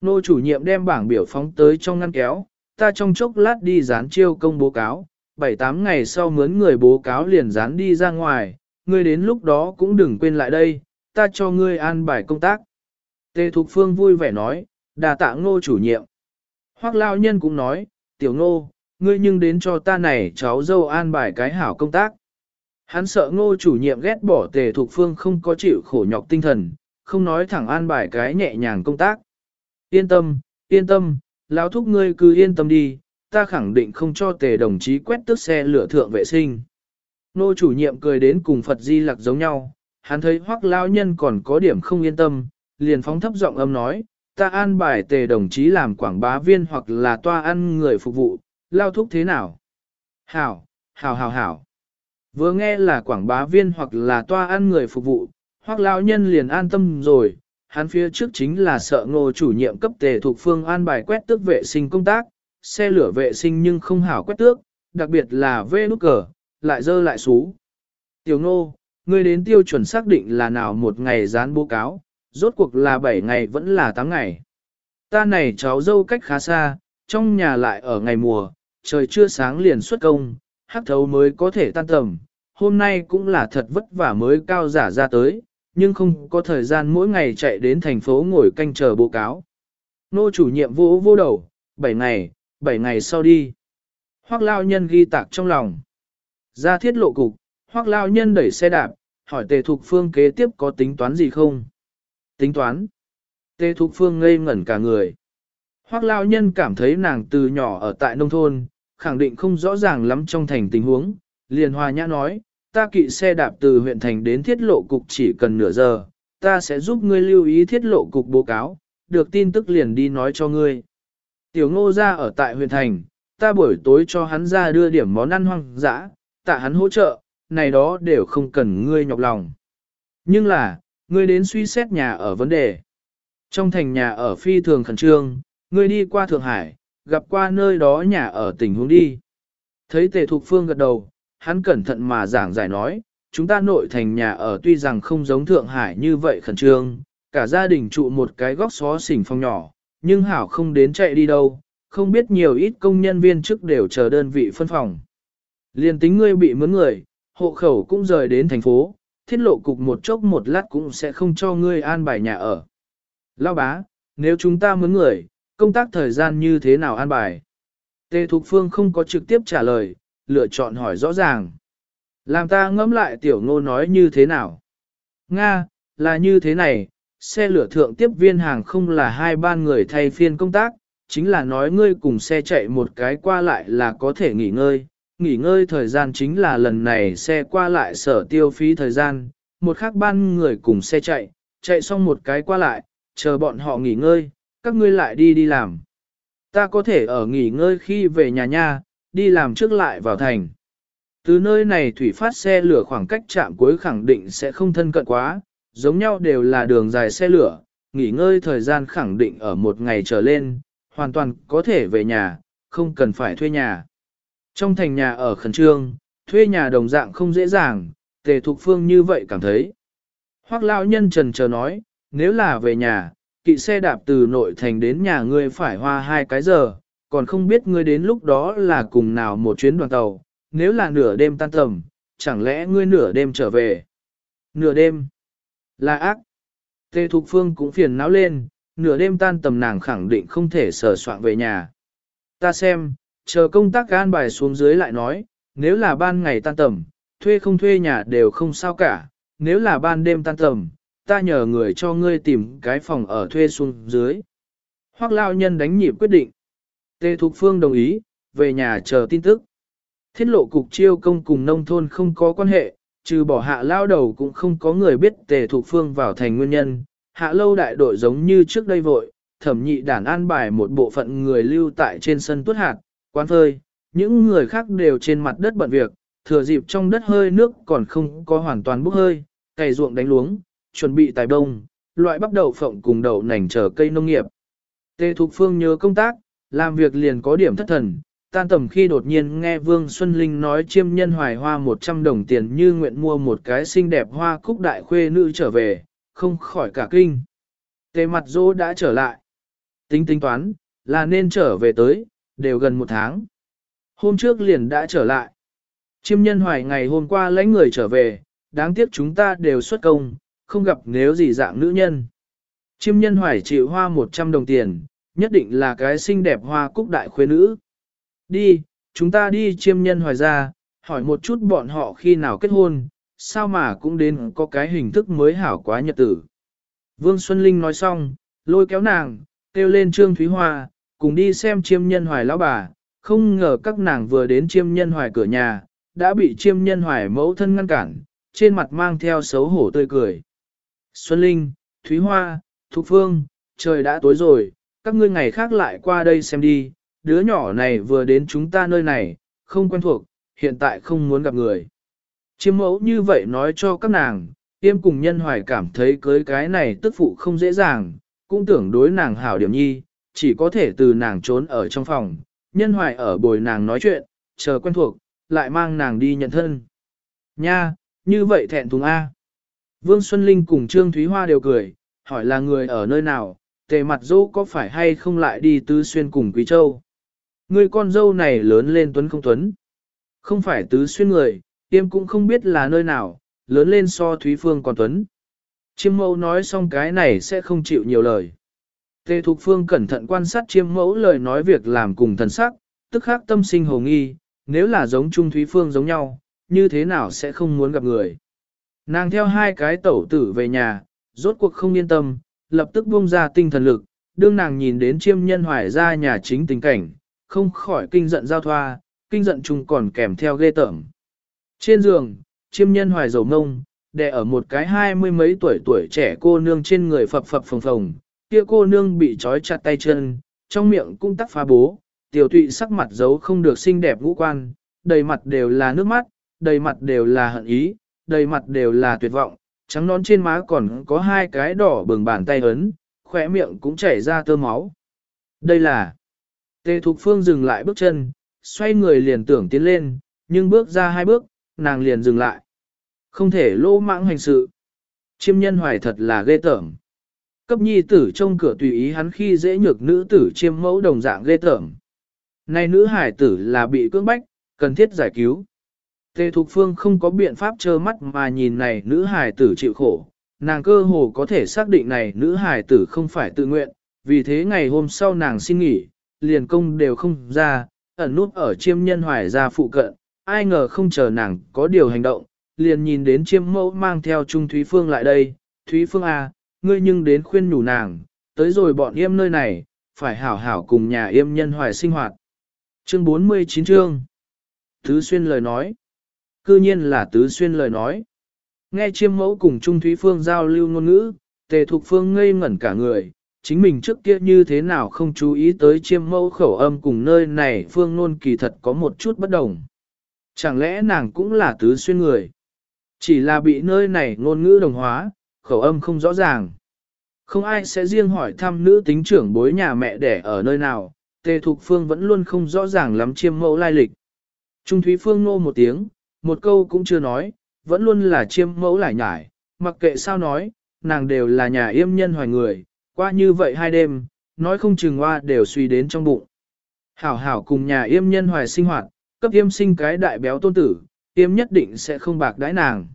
Nô chủ nhiệm đem bảng biểu phóng tới trong ngăn kéo, ta trong chốc lát đi dán chiêu công bố cáo, 7-8 ngày sau mướn người bố cáo liền dán đi ra ngoài, ngươi đến lúc đó cũng đừng quên lại đây, ta cho ngươi an bài công tác. Tề Thục Phương vui vẻ nói, đà tạ ngô chủ nhiệm. Hoác lao nhân cũng nói, tiểu ngô, ngươi nhưng đến cho ta này cháu dâu an bài cái hảo công tác. Hắn sợ ngô chủ nhiệm ghét bỏ tề Thục Phương không có chịu khổ nhọc tinh thần, không nói thẳng an bài cái nhẹ nhàng công tác. Yên tâm, yên tâm, lão thúc ngươi cứ yên tâm đi, ta khẳng định không cho tề đồng chí quét tước xe lửa thượng vệ sinh. Nô chủ nhiệm cười đến cùng Phật Di Lặc giống nhau, hắn thấy hoắc lão nhân còn có điểm không yên tâm, liền phóng thấp giọng âm nói, ta an bài tề đồng chí làm quảng bá viên hoặc là toa ăn người phục vụ, lao thúc thế nào? Hảo, hảo hảo hảo. Vừa nghe là quảng bá viên hoặc là toa ăn người phục vụ, hoác lao nhân liền an tâm rồi, hắn phía trước chính là sợ ngô chủ nhiệm cấp tề thuộc phương an bài quét tước vệ sinh công tác, xe lửa vệ sinh nhưng không hảo quét tước, đặc biệt là vê nút cờ, lại dơ lại xú. Tiểu ngô, ngươi đến tiêu chuẩn xác định là nào một ngày dán bố cáo, rốt cuộc là 7 ngày vẫn là 8 ngày. Ta này cháu dâu cách khá xa, trong nhà lại ở ngày mùa, trời chưa sáng liền xuất công, hắc thấu mới có thể tan tầm, hôm nay cũng là thật vất vả mới cao giả ra tới, nhưng không có thời gian mỗi ngày chạy đến thành phố ngồi canh chờ bộ cáo. Nô chủ nhiệm vô vô đầu, 7 ngày, 7 ngày sau đi. Hoác lao nhân ghi tạc trong lòng. Ra thiết lộ cục, hoác lao nhân đẩy xe đạp, hỏi tề thục phương kế tiếp có tính toán gì không? Tính toán. Tề thục phương ngây ngẩn cả người. Hoác lao nhân cảm thấy nàng từ nhỏ ở tại nông thôn, khẳng định không rõ ràng lắm trong thành tình huống, liền hòa nhã nói, ta kỵ xe đạp từ huyện thành đến thiết lộ cục chỉ cần nửa giờ, ta sẽ giúp ngươi lưu ý thiết lộ cục báo cáo, được tin tức liền đi nói cho ngươi. Tiểu ngô ra ở tại huyện thành, ta buổi tối cho hắn ra đưa điểm món ăn hoang dã, tạ hắn hỗ trợ, này đó đều không cần ngươi nhọc lòng. Nhưng là, ngươi đến suy xét nhà ở vấn đề. Trong thành nhà ở phi thường khẩn trương, ngươi đi qua Thượng Hải, gặp qua nơi đó nhà ở tỉnh huống đi. Thấy tề thục phương gật đầu, hắn cẩn thận mà giảng giải nói, chúng ta nội thành nhà ở tuy rằng không giống Thượng Hải như vậy khẩn trương, cả gia đình trụ một cái góc xó xỉnh phòng nhỏ, nhưng hảo không đến chạy đi đâu, không biết nhiều ít công nhân viên trước đều chờ đơn vị phân phòng. Liên tính ngươi bị mướn người, hộ khẩu cũng rời đến thành phố, thiết lộ cục một chốc một lát cũng sẽ không cho ngươi an bài nhà ở. Lao bá, nếu chúng ta mướn người, công tác thời gian như thế nào an bài? Tề Thục Phương không có trực tiếp trả lời, lựa chọn hỏi rõ ràng. Làm ta ngẫm lại tiểu ngô nói như thế nào? Nga, là như thế này, xe lửa thượng tiếp viên hàng không là hai ban người thay phiên công tác, chính là nói ngươi cùng xe chạy một cái qua lại là có thể nghỉ ngơi. Nghỉ ngơi thời gian chính là lần này xe qua lại sở tiêu phí thời gian, một khác ban người cùng xe chạy, chạy xong một cái qua lại, chờ bọn họ nghỉ ngơi, các ngươi lại đi đi làm. Ta có thể ở nghỉ ngơi khi về nhà nha, đi làm trước lại vào thành. Từ nơi này thủy phát xe lửa khoảng cách chạm cuối khẳng định sẽ không thân cận quá, giống nhau đều là đường dài xe lửa, nghỉ ngơi thời gian khẳng định ở một ngày trở lên, hoàn toàn có thể về nhà, không cần phải thuê nhà. Trong thành nhà ở khẩn trương, thuê nhà đồng dạng không dễ dàng, tề thục phương như vậy cảm thấy. Hoác lão nhân trần chờ nói, nếu là về nhà, kỵ xe đạp từ nội thành đến nhà ngươi phải hoa hai cái giờ, còn không biết ngươi đến lúc đó là cùng nào một chuyến đoàn tàu, nếu là nửa đêm tan tầm, chẳng lẽ ngươi nửa đêm trở về? Nửa đêm là ác. Tề Thục Phương cũng phiền não lên, nửa đêm tan tầm nàng khẳng định không thể sở soạn về nhà. Ta xem, chờ công tác gan bài xuống dưới lại nói, nếu là ban ngày tan tầm, thuê không thuê nhà đều không sao cả, nếu là ban đêm tan tầm, ta nhờ người cho ngươi tìm cái phòng ở thuê xuống dưới. Hoác lao nhân đánh nhịp quyết định. Tề Thục Phương đồng ý, về nhà chờ tin tức. Thiết lộ cục chiêu công cùng nông thôn không có quan hệ, trừ bỏ hạ lao đầu cũng không có người biết Tề Thục Phương vào thành nguyên nhân. Hạ lâu đại đội giống như trước đây vội, thẩm nhị đàn an bài một bộ phận người lưu tại trên sân tuốt hạt, quán phơi, những người khác đều trên mặt đất bận việc, thừa dịp trong đất hơi nước còn không có hoàn toàn bốc hơi, cày ruộng đánh luống, chuẩn bị tài đông, loại bắp đậu phộng cùng đậu nành chờ cây nông nghiệp. Tề Thục Phương nhớ công tác, làm việc liền có điểm thất thần, tan tầm khi đột nhiên nghe Vương Xuân Linh nói chiêm nhân hoài hoa 100 đồng tiền như nguyện mua một cái xinh đẹp hoa cúc đại khuê nữ trở về, không khỏi cả kinh. Tề mặt dỗ đã trở lại. Tính tính toán, là nên trở về tới, đều gần một tháng. Hôm trước liền đã trở lại. Chiêm nhân hoài ngày hôm qua lãnh người trở về, đáng tiếc chúng ta đều xuất công, không gặp nếu gì dạng nữ nhân. Chiêm nhân hoài chịu hoa 100 đồng tiền, nhất định là cái xinh đẹp hoa cúc đại khuê nữ. Đi, chúng ta đi chiêm nhân hoài ra, hỏi một chút bọn họ khi nào kết hôn, sao mà cũng đến có cái hình thức mới hảo quá nhật tử. Vương Xuân Linh nói xong, lôi kéo nàng, kêu lên Trương Thúy Hoa, cùng đi xem chiêm nhân hoài lão bà, không ngờ các nàng vừa đến chiêm nhân hoài cửa nhà, đã bị chiêm nhân hoài mẫu thân ngăn cản, trên mặt mang theo xấu hổ tươi cười. Xuân Linh, Thúy Hoa, Thục Phương, trời đã tối rồi, các ngươi ngày khác lại qua đây xem đi, đứa nhỏ này vừa đến chúng ta nơi này, không quen thuộc, hiện tại không muốn gặp người. Chiêm mẫu như vậy nói cho các nàng, tiêm cùng nhân hoài cảm thấy cưới cái này tức phụ không dễ dàng, cũng tưởng đối nàng hảo điểm nhi, chỉ có thể từ nàng trốn ở trong phòng, nhân hoài ở bồi nàng nói chuyện, chờ quen thuộc, lại mang nàng đi nhận thân. Nha, như vậy thẹn thùng A. Vương Xuân Linh cùng Trương Thúy Hoa đều cười, hỏi là người ở nơi nào, tề mặt dâu có phải hay không lại đi tứ xuyên cùng Quý Châu. Người con dâu này lớn lên tuấn không tuấn. Không phải tứ xuyên người, tiêm cũng không biết là nơi nào, lớn lên so Thúy Phương còn tuấn. Chiêm mẫu nói xong cái này sẽ không chịu nhiều lời. Tề Thục Phương cẩn thận quan sát chiêm mẫu lời nói việc làm cùng thần sắc, tức khắc tâm sinh hồ nghi, nếu là giống Trung Thúy Phương giống nhau, như thế nào sẽ không muốn gặp người. Nàng theo hai cái tẩu tử về nhà, rốt cuộc không yên tâm, lập tức buông ra tinh thần lực, đương nàng nhìn đến chiêm nhân hoài ra nhà chính tình cảnh, không khỏi kinh giận giao thoa, kinh giận chung còn kèm theo ghê tởm. Trên giường, chiêm nhân hoài dầu mông, đè ở một cái hai mươi mấy tuổi tuổi trẻ cô nương trên người phập phập phồng phồng, kia cô nương bị trói chặt tay chân, trong miệng cũng tắc phá bố, tiểu tụy sắc mặt giấu không được xinh đẹp ngũ quan, đầy mặt đều là nước mắt, đầy mặt đều là hận ý, đầy mặt đều là tuyệt vọng, trắng nón trên má còn có hai cái đỏ bừng bàn tay ấn, khỏe miệng cũng chảy ra tơ máu. Đây là... Tề Thục Phương dừng lại bước chân, xoay người liền tưởng tiến lên, nhưng bước ra hai bước, nàng liền dừng lại. Không thể lô mãng hành sự. Chiêm nhân hoài thật là ghê tởm. Cấp nhi tử trong cửa tùy ý hắn khi dễ nhược nữ tử chiêm mẫu đồng dạng ghê tởm. Này nữ hải tử là bị cưỡng bách, cần thiết giải cứu. Tề Thục Phương không có biện pháp trơ mắt mà nhìn này nữ hài tử chịu khổ, nàng cơ hồ có thể xác định này nữ hài tử không phải tự nguyện, vì thế ngày hôm sau nàng xin nghỉ, liền công đều không ra, ẩn nút ở chiêm nhân hoài ra phụ cận, ai ngờ không chờ nàng có điều hành động, liền nhìn đến chiêm mẫu mang theo Trung Thúy Phương lại đây, Thúy Phương à, ngươi nhưng đến khuyên nhủ nàng, tới rồi bọn yêm nơi này, phải hảo hảo cùng nhà yêm nhân hoài sinh hoạt. Chương 49 chương. Thứ Xuyên lời nói. Cư nhiên là Tứ Xuyên lời nói Nghe chiêm mẫu cùng Trung Thúy Phương giao lưu ngôn ngữ, tề thục phương ngây ngẩn cả người, chính mình trước kia như thế nào không chú ý tới chiêm mẫu khẩu âm cùng nơi này phương nôn kỳ thật có một chút bất đồng. Chẳng lẽ nàng cũng là tứ xuyên người? Chỉ là bị nơi này ngôn ngữ đồng hóa, khẩu âm không rõ ràng. Không ai sẽ riêng hỏi thăm nữ tính trưởng bối nhà mẹ đẻ ở nơi nào, tề thục phương vẫn luôn không rõ ràng lắm chiêm mẫu lai lịch. Trung Thúy Phương nô một tiếng, một câu cũng chưa nói, vẫn luôn là chiêm mẫu lại nhải, mặc kệ sao nói, nàng đều là nhà yêm nhân hoài người, qua như vậy hai đêm, nói không chừng hoa đều suy đến trong bụng. Hảo hảo cùng nhà yêm nhân hoài sinh hoạt, cấp yêm sinh cái đại béo tôn tử, yêm nhất định sẽ không bạc đãi nàng.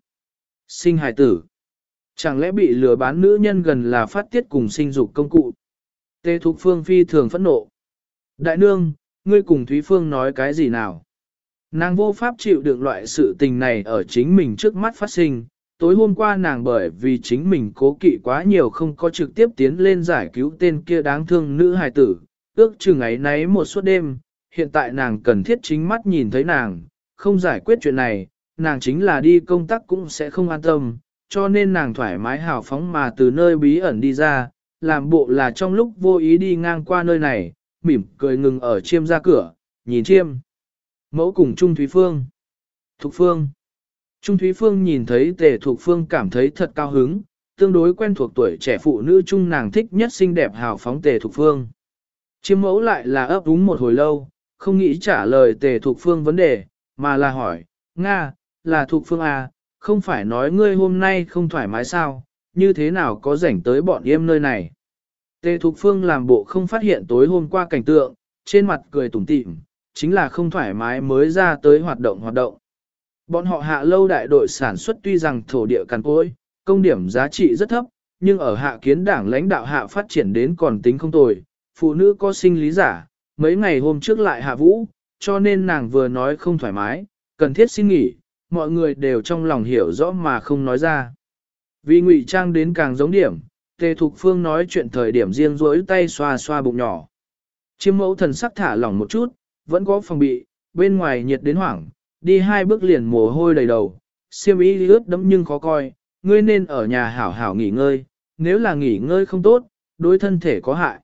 Sinh hài tử. Chẳng lẽ bị lừa bán nữ nhân gần là phát tiết cùng sinh dục công cụ? Tê Thục Phương phi thường phẫn nộ. Đại nương, ngươi cùng Thúy Phương nói cái gì nào? Nàng vô pháp chịu đựng loại sự tình này ở chính mình trước mắt phát sinh, tối hôm qua nàng bởi vì chính mình cố kỵ quá nhiều không có trực tiếp tiến lên giải cứu tên kia đáng thương nữ hài tử, ước chừng ấy nấy một suốt đêm, hiện tại nàng cần thiết chính mắt nhìn thấy nàng, không giải quyết chuyện này, nàng chính là đi công tác cũng sẽ không an tâm, cho nên nàng thoải mái hào phóng mà từ nơi bí ẩn đi ra, làm bộ là trong lúc vô ý đi ngang qua nơi này, mỉm cười ngừng ở chiêm ra cửa, nhìn chiêm. Mẫu cùng Trung Thúy Phương. Thục Phương. Trung Thúy Phương nhìn thấy Tề Thục Phương cảm thấy thật cao hứng, tương đối quen thuộc tuổi trẻ phụ nữ chung nàng thích nhất xinh đẹp hào phóng Tề Thục Phương. Chiêm mẫu lại là ấp úng một hồi lâu, không nghĩ trả lời Tề Thục Phương vấn đề, mà là hỏi, Nga, là Thục Phương à, không phải nói ngươi hôm nay không thoải mái sao, như thế nào có rảnh tới bọn em nơi này. Tề Thục Phương làm bộ không phát hiện tối hôm qua cảnh tượng, trên mặt cười tủm tỉm, chính là không thoải mái mới ra tới hoạt động hoạt động. Bọn họ hạ lâu đại đội sản xuất tuy rằng thổ địa cằn cỗi, công điểm giá trị rất thấp, nhưng ở hạ kiến đảng lãnh đạo hạ phát triển đến còn tính không tồi, phụ nữ có sinh lý giả, mấy ngày hôm trước lại hạ vũ, cho nên nàng vừa nói không thoải mái, cần thiết xin nghỉ, mọi người đều trong lòng hiểu rõ mà không nói ra. Vì ngụy trang đến càng giống điểm, Tề Thục Phương nói chuyện thời điểm riêng rỗi tay xoa xoa bụng nhỏ. Chiêm mẫu thần sắc thả lỏng một chút, vẫn có phòng bị, bên ngoài nhiệt đến hoảng, đi hai bước liền mồ hôi đầy đầu, siêm ý ướt đẫm nhưng khó coi, ngươi nên ở nhà hảo hảo nghỉ ngơi, nếu là nghỉ ngơi không tốt, đối thân thể có hại.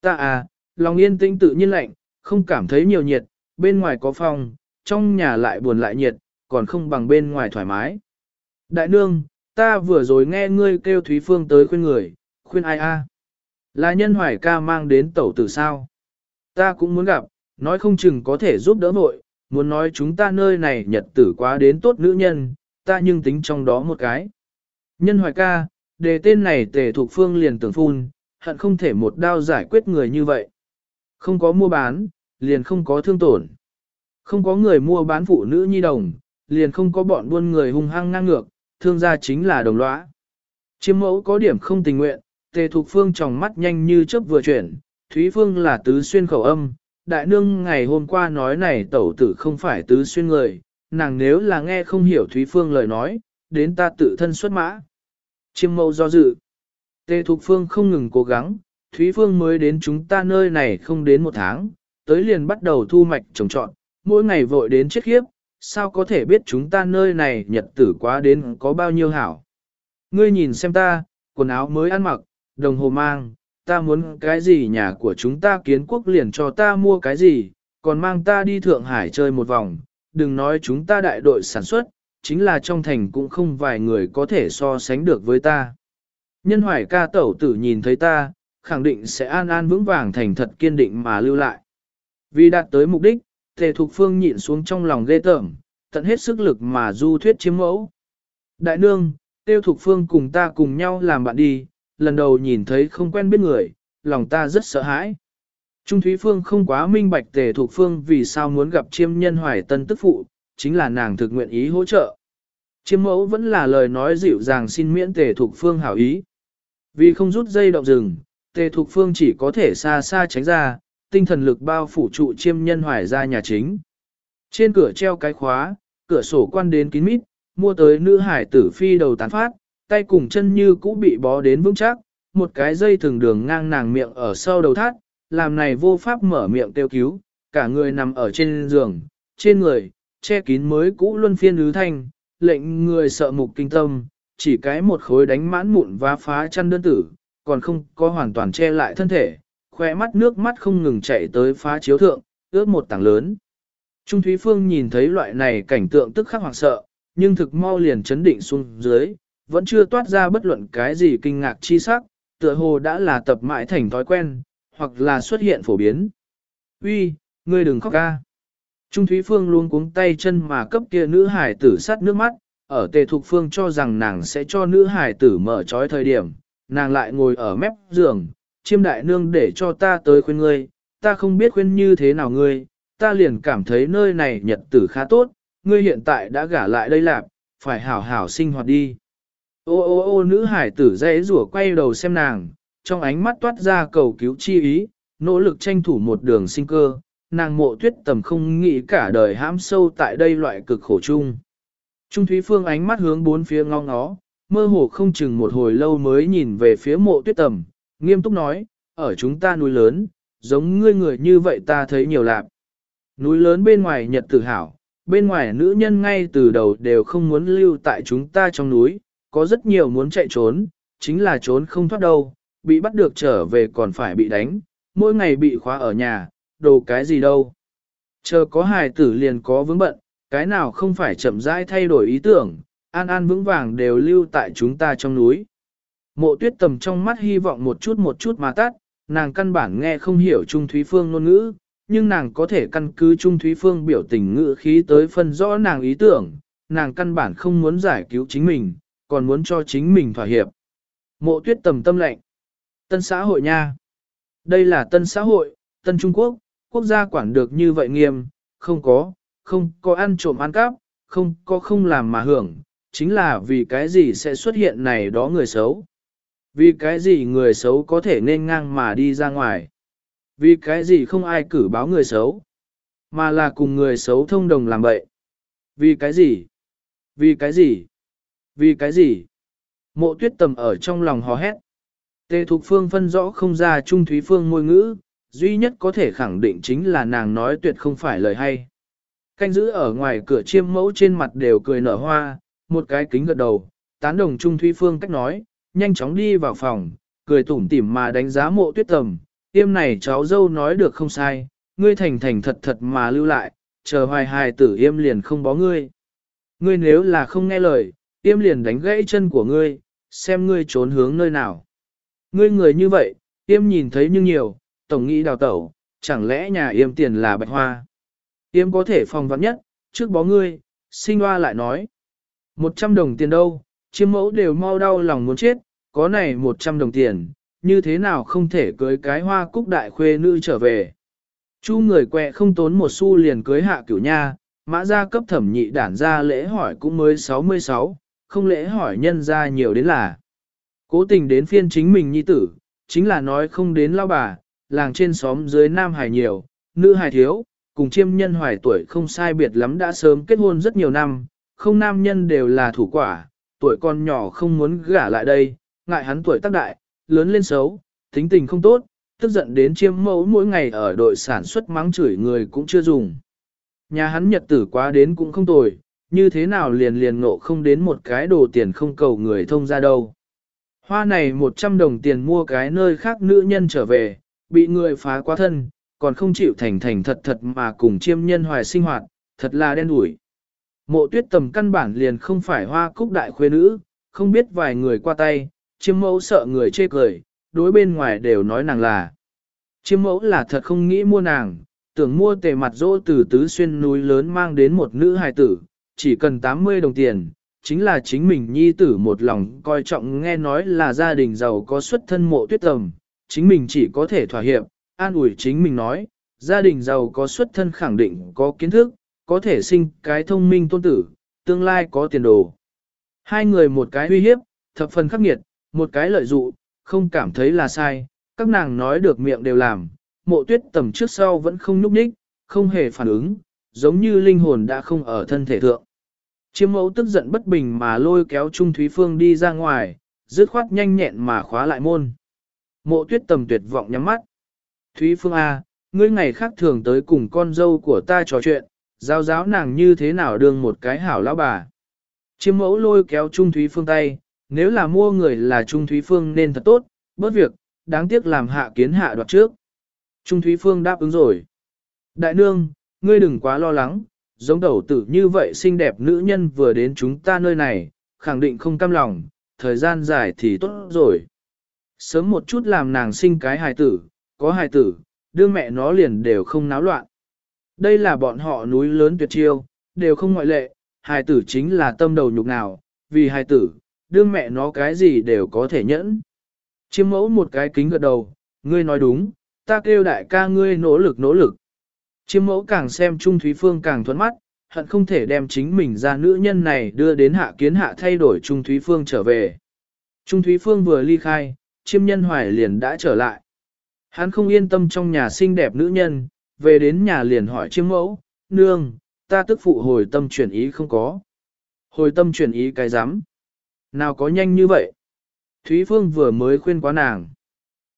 Ta à, lòng yên tĩnh tự nhiên lạnh, không cảm thấy nhiều nhiệt, bên ngoài có phòng, trong nhà lại buồn lại nhiệt, còn không bằng bên ngoài thoải mái. Đại nương, ta vừa rồi nghe ngươi kêu Thúy Phương tới khuyên người, khuyên ai a? Là nhân hoài ca mang đến tẩu tử sao? Ta cũng muốn gặp, nói không chừng có thể giúp đỡ vội, muốn nói chúng ta nơi này nhật tử quá đến tốt nữ nhân, ta nhưng tính trong đó một cái. Nhân hoài ca, đề tên này tề thuộc phương liền tưởng phun, hận không thể một đao giải quyết người như vậy. Không có mua bán, liền không có thương tổn. Không có người mua bán phụ nữ nhi đồng, liền không có bọn buôn người hung hăng ngang ngược, thương gia chính là đồng lõa. Chiêm mẫu có điểm không tình nguyện, tề thục phương trong mắt nhanh như chớp vừa chuyển, Thúy Phương là tứ xuyên khẩu âm, đại nương ngày hôm qua nói này tẩu tử không phải tứ xuyên người, nàng nếu là nghe không hiểu Thúy Phương lời nói, đến ta tự thân xuất mã. Chiêm mẫu do dự. Tề Thục Phương không ngừng cố gắng, Thúy Phương mới đến chúng ta nơi này không đến một tháng, tới liền bắt đầu thu mạch trồng trọn, mỗi ngày vội đến chết khiếp, sao có thể biết chúng ta nơi này nhật tử quá đến có bao nhiêu hảo. Ngươi nhìn xem ta, quần áo mới ăn mặc, đồng hồ mang, ta muốn cái gì nhà của chúng ta kiến quốc liền cho ta mua cái gì, còn mang ta đi Thượng Hải chơi một vòng, đừng nói chúng ta đại đội sản xuất, chính là trong thành cũng không vài người có thể so sánh được với ta. Nhân hoài ca tẩu tử nhìn thấy ta, khẳng định sẽ an an vững vàng thành thật kiên định mà lưu lại. Vì đạt tới mục đích, Tề Thục Phương nhịn xuống trong lòng ghê tởm, tận hết sức lực mà du thuyết chiếm mẫu. Đại nương, Tiêu Thục Phương cùng ta cùng nhau làm bạn đi, lần đầu nhìn thấy không quen biết người, lòng ta rất sợ hãi. Trung Thúy Phương không quá minh bạch Tề Thục Phương vì sao muốn gặp chiêm nhân hoài tân tức phụ, chính là nàng thực nguyện ý hỗ trợ. Chiêm mẫu vẫn là lời nói dịu dàng xin miễn Tề Thục Phương hảo ý. Vì không rút dây động rừng, Tề Thục Phương chỉ có thể xa xa tránh ra, tinh thần lực bao phủ trụ chiêm nhân hoài ra nhà chính. Trên cửa treo cái khóa, cửa sổ quan đến kín mít, mua tới nữ hải tử phi đầu tán phát, tay cùng chân như cũ bị bó đến vững chắc, một cái dây thường đường ngang nàng miệng ở sau đầu thắt, làm này vô pháp mở miệng tiêu cứu, cả người nằm ở trên giường, trên người, che kín mới cũ luân phiên ứ thanh, lệnh người sợ mục kinh tâm, chỉ cái một khối đánh mãn mụn và phá chăn đơn tử, còn không có hoàn toàn che lại thân thể, khoe mắt nước mắt không ngừng chạy tới phá chiếu thượng, ướt một tảng lớn. Trung Thúy Phương nhìn thấy loại này cảnh tượng tức khắc hoảng sợ, nhưng thực mau liền chấn định xuống dưới, vẫn chưa toát ra bất luận cái gì kinh ngạc chi sắc, tựa hồ đã là tập mãi thành thói quen, hoặc là xuất hiện phổ biến. Uy, ngươi đừng khóc ca. Trung Thúy Phương luôn cuống tay chân mà cấp kia nữ hải tử sát nước mắt, ở tề thục phương cho rằng nàng sẽ cho nữ hải tử mở trói thời điểm, nàng lại ngồi ở mép giường, chiêm đại nương để cho ta tới khuyên ngươi, ta không biết khuyên như thế nào ngươi, ta liền cảm thấy nơi này nhật tử khá tốt, ngươi hiện tại đã gả lại đây lạp, phải hảo hảo sinh hoạt đi. Ô ô ô nữ hải tử dễ rủa quay đầu xem nàng, trong ánh mắt toát ra cầu cứu chi ý, nỗ lực tranh thủ một đường sinh cơ, nàng mộ tuyết tầm không nghĩ cả đời hãm sâu tại đây loại cực khổ chung. Trung Thúy Phương ánh mắt hướng bốn phía ngó ngó, mơ hồ không chừng một hồi lâu mới nhìn về phía mộ tuyết tầm, nghiêm túc nói, ở chúng ta núi lớn, giống ngươi người như vậy ta thấy nhiều lạc. Núi lớn bên ngoài nhật tự hảo, bên ngoài nữ nhân ngay từ đầu đều không muốn lưu tại chúng ta trong núi, có rất nhiều muốn chạy trốn, chính là trốn không thoát đâu, bị bắt được trở về còn phải bị đánh, mỗi ngày bị khóa ở nhà, đồ cái gì đâu. Chờ có hài tử liền có vướng bận, cái nào không phải chậm rãi thay đổi ý tưởng, an an vững vàng đều lưu tại chúng ta trong núi. Mộ tuyết tầm trong mắt hy vọng một chút một chút mà tắt, nàng căn bản nghe không hiểu Trung Thúy Phương ngôn ngữ, nhưng nàng có thể căn cứ Trung Thúy Phương biểu tình ngữ khí tới phân rõ nàng ý tưởng, nàng căn bản không muốn giải cứu chính mình, còn muốn cho chính mình thỏa hiệp. Mộ tuyết tầm tâm lệnh. Tân xã hội nha. Đây là tân xã hội, tân Trung Quốc, quốc gia quản được như vậy nghiêm, không có, không có ăn trộm ăn cắp, không có không làm mà hưởng, chính là vì cái gì sẽ xuất hiện này đó người xấu. Vì cái gì người xấu có thể nên ngang mà đi ra ngoài. Vì cái gì không ai cử báo người xấu, mà là cùng người xấu thông đồng làm bậy. Vì cái gì? Vì cái gì? Vì cái gì? Mộ tuyết tầm ở trong lòng hò hét. Tề Thục Phương phân rõ không ra Trung Thúy Phương ngôi ngữ, duy nhất có thể khẳng định chính là nàng nói tuyệt không phải lời hay. Canh giữ ở ngoài cửa chiêm mẫu trên mặt đều cười nở hoa, một cái kính gật đầu, tán đồng Trung Thúy Phương cách nói, nhanh chóng đi vào phòng, cười tủm tỉm mà đánh giá mộ tuyết tầm, tiêm này cháu dâu nói được không sai, ngươi thành thành thật thật mà lưu lại, chờ hoài hài tử yêm liền không bó ngươi. Ngươi nếu là không nghe lời, tiêm liền đánh gãy chân của ngươi, xem ngươi trốn hướng nơi nào. Ngươi người như vậy, tiêm nhìn thấy nhưng nhiều, tổng nghĩ đào tẩu, chẳng lẽ nhà yêm tiền là bạch hoa. Yêm có thể phòng vắng nhất, trước bó ngươi, sinh hoa lại nói. Một trăm đồng tiền đâu, chiêm mẫu đều mau đau lòng muốn chết, có này một trăm đồng tiền, như thế nào không thể cưới cái hoa cúc đại khuê nữ trở về. Chu người quẹ không tốn một xu liền cưới hạ cửu nha, mã gia cấp thẩm nhị đản ra lễ hỏi cũng mới 66, không lễ hỏi nhân ra nhiều đến là. Cố tình đến phiên chính mình nhi tử, chính là nói không đến lao bà, làng trên xóm dưới nam hải nhiều, nữ hải thiếu, cùng chiêm nhân hoài tuổi không sai biệt lắm đã sớm kết hôn rất nhiều năm, không nam nhân đều là thủ quả, tuổi con nhỏ không muốn gả lại đây, ngại hắn tuổi tác đại, lớn lên xấu, tính tình không tốt, tức giận đến chiêm mẫu mỗi ngày ở đội sản xuất mắng chửi người cũng chưa dùng. Nhà hắn nhật tử quá đến cũng không tồi, như thế nào liền liền ngộ không đến một cái đồ tiền không cầu người thông ra đâu. Hoa này 100 đồng tiền mua cái nơi khác nữ nhân trở về, bị người phá quá thân, còn không chịu thành thành thật thật mà cùng chiêm nhân hoài sinh hoạt, thật là đen đủi. Mộ tuyết tầm căn bản liền không phải hoa cúc đại khuê nữ, không biết vài người qua tay, chiêm mẫu sợ người chê cười, đối bên ngoài đều nói nàng là. Chiêm mẫu là thật không nghĩ mua nàng, tưởng mua tề mặt dỗ từ tứ xuyên núi lớn mang đến một nữ hài tử, chỉ cần 80 đồng tiền, chính là chính mình nhi tử một lòng coi trọng nghe nói là gia đình giàu có xuất thân mộ tuyết tầm, chính mình chỉ có thể thỏa hiệp, an ủi chính mình nói, gia đình giàu có xuất thân khẳng định có kiến thức, có thể sinh cái thông minh tôn tử, tương lai có tiền đồ. Hai người một cái uy hiếp, thập phần khắc nghiệt, một cái lợi dụ, không cảm thấy là sai, các nàng nói được miệng đều làm, mộ tuyết tầm trước sau vẫn không nhúc nhích, không hề phản ứng, giống như linh hồn đã không ở thân thể thượng. Chiêm mẫu tức giận bất bình mà lôi kéo Trung Thúy Phương đi ra ngoài, dứt khoát nhanh nhẹn mà khóa lại môn. Mộ tuyết tầm tuyệt vọng nhắm mắt. Thúy Phương A, ngươi ngày khác thường tới cùng con dâu của ta trò chuyện, giao giáo nàng như thế nào đương một cái hảo lão bà. Chiêm mẫu lôi kéo Trung Thúy Phương tay, nếu là mua người là Trung Thúy Phương nên thật tốt, bớt việc, đáng tiếc làm hạ kiến hạ đoạt trước. Trung Thúy Phương đáp ứng rồi. Đại nương, ngươi đừng quá lo lắng, giống đầu tử như vậy xinh đẹp nữ nhân vừa đến chúng ta nơi này, khẳng định không cam lòng, thời gian dài thì tốt rồi. Sớm một chút làm nàng sinh cái hài tử, có hài tử, đương mẹ nó liền đều không náo loạn. Đây là bọn họ núi lớn tuyệt chiêu, đều không ngoại lệ, hài tử chính là tâm đầu nhục nào, vì hài tử, đương mẹ nó cái gì đều có thể nhẫn. Chiêm mẫu một cái kính gật đầu, ngươi nói đúng, ta kêu đại ca ngươi nỗ lực nỗ lực. Chiêm mẫu càng xem Trung Thúy Phương càng thuẫn mắt, hận không thể đem chính mình ra nữ nhân này đưa đến hạ kiến hạ thay đổi Trung Thúy Phương trở về. Trung Thúy Phương vừa ly khai, chiêm nhân hoài liền đã trở lại. Hắn không yên tâm trong nhà xinh đẹp nữ nhân, về đến nhà liền hỏi chiêm mẫu, nương, ta tức phụ hồi tâm chuyển ý không có. Hồi tâm chuyển ý cái rắm Nào có nhanh như vậy? Thúy Phương vừa mới khuyên quá nàng.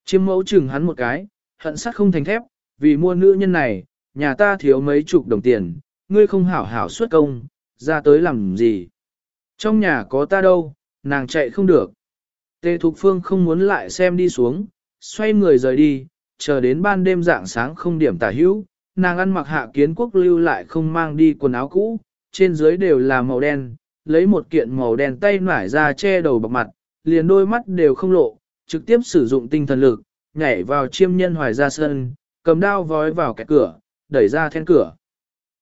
Chiêm mẫu chừng hắn một cái, hận sắt không thành thép, vì mua nữ nhân này, nhà ta thiếu mấy chục đồng tiền, ngươi không hảo hảo xuất công, ra tới làm gì. Trong nhà có ta đâu, nàng chạy không được. Tề Thục Phương không muốn lại xem đi xuống, xoay người rời đi, chờ đến ban đêm dạng sáng không điểm tả hữu, nàng ăn mặc hạ kiến quốc lưu lại không mang đi quần áo cũ, trên dưới đều là màu đen, lấy một kiện màu đen tay nải ra che đầu bọc mặt, liền đôi mắt đều không lộ, trực tiếp sử dụng tinh thần lực, nhảy vào chiêm nhân hoài ra sân, cầm đao vói vào cái cửa, đẩy ra then cửa.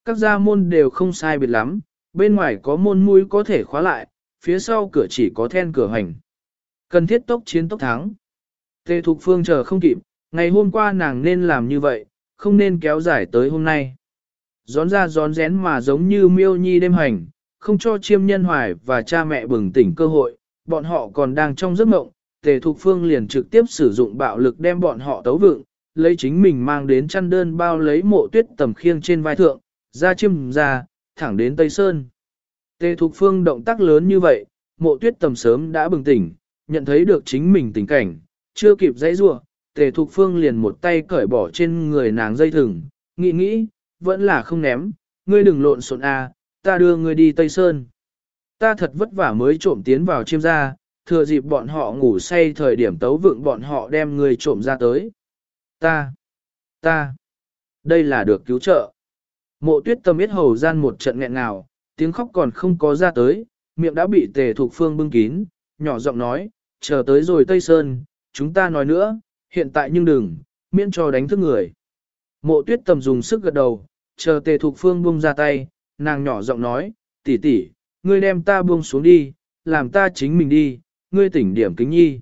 Các gia môn đều không sai biệt lắm, bên ngoài có môn mũi có thể khóa lại, phía sau cửa chỉ có then cửa hành. Cần thiết tốc chiến tốc thắng. Tề Thục Phương chờ không kịp, ngày hôm qua nàng nên làm như vậy, không nên kéo dài tới hôm nay. Gión ra gión rén mà giống như miêu nhi đêm hành, không cho chiêm nhân hoài và cha mẹ bừng tỉnh cơ hội, bọn họ còn đang trong giấc mộng, Tề Thục Phương liền trực tiếp sử dụng bạo lực đem bọn họ tấu vựng, lấy chính mình mang đến chăn đơn bao lấy mộ tuyết tầm khiêng trên vai thượng, ra chiêm ra, thẳng đến Tây Sơn. Tề Thục Phương động tác lớn như vậy, mộ tuyết tầm sớm đã bừng tỉnh, nhận thấy được chính mình tình cảnh, chưa kịp dãy rua, Tề Thục Phương liền một tay cởi bỏ trên người nàng dây thừng, nghĩ nghĩ, vẫn là không ném, ngươi đừng lộn xộn a, ta đưa ngươi đi Tây Sơn. Ta thật vất vả mới trộm tiến vào chiêm gia, thừa dịp bọn họ ngủ say thời điểm tấu vượng bọn họ đem ngươi trộm ra tới. Ta, ta, đây là được cứu trợ. Mộ tuyết tâm biết hầu gian một trận nghẹn ngào, tiếng khóc còn không có ra tới, miệng đã bị tề thuộc phương bưng kín, nhỏ giọng nói, chờ tới rồi Tây Sơn, chúng ta nói nữa, hiện tại nhưng đừng, miễn cho đánh thức người. Mộ tuyết tầm dùng sức gật đầu, chờ tề thuộc phương buông ra tay, nàng nhỏ giọng nói, tỷ tỷ, ngươi đem ta buông xuống đi, làm ta chính mình đi, ngươi tỉnh điểm kính nhi.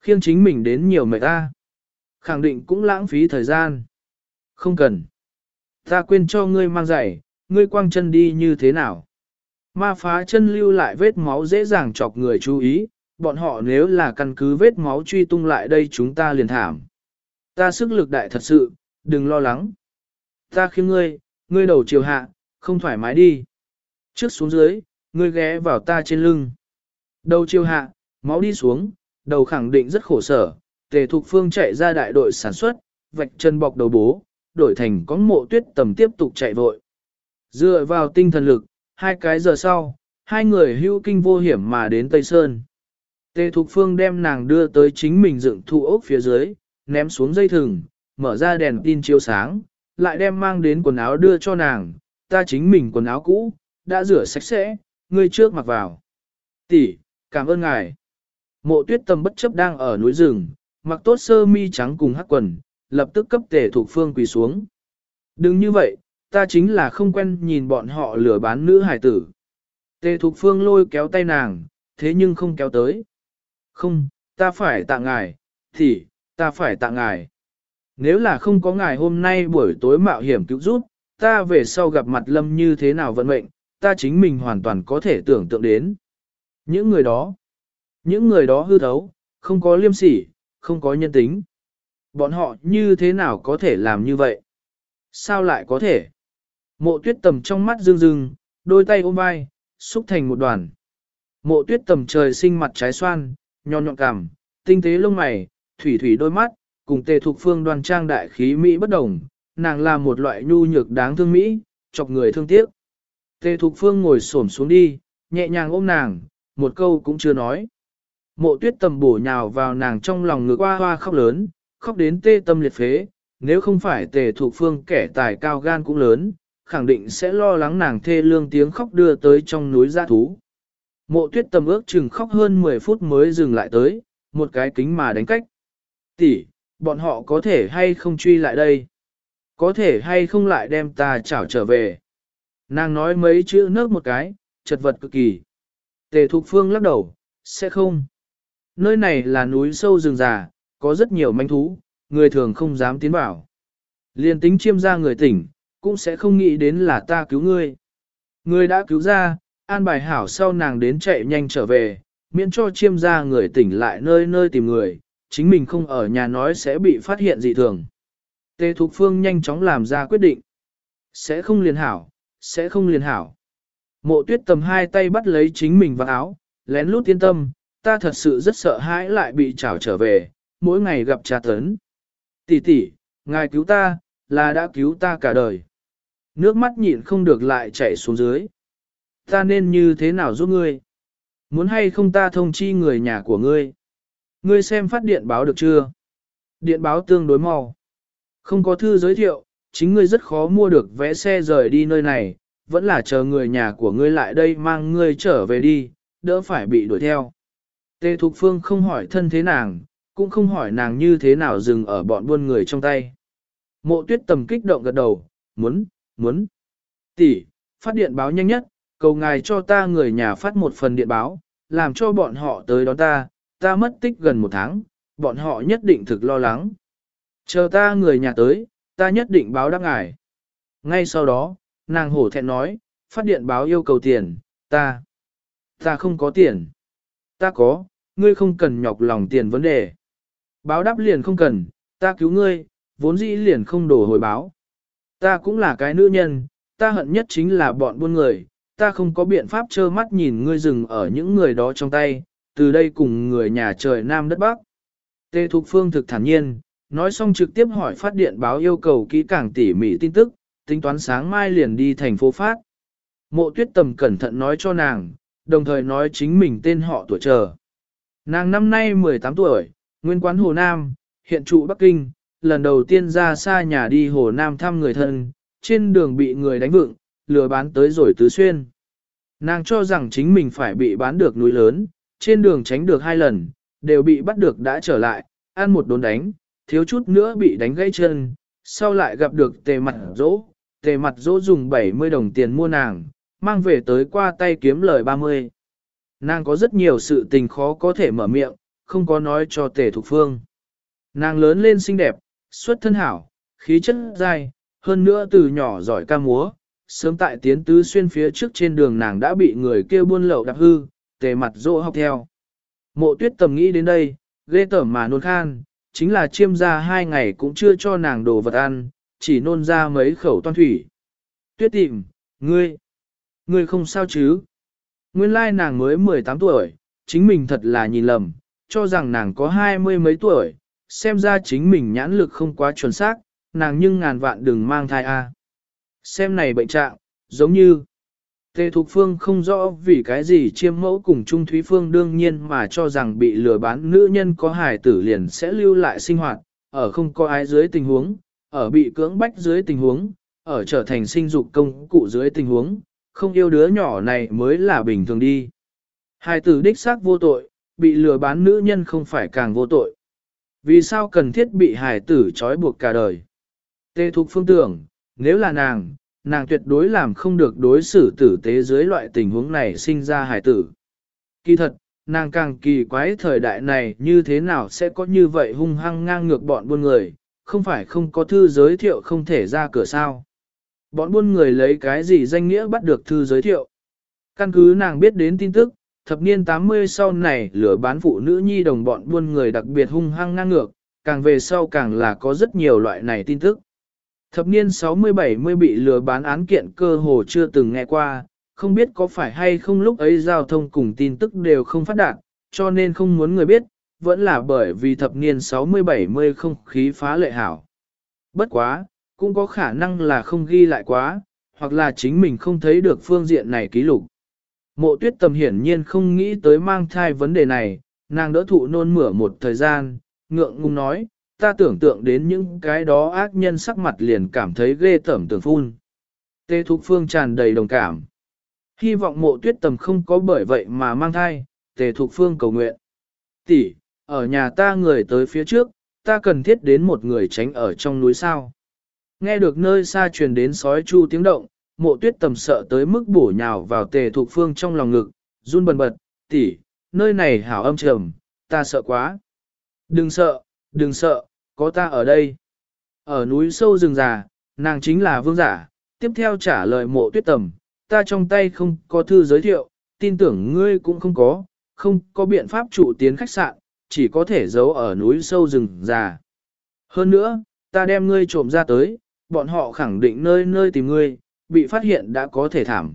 Khiêng chính mình đến nhiều mệt ta. Khẳng định cũng lãng phí thời gian. Không cần. Ta quên cho ngươi mang giày, ngươi quăng chân đi như thế nào. Ma phá chân lưu lại vết máu dễ dàng chọc người chú ý, bọn họ nếu là căn cứ vết máu truy tung lại đây chúng ta liền thảm. Ta sức lực đại thật sự, đừng lo lắng. Ta khiêng ngươi, ngươi đầu chiều hạ, không thoải mái đi. Trước xuống dưới, ngươi ghé vào ta trên lưng. Đầu chiều hạ, máu đi xuống, đầu khẳng định rất khổ sở. Tề Thục Phương chạy ra đại đội sản xuất, vạch chân bọc đầu bố, đổi thành có mộ tuyết tầm tiếp tục chạy vội. Dựa vào tinh thần lực, hai cái giờ sau, hai người hưu kinh vô hiểm mà đến Tây Sơn. Tề Thục Phương đem nàng đưa tới chính mình dựng thụ ốc phía dưới, ném xuống dây thừng, mở ra đèn tin chiếu sáng, lại đem mang đến quần áo đưa cho nàng, ta chính mình quần áo cũ, đã rửa sạch sẽ, ngươi trước mặc vào. Tỷ, cảm ơn ngài. Mộ tuyết tâm bất chấp đang ở núi rừng, mặc tốt sơ mi trắng cùng hắc quần, lập tức cấp tề thuộc Phương quỳ xuống. Đừng như vậy, ta chính là không quen nhìn bọn họ lừa bán nữ hải tử. Tề thuộc Phương lôi kéo tay nàng, thế nhưng không kéo tới. Không, ta phải tạ ngài, thì, ta phải tạ ngài. Nếu là không có ngài hôm nay buổi tối mạo hiểm cứu giúp, ta về sau gặp mặt lâm như thế nào vận mệnh, ta chính mình hoàn toàn có thể tưởng tượng đến. Những người đó, những người đó hư thấu, không có liêm sỉ, không có nhân tính. Bọn họ như thế nào có thể làm như vậy? Sao lại có thể? Mộ tuyết tầm trong mắt rưng rưng, đôi tay ôm vai, xúc thành một đoàn. Mộ tuyết tầm trời sinh mặt trái xoan, nhọn nhọn cằm, tinh tế lông mày, thủy thủy đôi mắt, cùng tề thục phương đoan trang đại khí Mỹ bất đồng, nàng là một loại nhu nhược đáng thương Mỹ, chọc người thương tiếc. Tề thục phương ngồi xổm xuống đi, nhẹ nhàng ôm nàng, một câu cũng chưa nói. Mộ tuyết tầm bổ nhào vào nàng trong lòng ngực hoa hoa khóc lớn, khóc đến tê tâm liệt phế, nếu không phải tề thuộc phương kẻ tài cao gan cũng lớn, khẳng định sẽ lo lắng nàng thê lương tiếng khóc đưa tới trong núi gia thú. Mộ tuyết tầm ước chừng khóc hơn 10 phút mới dừng lại tới, một cái kính mà đánh cách. Tỷ, bọn họ có thể hay không truy lại đây? Có thể hay không lại đem ta chảo trở về? Nàng nói mấy chữ nước một cái, chật vật cực kỳ. Tề Thục Phương lắc đầu, sẽ không. Nơi này là núi sâu rừng già, có rất nhiều manh thú, người thường không dám tiến vào. Liên tính chiêm ra người tỉnh, cũng sẽ không nghĩ đến là ta cứu ngươi. Ngươi đã cứu ra, an bài hảo sau nàng đến chạy nhanh trở về, miễn cho chiêm ra người tỉnh lại nơi nơi tìm người, chính mình không ở nhà nói sẽ bị phát hiện dị thường. Tề Thục Phương nhanh chóng làm ra quyết định. Sẽ không liền hảo, sẽ không liền hảo. Mộ tuyết tầm hai tay bắt lấy chính mình vào áo, lén lút yên tâm, ta thật sự rất sợ hãi lại bị trảo trở về, mỗi ngày gặp cha tấn. Tỷ tỷ, ngài cứu ta, là đã cứu ta cả đời. Nước mắt nhịn không được lại chảy xuống dưới. Ta nên như thế nào giúp ngươi? Muốn hay không ta thông chi người nhà của ngươi? Ngươi xem phát điện báo được chưa? Điện báo tương đối mau. Không có thư giới thiệu, chính ngươi rất khó mua được vé xe rời đi nơi này, vẫn là chờ người nhà của ngươi lại đây mang ngươi trở về đi, đỡ phải bị đuổi theo. Tề Thục Phương không hỏi thân thế nàng, cũng không hỏi nàng như thế nào dừng ở bọn buôn người trong tay. Mộ tuyết tầm kích động gật đầu, muốn, muốn. Tỷ, phát điện báo nhanh nhất, cầu ngài cho ta người nhà phát một phần điện báo, làm cho bọn họ tới đón ta, ta mất tích gần một tháng, bọn họ nhất định thực lo lắng. Chờ ta người nhà tới, ta nhất định báo đáp ngài. Ngay sau đó, nàng hổ thẹn nói, phát điện báo yêu cầu tiền, ta, ta không có tiền. Ta có, ngươi không cần nhọc lòng tiền vấn đề. Báo đáp liền không cần, ta cứu ngươi, vốn dĩ liền không đổ hồi báo. Ta cũng là cái nữ nhân, ta hận nhất chính là bọn buôn người, ta không có biện pháp trơ mắt nhìn ngươi dừng ở những người đó trong tay, từ đây cùng người nhà trời Nam đất Bắc. Tê Thục Phương thực thản nhiên, nói xong trực tiếp hỏi phát điện báo yêu cầu kỹ càng tỉ mỉ tin tức, tính toán sáng mai liền đi thành phố phát. Mộ tuyết tầm cẩn thận nói cho nàng, đồng thời nói chính mình tên họ tuổi chờ. Nàng năm nay 18 tuổi, nguyên quán Hồ Nam, hiện trụ Bắc Kinh, lần đầu tiên ra xa nhà đi Hồ Nam thăm người thân, trên đường bị người đánh vựng, lừa bán tới rồi tứ xuyên. Nàng cho rằng chính mình phải bị bán được núi lớn, trên đường tránh được hai lần, đều bị bắt được đã trở lại, ăn một đốn đánh, thiếu chút nữa bị đánh gãy chân, sau lại gặp được tề mặt dỗ, tề mặt dỗ dùng 70 đồng tiền mua nàng, mang về tới qua tay kiếm lời 30. Nàng có rất nhiều sự tình khó có thể mở miệng, không có nói cho tề thục phương. Nàng lớn lên xinh đẹp, xuất thân hảo, khí chất dai, hơn nữa từ nhỏ giỏi ca múa, sớm tại tiến tứ xuyên phía trước trên đường nàng đã bị người kêu buôn lậu đạp hư, tề mặt dỗ học theo. Mộ tuyết tầm nghĩ đến đây, ghê tởm mà nôn khan, chính là chiêm ra hai ngày cũng chưa cho nàng đồ vật ăn, chỉ nôn ra mấy khẩu toan thủy. Tuyết tìm, ngươi, ngươi không sao chứ? Nguyên lai nàng mới 18 tuổi, chính mình thật là nhìn lầm, cho rằng nàng có hai mươi mấy tuổi, xem ra chính mình nhãn lực không quá chuẩn xác, nàng nhưng ngàn vạn đừng mang thai a. Xem này bệnh trạng, giống như, Tề Thục Phương không rõ vì cái gì chiêm mẫu cùng Trung Thúy Phương đương nhiên mà cho rằng bị lừa bán nữ nhân có hài tử liền sẽ lưu lại sinh hoạt, ở không có ai dưới tình huống, ở bị cưỡng bách dưới tình huống, ở trở thành sinh dục công cụ dưới tình huống, không yêu đứa nhỏ này mới là bình thường đi. Hai tử đích xác vô tội, bị lừa bán nữ nhân không phải càng vô tội. Vì sao cần thiết bị hài tử trói buộc cả đời? Tê Thục Phương tưởng, nếu là nàng, nàng tuyệt đối làm không được đối xử tử tế dưới loại tình huống này sinh ra hài tử. Kỳ thật, nàng càng kỳ quái thời đại này như thế nào sẽ có như vậy hung hăng ngang ngược bọn buôn người, không phải không có thư giới thiệu không thể ra cửa sao. Bọn buôn người lấy cái gì danh nghĩa bắt được thư giới thiệu. Căn cứ nàng biết đến tin tức, thập niên 80 sau này lửa bán phụ nữ nhi đồng bọn buôn người đặc biệt hung hăng ngang ngược, càng về sau càng là có rất nhiều loại này tin tức. Thập niên 60-70 bị lừa bán án kiện cơ hồ chưa từng nghe qua, không biết có phải hay không lúc ấy giao thông cùng tin tức đều không phát đạt, cho nên không muốn người biết, vẫn là bởi vì thập niên 60-70 không khí phá lệ hảo. Bất quá, cũng có khả năng là không ghi lại quá, hoặc là chính mình không thấy được phương diện này ký lục. Mộ tuyết tầm hiển nhiên không nghĩ tới mang thai vấn đề này, nàng đỡ thụ nôn mửa một thời gian, ngượng ngùng nói, ta tưởng tượng đến những cái đó ác nhân sắc mặt liền cảm thấy ghê tởm tưởng phun. Tê Thục Phương tràn đầy đồng cảm. Hy vọng mộ tuyết tầm không có bởi vậy mà mang thai, Tề Thục Phương cầu nguyện. Tỷ, ở nhà ta người tới phía trước, ta cần thiết đến một người tránh ở trong núi sao. Nghe được nơi xa truyền đến sói chu tiếng động, mộ tuyết tầm sợ tới mức bổ nhào vào tề thục phương trong lòng ngực, run bần bật, tỷ, nơi này hảo âm trầm, ta sợ quá. Đừng sợ, đừng sợ, có ta ở đây. Ở núi sâu rừng già, nàng chính là vương giả, tiếp theo trả lời mộ tuyết tầm, ta trong tay không có thư giới thiệu, tin tưởng ngươi cũng không có, không có biện pháp chủ tiến khách sạn, chỉ có thể giấu ở núi sâu rừng già. Hơn nữa, ta đem ngươi trộm ra tới, bọn họ khẳng định nơi nơi tìm ngươi, bị phát hiện đã có thể thảm.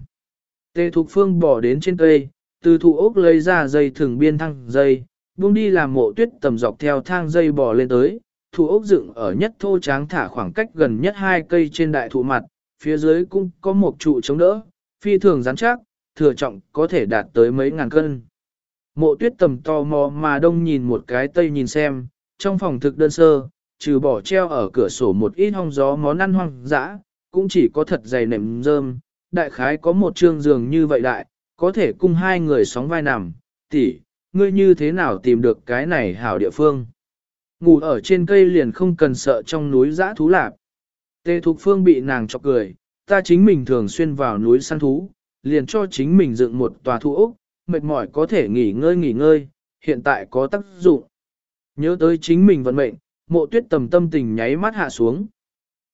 Tề Thục Phương bỏ đến trên cây, từ thụ ốc lấy ra dây thường biên thăng dây, buông đi làm mộ tuyết tầm dọc theo thang dây bò lên tới, thụ ốc dựng ở nhất thô tráng thả khoảng cách gần nhất hai cây trên đại thụ mặt, phía dưới cũng có một trụ chống đỡ, phi thường rắn chắc, thừa trọng có thể đạt tới mấy ngàn cân. Mộ tuyết tầm to mò mà đông nhìn một cái tây nhìn xem, trong phòng thực đơn sơ, trừ bỏ treo ở cửa sổ một ít hong gió món ăn hoang dã, cũng chỉ có thật dày nệm rơm, đại khái có một trương giường như vậy đại, có thể cung hai người sóng vai nằm, tỷ, ngươi như thế nào tìm được cái này hảo địa phương. Ngủ ở trên cây liền không cần sợ trong núi dã thú lạp. Tê Thục Phương bị nàng chọc cười, ta chính mình thường xuyên vào núi săn thú, liền cho chính mình dựng một tòa thú ốc, mệt mỏi có thể nghỉ ngơi nghỉ ngơi, hiện tại có tác dụng. Nhớ tới chính mình vận mệnh, mộ tuyết tầm tâm tình nháy mắt hạ xuống.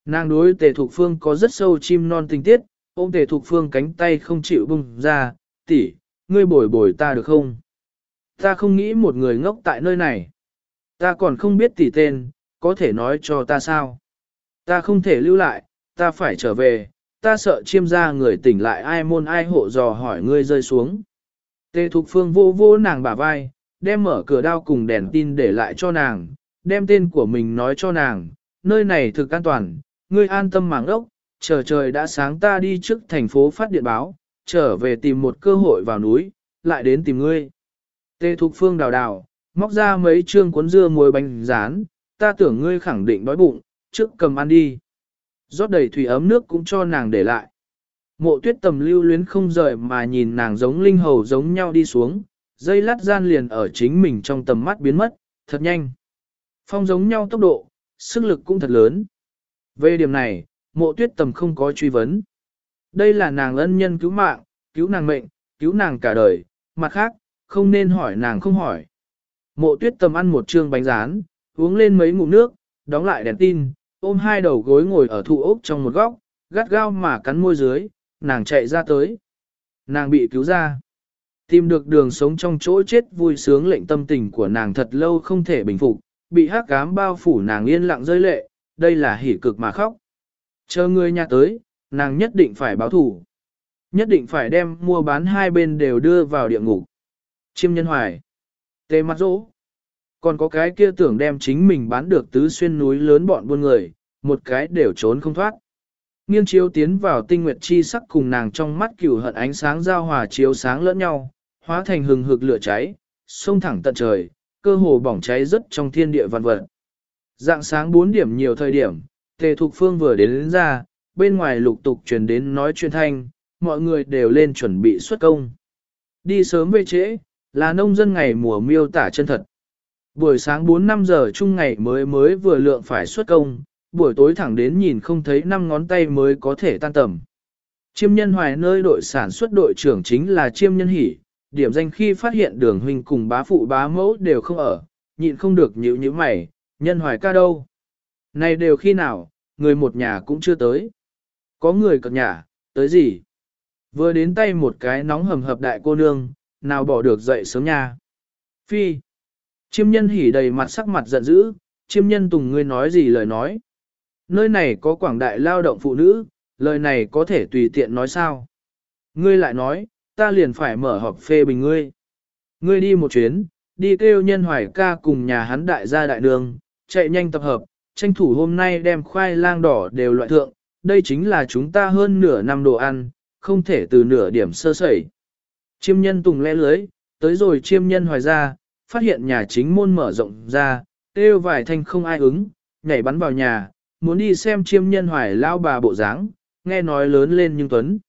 Nàng đối tề thục phương có rất sâu chim non tình tiết, ôm tề thục phương cánh tay không chịu bung ra, tỷ, ngươi bồi bồi ta được không? Ta không nghĩ một người ngốc tại nơi này. Ta còn không biết tỷ tên, có thể nói cho ta sao? Ta không thể lưu lại, ta phải trở về, ta sợ chiêm ra người tỉnh lại ai môn ai hộ dò hỏi ngươi rơi xuống. Tề Thục Phương vô vô nàng bả vai, đem mở cửa đao cùng đèn tin để lại cho nàng, đem tên của mình nói cho nàng, nơi này thực an toàn, ngươi an tâm mảng ốc, chờ trời đã sáng ta đi trước thành phố phát điện báo, trở về tìm một cơ hội vào núi, lại đến tìm ngươi. Tê Thục Phương đào đào, móc ra mấy trương cuốn dưa muối bánh rán, ta tưởng ngươi khẳng định đói bụng, trước cầm ăn đi. rót đầy thủy ấm nước cũng cho nàng để lại. Mộ tuyết tầm lưu luyến không rời mà nhìn nàng giống linh hầu giống nhau đi xuống, dây lát gian liền ở chính mình trong tầm mắt biến mất, thật nhanh. Phong giống nhau tốc độ, sức lực cũng thật lớn. Về điểm này, mộ tuyết tầm không có truy vấn. Đây là nàng ân nhân cứu mạng, cứu nàng mệnh, cứu nàng cả đời, mặt khác, không nên hỏi nàng không hỏi. Mộ tuyết tầm ăn một trương bánh rán, uống lên mấy ngụm nước, đóng lại đèn tin, ôm hai đầu gối ngồi ở thụ ốc trong một góc, gắt gao mà cắn môi dưới, nàng chạy ra tới. Nàng bị cứu ra. Tìm được đường sống trong chỗ chết vui sướng lệnh tâm tình của nàng thật lâu không thể bình phục, bị hát cám bao phủ nàng yên lặng rơi lệ, đây là hỉ cực mà khóc. Chờ người nhà tới, nàng nhất định phải báo thủ. Nhất định phải đem mua bán hai bên đều đưa vào địa ngục. Chiêm nhân hoài. Tê mặt rỗ. Còn có cái kia tưởng đem chính mình bán được tứ xuyên núi lớn bọn buôn người, một cái đều trốn không thoát. Nghiêng chiếu tiến vào tinh nguyệt chi sắc cùng nàng trong mắt cửu hận ánh sáng giao hòa chiếu sáng lẫn nhau, hóa thành hừng hực lửa cháy, xông thẳng tận trời, cơ hồ bỏng cháy rất trong thiên địa vạn vật. Dạng sáng 4 điểm nhiều thời điểm, Tề Thục Phương vừa đến, đến ra, bên ngoài lục tục truyền đến nói chuyện thanh, mọi người đều lên chuẩn bị xuất công. Đi sớm về trễ, là nông dân ngày mùa miêu tả chân thật. Buổi sáng 4-5 giờ chung ngày mới mới vừa lượng phải xuất công, buổi tối thẳng đến nhìn không thấy năm ngón tay mới có thể tan tầm. Chiêm nhân hoài nơi đội sản xuất đội trưởng chính là chiêm nhân hỷ, điểm danh khi phát hiện đường huynh cùng bá phụ bá mẫu đều không ở, nhịn không được nhíu nhíu mày, nhân hoài ca đâu. Này đều khi nào, người một nhà cũng chưa tới. Có người cập nhà, tới gì? Vừa đến tay một cái nóng hầm hập đại cô nương, nào bỏ được dậy sớm nha. Phi. Chiêm nhân hỉ đầy mặt sắc mặt giận dữ, chiêm nhân tùng ngươi nói gì lời nói. Nơi này có quảng đại lao động phụ nữ, lời này có thể tùy tiện nói sao. Ngươi lại nói, ta liền phải mở họp phê bình ngươi. Ngươi đi một chuyến, đi kêu nhân hoài ca cùng nhà hắn đại gia đại đường, chạy nhanh tập hợp, tranh thủ hôm nay đem khoai lang đỏ đều loại thượng, đây chính là chúng ta hơn nửa năm đồ ăn, không thể từ nửa điểm sơ sẩy. Chiêm nhân tùng lẽ lưới, tới rồi chiêm nhân hoài ra, phát hiện nhà chính môn mở rộng ra, kêu vài thanh không ai ứng, nhảy bắn vào nhà, muốn đi xem chiêm nhân hoài lao bà bộ dáng, nghe nói lớn lên nhưng tuấn.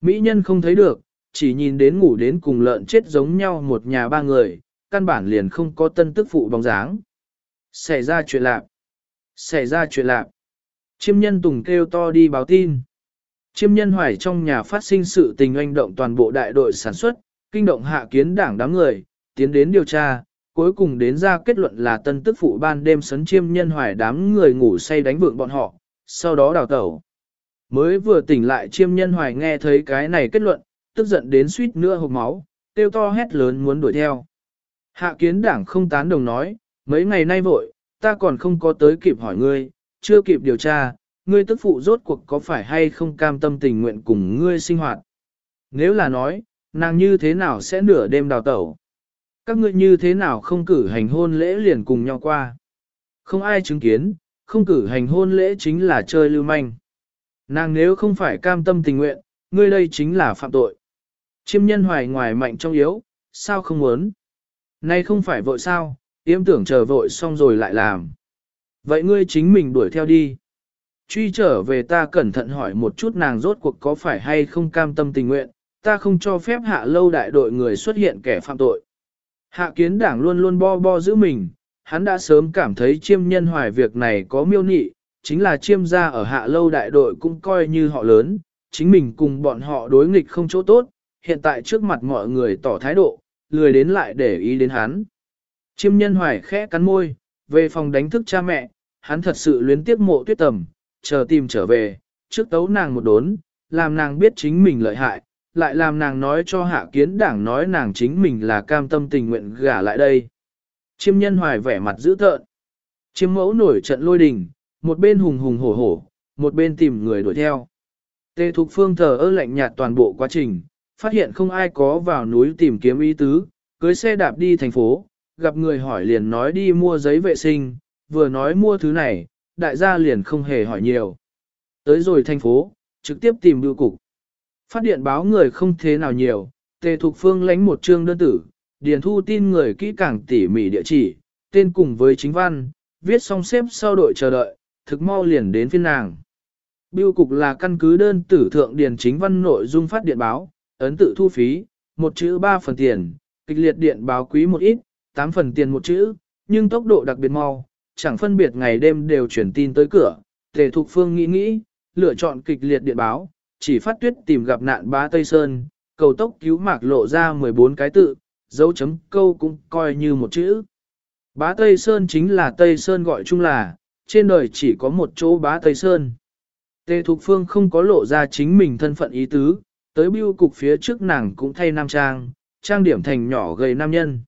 Mỹ nhân không thấy được, chỉ nhìn đến ngủ đến cùng lợn chết giống nhau một nhà ba người, căn bản liền không có tân tức phụ bóng dáng. Xảy ra chuyện lạc. Xảy ra chuyện lạc. Chiêm nhân tùng kêu to đi báo tin. Chiêm nhân hoài trong nhà phát sinh sự tình oanh động toàn bộ đại đội sản xuất, kinh động hạ kiến đảng đám người, tiến đến điều tra, cuối cùng đến ra kết luận là tân tức phụ ban đêm sấn chiêm nhân hoài đám người ngủ say đánh vượng bọn họ, sau đó đào tẩu. Mới vừa tỉnh lại chiêm nhân hoài nghe thấy cái này kết luận, tức giận đến suýt nữa hộp máu, tiêu to hét lớn muốn đuổi theo. Hạ kiến đảng không tán đồng nói, mấy ngày nay vội, ta còn không có tới kịp hỏi ngươi, chưa kịp điều tra, ngươi tức phụ rốt cuộc có phải hay không cam tâm tình nguyện cùng ngươi sinh hoạt. Nếu là nói, nàng như thế nào sẽ nửa đêm đào tẩu? Các ngươi như thế nào không cử hành hôn lễ liền cùng nhau qua? Không ai chứng kiến, không cử hành hôn lễ chính là chơi lưu manh. Nàng nếu không phải cam tâm tình nguyện, ngươi đây chính là phạm tội. Chiêm nhân hoài ngoài mạnh trong yếu, sao không muốn? Nay không phải vội sao, yếm tưởng chờ vội xong rồi lại làm. Vậy ngươi chính mình đuổi theo đi. Truy trở về ta cẩn thận hỏi một chút nàng rốt cuộc có phải hay không cam tâm tình nguyện, ta không cho phép hạ lâu đại đội người xuất hiện kẻ phạm tội. Hạ kiến đảng luôn luôn bo bo giữ mình, hắn đã sớm cảm thấy chiêm nhân hoài việc này có miêu nị, chính là chiêm gia ở hạ lâu đại đội cũng coi như họ lớn, chính mình cùng bọn họ đối nghịch không chỗ tốt, hiện tại trước mặt mọi người tỏ thái độ, lười đến lại để ý đến hắn. Chiêm nhân hoài khẽ cắn môi, về phòng đánh thức cha mẹ, hắn thật sự luyến tiếc mộ tuyết tầm, chờ tìm trở về, trước tấu nàng một đốn, làm nàng biết chính mình lợi hại, lại làm nàng nói cho hạ kiến đảng nói nàng chính mình là cam tâm tình nguyện gả lại đây. Chiêm nhân hoài vẻ mặt dữ tợn. Chiêm mẫu nổi trận lôi đình, một bên hùng hùng hổ hổ, một bên tìm người đuổi theo. Tề Thục Phương thờ ơ lạnh nhạt toàn bộ quá trình, phát hiện không ai có vào núi tìm kiếm ý tứ, cưới xe đạp đi thành phố, gặp người hỏi liền nói đi mua giấy vệ sinh, vừa nói mua thứ này, đại gia liền không hề hỏi nhiều. Tới rồi thành phố, trực tiếp tìm bưu cục. Phát điện báo người không thế nào nhiều, Tề Thục Phương lánh một chương đơn tử, điền thu tin người kỹ càng tỉ mỉ địa chỉ, tên cùng với chính văn, viết xong xếp sau đội chờ đợi, thực mau liền đến phiên nàng. Biêu cục là căn cứ đơn tử thượng điền chính văn nội dung phát điện báo, ấn tự thu phí, một chữ ba phần tiền, kịch liệt điện báo quý một ít, tám phần tiền một chữ, nhưng tốc độ đặc biệt mau, chẳng phân biệt ngày đêm đều chuyển tin tới cửa. Tề Thục Phương nghĩ nghĩ, lựa chọn kịch liệt điện báo, chỉ phát tuyết tìm gặp nạn bá Tây Sơn, cầu tốc cứu mạc lộ ra 14 cái tự, dấu chấm câu cũng coi như một chữ. Bá Tây Sơn chính là Tây Sơn gọi chung là, trên đời chỉ có một chỗ bá Tây Sơn. Tề Thục Phương không có lộ ra chính mình thân phận ý tứ, tới biêu cục phía trước nàng cũng thay nam trang, trang điểm thành nhỏ gầy nam nhân.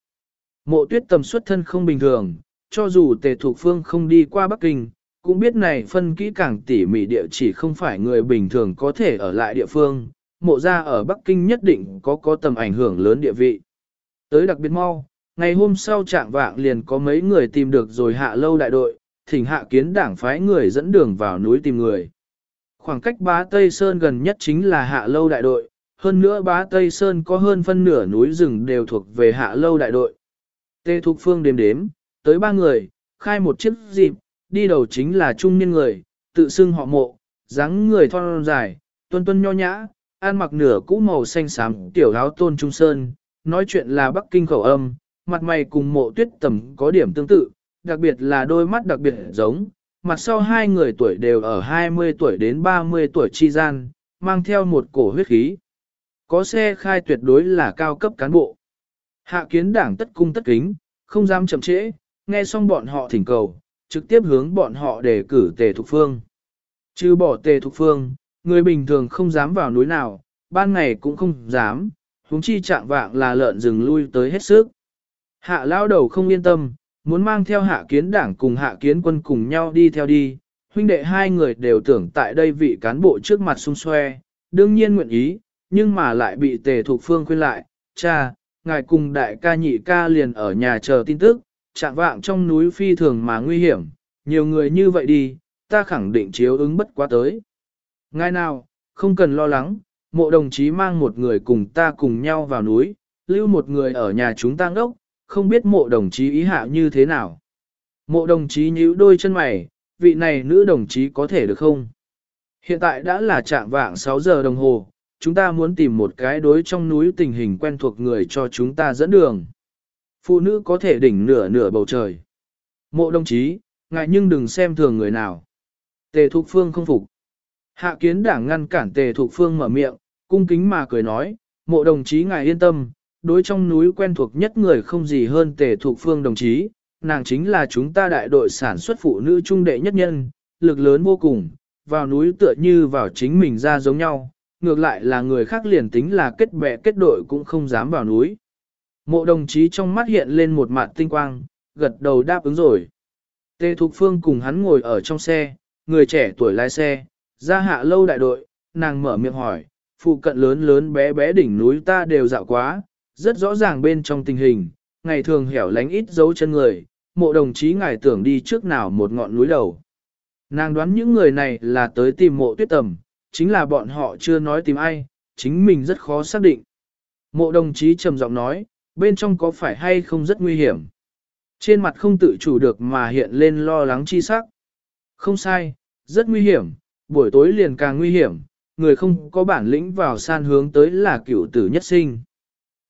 Mộ tuyết tầm xuất thân không bình thường, cho dù Tề Thục Phương không đi qua Bắc Kinh, cũng biết này phân kỹ càng tỉ mỉ địa chỉ không phải người bình thường có thể ở lại địa phương, mộ ra ở Bắc Kinh nhất định có có tầm ảnh hưởng lớn địa vị. Tới đặc biệt mau, ngày hôm sau trạng vạng liền có mấy người tìm được rồi hạ lâu đại đội, thỉnh hạ kiến đảng phái người dẫn đường vào núi tìm người. Khoảng cách bá Tây Sơn gần nhất chính là hạ lâu đại đội, hơn nữa bá Tây Sơn có hơn phân nửa núi rừng đều thuộc về hạ lâu đại đội. Tê Thục Phương đếm đếm, tới ba người, khai một chiếc dịp, đi đầu chính là trung niên người, tự xưng họ mộ, dáng người thon dài, tuân tuân nho nhã, ăn mặc nửa cũ màu xanh xám tiểu áo tôn trung sơn, nói chuyện là Bắc Kinh khẩu âm, mặt mày cùng mộ tuyết tầm có điểm tương tự, đặc biệt là đôi mắt đặc biệt giống, mặt sau hai người tuổi đều ở 20 tuổi đến 30 tuổi chi gian, mang theo một cổ huyết khí. Có xe khai tuyệt đối là cao cấp cán bộ. Hạ kiến đảng tất cung tất kính, không dám chậm trễ, nghe xong bọn họ thỉnh cầu, trực tiếp hướng bọn họ để cử tề thục phương. Chứ bỏ tề thục phương, người bình thường không dám vào núi nào, ban ngày cũng không dám, huống chi trạng vạng là lợn rừng lui tới hết sức. Hạ lao đầu không yên tâm, muốn mang theo hạ kiến đảng cùng hạ kiến quân cùng nhau đi theo đi, huynh đệ hai người đều tưởng tại đây vị cán bộ trước mặt xung xoe, đương nhiên nguyện ý, nhưng mà lại bị tề thuộc phương khuyên lại, cha, ngài cùng đại ca nhị ca liền ở nhà chờ tin tức, trạng vạng trong núi phi thường mà nguy hiểm, nhiều người như vậy đi, ta khẳng định chiếu ứng bất quá tới. Ngài nào, không cần lo lắng, mộ đồng chí mang một người cùng ta cùng nhau vào núi, lưu một người ở nhà chúng ta ngốc, không biết mộ đồng chí ý hạ như thế nào. Mộ đồng chí nhíu đôi chân mày, vị này nữ đồng chí có thể được không? Hiện tại đã là trạng vạng 6 giờ đồng hồ, chúng ta muốn tìm một cái đối trong núi tình hình quen thuộc người cho chúng ta dẫn đường. Phụ nữ có thể đỉnh nửa nửa bầu trời. Mộ đồng chí, ngại nhưng đừng xem thường người nào. Tề Thục Phương không phục. Hạ kiến đảng ngăn cản Tề Thục Phương mở miệng, cung kính mà cười nói, mộ đồng chí ngài yên tâm, đối trong núi quen thuộc nhất người không gì hơn Tề thuộc Phương đồng chí, nàng chính là chúng ta đại đội sản xuất phụ nữ trung đệ nhất nhân, lực lớn vô cùng, vào núi tựa như vào chính mình ra giống nhau, ngược lại là người khác liền tính là kết bè kết đội cũng không dám vào núi. Mộ đồng chí trong mắt hiện lên một mặt tinh quang, gật đầu đáp ứng rồi. Tề Thục Phương cùng hắn ngồi ở trong xe, người trẻ tuổi lái xe, ra hạ lâu đại đội, nàng mở miệng hỏi, phụ cận lớn lớn bé bé đỉnh núi ta đều dạo quá, rất rõ ràng bên trong tình hình, ngày thường hẻo lánh ít dấu chân người, mộ đồng chí ngài tưởng đi trước nào một ngọn núi đầu. Nàng đoán những người này là tới tìm mộ tuyết tầm, chính là bọn họ chưa nói tìm ai, chính mình rất khó xác định. Mộ đồng chí trầm giọng nói, bên trong có phải hay không rất nguy hiểm. Trên mặt không tự chủ được mà hiện lên lo lắng chi sắc. Không sai, rất nguy hiểm, buổi tối liền càng nguy hiểm, người không có bản lĩnh vào san hướng tới là cựu tử nhất sinh.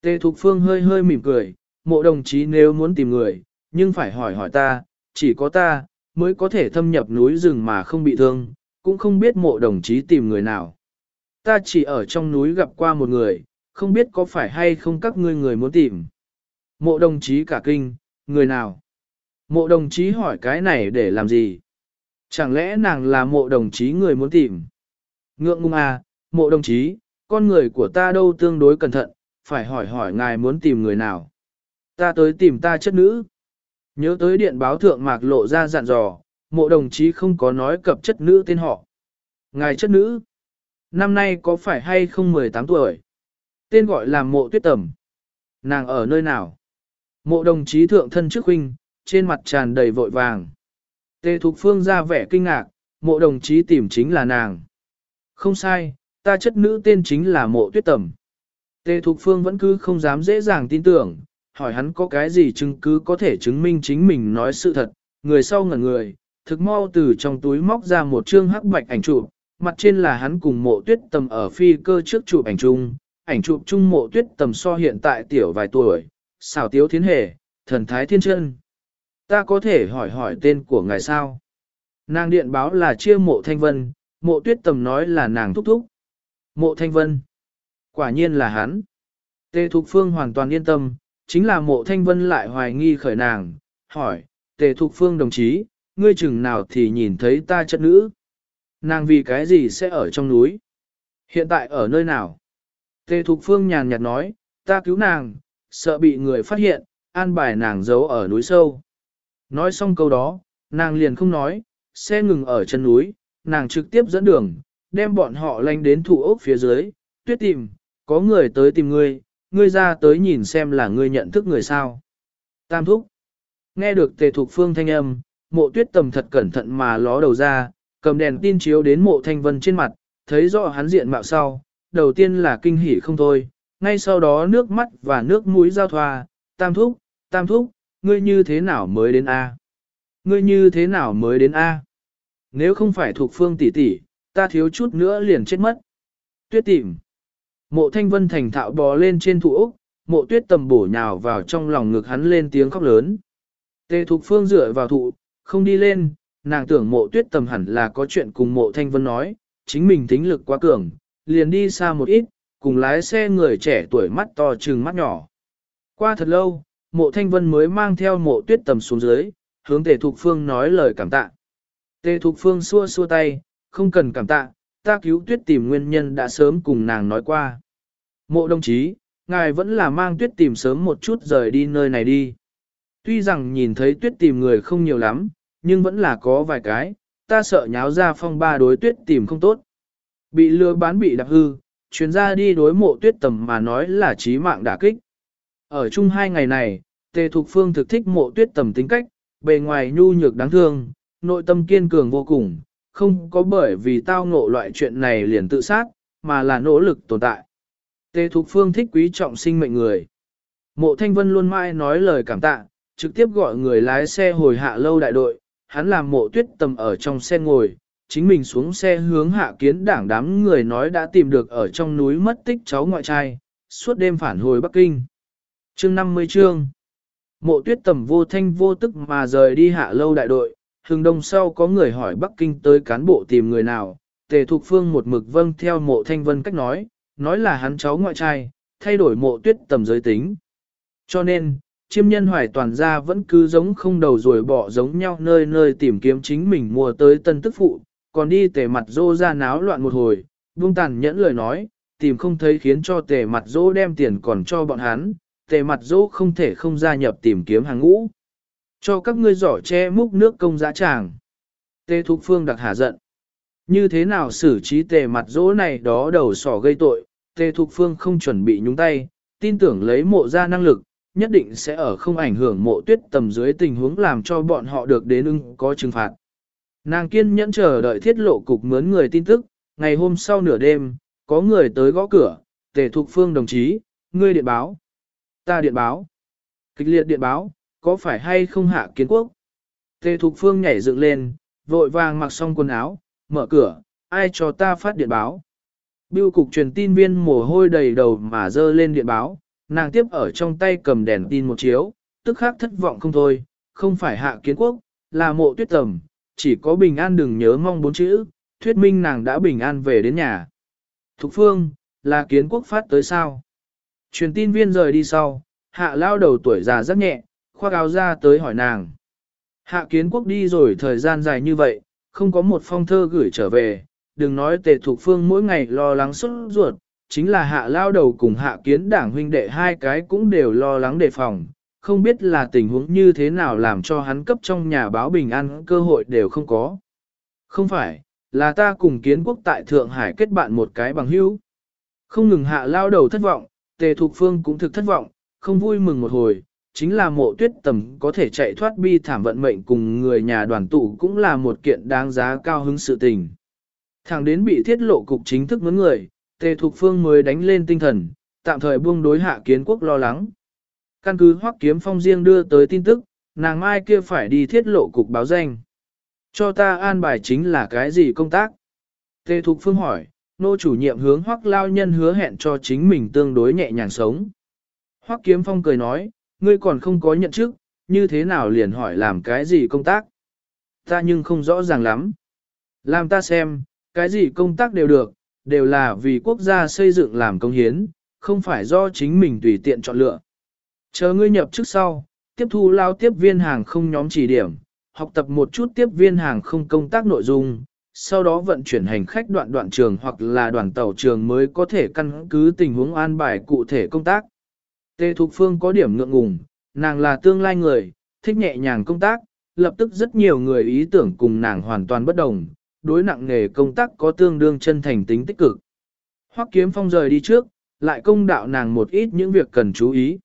Tề Thục Phương hơi hơi mỉm cười, mộ đồng chí nếu muốn tìm người, nhưng phải hỏi hỏi ta, chỉ có ta, mới có thể thâm nhập núi rừng mà không bị thương, cũng không biết mộ đồng chí tìm người nào. Ta chỉ ở trong núi gặp qua một người, không biết có phải hay không các ngươi người muốn tìm. Mộ đồng chí cả kinh, người nào? Mộ đồng chí hỏi cái này để làm gì? Chẳng lẽ nàng là mộ đồng chí người muốn tìm? Ngượng ngung à, mộ đồng chí, con người của ta đâu tương đối cẩn thận, phải hỏi hỏi ngài muốn tìm người nào. Ta tới tìm ta chất nữ. Nhớ tới điện báo thượng mạc lộ ra dặn dò, mộ đồng chí không có nói cập chất nữ tên họ. Ngài chất nữ, năm nay có phải hay không 18 tuổi? Tên gọi là mộ tuyết tẩm. Nàng ở nơi nào? Mộ đồng chí thượng thân trước huynh, trên mặt tràn đầy vội vàng. Tề Thục Phương ra vẻ kinh ngạc, mộ đồng chí tìm chính là nàng. Không sai, ta chất nữ tên chính là mộ tuyết tẩm. Tề Thục Phương vẫn cứ không dám dễ dàng tin tưởng, hỏi hắn có cái gì chứng cứ có thể chứng minh chính mình nói sự thật, người sau ngẩn người, thực mau từ trong túi móc ra một chương hắc bạch ảnh chụp, mặt trên là hắn cùng mộ tuyết tầm ở phi cơ trước chụp ảnh chung, ảnh chụp chung mộ tuyết tầm so hiện tại tiểu vài tuổi, xảo tiếu thiên hề, thần thái thiên chân. Ta có thể hỏi hỏi tên của ngài sao? Nàng điện báo là chia mộ thanh vân, mộ tuyết tầm nói là nàng thúc thúc. Mộ thanh vân. Quả nhiên là hắn. Tề Thục Phương hoàn toàn yên tâm, chính là mộ thanh vân lại hoài nghi khởi nàng, hỏi, Tề Thục Phương đồng chí, ngươi chừng nào thì nhìn thấy ta chất nữ. Nàng vì cái gì sẽ ở trong núi? Hiện tại ở nơi nào? Tề Thục Phương nhàn nhạt nói, ta cứu nàng, sợ bị người phát hiện, an bài nàng giấu ở núi sâu. Nói xong câu đó, nàng liền không nói, xe ngừng ở chân núi, nàng trực tiếp dẫn đường, đem bọn họ lanh đến thủ ốc phía dưới, tuyết tìm, có người tới tìm ngươi, ngươi ra tới nhìn xem là ngươi nhận thức người sao. Tam thúc, nghe được tề thục phương thanh âm, mộ tuyết tầm thật cẩn thận mà ló đầu ra, cầm đèn tin chiếu đến mộ thanh vân trên mặt, thấy rõ hắn diện mạo sau, đầu tiên là kinh hỉ không thôi, ngay sau đó nước mắt và nước mũi giao thoa, tam thúc, tam thúc, ngươi như thế nào mới đến A? Ngươi như thế nào mới đến A? Nếu không phải thuộc phương tỷ tỷ, ta thiếu chút nữa liền chết mất. Tuyết tìm. Mộ thanh vân thành thạo bò lên trên thụ ốc, mộ tuyết tầm bổ nhào vào trong lòng ngực hắn lên tiếng khóc lớn. Tề thục phương dựa vào thụ, không đi lên, nàng tưởng mộ tuyết tầm hẳn là có chuyện cùng mộ thanh vân nói, chính mình tính lực quá cường, liền đi xa một ít, cùng lái xe người trẻ tuổi mắt to trừng mắt nhỏ. Qua thật lâu, mộ thanh vân mới mang theo mộ tuyết tầm xuống dưới, hướng tề thục phương nói lời cảm tạ. Tề thục phương xua xua tay, không cần cảm tạ, ta cứu tuyết tìm nguyên nhân đã sớm cùng nàng nói qua. Mộ đồng chí, ngài vẫn là mang tuyết tìm sớm một chút rời đi nơi này đi. Tuy rằng nhìn thấy tuyết tìm người không nhiều lắm, nhưng vẫn là có vài cái, ta sợ nháo ra phong ba đối tuyết tìm không tốt. Bị lừa bán bị đạp hư, chuyến ra đi đối mộ tuyết tầm mà nói là trí mạng đả kích. Ở chung hai ngày này, Tề Thục Phương thực thích mộ tuyết tầm tính cách, bề ngoài nhu nhược đáng thương, nội tâm kiên cường vô cùng, không có bởi vì tao ngộ loại chuyện này liền tự sát, mà là nỗ lực tồn tại. Tề Thục Phương thích quý trọng sinh mệnh người. Mộ Thanh Vân luôn mãi nói lời cảm tạ, trực tiếp gọi người lái xe hồi hạ lâu đại đội, hắn làm mộ tuyết tầm ở trong xe ngồi, chính mình xuống xe hướng hạ kiến đảng đám người nói đã tìm được ở trong núi mất tích cháu ngoại trai, suốt đêm phản hồi Bắc Kinh. chương 50 chương Mộ tuyết tầm vô thanh vô tức mà rời đi hạ lâu đại đội, hừng đông sau có người hỏi Bắc Kinh tới cán bộ tìm người nào, tề thục phương một mực vâng theo mộ thanh vân cách nói, nói là hắn cháu ngoại trai, thay đổi mộ tuyết tầm giới tính. Cho nên, chiêm nhân hoài toàn gia vẫn cứ giống không đầu rồi bỏ giống nhau nơi nơi tìm kiếm chính mình mua tới tân tức phụ, còn đi tề mặt dô ra náo loạn một hồi, buông tàn nhẫn lời nói, tìm không thấy khiến cho tề mặt dô đem tiền còn cho bọn hắn, tề mặt dô không thể không gia nhập tìm kiếm hàng ngũ. Cho các ngươi giỏ che múc nước công dã tràng. Tề Thục Phương đặc hà giận. Như thế nào xử trí tề mặt dỗ này đó đầu sỏ gây tội, tề Thục Phương không chuẩn bị nhúng tay, tin tưởng lấy mộ ra năng lực, nhất định sẽ ở không ảnh hưởng mộ tuyết tầm dưới tình huống làm cho bọn họ được đến ưng có trừng phạt. Nàng kiên nhẫn chờ đợi thiết lộ cục mướn người tin tức, ngày hôm sau nửa đêm, có người tới gõ cửa, tề thục phương đồng chí, ngươi điện báo. Ta điện báo. Kịch liệt điện báo, có phải hay không hạ kiến quốc? Tề thục phương nhảy dựng lên, vội vàng mặc xong quần áo, mở cửa, ai cho ta phát điện báo. Biêu cục truyền tin viên mồ hôi đầy đầu mà dơ lên điện báo, nàng tiếp ở trong tay cầm đèn tin một chiếu, tức khắc thất vọng không thôi, không phải hạ kiến quốc, là mộ tuyết tầm, chỉ có bình an đừng nhớ mong bốn chữ, thuyết minh nàng đã bình an về đến nhà. Thục phương, là kiến quốc phát tới sao? Truyền tin viên rời đi sau, hạ lao đầu tuổi già rất nhẹ, khoác áo ra tới hỏi nàng. Hạ kiến quốc đi rồi thời gian dài như vậy, không có một phong thơ gửi trở về, đừng nói tề thục phương mỗi ngày lo lắng xuất ruột, chính là hạ lao đầu cùng hạ kiến đảng huynh đệ hai cái cũng đều lo lắng đề phòng, không biết là tình huống như thế nào làm cho hắn cấp trong nhà báo bình an cơ hội đều không có. Không phải, là ta cùng kiến quốc tại Thượng Hải kết bạn một cái bằng hữu. Không ngừng hạ lao đầu thất vọng, tề thục phương cũng thực thất vọng, không vui mừng một hồi, chính là mộ tuyết tầm có thể chạy thoát bi thảm vận mệnh cùng người nhà đoàn tụ cũng là một kiện đáng giá cao hứng sự tình. Thẳng đến bị thiết lộ cục chính thức mướn người, tề thục phương mới đánh lên tinh thần, tạm thời buông đối hạ kiến quốc lo lắng. Căn cứ hoắc kiếm phong riêng đưa tới tin tức, nàng mai kia phải đi thiết lộ cục báo danh. Cho ta an bài chính là cái gì công tác? Tề Thục Phương hỏi, nô chủ nhiệm hướng hoắc lao nhân hứa hẹn cho chính mình tương đối nhẹ nhàng sống. Hoắc kiếm phong cười nói, ngươi còn không có nhận chức, như thế nào liền hỏi làm cái gì công tác? Ta nhưng không rõ ràng lắm. Làm ta xem, cái gì công tác đều được, đều là vì quốc gia xây dựng làm công hiến, không phải do chính mình tùy tiện chọn lựa. Chờ ngươi nhập trước sau, tiếp thu lao tiếp viên hàng không nhóm chỉ điểm, học tập một chút tiếp viên hàng không công tác nội dung, sau đó vận chuyển hành khách đoạn đoạn trường hoặc là đoàn tàu trường mới có thể căn cứ tình huống an bài cụ thể công tác. Tề Thục Phương có điểm ngượng ngùng, nàng là tương lai người, thích nhẹ nhàng công tác, lập tức rất nhiều người ý tưởng cùng nàng hoàn toàn bất đồng, đối nặng nghề công tác có tương đương chân thành tính tích cực. Hoắc Kiếm Phong rời đi trước, lại công đạo nàng một ít những việc cần chú ý.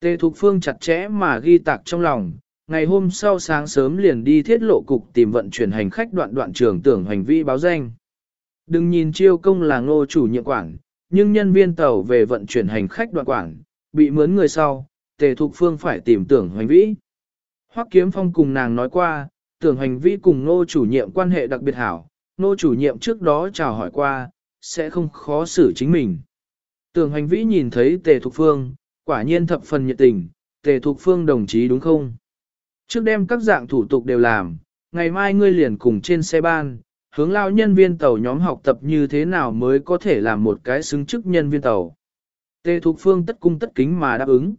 Tề Thục Phương chặt chẽ mà ghi tạc trong lòng, ngày hôm sau sáng sớm liền đi thiết lộ cục tìm vận chuyển hành khách đoạn đoạn trường tưởng hành vi báo danh. Đừng nhìn chiêu công là ngô chủ nhiệm quản, nhưng nhân viên tàu về vận chuyển hành khách đoạn quản, bị mướn người sau, tề thục phương phải tìm tưởng hoành vĩ. Hoắc kiếm phong cùng nàng nói qua, tưởng hoành vĩ cùng nô chủ nhiệm quan hệ đặc biệt hảo, nô chủ nhiệm trước đó chào hỏi qua, sẽ không khó xử chính mình. Tưởng hoành vĩ nhìn thấy tề thục phương, quả nhiên thập phần nhiệt tình, tề thục phương đồng chí đúng không? Trước đêm các dạng thủ tục đều làm, ngày mai ngươi liền cùng trên xe ban, hướng lao nhân viên tàu nhóm học tập như thế nào mới có thể làm một cái xứng chức nhân viên tàu. Tề Thục Phương tất cung tất kính mà đáp ứng.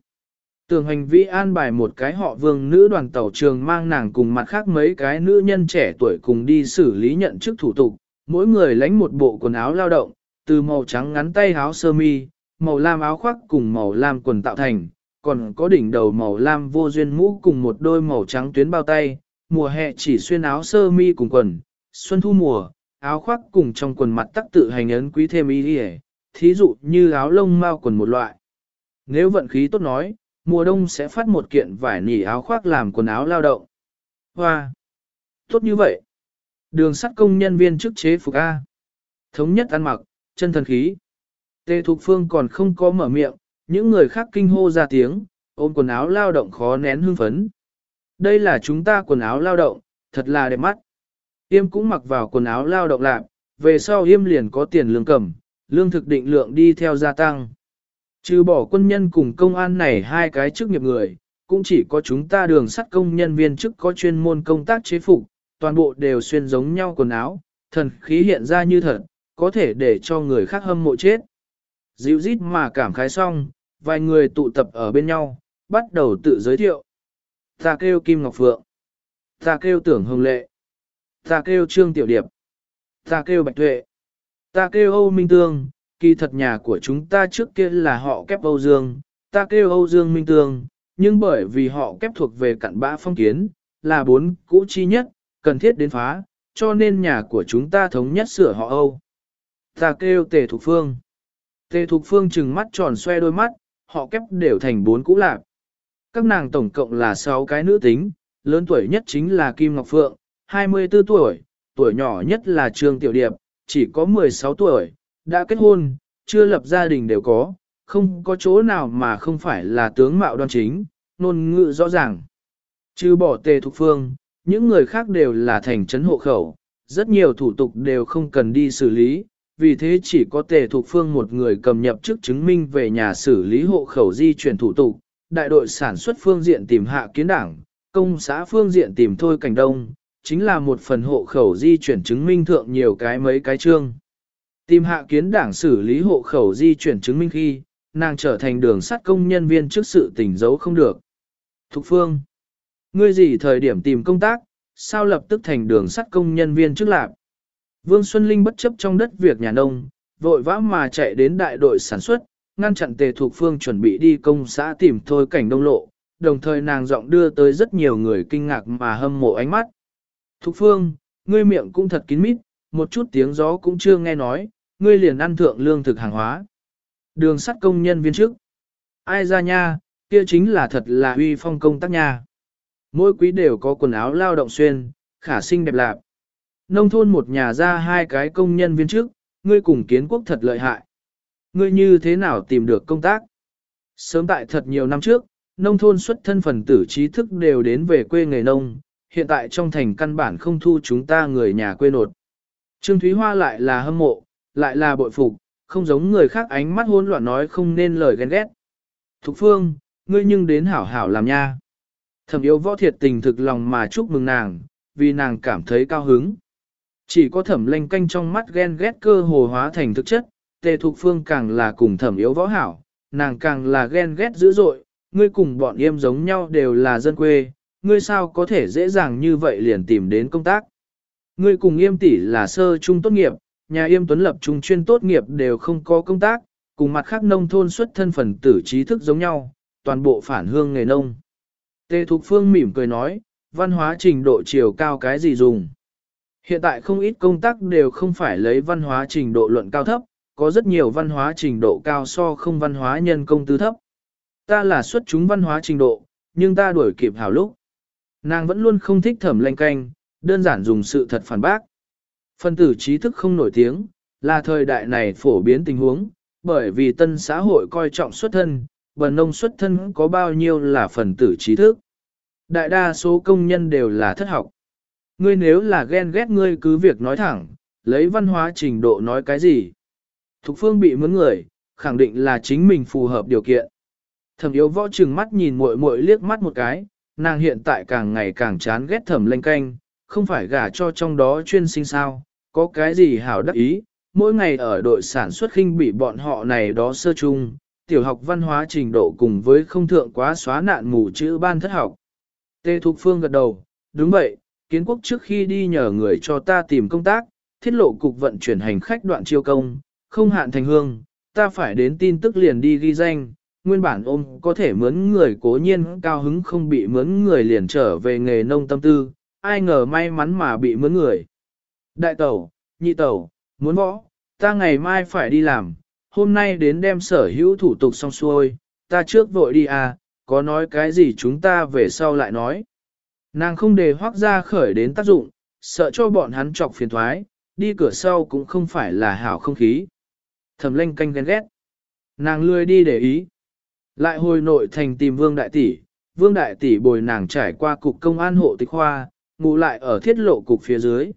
Tường hành vĩ an bài một cái họ vương nữ đoàn tàu trường mang nàng cùng mặt khác mấy cái nữ nhân trẻ tuổi cùng đi xử lý nhận chức thủ tục, mỗi người lãnh một bộ quần áo lao động, từ màu trắng ngắn tay áo sơ mi, màu lam áo khoác cùng màu lam quần tạo thành, còn có đỉnh đầu màu lam vô duyên mũ cùng một đôi màu trắng tuyến bao tay, mùa hè chỉ xuyên áo sơ mi cùng quần, xuân thu mùa, áo khoác cùng trong quần mặt tắc tự hành ấn quý thêm y đi thí dụ như áo lông mao quần một loại. Nếu vận khí tốt nói, mùa đông sẽ phát một kiện vải nỉ áo khoác làm quần áo lao động. Hoa! Tốt như vậy! Đường sắt công nhân viên chức chế phục A. Thống nhất ăn mặc, chân thần khí. Tê Thục Phương còn không có mở miệng, những người khác kinh hô ra tiếng, ôm quần áo lao động khó nén hương phấn. Đây là chúng ta quần áo lao động, thật là đẹp mắt. Yêm cũng mặc vào quần áo lao động lạc, về sau Yêm liền có tiền lương cầm, lương thực định lượng đi theo gia tăng. Trừ bỏ quân nhân cùng công an này hai cái chức nghiệp người, cũng chỉ có chúng ta đường sắt công nhân viên chức có chuyên môn công tác chế phục, toàn bộ đều xuyên giống nhau quần áo, thần khí hiện ra như thật, có thể để cho người khác hâm mộ chết. Dịu rít mà cảm khái xong, vài người tụ tập ở bên nhau, bắt đầu tự giới thiệu. Ta kêu Kim Ngọc Phượng. Ta kêu Tưởng Hồng Lệ. Ta kêu Trương Tiểu Điệp. Ta kêu Bạch Tuệ. Ta kêu Âu Minh Tương, kỳ thật nhà của chúng ta trước kia là họ kép Âu Dương, ta kêu Âu Dương Minh Tương, nhưng bởi vì họ kép thuộc về cặn bã phong kiến, là bốn cũ chi nhất, cần thiết đến phá, cho nên nhà của chúng ta thống nhất sửa họ Âu. Ta kêu Tề Thục Phương. Tề Thục Phương trừng mắt tròn xoe đôi mắt, họ kép đều thành bốn cũ lạc. Các nàng tổng cộng là 6 cái nữ tính, lớn tuổi nhất chính là Kim Ngọc Phượng, 24 tuổi, tuổi nhỏ nhất là Trương Tiểu Điệp, chỉ có 16 tuổi, đã kết hôn, chưa lập gia đình đều có, không có chỗ nào mà không phải là tướng mạo đoan chính, nôn ngữ rõ ràng. Chứ bỏ tề thục phương, những người khác đều là thành trấn hộ khẩu, rất nhiều thủ tục đều không cần đi xử lý, vì thế chỉ có tề thục phương một người cầm nhập chức chứng minh về nhà xử lý hộ khẩu di chuyển thủ tục, đại đội sản xuất phương diện tìm hạ kiến đảng, công xã phương diện tìm thôi cảnh đông, chính là một phần hộ khẩu di chuyển chứng minh thượng nhiều cái mấy cái chương. Tìm hạ kiến đảng xử lý hộ khẩu di chuyển chứng minh khi, nàng trở thành đường sắt công nhân viên trước sự tình giấu không được. Thục phương, ngươi gì thời điểm tìm công tác, sao lập tức thành đường sắt công nhân viên trước lạc? Vương Xuân Linh bất chấp trong đất việc nhà nông, vội vã mà chạy đến đại đội sản xuất, ngăn chặn tề Thục phương chuẩn bị đi công xã tìm thôi cảnh đông lộ, đồng thời nàng giọng đưa tới rất nhiều người kinh ngạc mà hâm mộ ánh mắt. Thục phương, ngươi miệng cũng thật kín mít, một chút tiếng gió cũng chưa nghe nói, ngươi liền ăn thượng lương thực hàng hóa. Đường sắt công nhân viên trước. Ai ra nha, kia chính là thật là uy phong công tác nha. Mỗi quý đều có quần áo lao động xuyên, khả sinh đẹp lạp. Nông thôn một nhà ra hai cái công nhân viên trước, ngươi cùng kiến quốc thật lợi hại. Ngươi như thế nào tìm được công tác? Sớm tại thật nhiều năm trước, nông thôn xuất thân phần tử trí thức đều đến về quê nghề nông, hiện tại trong thành căn bản không thu chúng ta người nhà quê nột. Trương Thúy Hoa lại là hâm mộ, lại là bội phục, không giống người khác ánh mắt hỗn loạn nói không nên lời ghen ghét. Thục Phương, ngươi nhưng đến hảo hảo làm nha. Thẩm yếu võ thiệt tình thực lòng mà chúc mừng nàng, vì nàng cảm thấy cao hứng. Chỉ có thẩm lanh canh trong mắt ghen ghét cơ hồ hóa thành thực chất, tề thục phương càng là cùng thẩm yếu võ hảo, nàng càng là ghen ghét dữ dội, ngươi cùng bọn yêm giống nhau đều là dân quê, ngươi sao có thể dễ dàng như vậy liền tìm đến công tác. Ngươi cùng yêm tỷ là sơ trung tốt nghiệp, nhà yêm tuấn lập trung chuyên tốt nghiệp đều không có công tác, cùng mặt khác nông thôn xuất thân phần tử trí thức giống nhau, toàn bộ phản hương nghề nông. Tề Thục Phương mỉm cười nói, văn hóa trình độ chiều cao cái gì dùng. Hiện tại không ít công tác đều không phải lấy văn hóa trình độ luận cao thấp, có rất nhiều văn hóa trình độ cao so không văn hóa nhân công tư thấp. Ta là xuất chúng văn hóa trình độ, nhưng ta đuổi kịp hảo lúc. Nàng vẫn luôn không thích thẩm lanh canh, đơn giản dùng sự thật phản bác. Phân tử trí thức không nổi tiếng, là thời đại này phổ biến tình huống, bởi vì tân xã hội coi trọng xuất thân, bần nông xuất thân có bao nhiêu là phần tử trí thức. Đại đa số công nhân đều là thất học. Ngươi nếu là ghen ghét ngươi cứ việc nói thẳng, lấy văn hóa trình độ nói cái gì. Thục phương bị mướn người, khẳng định là chính mình phù hợp điều kiện. Thẩm yếu võ trừng mắt nhìn muội muội liếc mắt một cái, nàng hiện tại càng ngày càng chán ghét thẩm lanh canh, không phải gả cho trong đó chuyên sinh sao, có cái gì hảo đắc ý, mỗi ngày ở đội sản xuất khinh bị bọn họ này đó sơ chung, tiểu học văn hóa trình độ cùng với không thượng quá xóa nạn mù chữ ban thất học. Tê Thục Phương gật đầu, đúng vậy, kiến quốc trước khi đi nhờ người cho ta tìm công tác, thiết lộ cục vận chuyển hành khách đoạn chiêu công, không hạn thành hương, ta phải đến tin tức liền đi ghi danh, nguyên bản ôm có thể mướn người cố nhiên cao hứng không bị mướn người liền trở về nghề nông tâm tư, ai ngờ may mắn mà bị mướn người. Đại tẩu, nhị tẩu, muốn võ, ta ngày mai phải đi làm, hôm nay đến đem sở hữu thủ tục xong xuôi, ta trước vội đi à, có nói cái gì chúng ta về sau lại nói. Nàng không đề hoác ra khởi đến tác dụng, sợ cho bọn hắn chọc phiền thoái, đi cửa sau cũng không phải là hảo không khí. Thẩm lanh canh ghen ghét. Nàng lười đi để ý. Lại hồi nội thành tìm vương đại tỷ, vương đại tỷ bồi nàng trải qua cục công an hộ tịch khoa, ngủ lại ở thiết lộ cục phía dưới.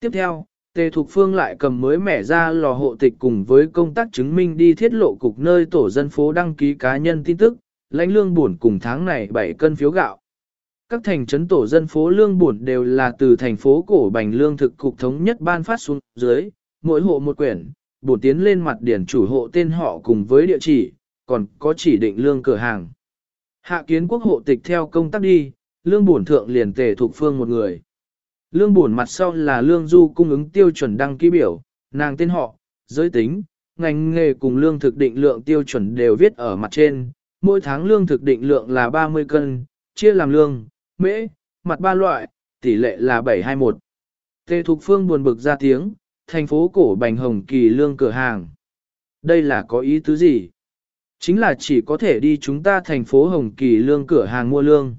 Tiếp theo, Tề Thục Phương lại cầm mới mẻ ra lò hộ tịch cùng với công tác chứng minh đi thiết lộ cục nơi tổ dân phố đăng ký cá nhân tin tức, lãnh lương buồn cùng tháng này 7 cân phiếu gạo. Các thành trấn tổ dân phố lương buồn đều là từ thành phố cổ bành lương thực cục thống nhất ban phát xuống dưới, mỗi hộ một quyển, bổn tiến lên mặt điển chủ hộ tên họ cùng với địa chỉ, còn có chỉ định lương cửa hàng. Hạ kiến quốc hộ tịch theo công tác đi, lương bổn thượng liền tề thuộc phương một người. Lương bổn mặt sau là lương du cung ứng tiêu chuẩn đăng ký biểu, nàng tên họ, giới tính, ngành nghề cùng lương thực định lượng tiêu chuẩn đều viết ở mặt trên, mỗi tháng lương thực định lượng là 30 cân, chia làm lương, mễ, mặt ba loại, tỷ lệ là 721. Tề Thục Phương buồn bực ra tiếng, thành phố cổ bành hồng kỳ lương cửa hàng. Đây là có ý tứ gì? Chính là chỉ có thể đi chúng ta thành phố hồng kỳ lương cửa hàng mua lương.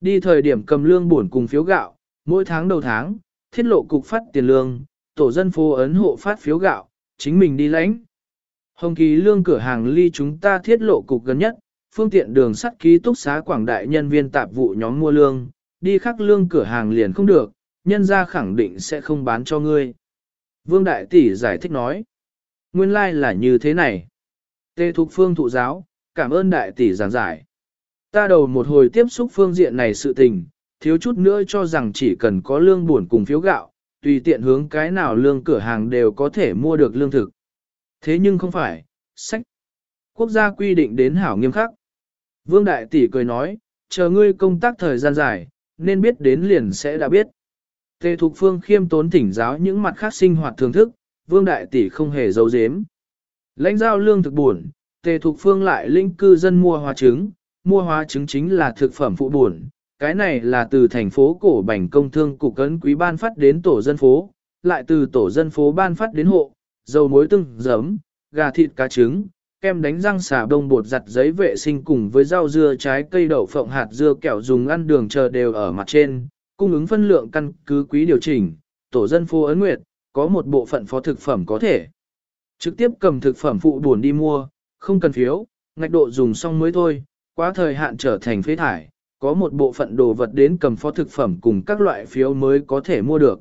Đi thời điểm cầm lương buồn cùng phiếu gạo, mỗi tháng đầu tháng, thiết lộ cục phát tiền lương, tổ dân phố ấn hộ phát phiếu gạo, chính mình đi lãnh. Hồng kỳ lương cửa hàng ly chúng ta thiết lộ cục gần nhất, phương tiện đường sắt ký túc xá quảng đại nhân viên tạp vụ nhóm mua lương, đi khắc lương cửa hàng liền không được, nhân ra khẳng định sẽ không bán cho ngươi. Vương Đại Tỷ giải thích nói, nguyên lai like là như thế này. Tê Thục Phương thụ giáo, cảm ơn Đại Tỷ giảng giải. Ta đầu một hồi tiếp xúc phương diện này sự tình, thiếu chút nữa cho rằng chỉ cần có lương buồn cùng phiếu gạo, tùy tiện hướng cái nào lương cửa hàng đều có thể mua được lương thực. Thế nhưng không phải, sách. Quốc gia quy định đến hảo nghiêm khắc. Vương Đại Tỷ cười nói, chờ ngươi công tác thời gian dài, nên biết đến liền sẽ đã biết. Tề Thục Phương khiêm tốn thỉnh giáo những mặt khác sinh hoạt thường thức, Vương Đại Tỷ không hề giấu giếm. Lãnh giao lương thực buồn, Tề Thục Phương lại linh cư dân mua hóa trứng, mua hóa trứng chính là thực phẩm phụ buồn. Cái này là từ thành phố cổ bành công thương cục cấn quý ban phát đến tổ dân phố, lại từ tổ dân phố ban phát đến hộ, dầu muối tương, giấm, gà thịt cá trứng, kem đánh răng xả đông bột giặt giấy vệ sinh cùng với rau dưa trái cây đậu phộng hạt dưa kẹo dùng ăn đường chờ đều ở mặt trên, cung ứng phân lượng căn cứ quý điều chỉnh, tổ dân phố ấn nguyệt, có một bộ phận phó thực phẩm có thể. Trực tiếp cầm thực phẩm phụ buồn đi mua, không cần phiếu, ngạch độ dùng xong mới thôi, quá thời hạn trở thành phế thải, có một bộ phận đồ vật đến cầm phó thực phẩm cùng các loại phiếu mới có thể mua được.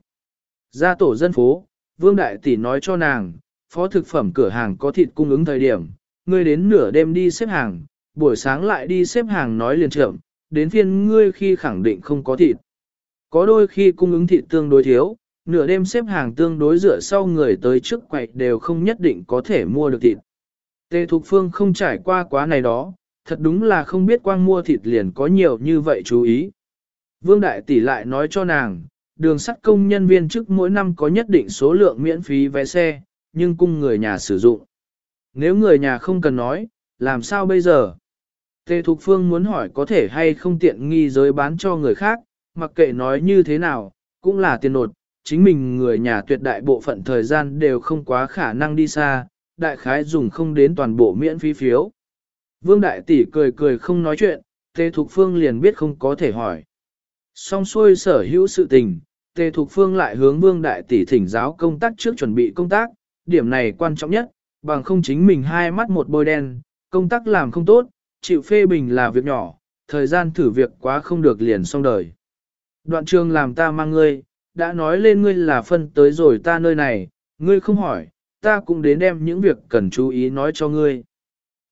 Ra tổ dân phố, Vương Đại Tỷ nói cho nàng, phó thực phẩm cửa hàng có thịt cung ứng thời điểm, ngươi đến nửa đêm đi xếp hàng, buổi sáng lại đi xếp hàng nói liền trưởng, đến phiên ngươi khi khẳng định không có thịt. Có đôi khi cung ứng thịt tương đối thiếu, nửa đêm xếp hàng tương đối dựa sau người tới trước quậy đều không nhất định có thể mua được thịt. Tề Thục Phương không trải qua quá này đó, thật đúng là không biết quang mua thịt liền có nhiều như vậy chú ý. Vương Đại Tỷ lại nói cho nàng, đường sắt công nhân viên chức mỗi năm có nhất định số lượng miễn phí vé xe, nhưng cung người nhà sử dụng. Nếu người nhà không cần nói, làm sao bây giờ? Tề Thục Phương muốn hỏi có thể hay không tiện nghi giới bán cho người khác, mặc kệ nói như thế nào, cũng là tiền nột, chính mình người nhà tuyệt đại bộ phận thời gian đều không quá khả năng đi xa, đại khái dùng không đến toàn bộ miễn phí phiếu. Vương Đại Tỷ cười cười không nói chuyện, Tề Thục Phương liền biết không có thể hỏi. Xong xuôi sở hữu sự tình, Tề Thục Phương lại hướng Vương Đại Tỷ thỉnh giáo công tác trước chuẩn bị công tác, điểm này quan trọng nhất, bằng không chính mình hai mắt một bôi đen, công tác làm không tốt, chịu phê bình là việc nhỏ, thời gian thử việc quá không được liền xong đời. Đoạn trường làm ta mang ngươi, đã nói lên ngươi là phân tới rồi ta nơi này, ngươi không hỏi, ta cũng đến đem những việc cần chú ý nói cho ngươi.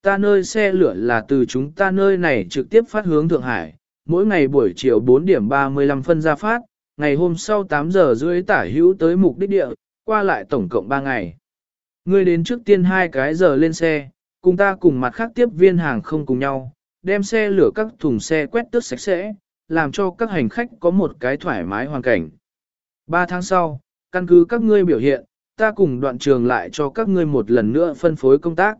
Ta nơi xe lửa là từ chúng ta nơi này trực tiếp phát hướng Thượng Hải, mỗi ngày buổi chiều 4 điểm 35 phân ra phát, ngày hôm sau 8 giờ rưỡi tả hữu tới mục đích địa, qua lại tổng cộng 3 ngày. Ngươi đến trước tiên hai cái giờ lên xe, cùng ta cùng mặt khác tiếp viên hàng không cùng nhau, đem xe lửa các thùng xe quét tước sạch sẽ, làm cho các hành khách có một cái thoải mái hoàn cảnh. Ba tháng sau, căn cứ các ngươi biểu hiện, ta cùng đoạn trường lại cho các ngươi một lần nữa phân phối công tác.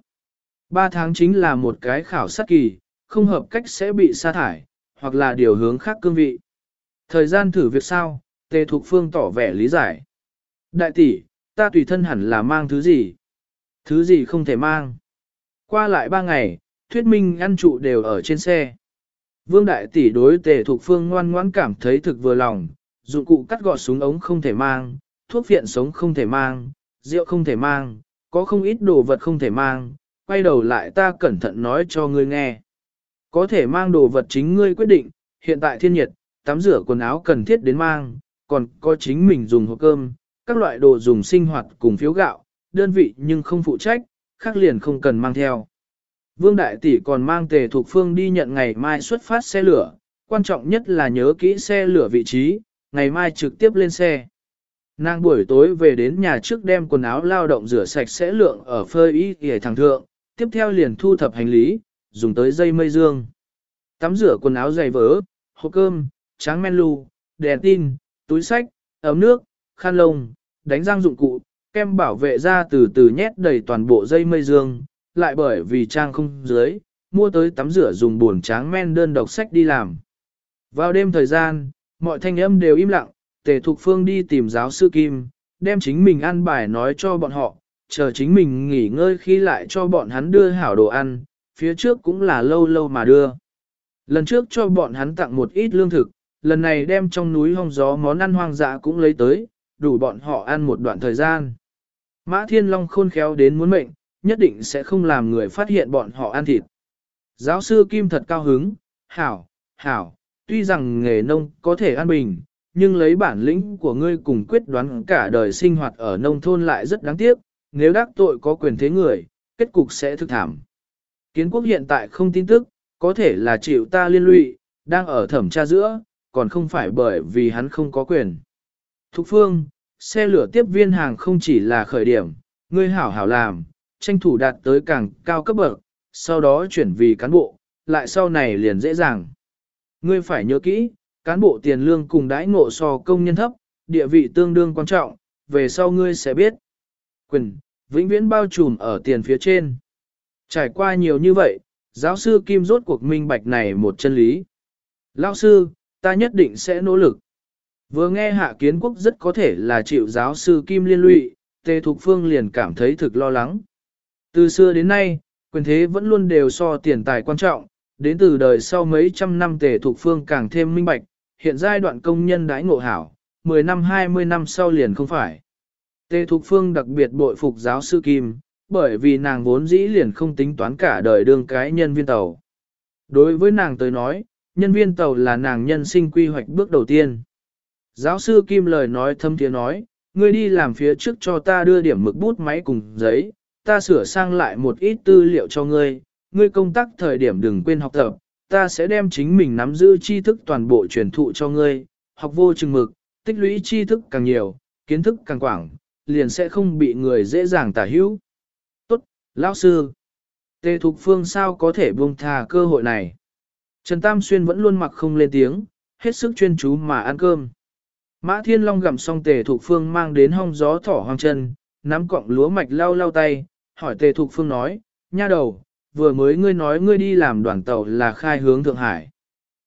Ba tháng chính là một cái khảo sát kỳ, không hợp cách sẽ bị sa thải, hoặc là điều hướng khác cương vị. Thời gian thử việc sao, Tề Thục Phương tỏ vẻ lý giải. Đại tỷ, ta tùy thân hẳn là mang thứ gì? Thứ gì không thể mang? Qua lại ba ngày, thuyết minh ăn trụ đều ở trên xe. Vương Đại tỷ đối Tề Thục Phương ngoan ngoãn cảm thấy thực vừa lòng, dụng cụ cắt gọt súng ống không thể mang, thuốc viện sống không thể mang, rượu không thể mang, có không ít đồ vật không thể mang, quay đầu lại ta cẩn thận nói cho ngươi nghe. Có thể mang đồ vật chính ngươi quyết định, hiện tại thiên nhiệt, tắm rửa quần áo cần thiết đến mang, còn có chính mình dùng hộp cơm, các loại đồ dùng sinh hoạt cùng phiếu gạo, đơn vị nhưng không phụ trách, khác liền không cần mang theo. Vương Đại Tỷ còn mang tề thuộc phương đi nhận ngày mai xuất phát xe lửa, quan trọng nhất là nhớ kỹ xe lửa vị trí, ngày mai trực tiếp lên xe. Nàng buổi tối về đến nhà trước đem quần áo lao động rửa sạch sẽ lượng ở phơi y kìa thẳng thượng, tiếp theo liền thu thập hành lý, dùng tới dây mây dương. Tắm rửa quần áo dày vỡ, hộp cơm, tráng men lù, đèn tin, túi sách, ấm nước, khăn lông, đánh răng dụng cụ, kem bảo vệ ra từ từ nhét đầy toàn bộ dây mây dương, lại bởi vì trang không dưới, mua tới tắm rửa dùng buồn tráng men đơn độc sách đi làm. Vào đêm thời gian, mọi thanh âm đều im lặng, tề thục phương đi tìm giáo sư Kim, đem chính mình ăn bài nói cho bọn họ, chờ chính mình nghỉ ngơi khi lại cho bọn hắn đưa hảo đồ ăn, phía trước cũng là lâu lâu mà đưa. Lần trước cho bọn hắn tặng một ít lương thực, lần này đem trong núi hong gió món ăn hoang dã cũng lấy tới, đủ bọn họ ăn một đoạn thời gian. Mã Thiên Long khôn khéo đến muốn mệnh, nhất định sẽ không làm người phát hiện bọn họ ăn thịt. Giáo sư Kim thật cao hứng, hảo, hảo, tuy rằng nghề nông có thể an bình, nhưng lấy bản lĩnh của ngươi cùng quyết đoán cả đời sinh hoạt ở nông thôn lại rất đáng tiếc, nếu đắc tội có quyền thế người, kết cục sẽ thực thảm. Kiến quốc hiện tại không tin tức, có thể là chịu ta liên lụy, đang ở thẩm tra giữa, còn không phải bởi vì hắn không có quyền. Thục phương, xe lửa tiếp viên hàng không chỉ là khởi điểm, ngươi hảo hảo làm, tranh thủ đạt tới càng cao cấp bậc, sau đó chuyển vì cán bộ, lại sau này liền dễ dàng. Ngươi phải nhớ kỹ, cán bộ tiền lương cùng đãi ngộ so công nhân thấp, địa vị tương đương quan trọng, về sau ngươi sẽ biết. Quyền, vĩnh viễn bao trùm ở tiền phía trên. Trải qua nhiều như vậy, giáo sư Kim rốt cuộc minh bạch này một chân lý. Lão sư, ta nhất định sẽ nỗ lực. Vừa nghe hạ kiến quốc rất có thể là chịu giáo sư Kim liên lụy, Tề Thục Phương liền cảm thấy thực lo lắng. Từ xưa đến nay, quyền thế vẫn luôn đều so tiền tài quan trọng, đến từ đời sau mấy trăm năm Tề thuộc Phương càng thêm minh bạch, hiện giai đoạn công nhân đãi ngộ hảo, 10 năm 20 năm sau liền không phải. Tề Thục Phương đặc biệt bội phục giáo sư Kim, bởi vì nàng vốn dĩ liền không tính toán cả đời đương cái nhân viên tàu. Đối với nàng tới nói, nhân viên tàu là nàng nhân sinh quy hoạch bước đầu tiên. Giáo sư Kim lời nói thâm tiếng nói, ngươi đi làm phía trước cho ta đưa điểm mực bút máy cùng giấy, ta sửa sang lại một ít tư liệu cho ngươi, ngươi công tác thời điểm đừng quên học tập, ta sẽ đem chính mình nắm giữ tri thức toàn bộ truyền thụ cho ngươi, học vô chừng mực, tích lũy tri thức càng nhiều, kiến thức càng quảng, liền sẽ không bị người dễ dàng tả hữu. Tốt, lão sư. Tề Thục Phương sao có thể buông thà cơ hội này? Trần Tam Xuyên vẫn luôn mặc không lên tiếng, hết sức chuyên chú mà ăn cơm. Mã Thiên Long gặm xong Tề Thục Phương mang đến hong gió thỏ hoang chân, nắm cọng lúa mạch lau lau tay, hỏi Tề Thục Phương nói, nha đầu, vừa mới ngươi nói ngươi đi làm đoàn tàu là khai hướng Thượng Hải.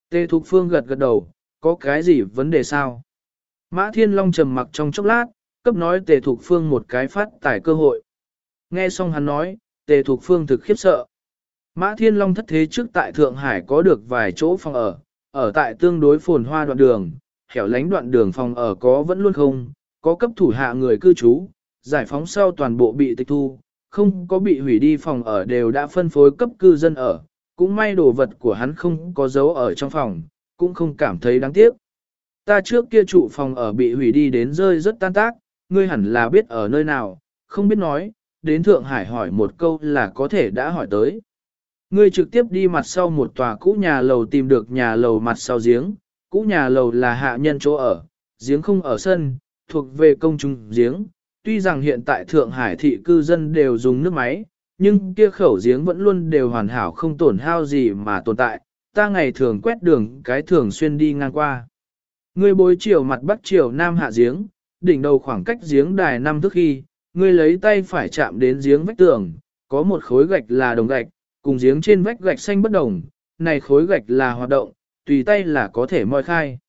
Tề Thục Phương gật gật đầu, có cái gì vấn đề sao? Mã Thiên Long trầm mặc trong chốc lát, cấp nói Tề Thục Phương một cái phát tải cơ hội. Nghe xong hắn nói, Tề Thục Phương thực khiếp sợ. Mã Thiên Long thất thế trước tại Thượng Hải có được vài chỗ phòng ở, ở tại tương đối phồn hoa đoạn đường, hẻo lánh đoạn đường phòng ở có vẫn luôn không, có cấp thủ hạ người cư trú, giải phóng sau toàn bộ bị tịch thu, không có bị hủy đi phòng ở đều đã phân phối cấp cư dân ở, cũng may đồ vật của hắn không có dấu ở trong phòng, cũng không cảm thấy đáng tiếc. Ta trước kia trụ phòng ở bị hủy đi đến rơi rất tan tác, ngươi hẳn là biết ở nơi nào, không biết nói, đến Thượng Hải hỏi một câu là có thể đã hỏi tới. Ngươi trực tiếp đi mặt sau một tòa cũ nhà lầu tìm được nhà lầu mặt sau giếng, cũ nhà lầu là hạ nhân chỗ ở, giếng không ở sân, thuộc về công chúng giếng. Tuy rằng hiện tại Thượng Hải thị cư dân đều dùng nước máy, nhưng kia khẩu giếng vẫn luôn đều hoàn hảo không tổn hao gì mà tồn tại, ta ngày thường quét đường cái thường xuyên đi ngang qua. Ngươi bối chiều mặt bắc chiều nam hạ giếng, đỉnh đầu khoảng cách giếng đài năm thước khi, ngươi lấy tay phải chạm đến giếng vách tường, có một khối gạch là đồng gạch, cùng giếng trên vách gạch xanh bất đồng, này khối gạch là hoạt động, tùy tay là có thể moi khai.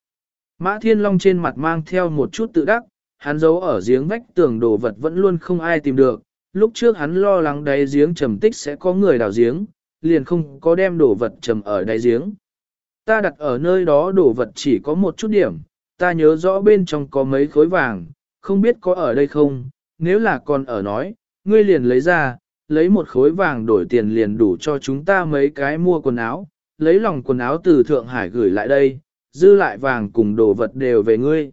Mã Thiên Long trên mặt mang theo một chút tự đắc, hắn giấu ở giếng vách tường đồ vật vẫn luôn không ai tìm được, lúc trước hắn lo lắng đáy giếng trầm tích sẽ có người đào giếng, liền không có đem đồ vật trầm ở đáy giếng. Ta đặt ở nơi đó đồ vật chỉ có một chút điểm, ta nhớ rõ bên trong có mấy khối vàng, không biết có ở đây không, nếu là còn ở nói, ngươi liền lấy ra, lấy một khối vàng đổi tiền liền đủ cho chúng ta mấy cái mua quần áo, lấy lòng quần áo từ Thượng Hải gửi lại đây, dư lại vàng cùng đồ vật đều về ngươi.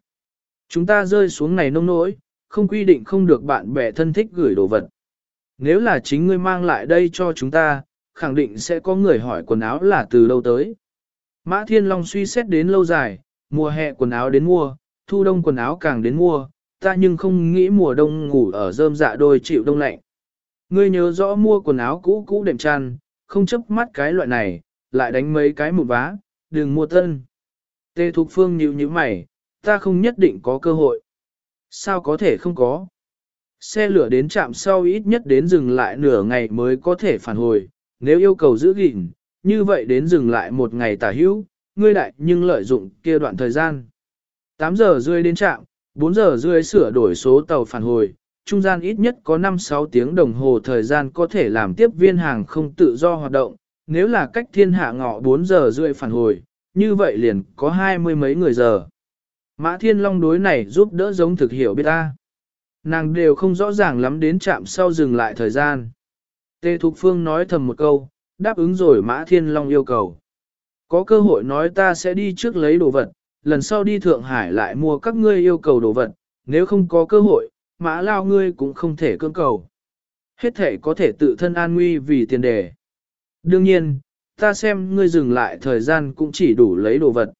Chúng ta rơi xuống này nông nỗi, không quy định không được bạn bè thân thích gửi đồ vật. Nếu là chính ngươi mang lại đây cho chúng ta, khẳng định sẽ có người hỏi quần áo là từ lâu tới. Mã Thiên Long suy xét đến lâu dài, mùa hè quần áo đến mua, thu đông quần áo càng đến mua, ta nhưng không nghĩ mùa đông ngủ ở rơm dạ đôi chịu đông lạnh. Ngươi nhớ rõ mua quần áo cũ cũ đệm chăn, không chấp mắt cái loại này, lại đánh mấy cái một vá, đừng mua tân. Tê Thục Phương nhíu nhíu mày, ta không nhất định có cơ hội. Sao có thể không có? Xe lửa đến trạm sau ít nhất đến dừng lại nửa ngày mới có thể phản hồi, nếu yêu cầu giữ gìn, như vậy đến dừng lại một ngày tả hữu, ngươi đại nhưng lợi dụng kia đoạn thời gian. 8 giờ rưỡi đến trạm, 4 giờ rưỡi sửa đổi số tàu phản hồi, trung gian ít nhất có 5-6 tiếng đồng hồ thời gian có thể làm tiếp viên hàng không tự do hoạt động, nếu là cách thiên hạ ngọ 4 giờ rưỡi phản hồi, như vậy liền có hai mươi mấy người giờ. Mã Thiên Long đối này giúp đỡ giống thực hiểu biết ta. Nàng đều không rõ ràng lắm đến chạm sau dừng lại thời gian. Tề Thục Phương nói thầm một câu, đáp ứng rồi Mã Thiên Long yêu cầu. Có cơ hội nói ta sẽ đi trước lấy đồ vật, lần sau đi Thượng Hải lại mua các ngươi yêu cầu đồ vật, nếu không có cơ hội, Mã Lao ngươi cũng không thể cưỡng cầu. Hết thể có thể tự thân an nguy vì tiền đề. Đương nhiên, ta xem ngươi dừng lại thời gian cũng chỉ đủ lấy đồ vật.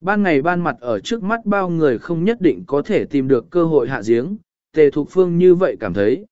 Ban ngày ban mặt ở trước mắt bao người không nhất định có thể tìm được cơ hội hạ giếng, tề thục phương như vậy cảm thấy.